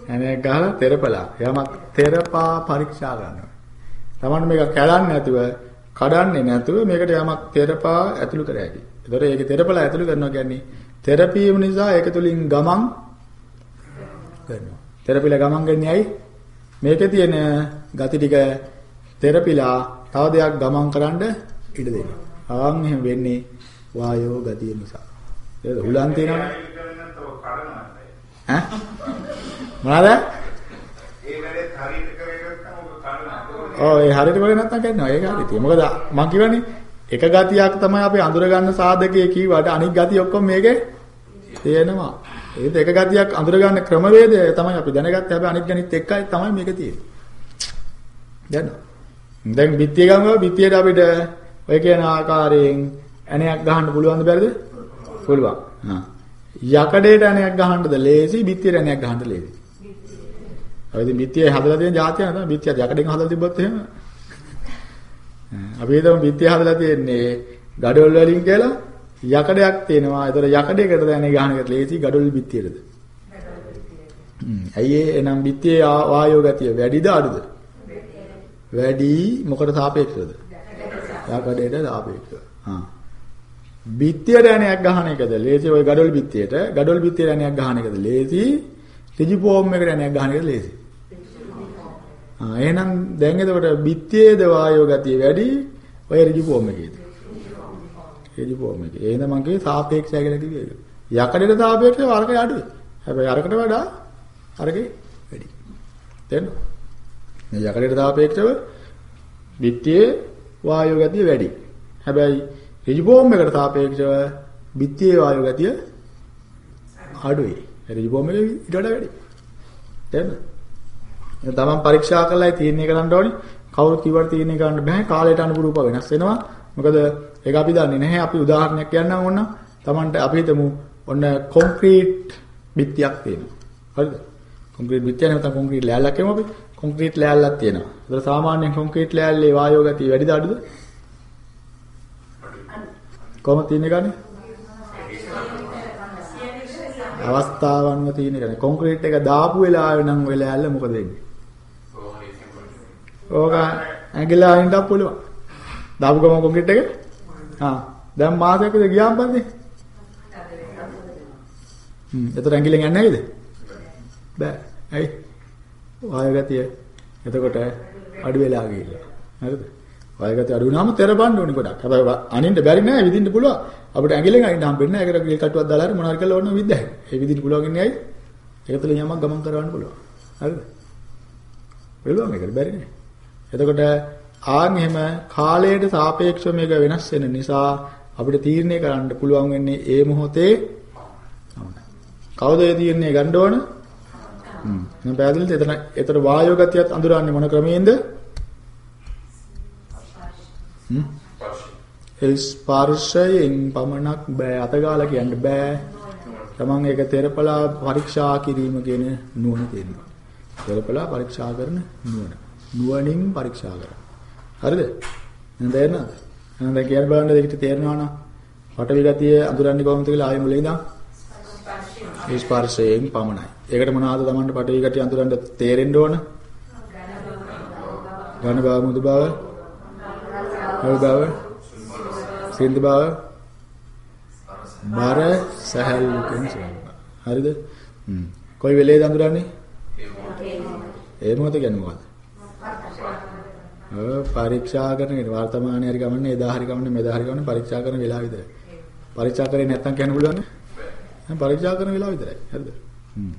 එනේ ගහලා තෙරපලා. යමක් තෙරපා පරීක්ෂා කරනවා. Taman මේක කැඩන්නේ නැතුව, කඩන්නේ නැතුව මේකට යමක් තෙරපා ඇතුළු කර හැකියි. ඒතර ඒකේ තෙරපල ඇතුළු කරනවා කියන්නේ තෙරපීම නිසා ඒක තුලින් ගමන් කරනවා. තෙරපිලා ගමන් ගන්නේ ඇයි? මේකේ තියෙන gati ටික තෙරපිලා තව දෙයක් ගමන් කරන්න ඉඩ දෙනවා. ආන් එහෙම වෙන්නේ වායෝ ගතිය නිසා. ඒක හුලන් තියෙනවනේ. ඈ? මොනවාද? ඒ වැඩේ හරියට කරේ නැත්නම් ඔබ කඩනවා. ඔව් ඒ හරියට කරේ නැත්නම් කරනවා. ඒක හරියට. මොකද මම කියවනේ එක ගතියක් තමයි අපි අඳුර ගන්න සාධකයේ කීවට අනිත් ගතිය ඔක්කොම මේකේ තියෙනවා. ඒත් එක ගතියක් අඳුර ගන්න ක්‍රමවේදය තමයි අපි දැනගත්තේ. හැබැයි අනිත් ගණිත එක්කයි තමයි මේක තියෙන්නේ. දැන් දැන් බිත්තිය ගමව බිත්තියට අපිට ඔය කියන ආකාරයෙන් ඇණයක් ගහන්න පුළුවන්ද බැරිද? පුළුවන්. හා. යකඩේට ඇණයක් ගහන්නද ලේසි බිත්තියට ඇණයක් ගහන්න ලේසි. ඔය ඉතින් බිත්තිය හදලා තියෙන જાතිය නේද? බිත්තිය යකඩෙන් හදලා තිබ්බොත් එහෙම. අපි හිතමු බිත්තිය හදලා තියෙන්නේ gadol වලින් කියලා යකඩයක් තියෙනවා. ඒතර යකඩයකට දැන ගහන එකට ලේසි gadol බිත්තියටද? ඇයි ඒ එනම් බිත්තියේ වායෝ ගතිය වැඩිද අඩුද? වැඩි මොකට සාපේක්ෂවද? යකඩේට සාපේක්ෂව. හා. බිත්තියට ඇණයක් ගහන එකද ලේසි ඔය gadol බිත්තියට gadol බිත්තියට ඇණයක් ගහන එකද ලේසි ඍජු ෆෝම් එකට ඇණයක් ගහන එකද ලේසි ආ එහෙනම් දැන් එතකොට බිත්තියේද වායෝ ගතිය වැඩි? ඔය ඍජු ෆෝම් එකේද? ඍජු ෆෝම් එකේ. එහෙනම් මම කියේ සාපේක්ෂය කියලා කිව්වේ ඒක යකඩේට සාපේක්ෂව අරකේ අඩුයි. හැබැයි අරකට වඩා අරකේ වැඩි. තේරෙනවද? මේ යකඩේට සාපේක්ෂව බිත්තියේ වායෝ ගතිය වැඩි. හැබැයි ඍජුබෝම් එකට සාපේක්ෂව බිත්තියේ වායු ගතිය අඩුයි. ඍජුබෝම් එක ඊට වඩා වැඩි. තේරෙනවද? එහෙනම් තමන් පරීක්ෂා කරලායි තීරණය කරන්න ඕනි. කවුරු කිව්වට තීරණය කරන්න බෑ. කාලයට අනුරූපව වෙනස් වෙනවා. මොකද ඒක අපි දන්නේ නැහැ. අපි උදාහරණයක් කියන්නම් ඕන. තමන්ට අපි හිතමු ඔන්න කොන්ක්‍රීට් බිත්තියක් තියෙනවා. හරිද? කොන්ක්‍රීට් බිත්තිය නැත්නම් කොන්ක්‍රීට් ලෑල්ලක් කියමු අපි. කොන්ක්‍රීට් ලෑල්ලක් තියෙනවා. ඒතර සාමාන්‍යයෙන් කොන්ක්‍රීට් ලෑල්ලේ වායෝ ගතිය වැඩිද අඩුද? කොහොමද තියෙන්නේ ගන්නේ? අවස්ථාවන්ව තියෙන එකනේ. කොන්ක්‍රීට් එක දාපු වෙලාවේ නම් ඔය ලෑල්ල මොකද වෙන්නේ? ඕක ඇඟිලා අයින්ට පුළුවන්. දාපු ගම කොන්ක්‍රීට් එක? ආ. දැන් මාසයකද ගියාම පස්සේ? හ්ම්. එතකොට ඇඟිල්ලෙන් යන්නේ නැයිද? බෑ. ඇයි? වායු ගතිය. එතකොට අඩු වෙලා ගිහිල්ලා. හරිද? වයගත අඩු වුණාම තෙරපන්න ඕනි ගොඩක්. හැබැයි අනින්න බැරි නෑ විදින්න පුළුවන්. අපිට ඇඟිල්ලෙන් අයින්න හම්බෙන්නේ නෑ. ඒකට ගිල් කටුවක් දාලා හරි මොනවාරි කරලා ඕන විද්දයි. ඒ විදින්න පුළුවන් ඉන්නේ ඇයි? ඒක තුළ යමක් ගමන් කරවන්න පුළුවන්. හරිද? පුළුවන් ඒකට බැරි නෑ. එතකොට ආන් එහෙම කාලයට සාපේක්ෂව මේක වෙනස් වෙන නිසා අපිට තීරණය කරන්න පුළුවන් වෙන්නේ ඒ මොහොතේ කවුද ඒ තීරණය ගන්න ඕන? හ්ම්. මම පැහැදිලිද? එතන එතන වායෝ ගතියත් අඳුරන්නේ මොන ක්‍රමයෙන්ද? ඒ ස්පර්ශයෙන් පමණක් බෑ අතගාලා කියන්න බෑ. තමන් ඒක තෙරපලා පරීක්ෂා කිරීම කියන නුවණ තියෙනවා. තෙරපලා පරීක්ෂා කරන නුවණ. නුවණින් පරීක්ෂා කරන. හරිද? එහෙනම් තේරෙනවද? එහෙනම් දැන් කියන්න බලන්න දෙකට තේරෙනවා නම් පටවි ගතිය අඳුරන්නේ කොහොමද කියලා ආයෙ මුලින් ඉඳන් ස්පර්ශයෙන් පමණයි. ඒකට මොනවාද Tamanට පටවි ගතිය අඳුරන්න තේරෙන්න ඕන? ඝන බව මුදු බව හොල් බව සින්දු බව බර සහැල්ලු. හරිද? හ්ම්. කොයි වෙලේද අඳුරන්නේ? ඒ මොහොත කියන්නේ මොකද්ද? පරීක්ෂා කරන වර්තමානයේ හරි ගමන්නේ එදා හරි ගමන්නේ මෙදා හරි ගමන්නේ පරීක්ෂා කරන වෙලාව විතරයි. පරීක්ෂා කරේ නැත්නම් කියන්න පුළුවන් නේ? පරීක්ෂා කරන වෙලාව විතරයි. හරිද? හ්ම්.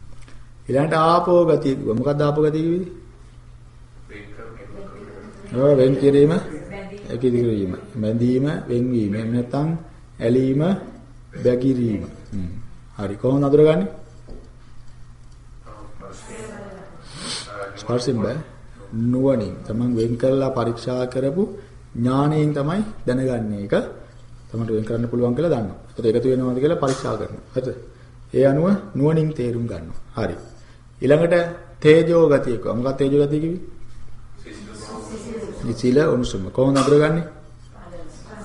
ඊළඟට ආපෝ ගතිය කිව්වා. මොකක්ද ආපෝ ගතිය කිව්වේ? ඔව් වෙන් කිරීම ඇකිලි කිරීම. මැදීම වෙන්වීම. එහෙම නැත්නම් ඇලීම බැගිරීම. හ්ම්. හරි කොහොමද අඳුරගන්නේ? ස්පර්ශයෙන් බෑ. නුවණින් තමන් වෙන් කරලා පරීක්ෂා කරපු ඥාණයෙන් තමයි දැනගන්නේ ඒක. තමන්ට වෙන් කරන්න පුළුවන් කියලා දන්නවා. ඒකට එකතු වෙනවද කියලා පරීක්ෂා කරනවා. හරිද? ඒ අනුව නුවණින් තේරුම් ගන්නවා. හරි. ඊළඟට තේජෝ ගතිය කිව්වා. මොකක්ද තේජෝ ගතිය කිව්වේ? ඉතිල උණුසුම. කොහොමද අඳුරගන්නේ?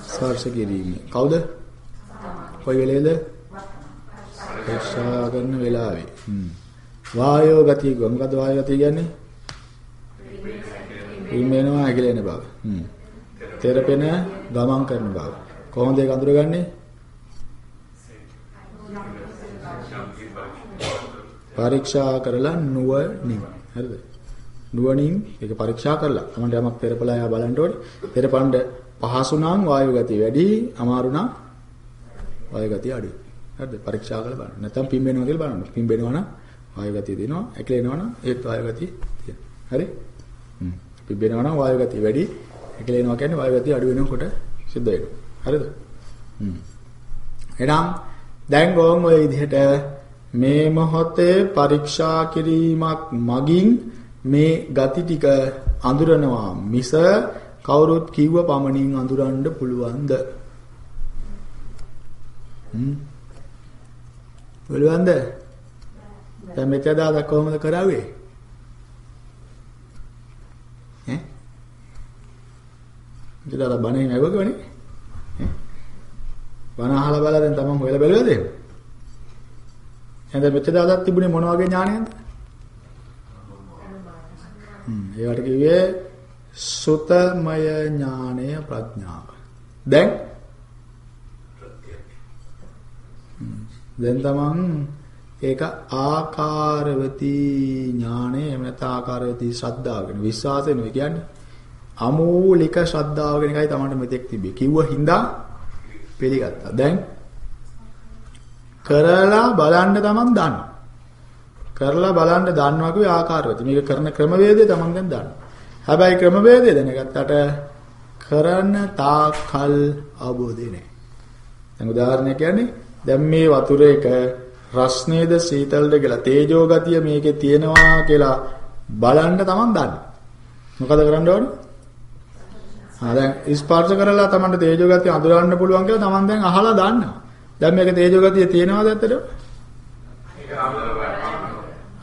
ස්පර්ශ කිරීම. කවුද? කොයි වෙලේද? පරීක්ෂා කරන වෙලාවේ. වායෝ ගතිය කිව්වා. මොකද්ද වායෝ ගතිය කියන්නේ? පින් වෙනවා ඇකිලෙන බව. හ්ම්. තෙරපෙන ගමන් කරන බව. කොහොමද ඒක අඳුරගන්නේ? පරීක්ෂා කරලා නුවණින්. හරිද? නුවණින් ඒක පරීක්ෂා කරලා අපිට යමක් පෙරපලා යා බලන්න ඕනේ. පෙරපණ්ඩ පහසු නම් වායු ගතිය වැඩි, අමාරු නම් වායු ගතිය අඩුයි. හරිද? පරීක්ෂා කරලා බලන්න. නැත්නම් පිම්බෙනවා කියලා බලන්න. පිම්බෙනවා නම් වායු ගතිය දෙනවා. ඇකිලෙනවා නම් ඒත් වායු ගතිය තියෙනවා. හරි? හ්ම්. පිම්බෙනවා නම් වායු ගතිය වැඩි. ඇකිලෙනවා කියන්නේ වායු ගතිය අඩු වෙනකොට සිද්ධ වෙනවා. හරිද? හ්ම්. එහෙනම් දැන් ගෝම් ඔය විදිහට මේ මොහොතේ පරීක්ෂා කිරීමක් මගින් මේ ගති ටික අඳුරනවා මිස කවුරුත් කිව්ව පමණින් අඳුරන්න පුළුවන්ද? හ්ම්. පුළුවන්ද? දැන් මෙතන දාලා කොහොමද කරාවේ? ඉතලා බණේ නැවගවනේ. බණ අහලා බලලා දැන් තමන් හොයලා බැලුවද එහෙම? එහෙනම් මෙතන දාලා තිබුණේ මොන වගේ ඥානයක්ද? හ්ම් ඒවට කිව්වේ සුතමය ඥානය ප්‍රඥාව. දැන් දැන් තමන් ඒක ආකාරවතී ඥානය එහෙම නැත්නම් ආකාරවතී ශ්‍රද්ධාව කියන විශ්වාසය නෙවෙයි කියන්නේ අමූලික ශ්‍රද්ධාව කියන එකයි තමන්ට මෙතෙක් තිබේ. කිව්ව හින්දා පිළිගත්තා. දැන් කරලා බලන්න තමන් දන්නවා. කරලා බලන්න දන්නවා කිව්වේ ආකාරවතී. මේක කරන ක්‍රමවේදය තමන් දැන් දන්නවා. හැබැයි ක්‍රමවේදය දැනගත්තට කරන්න තාකල් අවබෝධය නැහැ. දැන් උදාහරණයක් කියන්නේ දැන් මේ වතුර එක රස්නේද සීතල්ද කියලා තේජෝ ගතිය මේකේ තියෙනවා කියලා බලන්න තමන් දන්න. මොකද කරන්න ඕනේ? දැන් ස්පර්ශ කරලා තමන්ට තේජෝ ගතිය අඳුරන්න පුළුවන් කියලා තමන් දැන් අහලා දන්නවා. දැන් මේක තේජෝ ගතිය තියෙනවද ඇත්තටම?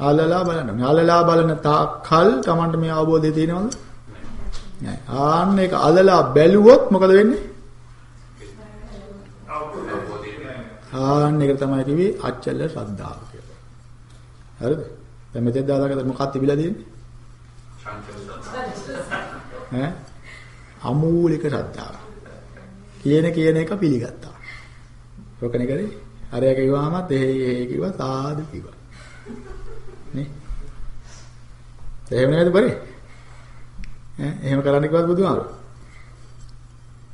ආලලා බලන්න. ආලලා බලන තාකල් තමන්ට මේ අවබෝධය තියෙනවද? නෑ. ආන්න ඒක අලලා බැලුවොත් මොකද වෙන්නේ? ආන්න ඒක තමයි කිව්වේ අච්චල ශ්‍රද්ධාව කියලා. හරිද? දැන් මෙතෙන් දාලාකට මොකක්ද තිබිලා තියෙන්නේ? ඈ අමූලික ශ්‍රද්ධාව. කියන කියන එක පිළිගත්තා. ඔකනේ කරේ. අරයා කිව්වමත් එහෙ එහෙ කිව්වා සාදු කිව්වා. නේ? එහෙම නේද බරේ? ඈ එහෙම කරන්න කිව්වත් බුදුහාමුදුරුවෝ.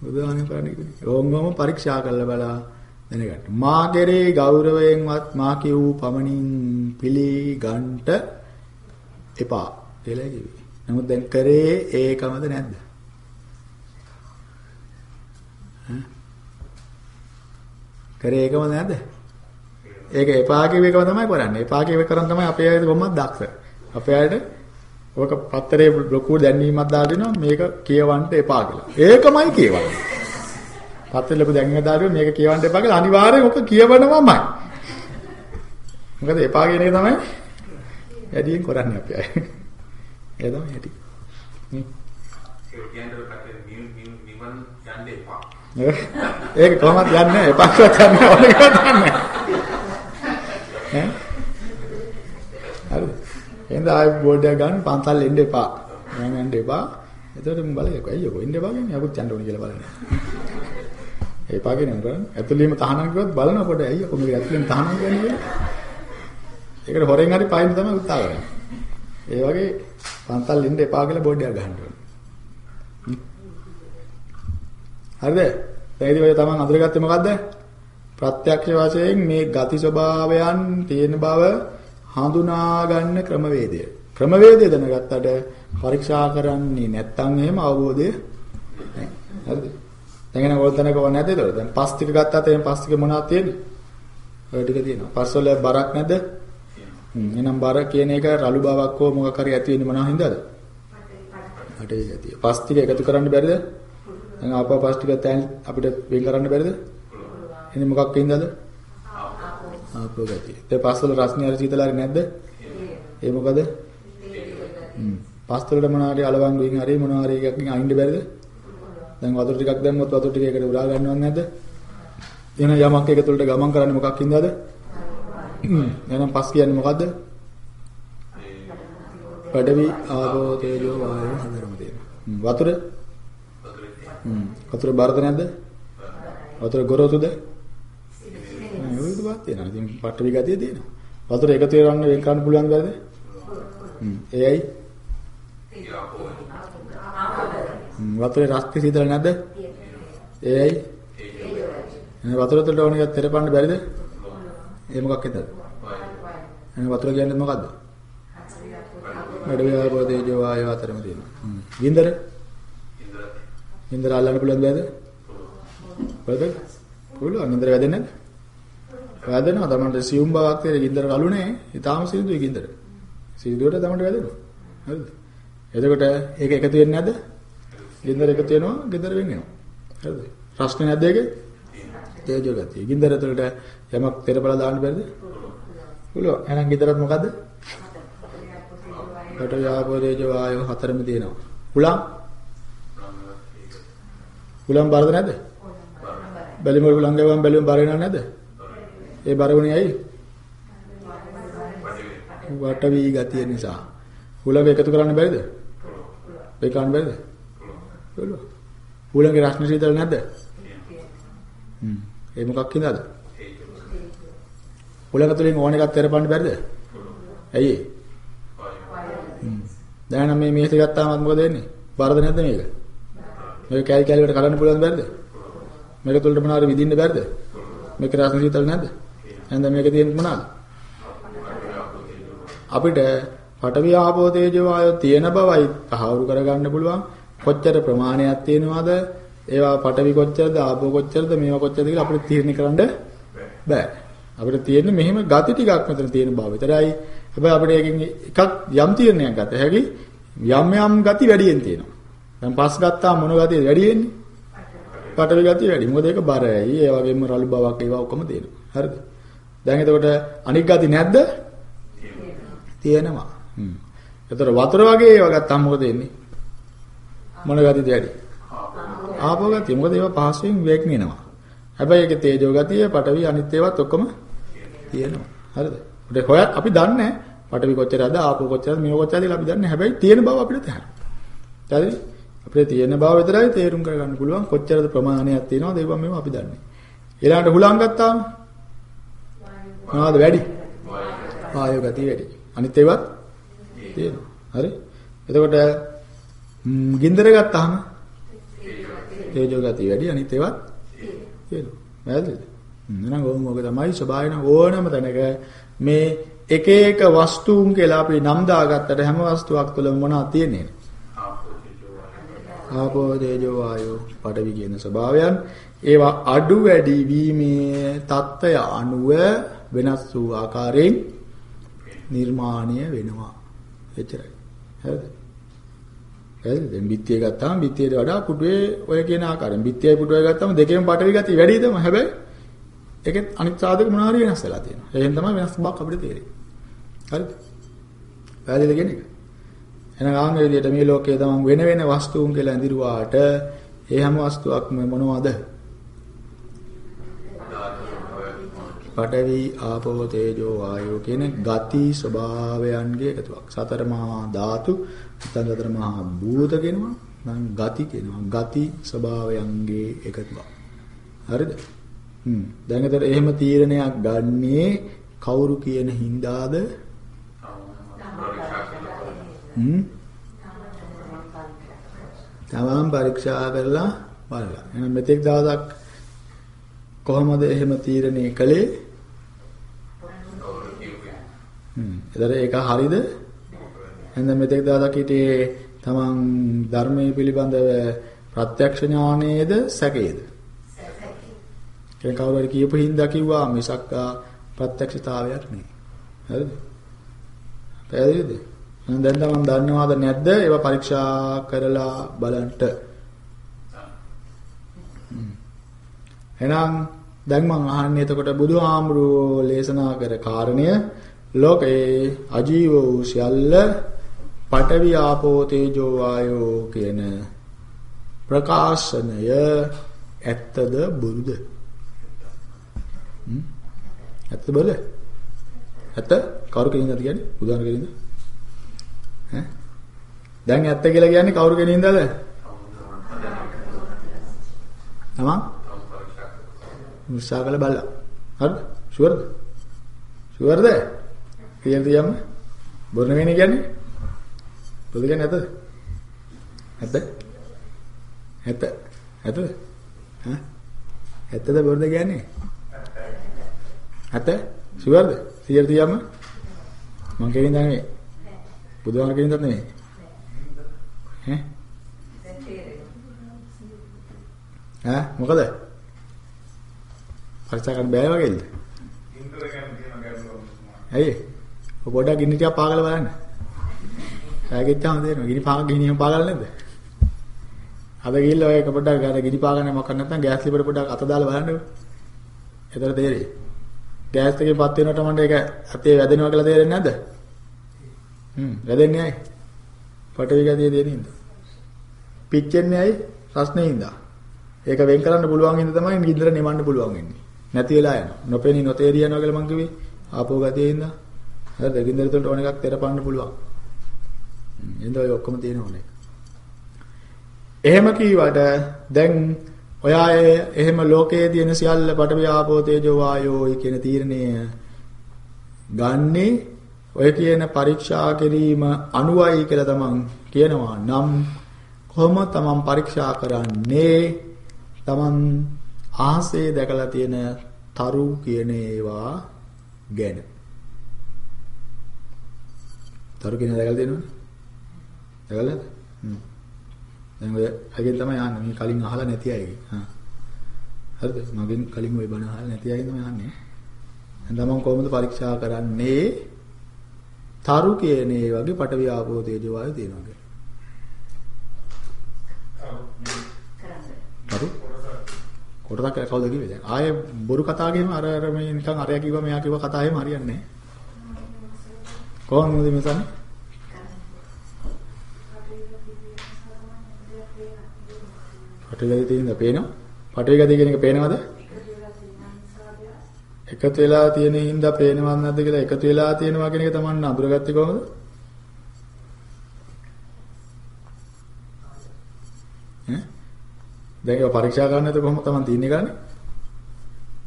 බුදුහාමුදුරුවෝ කරන්න කිව්වේ. ඕංගම පරීක්ෂා කරලා බලලා දැනගන්න. මා කෙරේ ගෞරවයෙන්වත් මා කියූ පමණින් පිළිගන්ට එපා කියලා කිව්වේ. නමුත් දැන් කරේ ඒකමද නැද්ද? කරේ ඒකම නැද්ද? ඒක එපා කියව එකම තමයි කරන්නේ. එපා කියව කරන් තමයි අපේ අය කොහොමද දක්ෂ. අපේ අයට ඔක පත්තරේ ලොකු දැන්වීමක් දාලා දෙනවා මේක කියවන්න එපා කියලා. ඒකමයි කියවන්නේ. පත්තරේ ලොකු දැන්වීමක් දාලා මේක කියවන්න එපා කියලා අනිවාර්යෙන් ඔක කියවනවමයි. මොකද එපා කියන එක තමයි වැඩියෙන් කරන්නේ අපි අය. ඒ තමයි ඇති. ඒ කියන්නේ කටේ නිවන් යන්න එපා. ඒක කොහොමද යන්නේ එපා කියලා යන්නේ ඕනේ කියලා යන්නේ. ඈ? හරි. එහෙනම් ආයෙ බෝඩ් එක ගන්න පන්සල් එන්න එපා. මම යන්න එපා. එතකොට මම බලයකෝ අයියෝ එන්න එපා කියන්නේ යකුත් යන්න ඕනේ කියලා බලන්න. එපා කියන්නේ මොකද? ඇතුළේම තහනම් කිව්වත් බලනවා පොඩ්ඩයි අයියෝ කොහොමද ඇතුළේම තහනම් කියන්නේ කියලා. ඒකට හොරෙන් හරි පයින් තමයි උත්සාහ කරන්නේ. ඒ වගේ පන්සල් එන්න එපා කියලා බෝඩ් එකක් ගහන්න ඕනේ. හරිද? එතනදී ඔය තමන් අඳුරගත්තේ මොකද්ද? ප්‍රත්‍යක්ෂ වශයෙන් මේ ගති ස්වභාවයන් තියෙන බව හඳුනා ගන්න ක්‍රමවේදය. ක්‍රමවේදය දැනගත්තට පරීක්ෂා කරන්නේ නැත්නම් එහෙම අවබෝධය නැහැ. හරිද? දැන් එන වලතනක වො නැද්ද ඒතකොට? දැන් පස් ටික ගත්තාට එහෙනම් පස් ටික මොනවද තියෙන්නේ? ඔය ටික තියෙනවා. පස් වල බරක් නැද්ද? එහෙනම් බර කියන එක රළු බවක් හෝ මොකක් හරි ඇති වෙන්නේ මොනවා හින්දාද? අටේ ගතිය. පස් ටික එකතු කරන්න බැරිද? දැන් ආපහු පස් ටික තැන් අපිට වෙන් කරන්න බැරිද? එන්නේ මොකක් වෙන්දද? ආපෝ ගතිය. ඒ පස්වල රස්නේ හරි සීතල හරි නැද්ද? ඒ මොකද? හ්ම්. පස්වලට මොනවා හරි අලවංගු වින් හරි මොනවා හරි එකකින් අයින්ද බැරිද? දැන් වතුර ටිකක් දැම්මොත් වතුර ටික එකට උරා ගන්නවද නැද්ද? එහෙනම් යමක් එක තුළට ගමන් කරන්නේ මොකක් හින්දාද? එහෙනම් පස් කියන්නේ මොකද්ද? පඩවි ආපෝ තේජෝ වායෝ හතරම තියෙනවා. වතුර? හ්ම්. වතුර බරද නැද්ද? වතුර ගොරෝසුද? ඒක වත් තියෙනවා. ඉතින් පටවි ගතිය තියෙනවා. වතුර එකතු වෙනවන්න වෙන් කරන්න පුළුවන් බෑද? හ්ම්. ඒ ඇයි? හ්ම්, වතුරේ රස්ති සීතල නැද්ද? ඒ ඇයි? එහෙනම් වතුර තුලට ඕන එකක් තෙරපන්න බැරිද? ඒ මොකක් හින්දාද? එහෙනම් වතුර කියන්නේ මොකද්ද? වැඩ වේආපෝ තේජෝ වායෝ අතරම තියෙනවා. හ්ම්. ගින්දර? ගින්දර අල්ලන්න පුළුවන් බෑද? බෑද? පුළුවන්. ගින්දර වැදෙන්නේ නැද්ද? වැදෙනවා. තමන්ට සියුම් බවක් තියෙන ගින්දර කලුනේ. ඊටාම සියුම්දුයි ගින්දර. සියුම්දුවට තමන්ට වැදෙනවා. හරිද? එතකොට ඒක එකතු වෙන්නේ නැද්ද? ගින්දර එකතු වෙනවා, ගින්දර වෙන් වෙනවා. හරිද? ප්‍රශ්නේ නැද්ද ඒකේ? තේජෝ ගතිය. ගින්දර ඇතුළට යමක් තෙරපලා දාන්න බැරිද? පුළුවන්. එහෙනම් ගින්දරත් මොකද්ද? කට යාපෝ තේජෝ වායෝ හතරම තියෙනවා. හුලම්? හුලම් බරද නැද්ද? බැලිම හුලම් ගවම් බැලිම බර වෙනව නැද්ද? ඒ බර වුණේ ඇයි? වට වී ගතිය නිසා. හුලඟ එකතු කරන්න බැරිද? ඒක ගන්න බැරිද? පුළුවන්. හුලඟේ රස්න සීතල නැද්ද? හ්ම්. ඒ මොකක් හින්දාද? හුලඟ තුලින් ඕන එකක් තෙරපන්න බැරිද? ඇයි? හ්ම්. දැන් නම් මේ මේස ගත්තාම මොකද වෙන්නේ? බරද නැද්ද මේක? මේක කැලි කැලි වලට කඩන්න පුළුවන් බැරිද? මේක තුලට මොනවාරි විදින්න බැරිද? මේක රස්න සීතල නැද්ද? එහෙනම් මේක තියෙන්නේ මොනවාද? අපිට පඨවි ආපෝ තේජෝ ආයෝ තියෙන බවයි තහවුරු කරගන්න පුළුවන්. කොච්චර ප්‍රමාණයක් තියෙනවද? ඒවා පඨවි කොච්චරද ආපෝ කොච්චරද මේවා කොච්චරද කියලා අපිට තීරණය කරන්න බෑ. අපිට තියෙන්නේ මෙහෙම ගති ටිකක් මෙතන තියෙන බව විතරයි. හැබැයි අපිට එකකින් එකක් යම් තීරණයක් ගත හැකි යම් යම් ගති වැඩියෙන් තියෙනවා. දැන් පස් ගත්තා මොන ගතියද වැඩි වෙන්නේ? පඨවි ගතිය වැඩි. මොකද ඒක බරයි. ඒ වගේම රළු බවක් ඒවා ඔක්කොම තියෙනවා. හරිද? දැන් එතකොට අනික් ගති නැද්ද? තියෙනවා. හ්ම්. එතකොට වතුර වගේ ඒවා ගත්තාම මොකද වෙන්නේ? මොන ගතියද වැඩි? ආපෝ ගතිය. මොකද ඒවා පහසුවෙන් වේග්නිනවා. හැබැයි ඒකේ තේජෝ ගතිය, පඨවි අනිත් ඒවාත් ඔක්කොම තියෙනවා. හරිද? ඒකට හොය අපි දන්නේ පඨවි කොච්චරද, ආපෝ කොච්චරද, මේව කොච්චරද කියලා අපි දන්නේ. හැබැයි තියෙන බව අපිට තේරෙනවා. හරිද? අපිට තියෙන බව විතරයි තේරුම් කරගන්න පුළුවන්. කොච්චරද ප්‍රමාණයක් තියෙනවද ඒවා මේව අපි දන්නේ. ඊළඟට හුලං ගත්තාම මොනවද වැඩි? වායෝ ගතිය වැඩි. අනිත් ඒවත් තියෙනවා. හරි? එතකොට ගින්දර ගත්තාම තේජෝ ගතිය වැඩි අනිත් ඒවත් තියෙනවා. වැරදිද? එහෙනම් ඕම ඔක තමයි ස්වභාවයෙන් ඕනම තැනක මේ එක එක වස්තුන් කියලා අපි නම් දාගත්තට හැම වස්තුවක් තුළම මොනවද තියෙන්නේ? ආපෝ තේජෝ වායෝ පඩවි කියන ස්වභාවයන්. ඒවා අඩු වැඩි වීමේ தত্ত্বය අනුව වෙනස් වූ ආකාරයෙන් නිර්මාණය වෙනවා. එච්චරයි. හරිද? හරිද? දැන් බිත්තිය ගත්තාම බිත්තියට වඩා පුටුවේ ඔය කියන ආකාරයෙන් බිත්තියයි පුටුවයි ගත්තාම දෙකේම පඩවි ගතිය වැඩි තමයි හැබැයි ඒකෙත් අනිත් සාධක මොනවා හරි වෙනස් වෙලා තියෙනවා. එහෙන් තමයි වෙනස් බවක් අපිට තේරෙන්නේ. හරිද? වැදගත් කියන්නේ එහෙනම් ආන් මේ විදිහට මේ ලෝකයේ තමන් වෙන වෙන වස්තුන් කියලා ඇඳිරුවාට ඒ හැම වස්තුවක්ම මොනවද? පඨවි ආපෝ තේජෝ වායෝ කියන ගති ස්වභාවයන්ගේ එකතුවක්. සතර මහා ධාතු, නැත්නම් සතර මහා භූත කියනවා. නම් ගති කියනවා. ගති ස්වභාවයන්ගේ එකතුවක්. හරිද? හ්ම්. දැන් ඒතර එහෙම තීරණයක් ගන්නේ කවුරු කියන හින්දාද? හ්ම්. තමන් පරීක්ෂා කරලා බලලා. එහෙනම් මෙතෙක් දවසක් කොහොමද එහෙම තීරණය කළේ? හ්ම්. ඒතර ඒක හරිද? එහෙනම් මෙතෙක් දවසක් හිටියේ තමන් ධර්මයේ පිළිබඳව ප්‍රත්‍යක්ෂ ඥානයේද සැකයේද? කෙනෙක් කවුරු හරි කියපු හින්දා කිව්වා මිසක් ප්‍රත්‍යක්ෂතාවයක් නෙවෙයි. හරිද? පැහැදිලිද? එහෙනම් දැන් තමන් දන්නවද නැද්ද? ඒවා පරීක්ෂා කරලා බලන්න. එහෙනම් දැන් මම අහන්නේ එතකොට බුදුහාමුදුරුවෝ දේශනා කර කාරණය ලෝකේ අජීව වූ සියල්ල පඨවි ආපෝ තේජෝ වායෝ කියන ප්‍රකාශනය ඇත්තද බොරුද? හ්ම්? ඇත්ත බොරුද? ඇත්ත කවුරු කෙනින්ද කියන්නේ? බුදුහාම කෙනින්ද? ඈ? දැන් ඇත්ත කියලා කියන්නේ කවුරු කෙනින්දද? තමන් උත්සාහ කළ බලලා. හරිද? ෂුවර්ද? ෂුවර්ද? කියලා තියම බොරණ වෙන්නේ කියන්නේ බොද කියන්නේ නැතද? නැත්ද? නැත්ද? නැතද? හා? ඇත්තද බොරද කියන්නේ? ඇත්ත? ෂුවර්ද? 100 තියම මං කියන දා නෙමෙයි. බුදුහාම කියන දා නෙමෙයි. ඈ? ඈ මොකද? පරිචා ගන්න බෑ වගේද? ඉන්ටර් එකෙන් තියෙන ගැටලුව තමයි. ඇයි? ඔය පොඩ්ඩක් ගිනි ටිකක් පාගලා බලන්න. සෑගෙච්චාම තේරෙනවා. ගිනි පාග ගිනියම පාගලා නැද්ද? අද ගිහිල්ලා ඔය එක පොඩ්ඩක් ගාන ගිනි පාගන්නේ මොකක් නැත්නම් ගෑස් ලිපට පොඩ්ඩක් අත දාලා බලන්නකෝ. එතන තේරෙයි. ගෑස් එකේ පත් වෙනකොට මන්ට ඒක අතේ වැදෙනවා කියලා තේරෙන්නේ නැද්ද? හ්ම් වැදෙන්නේ ඇයි? පටවි ගතිය දෙන හින්දා. පිච්චෙන්නේ ඇයි? රස්නේ හින්දා. ඒක වෙන් කරන්න පුළුවන් හින්දා තමයි නින්දර නිවන්න පුළුවන් වෙන්නේ. නැති වෙලා යනවා. නොපෙනී නොතේරිය යනවා කියලා මං කිව්වේ. ආපෝ ගතිය හින්දා. හරිද? ගින්දර තුනට ඕන එකක් තෙරපන්න පුළුවන්. එඳ ඔය ඔක්කොම තියෙනවනේ. එහෙම කීවට දැන් ඔයා එහෙම ලෝකයේ තියෙන සියල්ල පඨවි ආපෝ තේජෝ වායෝ කියන තීරණය ගන්නේ ඔය කියන පරීක්ෂා කිරීම අනුවයි කියලා තමන් කියනවා නම් කොහොම තමන් පරීක්ෂා කරන්නේ තමන් ආසේ දැකලා තියෙන තරු කියන ඒවා ගැන. තරු කියන දැකලා තියෙනවනේ දැකලාද? හ්ම්. දැන් ඔය අගෙන් තමයි යන්නේ මේ කලින් අහලා නැති අයගේ හා. හරිද? මගෙන් කලින් ওই බණ අහලා නැති අයගෙන් තමයි යන්නේ දැන් තමන් කොහොමද පරීක්ෂා කරන්නේ? තරු කියන ඒ වගේ පටවිය ආපෝ තේජෝ වායු තියෙනවා කියන්නේ තරු කොටසක් කවුද කිව්වේ දැන් ආයේ බොරු කතා ගේම අර අර මේ නිකන් අරයා කිව්වා මෙයා කිව්වා කතා එහෙම හරියන්නේ නැහැ කොහොමද මේ සන්නේ පටවිගතිය තියෙනද පේනවා? පටවිගතිය කියන එක පේනවද? එකතු වෙලා තියෙන හින්දා පේනවද නැද්ද කියලා එකතු වෙලා තියෙනවා කියන එක තමන් අඳුරගත්තේ කොහොමද? ඈ? දැන් ඒක පරීක්ෂා කරන්න නැත්නම් කොහොමද තමන් තියන්නේ ගන්නේ?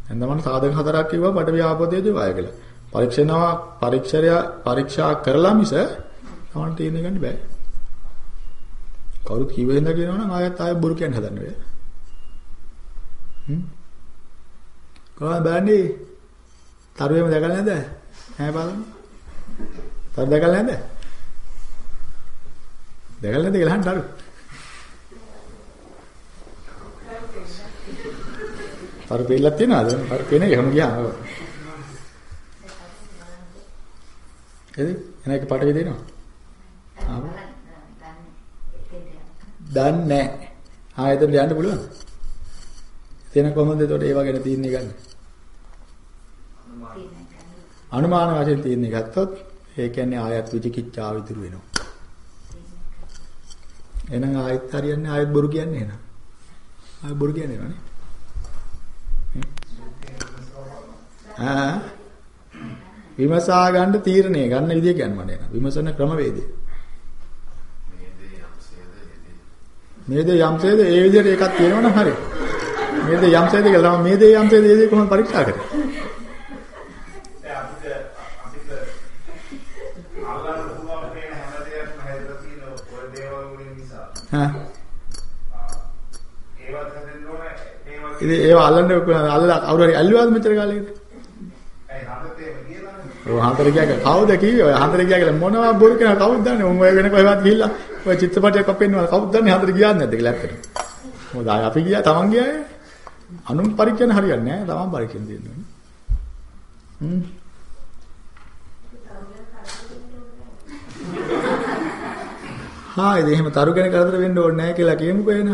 දැන් තමන් සාධක හතරක් කිව්වා පටවිය ආපෝදේදී වාය කියලා. පරීක්ෂණවා පරීක්ෂරය පරීක්ෂා කරලා මිස තමන් තියන්නේ ගන්න බෑ. කවුරුත් කිව්ව හින්දා කියනවනම් ආයෙත් ආයෙ බොරු කියන්න හදන්න බෑ. හ්ම්. කොහොමද බලන්නේ? තරුවේම දැකලා නැද්ද? ඈ බලන්න. තරු දැකලා නැද්ද? දැකලා නැද්ද කියලා අහන්න තරු. තරු පෙන්නලා තියනවාද? තරු පේන්නේ එහෙම ගියාම. එද? එනක පාට වේදෙනවා. ආ. දන්නේ නැහැ. ආයෙත් යන්න පුළුවන්ද? එතන කොහොමද එතකොට ඒව ගැන තීරණය ගන්න? අනුමාන වශයෙන් තීරණය ගත්තොත් ඒ කියන්නේ ආයත් විචිකිච්ඡාව ඉදිරි වෙනවා. එහෙනම් ආයෙත් හරියන්නේ ආයෙත් බොරු කියන්නේ එහෙනම්. ආයෙත් බොරු කියන්නේ නේද? ආ විමසා ගන්න තීරණය ගන්න විදිය කියන්නේ මම නේද? විමසන ක්‍රමවේදය. මේ දේ යම්සේද ඒ විදිහට එකක් තියෙනවනම් හරි. මේ දේ යම්සේද කියලා තමයි මේ දේ යම්සේද ඒ දේ කොහොමද පරීක්ෂා කරන්නේ? ඉතින් ඒව අල්ලන්න හරි ඇල්ලුවාද මෙච්චර කාලෙකට? ඒ හදතේ කියලානේ. ඔය හන්තර කියා කවුද කිව්වේ? ඔය හන්තර කියා කියලා මොනවා බොරු කියන කවුද දන්නේ? උන් ඔය වෙන කොහෙවත් ගිහිල්ලා ඔය චිත්‍රපටයක් අපෙන්නවා කවුද දන්නේ හන්තර ගියාද නැද්ද කියලා ඇත්තට. මොකද ආයේ අපි ගියා තමන් ගියායේ. අනුන් පරීක්ෂණ හරියන්නේ නැහැ. තමන් පරීක්ෂණ දෙන්න ඕනේ. හ්ම්. හා ඉතින් එහෙම තරු ගැන කරදර වෙන්න ඕනේ නැහැ කියලා කියමුකෝ එන.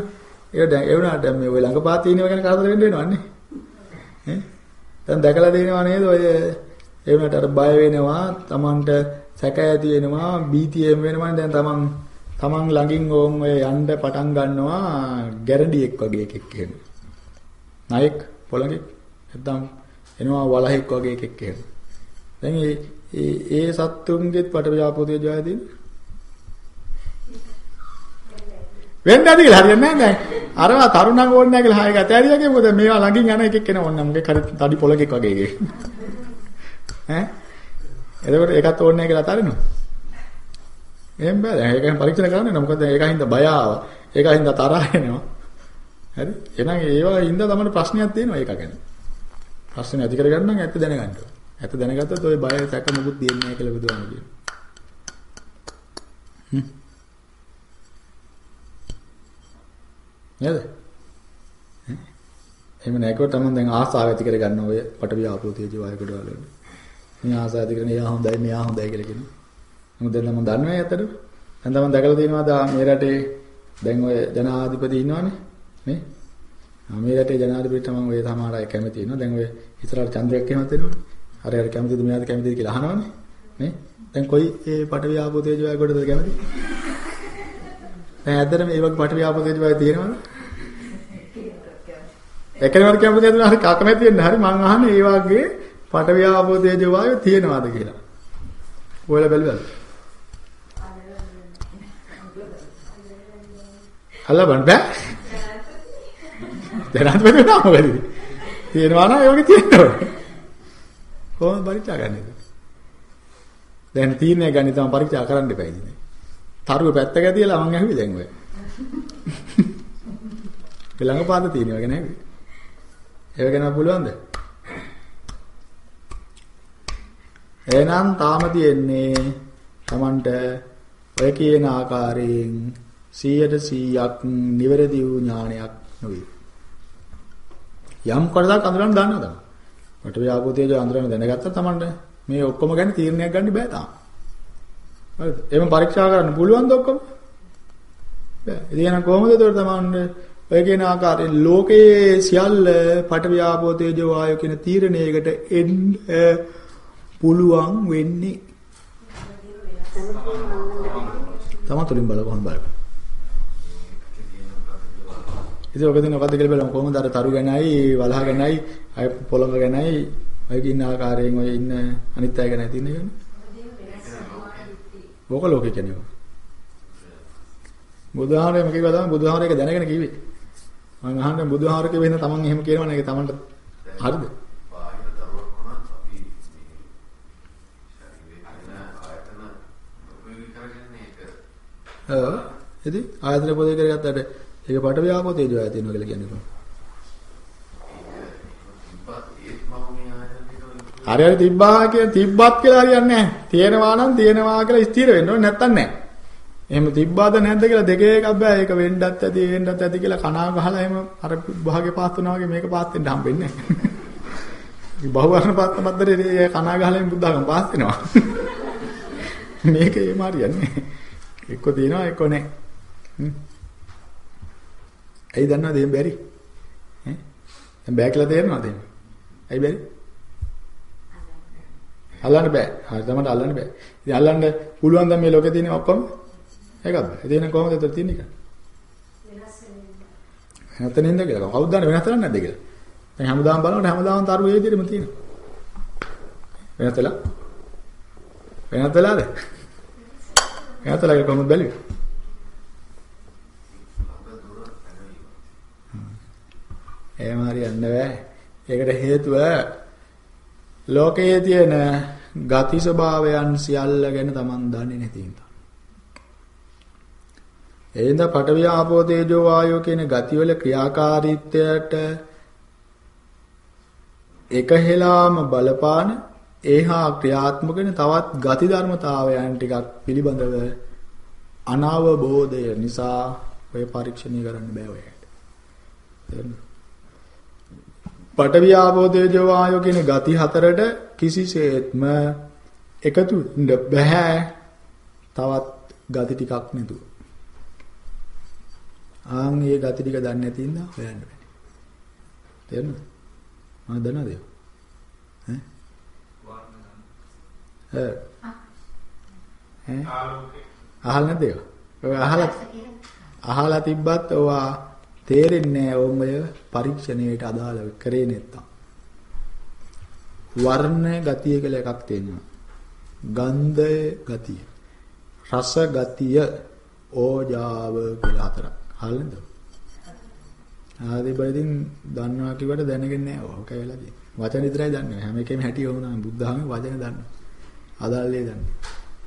ඒක දැන් ඒ වුණාට දැන් මේ ඔය ළඟපාත තියෙනව ගැන කරදර වෙන්න වෙනවන්නේ. ඈ දැන් දැකලා දෙනවා නේද ඔය ඒ වුණාට අර බය වෙනවා Tamanට සැක ඇති වෙනවා බීතියෙන් වෙනවා දැන් Taman Taman ළඟින් ඕම් ඔය යන්න පටන් ගන්නවා ගැරන්ඩියෙක් වගේ එකෙක් එහෙම. නායක පොළඟෙක් නැත්නම් එනවා වලහෙක් වගේ එකෙක් එහෙම. දැන් ඒ ඒ ඒ සත්තුන්ගෙත් පටවියාපෝතේ ජය දෙන්නේ වෙන්න ඇති කියලා හරියන්නේ නැහැ දැන්. අරවා තරුණන් ඕනේ නැහැ කියලා හාය ගත ඇරියගේ මොකද මේවා ළඟින් යන එකෙක් එන ඕන නම් මොකේ හරි තඩි පොලකෙක් වගේ එකේ. ඈ එතකොට ඒකත් ඕනේ නැහැ කියලා අතාරිනවා. එහෙම බෑ. දැන් ඒකෙන් පරීක්ෂණ කරන්න නෑ. මොකද ඒකින්ද බය ආවා. ඒකින්ද තරහ එනවා. හරි? එහෙනම් ඒවා හින්ද තමයි ප්‍රශ්නයක් තියෙනවා ඒක ගැන. ප්‍රශ්න ඇති කරගන්න නම් ඇත්ත දැනගන්න ඕනේ. ඇත්ත දැනගත්තොත් ওই බය සැක මොකුත් දෙන්නේ නැහැ කියලා බුදුහාම කියනවා. හ්ම්. නේද? එහෙම නැකෝ තමයි දැන් ආසාව ඇති කරගන්න ඔය පටවිය ආපෝ තේජ වායු කොටවල. මේ ආසාව ඇති කරගෙන එයා හොඳයි මෙයා හොඳයි කියලා කියනවා. මොකද දැන් මම දන්නේ ඇත්තටම. දැන් තමයි දැකලා තියෙනවාද මේ රටේ දැන් ඔය ජනාධිපති ඉන්නවනේ නේ? මේ රටේ ජනාධිපති තමයි ඔය සමහර අය කැමති ඉන්නවා. දැන් ඔය ඉස්සරහට චන්ද්‍රයක් එහෙමත් වෙනවනේ. හරි හරි කැමතිද මෙයාද කැමතිද කියලා අහනවනේ. නේ? දැන් කොයි ඒ පටවිය ආපෝ තේජ වායු කොටද කැමති? දැන් ඇත්තටම මේ වගේ පටවිය ආපෝ තේජ වායු තියෙනවද? එකනවද කැමති නැතුව හරි කකමැති වෙන්න හරි මං අහන්නේ ඒ වගේ පටවිය ආපෝ තේජ වායු තියෙනවද කියලා. ඔයාලා බැලුවද? අල්ලබන් බෑ. ජනාධිපති වෙනවා මොකද? තියෙනවා නම් ඒ වගේ තියෙනවා. කොහොමද පරීක්ෂා ගන්නෙද? දැන් තීරණය ගන්න තමයි පරීක්ෂා කරන්න එපා ඉන්නේ. තරුව පැත්තක තියලා මං ඇහුවේ දැන් ඔය. ළඟ පාද තියෙනවා ගැන ඇහුවේ. ඒව ගැන පුළුවන්ද? එහෙනම් තාම තියෙන්නේ Tamanට ඔය කියන ආකාරයෙන් 100ට 100ක් නිවැරදි වූ ඥානයක් නෙවෙයි. යම් කොටසක් අඳුරන්න දන්නවද? මට ව්‍යාපෝතේජ අඳුරන්න දැනගත්තා Tamanට මේ ඔක්කොම ගැන තීරණයක් ගන්න බෑ තාම. හරිද? එහෙම පරීක්ෂා කරන්න පුළුවන්ද ඔක්කොම? බෑ. ඉතින් කොහොමද ඒතකොට Tamanට ඔය කියන ආකාරයෙන් ලෝකයේ සියල්ල පටවියාපෝ තේජෝ වායෝ කියන තීරණයකට එන්න පුළුවන් වෙන්නේ තමන් තුලින් බලපන් බලන්න. ඉතින් ඔක දින මොකද්ද කියලා බලමු කොහොමද අර තරු ගැනයි වලහ ගැනයි අය පොළොංග ගැනයි ඔය ඉන්න ආකාරයෙන් ඔය ඉන්න අනිත් අය ගැනයි තියෙන එක. මොක ලෝකේ කියන්නේ. බුදුහාමරේ මොකද කිව්වද බුදුහාමරේ එක දැනගෙන කිව්වේ. මම අහන්නේ බුදුහාමරේ කිව්වෙන්න තමන් එහෙම කියනවනේ ඒක තමන්ට හරිද? බාහිර දරුවක් වුණත් අපි මේ ශරීරේ වෙන ආයතන උපයෝගී කරගන්නේ ඒක. ඔව්. ඉතින් ආයතන පොදේ කරගත්තට ඒක පට ව්‍යාපෝ තේජෝ ආයතන කියලා කියන්නේ කොහොමද? හරි හරි තිබ්බා කියන තිබ්බත් කියලා හරියන්නේ නැහැ. තියෙනවා නම් තියෙනවා කියලා ස්ථිර වෙන්න ඕනේ නැත්තම් නැහැ. එහෙම තිබ්බාද නැද්ද කියලා දෙක එකක් බෑ. ඒක වෙන්නත් ඇති වෙන්නත් ඇති කියලා කණා ගහලා එහෙම අර භාගේ පාස් වුණා වගේ මේක පාස් වෙන්න හම්බෙන්නේ නැහැ. බහුවර්ණ පාත් මැද්දේ කණා ගහලා බුද්ධඝම පාස් වෙනවා. මේක එහෙම හරියන්නේ. එක්ක තියෙනවා එක්ක නැහැ. ඇයි දන්නවද එහෙම බැරි? ඈ දැන් බෑ කියලා තේරෙනවද එහෙම? ඇයි බැරි? අල්ලන්න බෑ. හරි තමයි අල්ලන්න බෑ. ඉතින් අල්ලන්න පුළුවන් නම් මේ ලෝකේ තියෙන ඔක්කොම ඒකද? ඉතින් කොහොමද ඒතර තියෙන්නේ කියලා? වෙනස් වෙන්නේ. නැත්නම් නේද කියලා. කවුද දන්නේ වෙනස් කරන්නේ නැද්ද කියලා? දැන් හැමදාම බලනකොට හැමදාම තරු ඒ විදිහටම තියෙනවා. වෙනස් වෙලා? වෙනස් වෙලාද? වෙනස් වෙලා කොහොමද බැලුවේ? එහෙම හරියන්නේ බෑ. ඒකට හේතුව ලෝකයේ තියෙන ගති ස්වභාවයන් සියල්ල ගැන Taman දන්නේ නැති නිසා. එහෙනම් පඨවි ආපෝ තේජෝ වායෝ කියන ගතිවල ක්‍රියාකාරීත්වයට එකහෙලාම බලපාන ඒහා ක්‍රියාත්මක වෙන තවත් ගති ධර්මතාවයන් ටිකක් පිළිබඳව අනවබෝධය නිසා ඔය පරීක්ෂණය කරන්න බෑ ඔයයට. තේරුණාද? පඨවි ආපෝ තේජෝ වායෝ කියන ගති හතරට කිසිසේත්ම එකතු වෙන්න බෑ. තවත් ගති ටිකක් නේද ආන් මේ ගති ටික දන්නේ නැති ඉඳා හොයන්න බෑ. තේරුණාද මම දන්නවද ඈ ඈ අහලා නැද්ද ඒක ඔය අහලා අහලා තිබ්බත් ඔවා තේරෙන්නේ නැහැ ඔය පරීක්ෂණයට අදාළ කරේ නැත්තම්. වර්ණ ගතිය කියලා එකක් තියෙනවා. ගන්ධය ගතිය. රස ගතිය ඕජාව කියලා හතරක්. හරිද? ආදී බලින් දන්නවා කිව්වට දැනගන්නේ නැහැ. ඕක වෙලා තියෙන්නේ. වචන විතරයි දන්නේ. හැම එකෙම හැටි වුණා බුද්ධාමේ වචන දන්නවා. අදාළේ දන්නේ.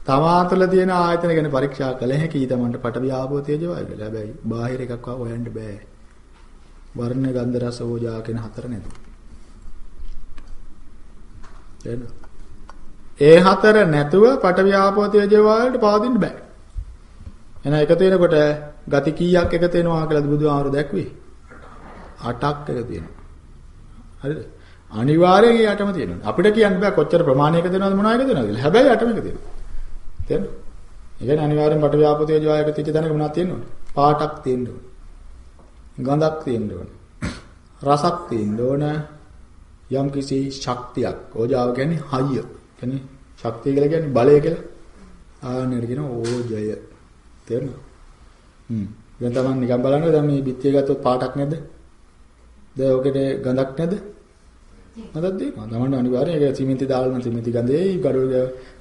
තමා තුළ තියෙන ආයතන ගැන පරීක්ෂා කළ හැකි තමන්ට පටවිය ආපෝ තේජෝ වායු කියලා. හැබැයි බාහිර එකක් හොයන්න බෑ. වර්ණ ගන්ධ රස ඕජා කියන හතර නැතු. තේරෙනවද? ඒ හතර නැතුව පටවිය ආපෝ තේජෝ වායුවට පවතින්න බෑ. එහෙනම් එකතු වෙනකොට ගති කීයක් එකතු වෙනවා කියලාද බුදුහාමුදුරු දැක්වේ? 8ක් එකතු වෙනවා. හරිද? අනිවාර්යෙන් ඒ යටම තියෙනවා. අපිට කියන්න බෑ කොච්චර ප්‍රමාණයක දෙනවද මොනවායක දෙනවද කියලා. හැබැයි යටම එක තියෙනවා. තේරෙනවද? ඒ කියන්නේ අනිවාර්යෙන් පට ව්‍යාපෘතිය ජෝයක තිච්ච තැනක මොනවද තියෙන්න ඕනේ? පාටක් තියෙන්න ඕනේ. ගඳක් තියෙන්න ඕනේ. රසක් තියෙන්න ඕනේ. යම් කිසි ශක්තියක්. ඕජාව කියන්නේ හයිය. කියන්නේ ශක්තිය කියලා කියන්නේ බලය කියලා. ආනෙට කියන ඕජය. තේරෙනවද? හ්ම්. දැන් තමන් නිකන් බලන්න දැන් මේ බිත්තිය ගත්තොත් පාටක් නැද්ද? දැන් ඔකේ ගඳක් නැද්ද? මතක් දෙනවා. තමන්ට අනිවාර්යෙන් ඒක සිමෙන්ති දාලා නම් සිමෙන්ති ගඳේ ගඩොල්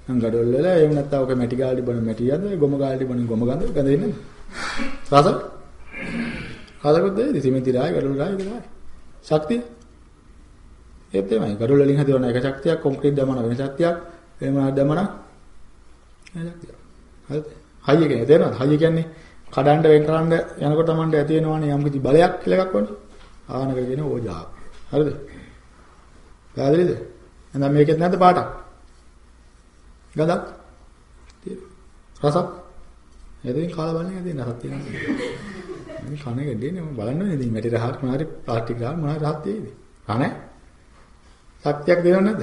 නම් ගඩොල් වල එහෙම නැත්නම් ඔක මැටි ගාල්ටි බන මැටි යද ගොම ගාල්ටි බන ගොම ගඳ ගඳ එන්නේ. රස? හදකුත් දෙයි සිමෙන්ති රායි ගඩොල් රායි ඒක රායි. ශක්තිය? ඒත් එමය. ගඩොල් වලින් හදවන එක ශක්තියක් කොන්ක්‍රීට් දමන වෙන ශක්තියක් එහෙම දමන වෙන ශක්තියක්. හරිද? හයිය කියන්නේ තේරෙනවද? හයිය කියන්නේ කඩන්න වෙන් කරන්න යනකොට Tamanට ඇති වෙනවනේ යම් කිසි බලයක් කියලා එකක් වනේ. ආනක කියන ඕජාව. හරිද? පැහැදිලිද? එහෙනම් මේකෙත් නැද්ද පාටක්? ගඳක්? රසක්? එදින් කාලා බලන්නේ එදින් රසක් තියෙනවා. මේ කන එක දෙන්නේ මම බලන්න ඕනේ ඉතින් මැටි රහක් මොනාරි ප්ලාස්ටික් රහක් මොනාරි රහක් තියෙයිද? කන? ශක්තියක් දෙනව නැද්ද?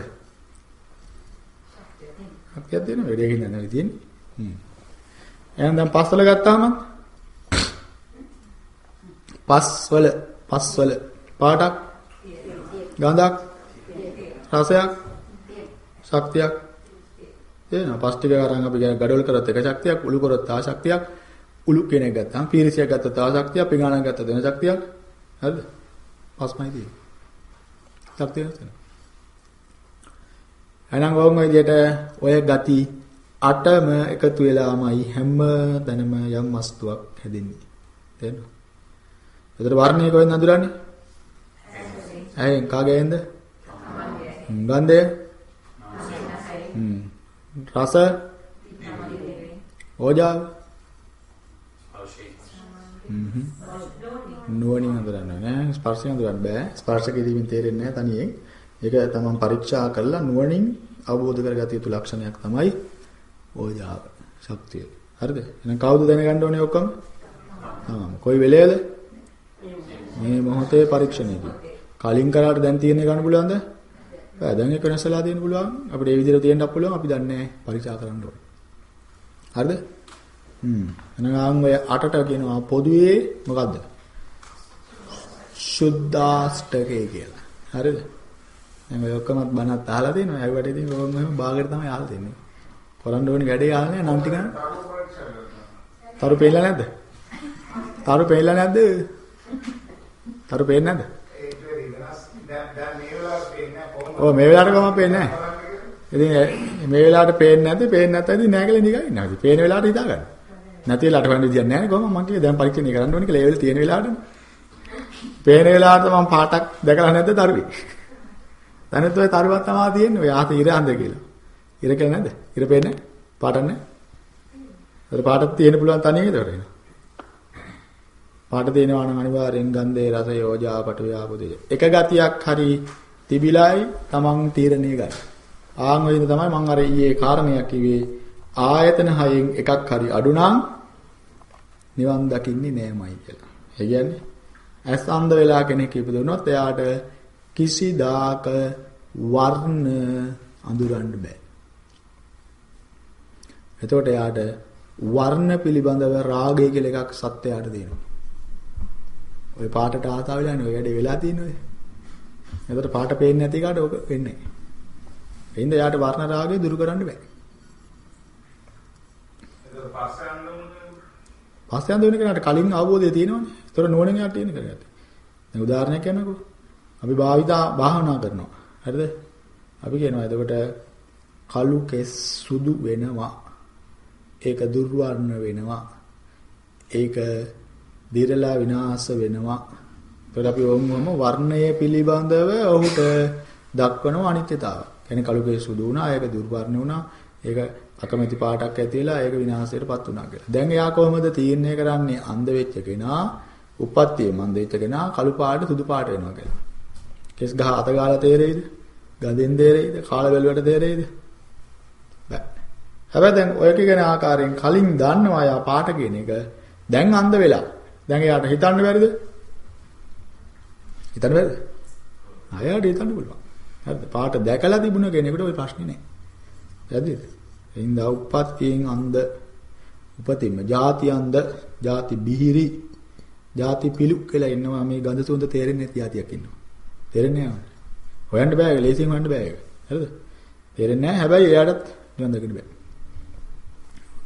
ශක්තියක් දෙනව වැඩේකින් නැද්ද තියෙන්නේ? හ්ම්. එහෙනම් දැන් පස්වල ගත්තාම පස්වල පස්වල පාටක් ගඳක් රසයක්? ශක්තියක්? එනවා. පස් ටික අරන් අපි ගඩොල් කරත් එක ශක්තියක් උළු කරත් තා ශක්තියක් උළු කෙනෙක් ගත්තාම පීරිසියක් ගත්තත් තා ශක්තියක් පිඟානක් ගත්තත් වෙන ශක්තියක්. හරිද? පස්මයි තියෙන්නේ. ශක්තිය නැතන එහෙනම් වොන් ඔය විදිහට ඔය ගති අටම එකතු වෙලාමයි හැම තැනම යම් වස්තුවක් හැදෙන්නේ. තේරෙනවද? එතකොට වර්ණය කොහෙන්ද අඳුරන්නේ? ඇහෙන්. කාගෙන්ද? ගන්ධය රස? ඕජාව? නුවණින් හඳුනන්න නෑ. ස්පර්ශයෙන් හඳුනන්න බෑ. ස්පර්ශ කිරීමෙන් තේරෙන්නේ නෑ තනියෙන්. ඒක තමන් පරීක්ෂා කරලා නුවණින් අවබෝධ කරගatiya යුතු ලක්ෂණයක් තමයි ඕජාව ශක්තිය. හරිද? එහෙනම් කවුද දැනගන්න ඕනේ ඔක්කොම? ආ කොයි වෙලේද? මේ මොහොතේ පරීක්ෂණයේදී. කලින් කරාට දැන් තියෙන්නේ ගන්න පුළුවන්ද? බෑ දැන් ඒක වෙනසලා දෙන්න පුළුවන්. අපිට ඒ විදිහට තියෙන්නත් පුළුවන්. අපි දන්නේ නැහැ පරීක්ෂා කරන්න ඕනේ. හරිද? හ්ම්. එහෙනම් ඔය අටට කියනවා පොදුවේ මොකද්ද? සුද්ධාෂ්ටකය කියලා. හරිද? දැන් ඔය ඔක්කොමත් බණත් අහලා තියෙනවා. ඇවිවට ඉතින් ඕම එහෙම බාගට තමයි අහලා තියෙන්නේ. කරන්න ඕනේ වැඩේ අහන්නේ නම් ටික තරු පෙන්නලා නැද්ද? තරු පෙන්නලා නැද්ද? තරු පේන්නේ නැද්ද ඒක වෙනස් දැන් දැන් මේ වෙලාවට පේන්නේ කොහොමද ඔව් මේ වෙලාවට කොහොමද පේන්නේ නැහැ. ඉතින් මේ වෙලාවට පේන්නේ නැද්ද? පේන්නේ නැත්නම් ඉතින් නෑ කියලා නිකන් ඉන්නවා. ඉතින් පේන වෙලාවට හිතාගන්න. නැති වෙලාවට හොයන්න විදියක් නැහැ නේ කොහොමද මම කිව්වේ දැන් පරීක්ෂණය කරන්න ඕනේ කියලා ඒ වෙලාවේ තියෙන වෙලාවටනේ. පේන වෙලාවට මම පාටක් දැකලා නැද්ද තරුවේ? දැනෙත් ඔය තරුවක් තමයි තියෙන්නේ. ඔය ආත ඉර අඳ කියලා. ඉර කියලා නැද්ද? ඉර පේන්නේ? පාටක් නැහැ. අර පාටක් තියෙන්න පුළුවන් තනියම ඒකට. පාට දෙනවා නම් අනිවාර්යෙන් ගන්ධේ රස යෝජා පට ව්‍යාපදේ. එක ගතියක් හරි තිබිලායි තමන් තීරණය ගන්න. ආන් වයින් තමයි මම අර ඊයේ කාරණයක් කිව්වේ ආයතන හයෙන් එකක් හරි අඩු නම් නිවන් දකින්නේ නෑමයි කියලා. ඒ කියන්නේ ඇස් අන්ධ වෙලා කෙනෙක් ඉපදුනොත් එයාට කිසිදාක වර්ණ අඳුරන්න බෑ. එතකොට එයාට වර්ණ පිළිබඳව රාගය කියලා එකක් සත්‍යයට දෙනවා. ওই පාටට ආතාව වෙලානේ ඔය වැඩේ වෙලා තියෙන්නේ. එතකොට පාට පේන්නේ නැති කාට ඕක වෙන්නේ නැහැ. එින්ද යාට වර්ණ රාගය දුරු කරන්න බෑ. ඒක පස්සේ අඳුමුනේ පස්සේ අඳ වෙන කෙනාට කලින් අවබෝධය තියෙනවනේ. ඒතර නෝනෙන් යට තියෙන කරගත්තා. දැන් උදාහරණයක් කියන්නකෝ. අපි භාවිතා භාවනා කරනවා. හරිද? අපි කියනවා එතකොට කළු කෙස් සුදු වෙනවා. ඒක දුර්වර්ණ වෙනවා. ඒක දිරලා විනාශ වෙනවා. ඒකට අපි වොම්වම වර්ණය පිළිබඳව ඔහුට දක්වන අනිත්‍යතාවය. කියන්නේ කළු කෙස් සුදු වුණා, ඒක දුර්වර්ණ වුණා. ඒක අකමැති පාටක් ඇති වෙලා ඒක විනාශයටපත් වුණා කියලා. දැන් එයා කොහොමද තීරණය කරන්නේ අන්ධ වෙච්ච කෙනා, උපත්තිය මන්ද වෙච්ච කෙනා කළු පාට සුදු පාට වෙනවා කියලා. කෙස් ගහ අත ගාලා තේරෙයිද? ගඳෙන් තේරෙයිද? කාල බැලුවට තේරෙයිද? බෑ. හැබැයි දැන් ඔය කියන ආකාරයෙන් කලින් දන්නවා යා පාට කියන එක දැන් අන්ධ වෙලා. දැන් එයාට හිතන්න බැරිද? හිතන්න බැරිද? අයයට හිතන්න පුළුවන්. හරිද? පාට දැකලා තිබුණ කෙනෙකුට ওই ප්‍රශ්නේ නැහැ. හරිද? එින්ද උප්පත්තියෙන් අන්ධ උපතින්ම ಜಾති අන්ධ, ಜಾති බිහිරි, ಜಾති පිලුක් කියලා ඉන්නවා මේ ගඳ සුවඳ තේරෙන්නේ නැති જાතියක් ඉන්නවා. තේරෙන්නේ නැහැ. හොයන්න බෑ ඒක, ලේසියෙන් හොයන්න බෑ ඒක. හරිද? තේරෙන්නේ නැහැ. හැබැයි එයාටත් නිවන් දකින්න බෑ.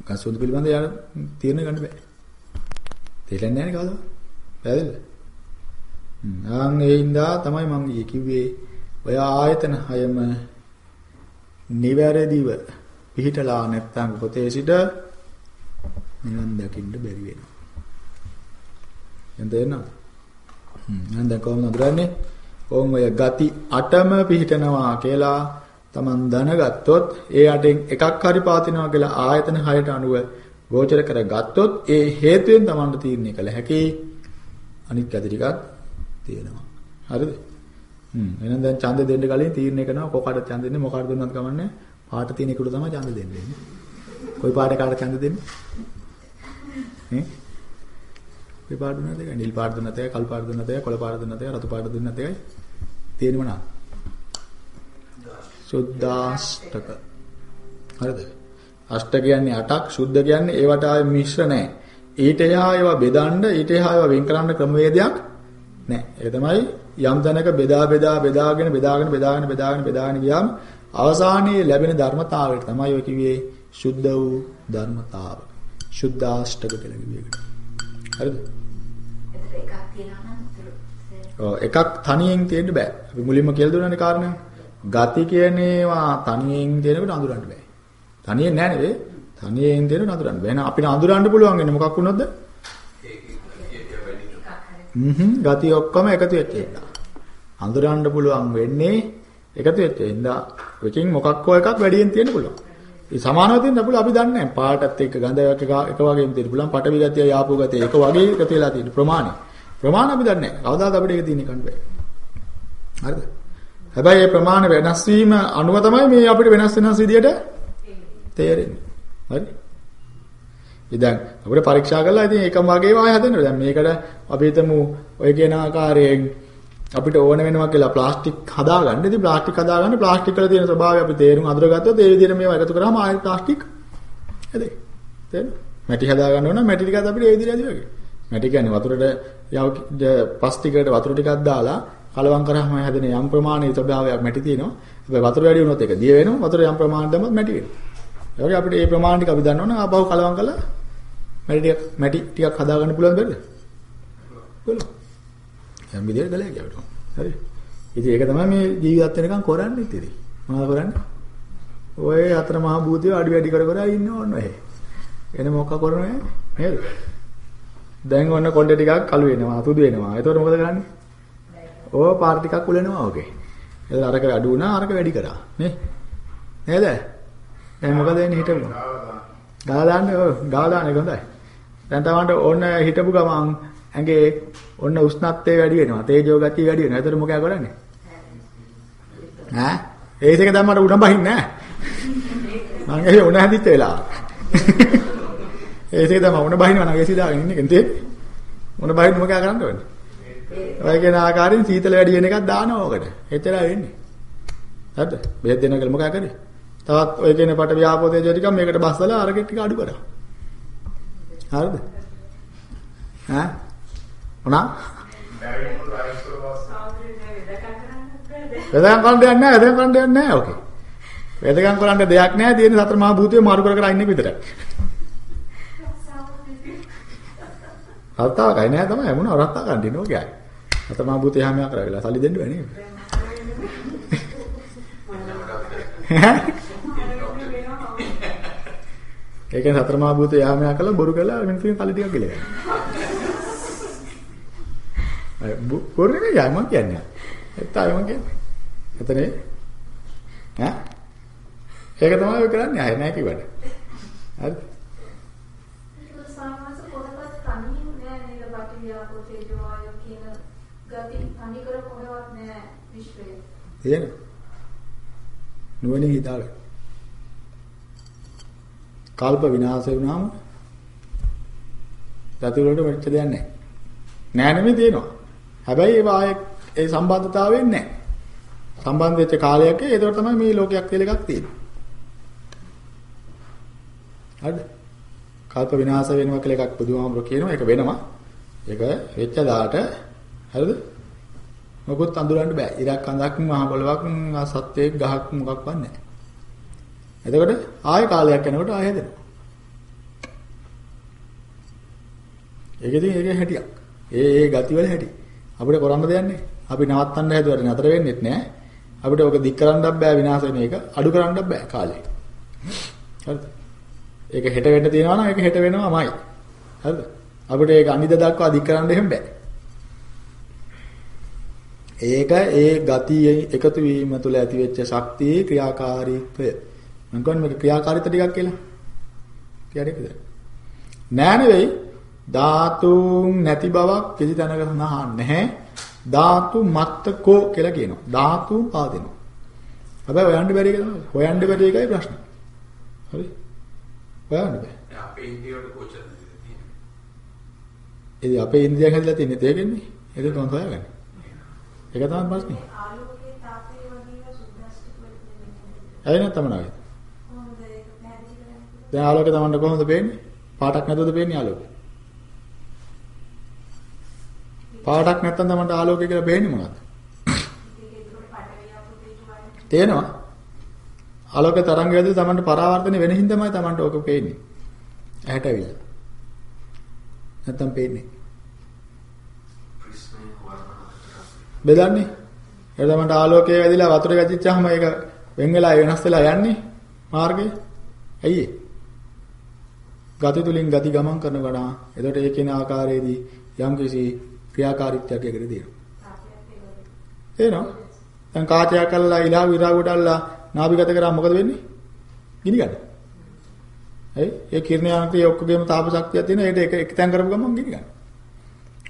ගඳ සුවඳ පිළිබඳ එයාට තීරණ ගන්න බෑ. තේරෙන්නේ නැහැ නේද කවදාවත්? පැහැදිලිද? ආන් ඒ හින්දා තමයි මම කිව්වේ ඔය ආයතන හයම නිවැරදිව පිහිටලා නැත්නම් පොතේ සිට නිවන් දකින්න බැරි වෙනවා. එතන හ්ම් දැන් කොහොමද අඳුරන්නේ? ඕන් ඔය ගති අටම පිහිටනවා කියලා Taman දැනගත්තොත් ඒ අටෙන් එකක් හරි පාතිනවා කියලා ආයතන හයට අනුව ගෝචර කරගත්තොත් ඒ හේතුවෙන් Tamanට තීරණය කළ හැකි අනිත් ගති ටිකක් තියෙනවා. හරිද? හ්ම් එහෙනම් දැන් ඡන්ද දෙන්න කලින් තීරණය කරනවා කොකට ඡන්ද දෙන්නේ මොකකට දුන්නත් කමන්නේ පාට තියෙන එකට තමයි ඡන්ද දෙන්නේ. කොයි පාට කාට ඡන්ද දෙන්නේ? ඈ? කොයි පාට දුන්නත් එකයි නිල් පාට දුන්නත් එකයි කළු පාට දුන්නත් එකයි කොළ පාට දුන්නත් එකයි රතු පාට දුන්නත් එකයි තියෙන්නේ මොනවා? සුද්දාෂ්ටක. හරිද? අෂ්ට කියන්නේ 8ක් සුද්ධ කියන්නේ ඒවට ආයේ මිශ්‍ර නැහැ. ඊට එහා ඒවා බෙදන්න ඊට එහා ඒවා වෙන් කරන්න ක්‍රමවේදයක් නැහැ. ඒක තමයි යම් තැනක බෙදා බෙදා බෙදාගෙන බෙදාගෙන බෙදාගෙන බෙදාගෙන බෙදාගෙන ගියාම අවසානයේ ලැබෙන ධර්මතාවයට තමයි ඔය කිව්වේ සුද්ධ වූ ධර්මතාව. සුද්ධාෂ්ටක කියලා කිව්වේ ඒකට. හරිද? එතකොට එකක් තියෙනවා නම් උතුරු ඔව් එකක් තනියෙන් තියෙන්න බෑ. අපි මුලින්ම කියලා දුන්නානේ කාරණා. ගති කියන ඒවා තනියෙන් තියෙනකොට අඳුරන්න බෑ. තනියෙන් නෑ නෙවෙයි. තනියෙන් තියෙනකොට අඳුරන්න බෑ. එහෙනම් අපිට අඳුරන්න පුළුවන් වෙන්නේ මොකක් වුණොත්ද? හ්ම්හ්ම් ගති ඔක්කොම එකතු වෙච්ච එක. අඳුරන්න පුළුවන් වෙන්නේ එකතු වෙච්ච හින්දා එකකින් මොකක් හෝ එකක් වැඩියෙන් තියෙන්න පුළුවන්. ඒ සමානව තියෙන්න පුළුවන් අපි දන්නේ නැහැ. පාටත් එක්ක ගඳ එක එක වගේම තියෙන්න පුළුවන්. පටවි ගතිය යාපෝ ගතිය එක වගේ එකතු වෙලා තියෙන ප්‍රමාණය. ප්‍රමාණ අපි දන්නේ නැහැ. කවදාද අපිට ඒක තියෙන්නේ කන්න බෑ. හරිද? හැබැයි මේ ප්‍රමාණ වෙනස් වීම අනුව තමයි මේ අපිට වෙනස් වෙනස් විදියට තේරෙන්නේ. හරි? ඉතින් අපිට පරීක්ෂා කරලා ඉතින් එකම වගේ වාය හදන්න. දැන් මේකට අපි හිතමු ඔය කියන ආකාරයෙන් අපිට ඕන වෙනවා කියලා ප්ලාස්ටික් හදාගන්න. ඉතින් ප්ලාස්ටික් හදාගන්න ප්ලාස්ටික් වල තියෙන ස්වභාවය අපි තේරුම් අඳුරගත්තොත් ඒ විදිහට මේවා එකතු කරාම ආයෙත් ප්ලාස්ටික් හැදේ. තේරෙනවද? මැටි හදාගන්න ඕන මැටි ටිකත් අපිට ඒ විදිහට ඇති වගේ. මැටි කියන්නේ වතුරට යව පස් ටිකකට වතුර ටිකක් දාලා කලවම් කරාම හැදෙන යම් ප්‍රමාණයේ ස්වභාවයක් මැටි තියෙනවා. හැබැයි වතුර වැඩි වුණොත් ඒක දිය වෙනවා. වතුර යම් ප්‍රමාණයක් දැම්මත් මැටි වෙනවා. ඒ වගේ අපිට මේ ප්‍රමාණ ටික අපි දන්නවනම් ආපහු කලවම් කරලා මැටි ටික මැටි ටිකක් හදාගන්න පුළුවන් බැරිද? පුළුවන්. යම් විදිහට ගලයක් යවනවා. හරි. ඉතින් ඒක තමයි මේ ජීවිතත් වෙනකන් කරන්නේ ඉතින්. මොනවද කරන්නේ? ඔය අතර මහා භූතය අඩි වැඩි කර කර ඉන්න ඕන ඔය. එන මොකක් කරන්නේ? නේද? දැන් ඔන්න කොණ්ඩේ ටිකක් කළු වෙනවා, සුදු වෙනවා. එතකොට මොකද කරන්නේ? ඕ පාර ටිකක් උලනවා ඔගේ. එතන අරක අඩු වුණා, අරක වැඩි කරා. නේ? නේද? දැන් මොකද වෙන්නේ හිටපු? ගාලා දාන්න ඔව් ගාලා දාන්න ඒක හොඳයි. දැන් තමන්ට ඕන හිටපු ගමන් ඇඟේ ඔන්න උෂ්ණත්වය වැඩි වෙනවා. තේජෝ ගතිය වැඩි වෙනවා. එතකොට මොකද කරන්නේ? ඈ? ඒස් එක දැම්මට උඩ බහින්නේ නැහැ. මං ඒ උණ හැදිච්ච වෙලාව. ඒස් එක දැම්ම උණ බහිනවා නම් ඒසි දාගෙන ඉන්නේ කෙන්තේ. උණ බහින්න මොකද කරන්න ඕනේ? ඔය කියන ආකාරයෙන් සීතල වැඩි වෙන එකක් දානවා ඔකට. එච්චරයි වෙන්නේ. හරිද? බෙහෙත් දෙනවා කියලා මොකද කරන්නේ? තවත් ඔය කියන පට ව්‍යාපෝ තේජෝ ටික මේකට බස්සලා අරගෙ ටික අඩු කරා. හරිද? ඈ? මොනා? වෙදකම් කරන්න දෙයක් නැහැ. වෙදකම් කරන්න දෙයක් නැහැ. ඕකේ. වෙදකම් කරන්න දෙයක් නැහැ. තියෙන සතර මහා භූතය මාරු කර කර ඉන්නේ විතරයි. රත්තාව කයි නෑ තමයි මොනවා රත්තා ගන්න දෙන්නේ ඕකයි. සතර මහා භූතය හැම යක් කරලා සල්ලි දෙන්න බෑ නේද? ඒ කියන්නේ සතර මහා භූතය හැම යක් කළා බොරු කළා මිනිස්සුන් කල්ලි ටිකක් ගිල ගන්න. අය බොරු නෙවෙයි මම කියන්නේ. එතන මම කියන්නේ. එතනේ ඈ ඒක තමයි ඔය කරන්නේ. ආයෙ නැහැ කිව්වට. හරිද? ඒක සාමාන්‍ය කොහොමද තනියෙන් නෑ නේද පටිවියාපෝ තේජෝ ආයෝ කියන ගති තනි කර කොහෙවත් නෑ විශ්වයේ. තියෙනවා. නුවණින් හිතාගන්න. කල්ප විනාශ වුණාම ධාතු වලට වෙච්ච දෙයක් නැහැ. නෑ නෙමෙයි තියෙනවා. හැබැයි ඒව ආයේ ඒ සම්බන්ධතාවයෙන් නැහැ. සම්බන්ධ වෙච්ච කාලයක ඒතකොට තමයි මේ ලෝකයක් කියලා එකක් තියෙන්නේ. හරිද? කල්ප විනාශ වෙනවා කියලා එකක් බුදුහාමුදුරුවෝ කියනවා. ඒක වෙනවා. ඒක වෙච්ච දාට හරිද? මොකොත් අඳුරන්න බෑ. ඉරක් අඳක් මහ පොළවක් සත්‍යයක් ගහක් මොකක්වත් නැහැ. එතකොට ආයෙ කාලයක් යනකොට ආයෙ හැදෙනවා. ඒක ඉතින් ඒකේ හැටියක්. ඒ ඒ ගති වල හැටි. අපිට කරන්න දෙයක් නැහැ. අපි නවත්තන්න හැදුවට නතර වෙන්නෙත් නැහැ. අපිට ඔක දික් කරන්නත් බෑ විනාශ වෙන එක. අඩු කරන්නත් බෑ කාලේ. හරිද? ඒක හෙට වෙන්න තියනවා නම් ඒක හෙට වෙනවමයි. හරිද? අපිට ඒක අනිද දක්වා දික් කරන්න එහෙම බෑ. ඒක ඒ ගතියේ එකතු වීම තුළ ඇති වෙච්ච ශක්තියේ ක්‍රියාකාරීත්වය. මම කියන්නේ මේක ක්‍රියාකාරීත්ව ටිකක් කියලා. කියන්නේ නෑ නෙවෙයි ධාතුන් නැති බවක් කිසි තැනක සඳහන් නැහැ. ධාතු මත්තකෝ කියලා කියනවා. ධාතු පාදිනවා. හැබැයි හොයන්න බැරි එක තමයි. හොයන්න බැරි එකයි ප්‍රශ්නේ. හරි? හොයන්න බෑ. අපේ ඉන්දියාවට කොච්චරද තියෙන්නේ? ඒ අපේ ඉන්දියාවෙන් හැදලා තියෙන්නේ තේරෙන්නේ. ඒක කොහොමද හොයාගන්නේ? ඒක තමයි ප්‍රශ්නේ. ආලෝකයේ තාපය වගේ සුද්දාස්තික වෙන්නේ. ඇයි නැත්නම් නේද? කොහොමද ඒක පැහැදිලි කරන්නේ? දැන් ආලෝකය Tamanට කොහොමද පේන්නේ? පාටක් නැතුවද පේන්නේ ආලෝකය? පාටක් නැත්නම් Tamanට ආලෝකය කියලා පේන්නේ මොනවද? ඒක ඒකට පටවියාපෝ තේජෝ ආයෝ තේනවා? ආලෝක තරංග වැදලා Tamanට පරාවර්තන වෙන හින්දාමයි Tamanට ඕක පේන්නේ. ඇහැට ඇවිල්ලා. නැත්තම් පේන්නේ. ප්‍රිස්මේ වර්ණ බෙදන්නේ. ඒක Tamanට ආලෝකය වැදිලා වතුර වැදිච්චාම ඒක වෙන් වෙලා වෙනස් වෙලා යන්නේ මාර්ගේ. ඇයි ඒ? ගති තුලින් ගති ගමන් කරන ගණා. එතකොට ඒ කියන ආකාරයේදී යම්කිසි ක්‍රියාකාරීත්වයක් ඒකට දෙනවා. තේරෙනවද? දැන් කාචයක් කළා ඉලා විරා ගොඩල්ලා නාභිගත කරා මොකද වෙන්නේ? ගිනි ගන්න. ඇයි? ඒ කිරණ යාන්ත්‍රයේ ඔක්කොගේම තාප ශක්තියක් තියෙන. ඒකට එක එක තැන් කරපු ගමන් ගිනි ගන්න.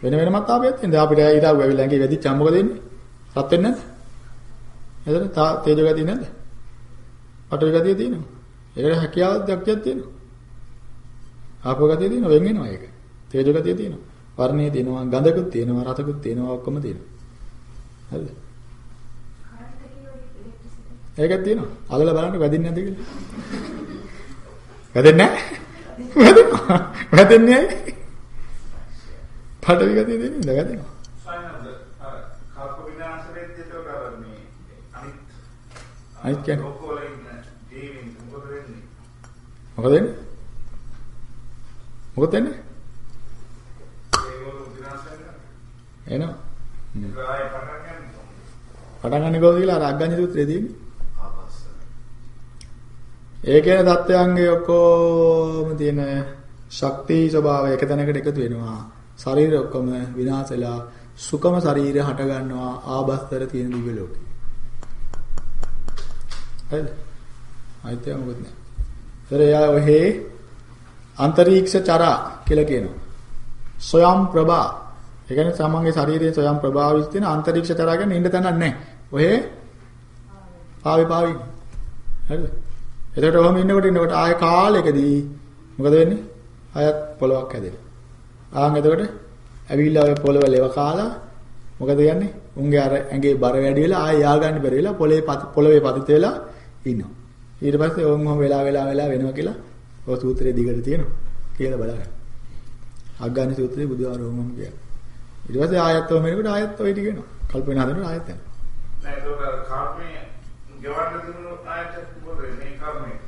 වෙන වෙනමත් තාපයක් තියෙන. දැන් අපිට ඉරාව ඇවිල්ලා ඇඟේ වැදිච්චා මොකද වෙන්නේ? රත් වෙන්නේ නැද්ද? එතන තා තේජෝ ගතිය නැද්ද? පටවි ගතිය තියෙනවා. ඒකට හැකියාවක් දක්තියක් තියෙනවා. ආපෝ ගතිය තියෙනවා වෙන් වෙනවා ඒක. තේජෝ ගතිය තියෙනවා. වර්ණයේ තියෙනවා, ගඳකුත් තියෙනවා, රසකුත් තියෙනවා, ඔක්කොම තියෙනවා. හරිද? ඒකක් තියෙනවා. අල්ලලා බලන්න වැදින්නේ නැද්ද කියලා. වැදෙන්නේ නැහැ. වැදෙනවා. වැදෙන්නේ ඇයි? පටවි ගතිය දෙන්නේ ඉඳ වැදෙනවා. අනිත් කියන්නේ? මොකද වෙන්නේ? මොකද වෙන්නේ? එනවා. පටන් ගන්න කොහොමද කියලා අර අග්ගඤ්ඤ සූත්‍රයේ තියෙන්නේ. ඒ කියන தත්වයන්ගේ ඔක්කොම තියෙන ශක්ති ස්වභාවය එක තැනකට එකතු වෙනවා. ශරීරය ඔක්කොම විනාශ වෙලා සුකම ශරීරය හට ගන්නවා ආබස්තර තියෙන දිව්‍ය ලෝකේ. හරිද? අයිතිය මොකද නෑ. ඒතර එයා ඔහේ අන්තරීක්ෂ චරා කියලා කියනවා. සොයම් ප්‍රභා. ඒ කියන්නේ සමන්ගේ ශරීරයේ සොයම් ප්‍රභාව විශ්ිත තියෙන අන්තරීක්ෂ චරා කියන්නේ ඉන්න තැනක් නැහැ. ඔහේ පාවි පාවි. හරිද? එතකොට ඔහොම ඉන්නකොට ඉන්නකොට ආය කාලෙකදී මොකද වෙන්නේ? ආයත් පොලවක් හැදෙනවා. ආන් එතකොට ඇවිල්ලා ඔය පොලව ලෙව කාලා මොකද යන්නේ? උන්ගේ අර ඇඟේ බර වැඩි වෙලා ආය යා ගන්න බැරි වෙලා පොලේ පොලවේ පතිත වෙලා ඉන්නවා. ඊට පස්සේ ඕම් ඔහොම වෙලා වෙලා වෙලා වෙනවා කියලා ඔය සූත්‍රයේ දිගට තියෙනවා. කියලා බලන්න. අග්ගානි සූත්‍රයේ බුදුහාරෝම කියනවා. ඊට පස්සේ ආයත් ඔය මෙනකොට ආයත් ඔය ටික වෙනවා. කල්පනා හදනකොට ආයත් යනවා. නෑ ඒක කර්මයේ ගෙවන්න දුන්නු ආයත මොකද මේ කර්මයේ?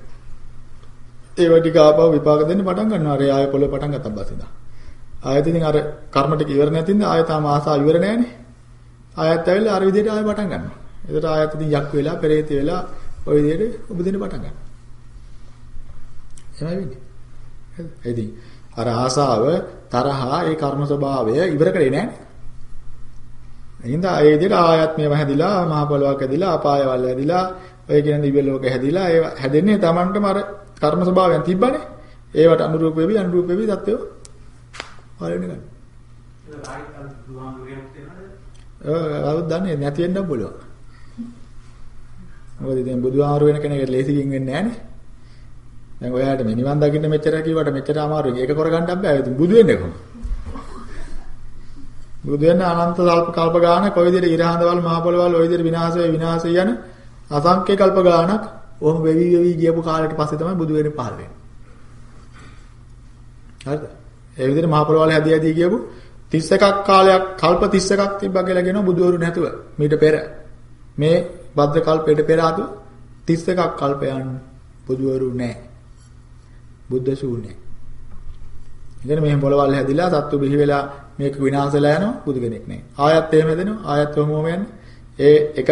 ඒව ටික ආපහු විපාක දෙන්න පටන් ගන්නවා. අර ආය පොළ පටන් ගත්තා බසින්දා. ආයෙත් ඉතින් අර කර්ම ටික ඉවර නැතිනම් ආයෙ තාම ආසා ඉවර නැහැනේ. ආයෙත් ඇවිල්ලා අර විදිහට ආයෙ පටන් ගන්නවා. එතකොට ආයෙත් ඉතින් යක් වෙලා, පෙරේත වෙලා ওই විදිහට උපදින්න පටන් ගන්නවා. එහෙමයි වෙන්නේ. හරිද? ඉතින් අර ආසාව, තරහා, ඒ කර්ම ස්වභාවය ඉවර කරේ නැහැ. එහෙනම් ඒ විදිහට ආයත් මේව හැදිලා, මහ පොළොවක් හැදිලා, අපායවල හැදිලා, ඔය කියන දිව්‍ය ලෝක හැදිලා ඒ හැදෙන්නේ Tamanටම අර කර්ම ස්වභාවයන් තිබ්බනේ. ඒවට අනුරූප වෙවි අනුරූප වෙවි தත්ත්වය පාලනය ගන්න. ඒක දන්නේ නැති වෙන්නත් පුළුවන්. මොකද ඉතින් බුදුහාමුදුරු වෙන කෙනෙක් ලේසියෙන් වෙන්නේ නැහනේ. දැන් ඔයාලට මේ නිවන් දකින්න මෙච්චර කිව්වට මෙච්චර අමාරුයි. ඒක කරගන්නත් බෑ. ඉතින් බුදු වෙන්නේ කොහොමද? බුදු වෙන අනන්ත කල්ප කල්ප ගාන කොයි විදිහට ඉරහඳවල් මහ පොළවල් ඔය විදිහට විනාශ වෙයි විනාශ යන අසංඛ්‍ය කල්ප ගානක් ඔහොම වෙවි වෙවි ගියපු කාලෙට පස්සේ තමයි බුදු වෙන්නේ පහළ වෙන්නේ. හරිද? ඒ විදිහට මහ පොළවල් හැදී හැදී ගියපු 31ක් කාලයක් කල්ප 31ක් තිබ්බා කියලා කියනවා බුදුවරු නැතුව. මීට පෙර මේ බද්ද කල්පයට පෙර ආතු 31ක් කල්පයන් බුදුවරු නැහැ. බුද්ධ ශූන්‍යයි. ඉතින් මෙහෙම පොළවල් හැදිලා සත්තු බිහි වෙලා මේක විනාශලා යනවා බුදු කෙනෙක් නැහැ. ආයත් එහෙම හැදෙනවා ආයත් වමෝම යන්නේ. ඒ එක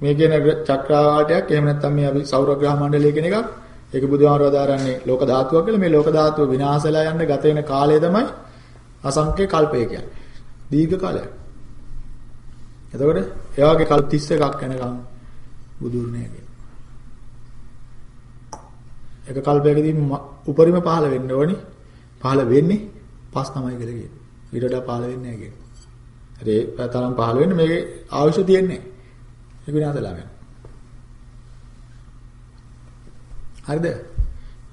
මේ කියන චක්‍රාවාටයක් එහෙම නැත්නම් මේ අපි සෞර ග්‍රහ මණ්ඩලය කියන එකක් ඒක බුදුහාමරව දාරන්නේ ලෝක ධාතුවක් කියලා මේ ලෝක ධාතුව විනාශලා යන්න ගත වෙන කාලය තමයි අසංඛ්‍ය කල්පය කියන්නේ. දීර්ඝ කාලයක්. එතකොට ඒ වගේ කල්ප 31ක් යනකම් බුදුරු නෑ කියන්නේ. එක කල්පයකදී උපරිම පහළ වෙන්න ඕනි. පහළ වෙන්නේ පස් තමයි කියලා කියන්නේ. ඊට වඩා පහළ වෙන්නේ නැහැ කියන්නේ. හරි ඒ තරම් පහළ වෙන්න මේකේ අවශ්‍ය තියෙන්නේ නැහැ. ඒක විනාශලා යනවා. හරිද?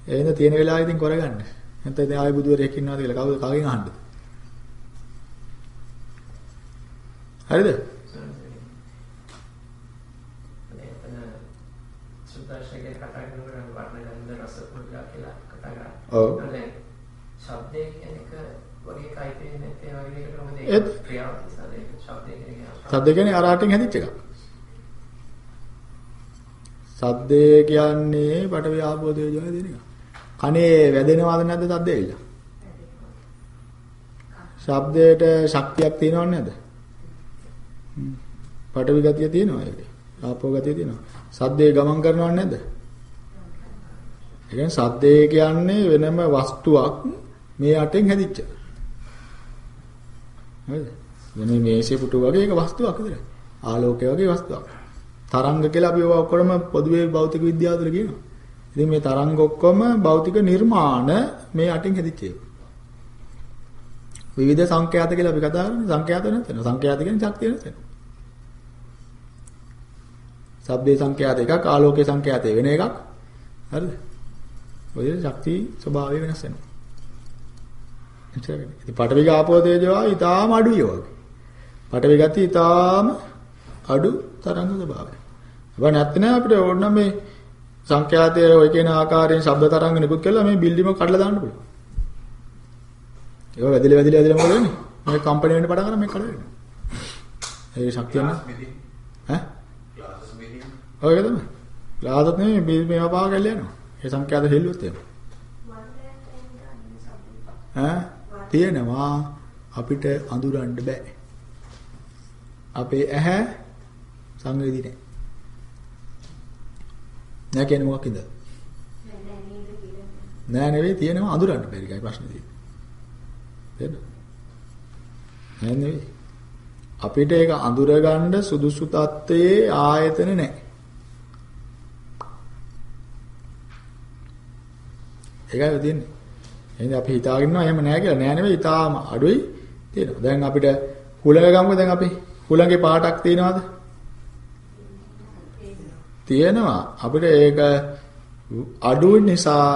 එහෙනම් තියෙන වෙලාවෙ ඉතින් කරගන්න. නැත්නම් ඉතින් ආයෙ බුදුවරයෙක් ඉන්නවද කියලා කවුද කගෙන් අහන්නද? හරිද? එතන සුද්දාශකේ කතා කරනකොට වර්ණ ගන්ධ රස පොඩ්ඩක් කියලා කතා කරා. ඔව්. ශබ්දය එක වගේ කයිපේ නැත්te වගේ දෙයකට මොකද ඒක ක්‍රියාවක් ඒක ශබ්දය කියන එක සද්ද කියන්නේ අරහටින් හැදිච්ච එකක්. සද්දය කියන්නේ පටවිය ආපෝ තේජෝ දෙන එක. කනේ වැදෙනවද නැද්ද සද්ද ඇවිල්ලා? ශබ්දයට ශක්තියක් තියෙනවද නැද්ද? පටවි ගතිය තියෙනවා ඒකේ. ආපෝ ගතිය තියෙනවා. සද්දේ ගමන් කරනවද නැද්ද? ඒ කියන්නේ සද්දේ කියන්නේ වෙනම වස්තුවක් මේ අටෙන් හැදිච්ච. හරිද? මේ මේසේ පුටු වගේ එක වස්තුවක් විතරයි. ආලෝකය වගේ වස්තුවක්. තරංග කියලා අපි ඒවා ඔක්කොම පොදුවේ භෞතික විද්‍යාව තුළ කියනවා. ඉතින් මේ තරංග ඔක්කොම භෞතික නිර්මාණ මේ අටින් හැදිච්ච ඒවා. විවිධ සංඛ්‍යාත කියලා අපි කතා කරන්නේ සංඛ්‍යාත නැත්නම් සංඛ්‍යාත කියන්නේ ශක්තිය නැත්නම්. ශබ්දේ සංඛ්‍යාත එකක් ආලෝකයේ සංඛ්‍යාතය වෙන එකක්. හරිද? ඔය ශක්ති ස්වභාවය වෙනස් වෙනවා. එච්චරයි. ඉතින් පටවි ගාපෝ තේජෝ ඊටාම අඩුයි වගේ. පටවි ගති ඊටාම අඩු තරංග ස්වභාවය. අප නැත්නම් අපිට ඕන මේ සංඛ්‍යාතයේ ඔය කියන ආකාරයෙන් ශබ්ද තරංග නිකුත් කළා මේ බිල්ඩිම කඩලා දාන්න පුළුවන්. ඒක වැදිලා වැදිලා වැදිලා මොකද වෙන්නේ? මේ කම්පැනි වෙන්න පටන් ගන්න මේ කඩ වෙනවා. ඒ ශක්තිය නැහැ. ඈ? ක්ලාසස් මෙදී ඔය තමයි. ලාදත් නෙමෙයි මේ මේවා කැල්ල යනවා. ඒ සංඛ්‍යාත හෙල්ලුවොත් එහෙම. ඈ? තියෙනවා අපිට අඳුරන්න බෑ. අපේ ඇහැ සංවේදී නැහැ. නෑ කියන්නේ මොකක්ද? නෑ නෙවෙයි තියෙනවා අඳුරන්න බැරි එකයි ප්‍රශ්නේ තියෙන්නේ. තේරෙනවද? නෑ නෙවෙයි. අපිට ඒක අඳුර ගන්න සුදුසු තත්ත්වයේ ආයතන නැහැ. ඒකයි තියෙන්නේ. එහෙනම් අපි හිතාගෙන ඉන්නවා එහෙම නැහැ කියලා. නෑ නෙවෙයි, ඊටාම අඩුයි තියෙනවා. දැන් අපිට හුලඟ ගමුද දැන් අපි හුලඟේ පාටක් තියෙනවද? තියෙනවා. අපිට ඒක අඩු නිසා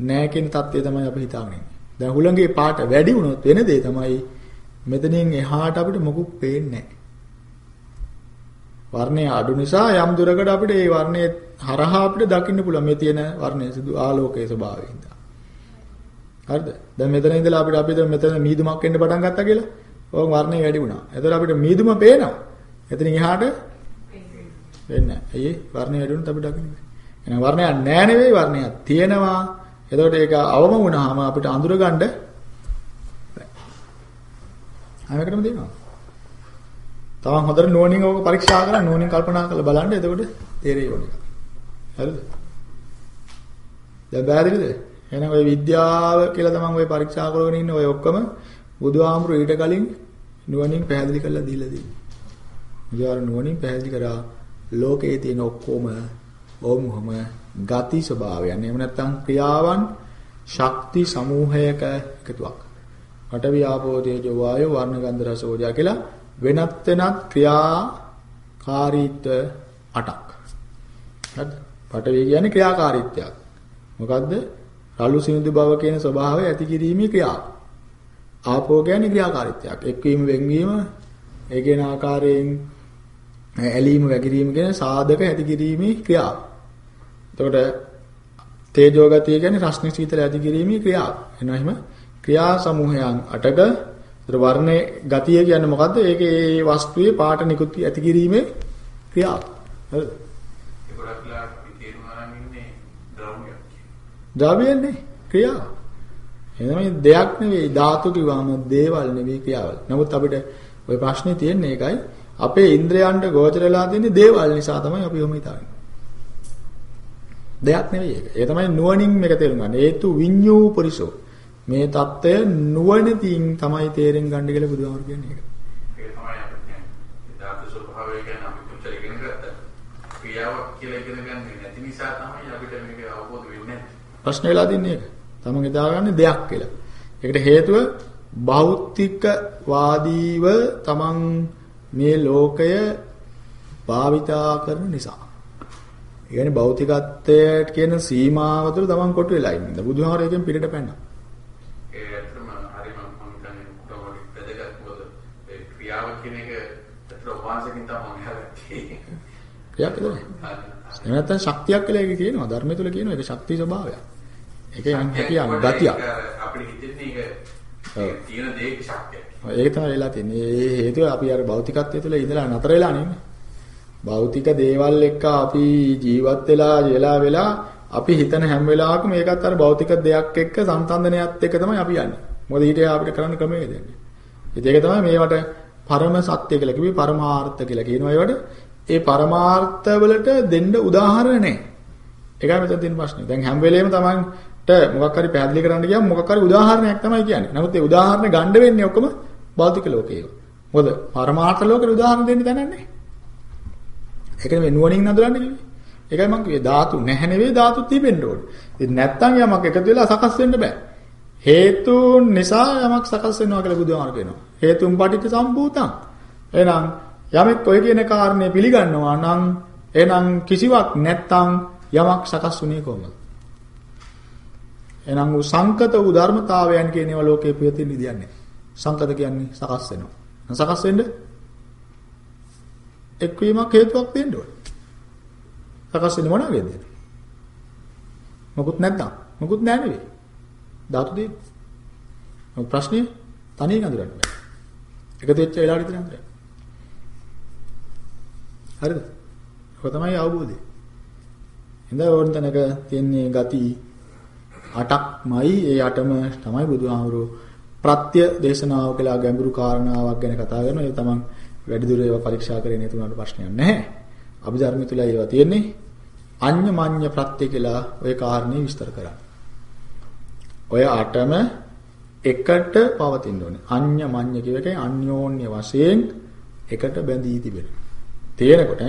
නෑ කියන தත්ත්වය තමයි අපි හිතාගෙන ඉන්නේ. දැන් හුලඟේ පාට වැඩි වුණොත් වෙන දේ තමයි මෙතනින් එහාට අපිට මොකුත් පේන්නේ නැහැ. වර්ණය අඩු නිසා යම් දුරකට අපිට ඒ වර්ණයේ හරහා අපිට දකින්න පුළුවන් මේ තියෙන වර්ණයේ සිදු ආලෝකයේ ස්වභාවයෙන්. හරිද? දැන් මෙතන ඉඳලා අපිට අපි දැන් මෙතන මීදුමක් එන්න පටන් ගත්තා කියලා. ඕක වර්ණය වැඩි වුණා. එතකොට අපිට මීදුම පේනවා. එතනින් එහාට වෙන්නේ නැහැ. ඇයි වර්ණය වැඩි වුණොත් අපිට දකින්න බෑ. එහෙනම් වර්ණයක් නැහැ නෙවෙයි වර්ණයක් තියෙනවා. එතකොට ඒක අවම වුණාම අපිට අඳුර ගන්න හැමකටම දෙනවා. තවන් හොඳට නුවණින් ඕක පරීක්ෂා කරලා නුවණින් කල්පනා කරලා බලන්න එතකොට තේරෙයි ඕන එක. හරිද? දැන් බෑදකද? එහෙනම් ඔය විද්‍යාව කියලා තමන් ඔය පරීක්ෂා කරගෙන ඉන්න ඔය ඔක්කොම බුදුහාමුදුරු ඊට කලින් නුවණින් පැහැදිලි කරලා දීලා තියෙනවා. බුදුහාර නුවණින් පැහැදිලි කරා ලෝකයේ තියෙන ඔක්කොම ඔවුන්ම ගති ස්වභාවයන්. එහෙම නැත්නම් ක්‍රියාවන් ශක්ති සමූහයක එකතුවක්. පඨවි ආපෝ තේජෝ වායෝ වර්ණ ගන්ධ රස ඕජා කියලා වෙනත් වෙනත් ක්‍රියාකාරීත්ව 8ක්. හරිද? පඨවි කියන්නේ ක්‍රියාකාරීත්වයක්. මොකද්ද? රළු සිනිඳු බව කියන ස්වභාවය ඇති කිරීමේ ක්‍රියාව. ආපෝ කියන්නේ ක්‍රියාකාරීත්වයක්. එක්වීම වෙන්වීම ඒ කියන ආකාරයෙන් ඇලීම වැగిරීම කියන සාධක ඇති කිරීමේ ක්‍රියාව. එතකොට තේජෝ ගතිය කියන්නේ රස්නේ සීතල ඇති කිරීමේ ක්‍රියාව. එනවා එහෙම ක්‍රියා සමූහයන් 8ක ඒතර වර්ණේ ගතිය කියන්නේ මොකද්ද? ඒකේ ඒ වස්තුවේ පාට නිකුත් ඇති කිරීමේ ක්‍රියාව. හරිද? ඒ ගොඩක් වෙලාවට අපි තේරුම් අරන් ඉන්නේ ද්‍රව්‍යයක් කියන. ද්‍රව්‍යන්නේ ක්‍රියාව. එහෙනම් මේ දෙයක් නෙවෙයි ධාතු කිව්වම දේවල් නෙවෙයි ක්‍රියාවල්. නමුත් අපිට ওই ප්‍රශ්නේ තියෙන්නේ ඒකයි. අපේ ඉන්ද්‍රයන්ට ගෝචරලා තියෙන දේවල් නිසා තමයි අපි ඔහොම හිතන්නේ. දෙයක් නෙවෙයි ඒක. ඒ තමයි නුවණින් මේක තේරුම් ගන්න. හේතු විඤ්ඤූ පුරිසෝ. මේ தত্ত্বය නුවණකින් තමයි තේරෙන් ගන්න කියලා බුදුහාමුදුරු කියන්නේ ඒක. ඒක තමයි අපි කියන්නේ. ධාතු ස්වභාවය ගැන අපි කොච්චර ඉගෙන ගත්තද? ක්‍රියාවක් කියලා ඉගෙන ගන්න නැති නිසා තමයි ප්‍රශ්න වෙලා තින්නේ ඒක. තමන් හිතාගන්නේ දෙයක් කියලා. ඒකට හේතුව භෞතික වාදීව තමන් මේ ලෝකය භාවිතා කරන නිසා. ඒ කියන්නේ භෞතිකත්වයට කියන සීමාව තුළ තමන් කොට වෙලා ඉන්නේ. බුදුහාමර එකෙන් පිටට පැනනවා. ඒ ඇත්තටම හරිම මම හිතන්නේ කොහොමද වැදගත් මොකද ඒ ක්‍රියාව කියන එක ඇත්තට වාසකින් තමයි හරි. ක්‍රියාවක් නේද? එහෙම නැත්නම් ශක්තියක් කියලා ඒක කියනවා. ධර්මය තුල කියනවා ඒක ශක්තිය ස්වභාවයක්. ඒක යම් හැකියාවක් ගතියක්. අපිට හිතෙන්නේ. ඒක තියෙන දේක ශක්තියක්. ඒක තමයි වෙලා තියෙන්නේ. ඒ හේතුව අපි අර භෞතිකත්වයේ තුල ඉඳලා නතර වෙලා නෙමෙයි. භෞතික දේවල් එක්ක අපි ජීවත් වෙලා වෙලා වෙලා අපි හිතන හැම වෙලාවකම මේකත් අර භෞතික දෙයක් එක්ක සංසන්දනයත් එක්ක තමයි අපි යන්නේ. මොකද ඊට අපිට කරන්න ක්‍රමයක් දෙන්නේ. ඉතින් ඒක තමයි මේවට පරම සත්‍ය කියලා කිව්වේ පරමාර්ථ කියලා කියනවා ඒවට. ඒ පරමාර්ථ වලට දෙන්න උදාහරණ නැහැ. ඒකයි මෙතන තියෙන ප්‍රශ්නේ. දැන් හැම වෙලේම Tamanට මොකක් හරි පැහැදිලි කරන්න ගියාම මොකක් හරි උදාහරණයක් තමයි කියන්නේ. නමුත් ඒ උදාහරණ ගන්න වෙන්නේ ඔක්කොම භෞතික ලෝකේ. මොකද පරමාර්ථ ලෝකෙට උදාහරණ දෙන්න දැනන්නේ නැහැ. ඒක නෙමෙයි නුවණින් නඳුරන්නේ නෙමෙයි. ඒකයි මම කිව්වේ ධාතු නැහැ නෙවෙයි ධාතු තිබෙන්න ඕනේ. ඉතින් නැත්තම් යමක් එකතු වෙලා සකස් වෙන්න බෑ. හේතුන් නිසා යමක් සකස් වෙනවා කියලා බුදුහාමර කියනවා. හේතුන් පටිච්ච සම්භූතං. එහෙනම් යමෙක් ඔය කියන කාරණේ පිළිගන්නවා නම් එහෙනම් කිසිවක් නැත්තම් යමක් සකස් වුණේ කොහොමද? එහෙනම් උ සංකත වූ ධර්මතාවයන් කියන ඒවා ලෝකේ පියතින් නිදියන්නේ. සංකත කියන්නේ සකස් වෙනවා. සකස් වෙන්න එක්වීමක් හේතුවක් දෙන්න ඕනේ. සකස් වෙන්නේ මොනවාගේද? මොකුත් නැත්නම් මොකුත් නැහැ නෙවෙයි. ධාතු දෙන්න. මොකද ප්‍රශ්නේ තනියෙන් අඳුරන්න බෑ. එකතු වෙච්ච වෙලාවට විතර අඳුරන්න. හරිද? ඔක තමයි අවබෝධය. ඉඳ ඕන තැනක තියෙන්නේ ගති 8ක්මයි ඒ 8ම තමයි බුදුහාමුදුරුවෝ ප්‍රත්‍ය දේශනාව කියලා ගැඹුරු කාරණාවක් ගැන කතා කරනවා. ඒ තමන් වැඩිදුර ඒවා පරීක්ෂා කරේ නැති උනාට ප්‍රශ්නයක් නැහැ. අභිධර්මය තුල ඒවා තියෙන්නේ අඤ්ඤමඤ්ඤ ප්‍රත්‍ය කියලා ওই කාරණේ විස්තර කරන්නේ. ඔය අටම එකට පවතින්න ඕනේ. අඤ්ඤමඤ්ඤ කියන එකේ අන්‍යෝන්‍ය වශයෙන් එකට බැඳී තිබෙන. තේනකොට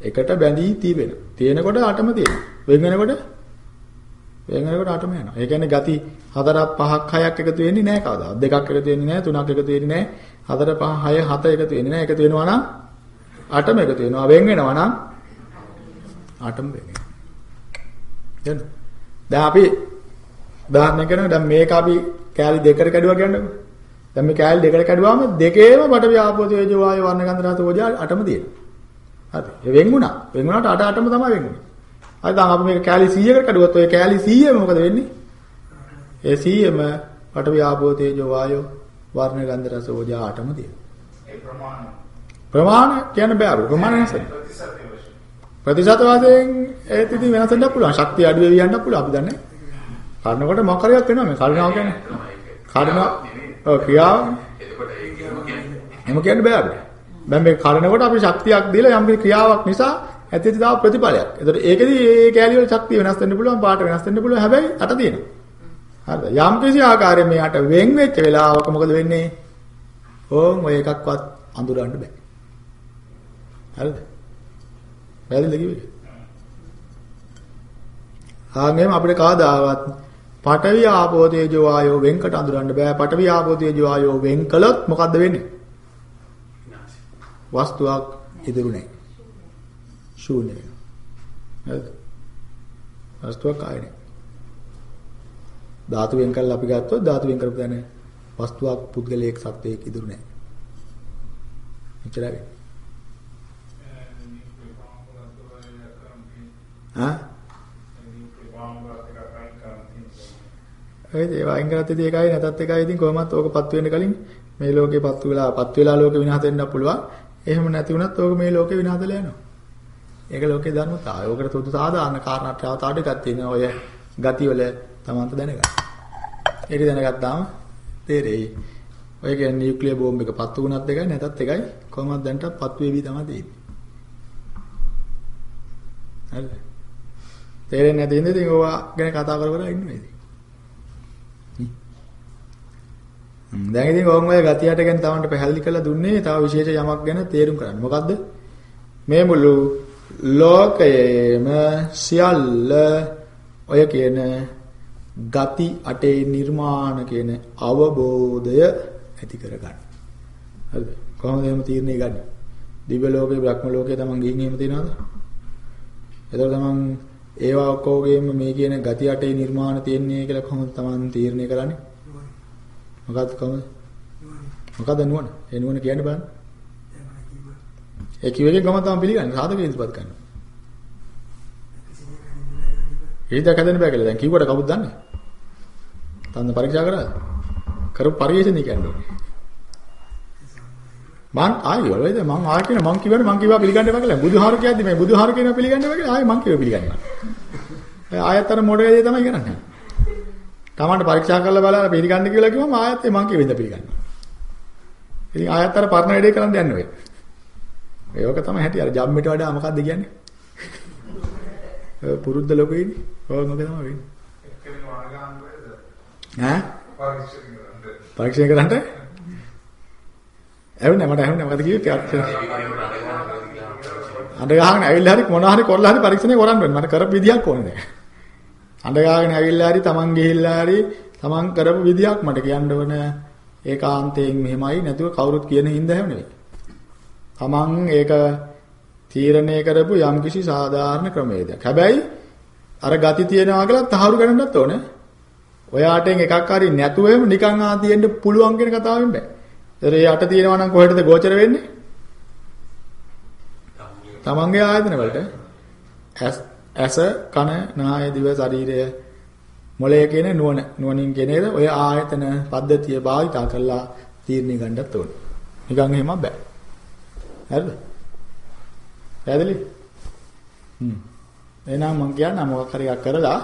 එකට බැඳී තිබෙන. තේනකොට අටම තියෙනවා. වෙන වෙනකොට වෙන වෙනකොට අටම යනවා. ඒ කියන්නේ ගති හතරක් පහක් හයක් එකතු වෙන්නේ නැහැ කවදාවත්. දෙකක් එකතු වෙන්නේ නැහැ, තුනක් එකතු වෙන්නේ නැහැ. හතර පහ හය හත එකතු වෙන්නේ නැහැ. එකතු වෙනවා නම් අටම එකතු වෙනවා. වෙන් වෙනවා නම් අටම වෙන් වෙනවා. දැන් දැන් අපි උදාහරණයක් ගන්න දැන් මේක අපි කෑලි දෙකකට කැඩුවා කියන්නකො. දැන් මේ කෑලි දෙකකට කැඩුවාම දෙකේම බට ව්‍යාපෝත වේජෝ වායු වර්ණ ගන්ධ රස ඕජා අටම තියෙනවා. හරි. ඒ වෙන් වුණා. වෙන් වුණාට අට අටම තමයි වෙන් දැන් අපි මේක කෑලි 100කට කැඩුවොත් ඔය කෑලි 100ම මොකද වෙන්නේ? ඒ 100ම බට ව්‍යාපෝත වේජෝ වායු වර්ණ ගන්ධ රස ඕජා අටම තියෙනවා. ඒ ප්‍රමාණය ප්‍රමාණ කියන්න බෑ. ප්‍රමාණ නැසෙ. ප්‍රතිශතය වශයෙන් ප්‍රතිශත වශයෙන් ඉතින් වෙනස් වෙන්නත් පුළුවන්. ශක්තිය අඩු වෙවි යන්නත් පුළුවන්. අපි දන්නේ. කඩනකොට මොකක් හරියක් වෙනවා මේ කඩනවා කියන්නේ. කඩනවා ඔව් ක්‍රියාව එතකොට ඒ කියම කියන්නේ එහෙම කියන්න බෑ අපිට. දැන් මේ කඩනකොට අපි ශක්තියක් දීලා යම් ක්‍රියාවක් නිසා ඇති ඇති තාව ප්‍රතිඵලයක්. ඒතකොට ඒකෙදි ඒ කැලිය වල ශක්තිය වෙනස් වෙන්න පුළුවන්, පාට වෙනස් වෙන්න පුළුවන්. හැබැයි අට තියෙනවා. හරිද? යම් කිසි ආකාරයෙන් මේ අට වෙන් වෙච්ච වෙලාවක මොකද වෙන්නේ? ඕම් ඔය එකක්වත් අඳුරන්න බෑ. හරිද? පැහැදිලිද කිව්වේ? ආන්ගෙම අපිට කවදාවත් පඨවි ආපෝ තේජෝ ආයෝ වෙන්කට අඳුරන්න බෑ. පඨවි ආපෝ තේජෝ ආයෝ වෙන් කළොත් මොකද්ද වෙන්නේ? වස්තුවක් ඉදිරි නැහැ. ශූන්‍ය වෙනවා. හරිද? වස්තුවක් ආයේ. ධාතු වෙන් කරලා අපි ගත්තොත් ධාතු වෙන් කරපු දැන වස්තුවක් පුද්ගලයෙක් සත්වයක් ඉදිරි නැහැ. එච්චරයි. ආ ඒ ඒ වයින් කරත් ඉතින් ඒකයි නැතත් එකයි ඉතින් කොහොමත් ඕකපත් වෙන්න කලින් මේ ලෝකේපත් වෙලා පත් වෙලා ලෝකේ විනාශ වෙන්න පුළුවන්. එහෙම නැති වුණත් ඕක මේ ලෝකේ විනාශ වෙලා යනවා. ඒක ලෝකේ ධර්මතාවය. ඕකට සුදු සාධාරණ කාරණා තාඩ එකක් තියෙනවා. ඔය ගති වල තමන්ට දැනගන්න. ඒක දැනගත්තාම තේරෙයි. ඔය කියන්නේ නියුක්ලියර් බෝම්බ එක පත්තු වුණත් එකයි නැතත් එකයි කොහොමද දැන්ට පත් වේවි තමයි තියෙන්නේ. හරිද? තේරෙන්නේ නැති ඉඳි ඉතින් ඕවා ගැන කතා කර කර ඉන්නවා ඉතින්. දැන් ඉතින් ඕම් ඔය ගතියට ගැන තවන්ට පැහැදිලි කරලා දුන්නේ තව විශේෂ යමක් ගැන තේරුම් ගන්න. මොකද්ද? මේ මුළු ලෝකයේම සියල්ල ඔය කියන ගති අටේ නිර්මාණ කියන අවබෝධය ඇති කරගන්න. හරිද? කොහොමද එහෙම තීරණය ගන්න? දිව්‍ය ලෝකේ බ්‍රහ්ම ලෝකේ තමන් ගිහින් එහෙම තියනවද? එතකොට තමන් ඒවා ඔක්කොගේම මේ කියන ගති අටේ නිර්මාණ තියෙන්නේ කියලා කොහොමද තමන් තීරණය කරන්නේ? මොකද්ද කොහොමද? මොකද්ද නුවණ? ඒ නුවණ කියන්න බලන්න. ඒ කිව්වේකෙන් ගම තමයි පිළිගන්නේ. සාධක ඉදපත් කරනවා. ඒ දෙක හදන්න බෑ කියලා දැන් කිව්වට කවුද දන්නේ? තන්න පරීක්ෂා කරාද? කරපු පරිශ්‍රණය කියන්නේ. මං ආයෙ වලද මං ආයෙ කියන මං කිව්වට මං කිව්වා පිළිගන්න එපා කියලා. බුදුහාරු කියද්දි මේ බුදුහාරු කියනවා පිළිගන්න එපා කියලා ආයෙ මං කිව්වා පිළිගන්නවා. ආයෙත් අර මොඩේ දේ තමයි කරන්නේ. තමන්ට පරීක්ෂා කරලා බලලා පිළිගන්න කියලා කිව්වම ආයෙත් මං කියෙවිද පිළිගන්නවා. ඉතින් ආයෙත් අර පරණ වැඩේ කරන්න යන්න වෙයි. ඒක තමයි හැටි අර ජම්මිට වඩා මොකද්ද කියන්නේ? පුරුද්ද ලොකු ඉන්නේ. ඔය මොකද තමයි වෙන්නේ. එක්කෙනෙක් වරගන්න වේද? ඈ? පරීක්ෂණ කරන්න. පරීක්ෂණ කරන්න? ඇහුනේ මට ඇහුනේ මොකද කිව්වේ? අඬ ගහගෙන ඇවිල්ලා හරි මොනවා හරි කරලා හරි පරීක්ෂණය කරන්න ඕනේ. මට කරපු විදියක් ඕනේ දැන්. අඬ ගහගෙන ඇවිල්ලා හරි Taman ගිහිල්ලා හරි Taman කරපු විදියක් මට කියන්න ඕන. ඒකාන්තයෙන් මෙහෙමයි නැතුව කවුරුත් කියන හින්දා හැම නෙවෙයි. Taman ඒක තීරණය කරපු යම්කිසි සාධාරණ ක්‍රමයේදයක්. හැබැයි අර ගති තියනවා කියලා තහවුරු කරන්නත් ඕනේ. ඔයාටෙන් එකක් හරි නැතුව එහෙම නිකන් ආ තියෙන්න පුළුවන් කියන කතාවෙන් බෑ. ඒතර ඒ යට තියෙනවා නම් කොහෙටද ගෝචර වෙන්නේ? තමන්ගේ ආයතන වලට ඇස කන නාය දිව ශරීරය මොළය කියන නුවණ නුවණින් කියන එක ඔය ආයතන පද්ධතිය භාවිතා කරලා තීරණය ගන්නත් ඕනේ. නිකන් එහෙම බෑ. හරිද? පැහැදිලි? හ්ම්. එහෙනම් මම කියන්නේ මොකක් හරි එකක් කරලා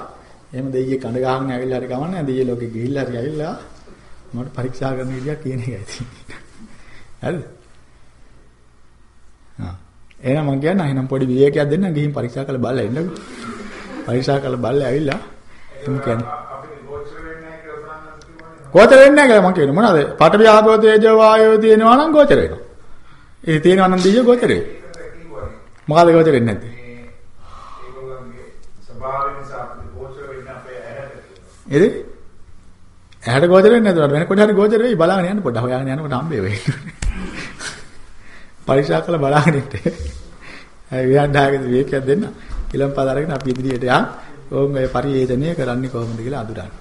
එහෙම දෙයියේ කඳ ගහගෙන ඇවිල්ලා හරි ගමන්නේ. දෙයියේ ලෝකෙ ගිහිල්ලා හරි ඇවිල්ලා මට පරීක්ෂා කරන විදියක් කියන එකයි තියෙන්නේ. හරිද? ආ. එහෙනම් මම කියන්නේ එහෙනම් පොඩි විවේකයක් දෙන්න ගිහින් පරීක්ෂා කරලා බලලා එන්නකෝ. පරීක්ෂා කරලා බලලා ඇවිල්ලා එමු කියන්නේ. ගෝචර වෙන්නේ නැහැ කියලා මම කියන්නේ මොනවද? පඨවි ආපෝ තේජෝ වායෝ තියෙනවා නම් ගෝචර වෙනවා. ඒ තියෙනවා නම් දීය ගෝචර. මොකද ගෝචර වෙන්නේ නැත්තේ? මේ ඒගොල්ලන්ගේ ස්වභාවය නිසා අපිට ගෝචර වෙන්නේ අපේ ඇහැට. එද? ඇහැට ගෝචර වෙන්නේ නැතුවට වෙන කොට හරි ගෝචර වෙයි බලන්න යන්න පොඩ්ඩක් හොයාගෙන යනකොට හම්බේ වෙයි. පරීක්ෂා කරලා බලන්න ඉන්න. ඒ විහාරදායක විවේකයක් දෙන්න. කිලම් පද අරගෙන අපි ඉදිරියට යන් ඕම් මේ පරිේෂණය කරන්නේ කොහොමද කියලා අඳුරන්න.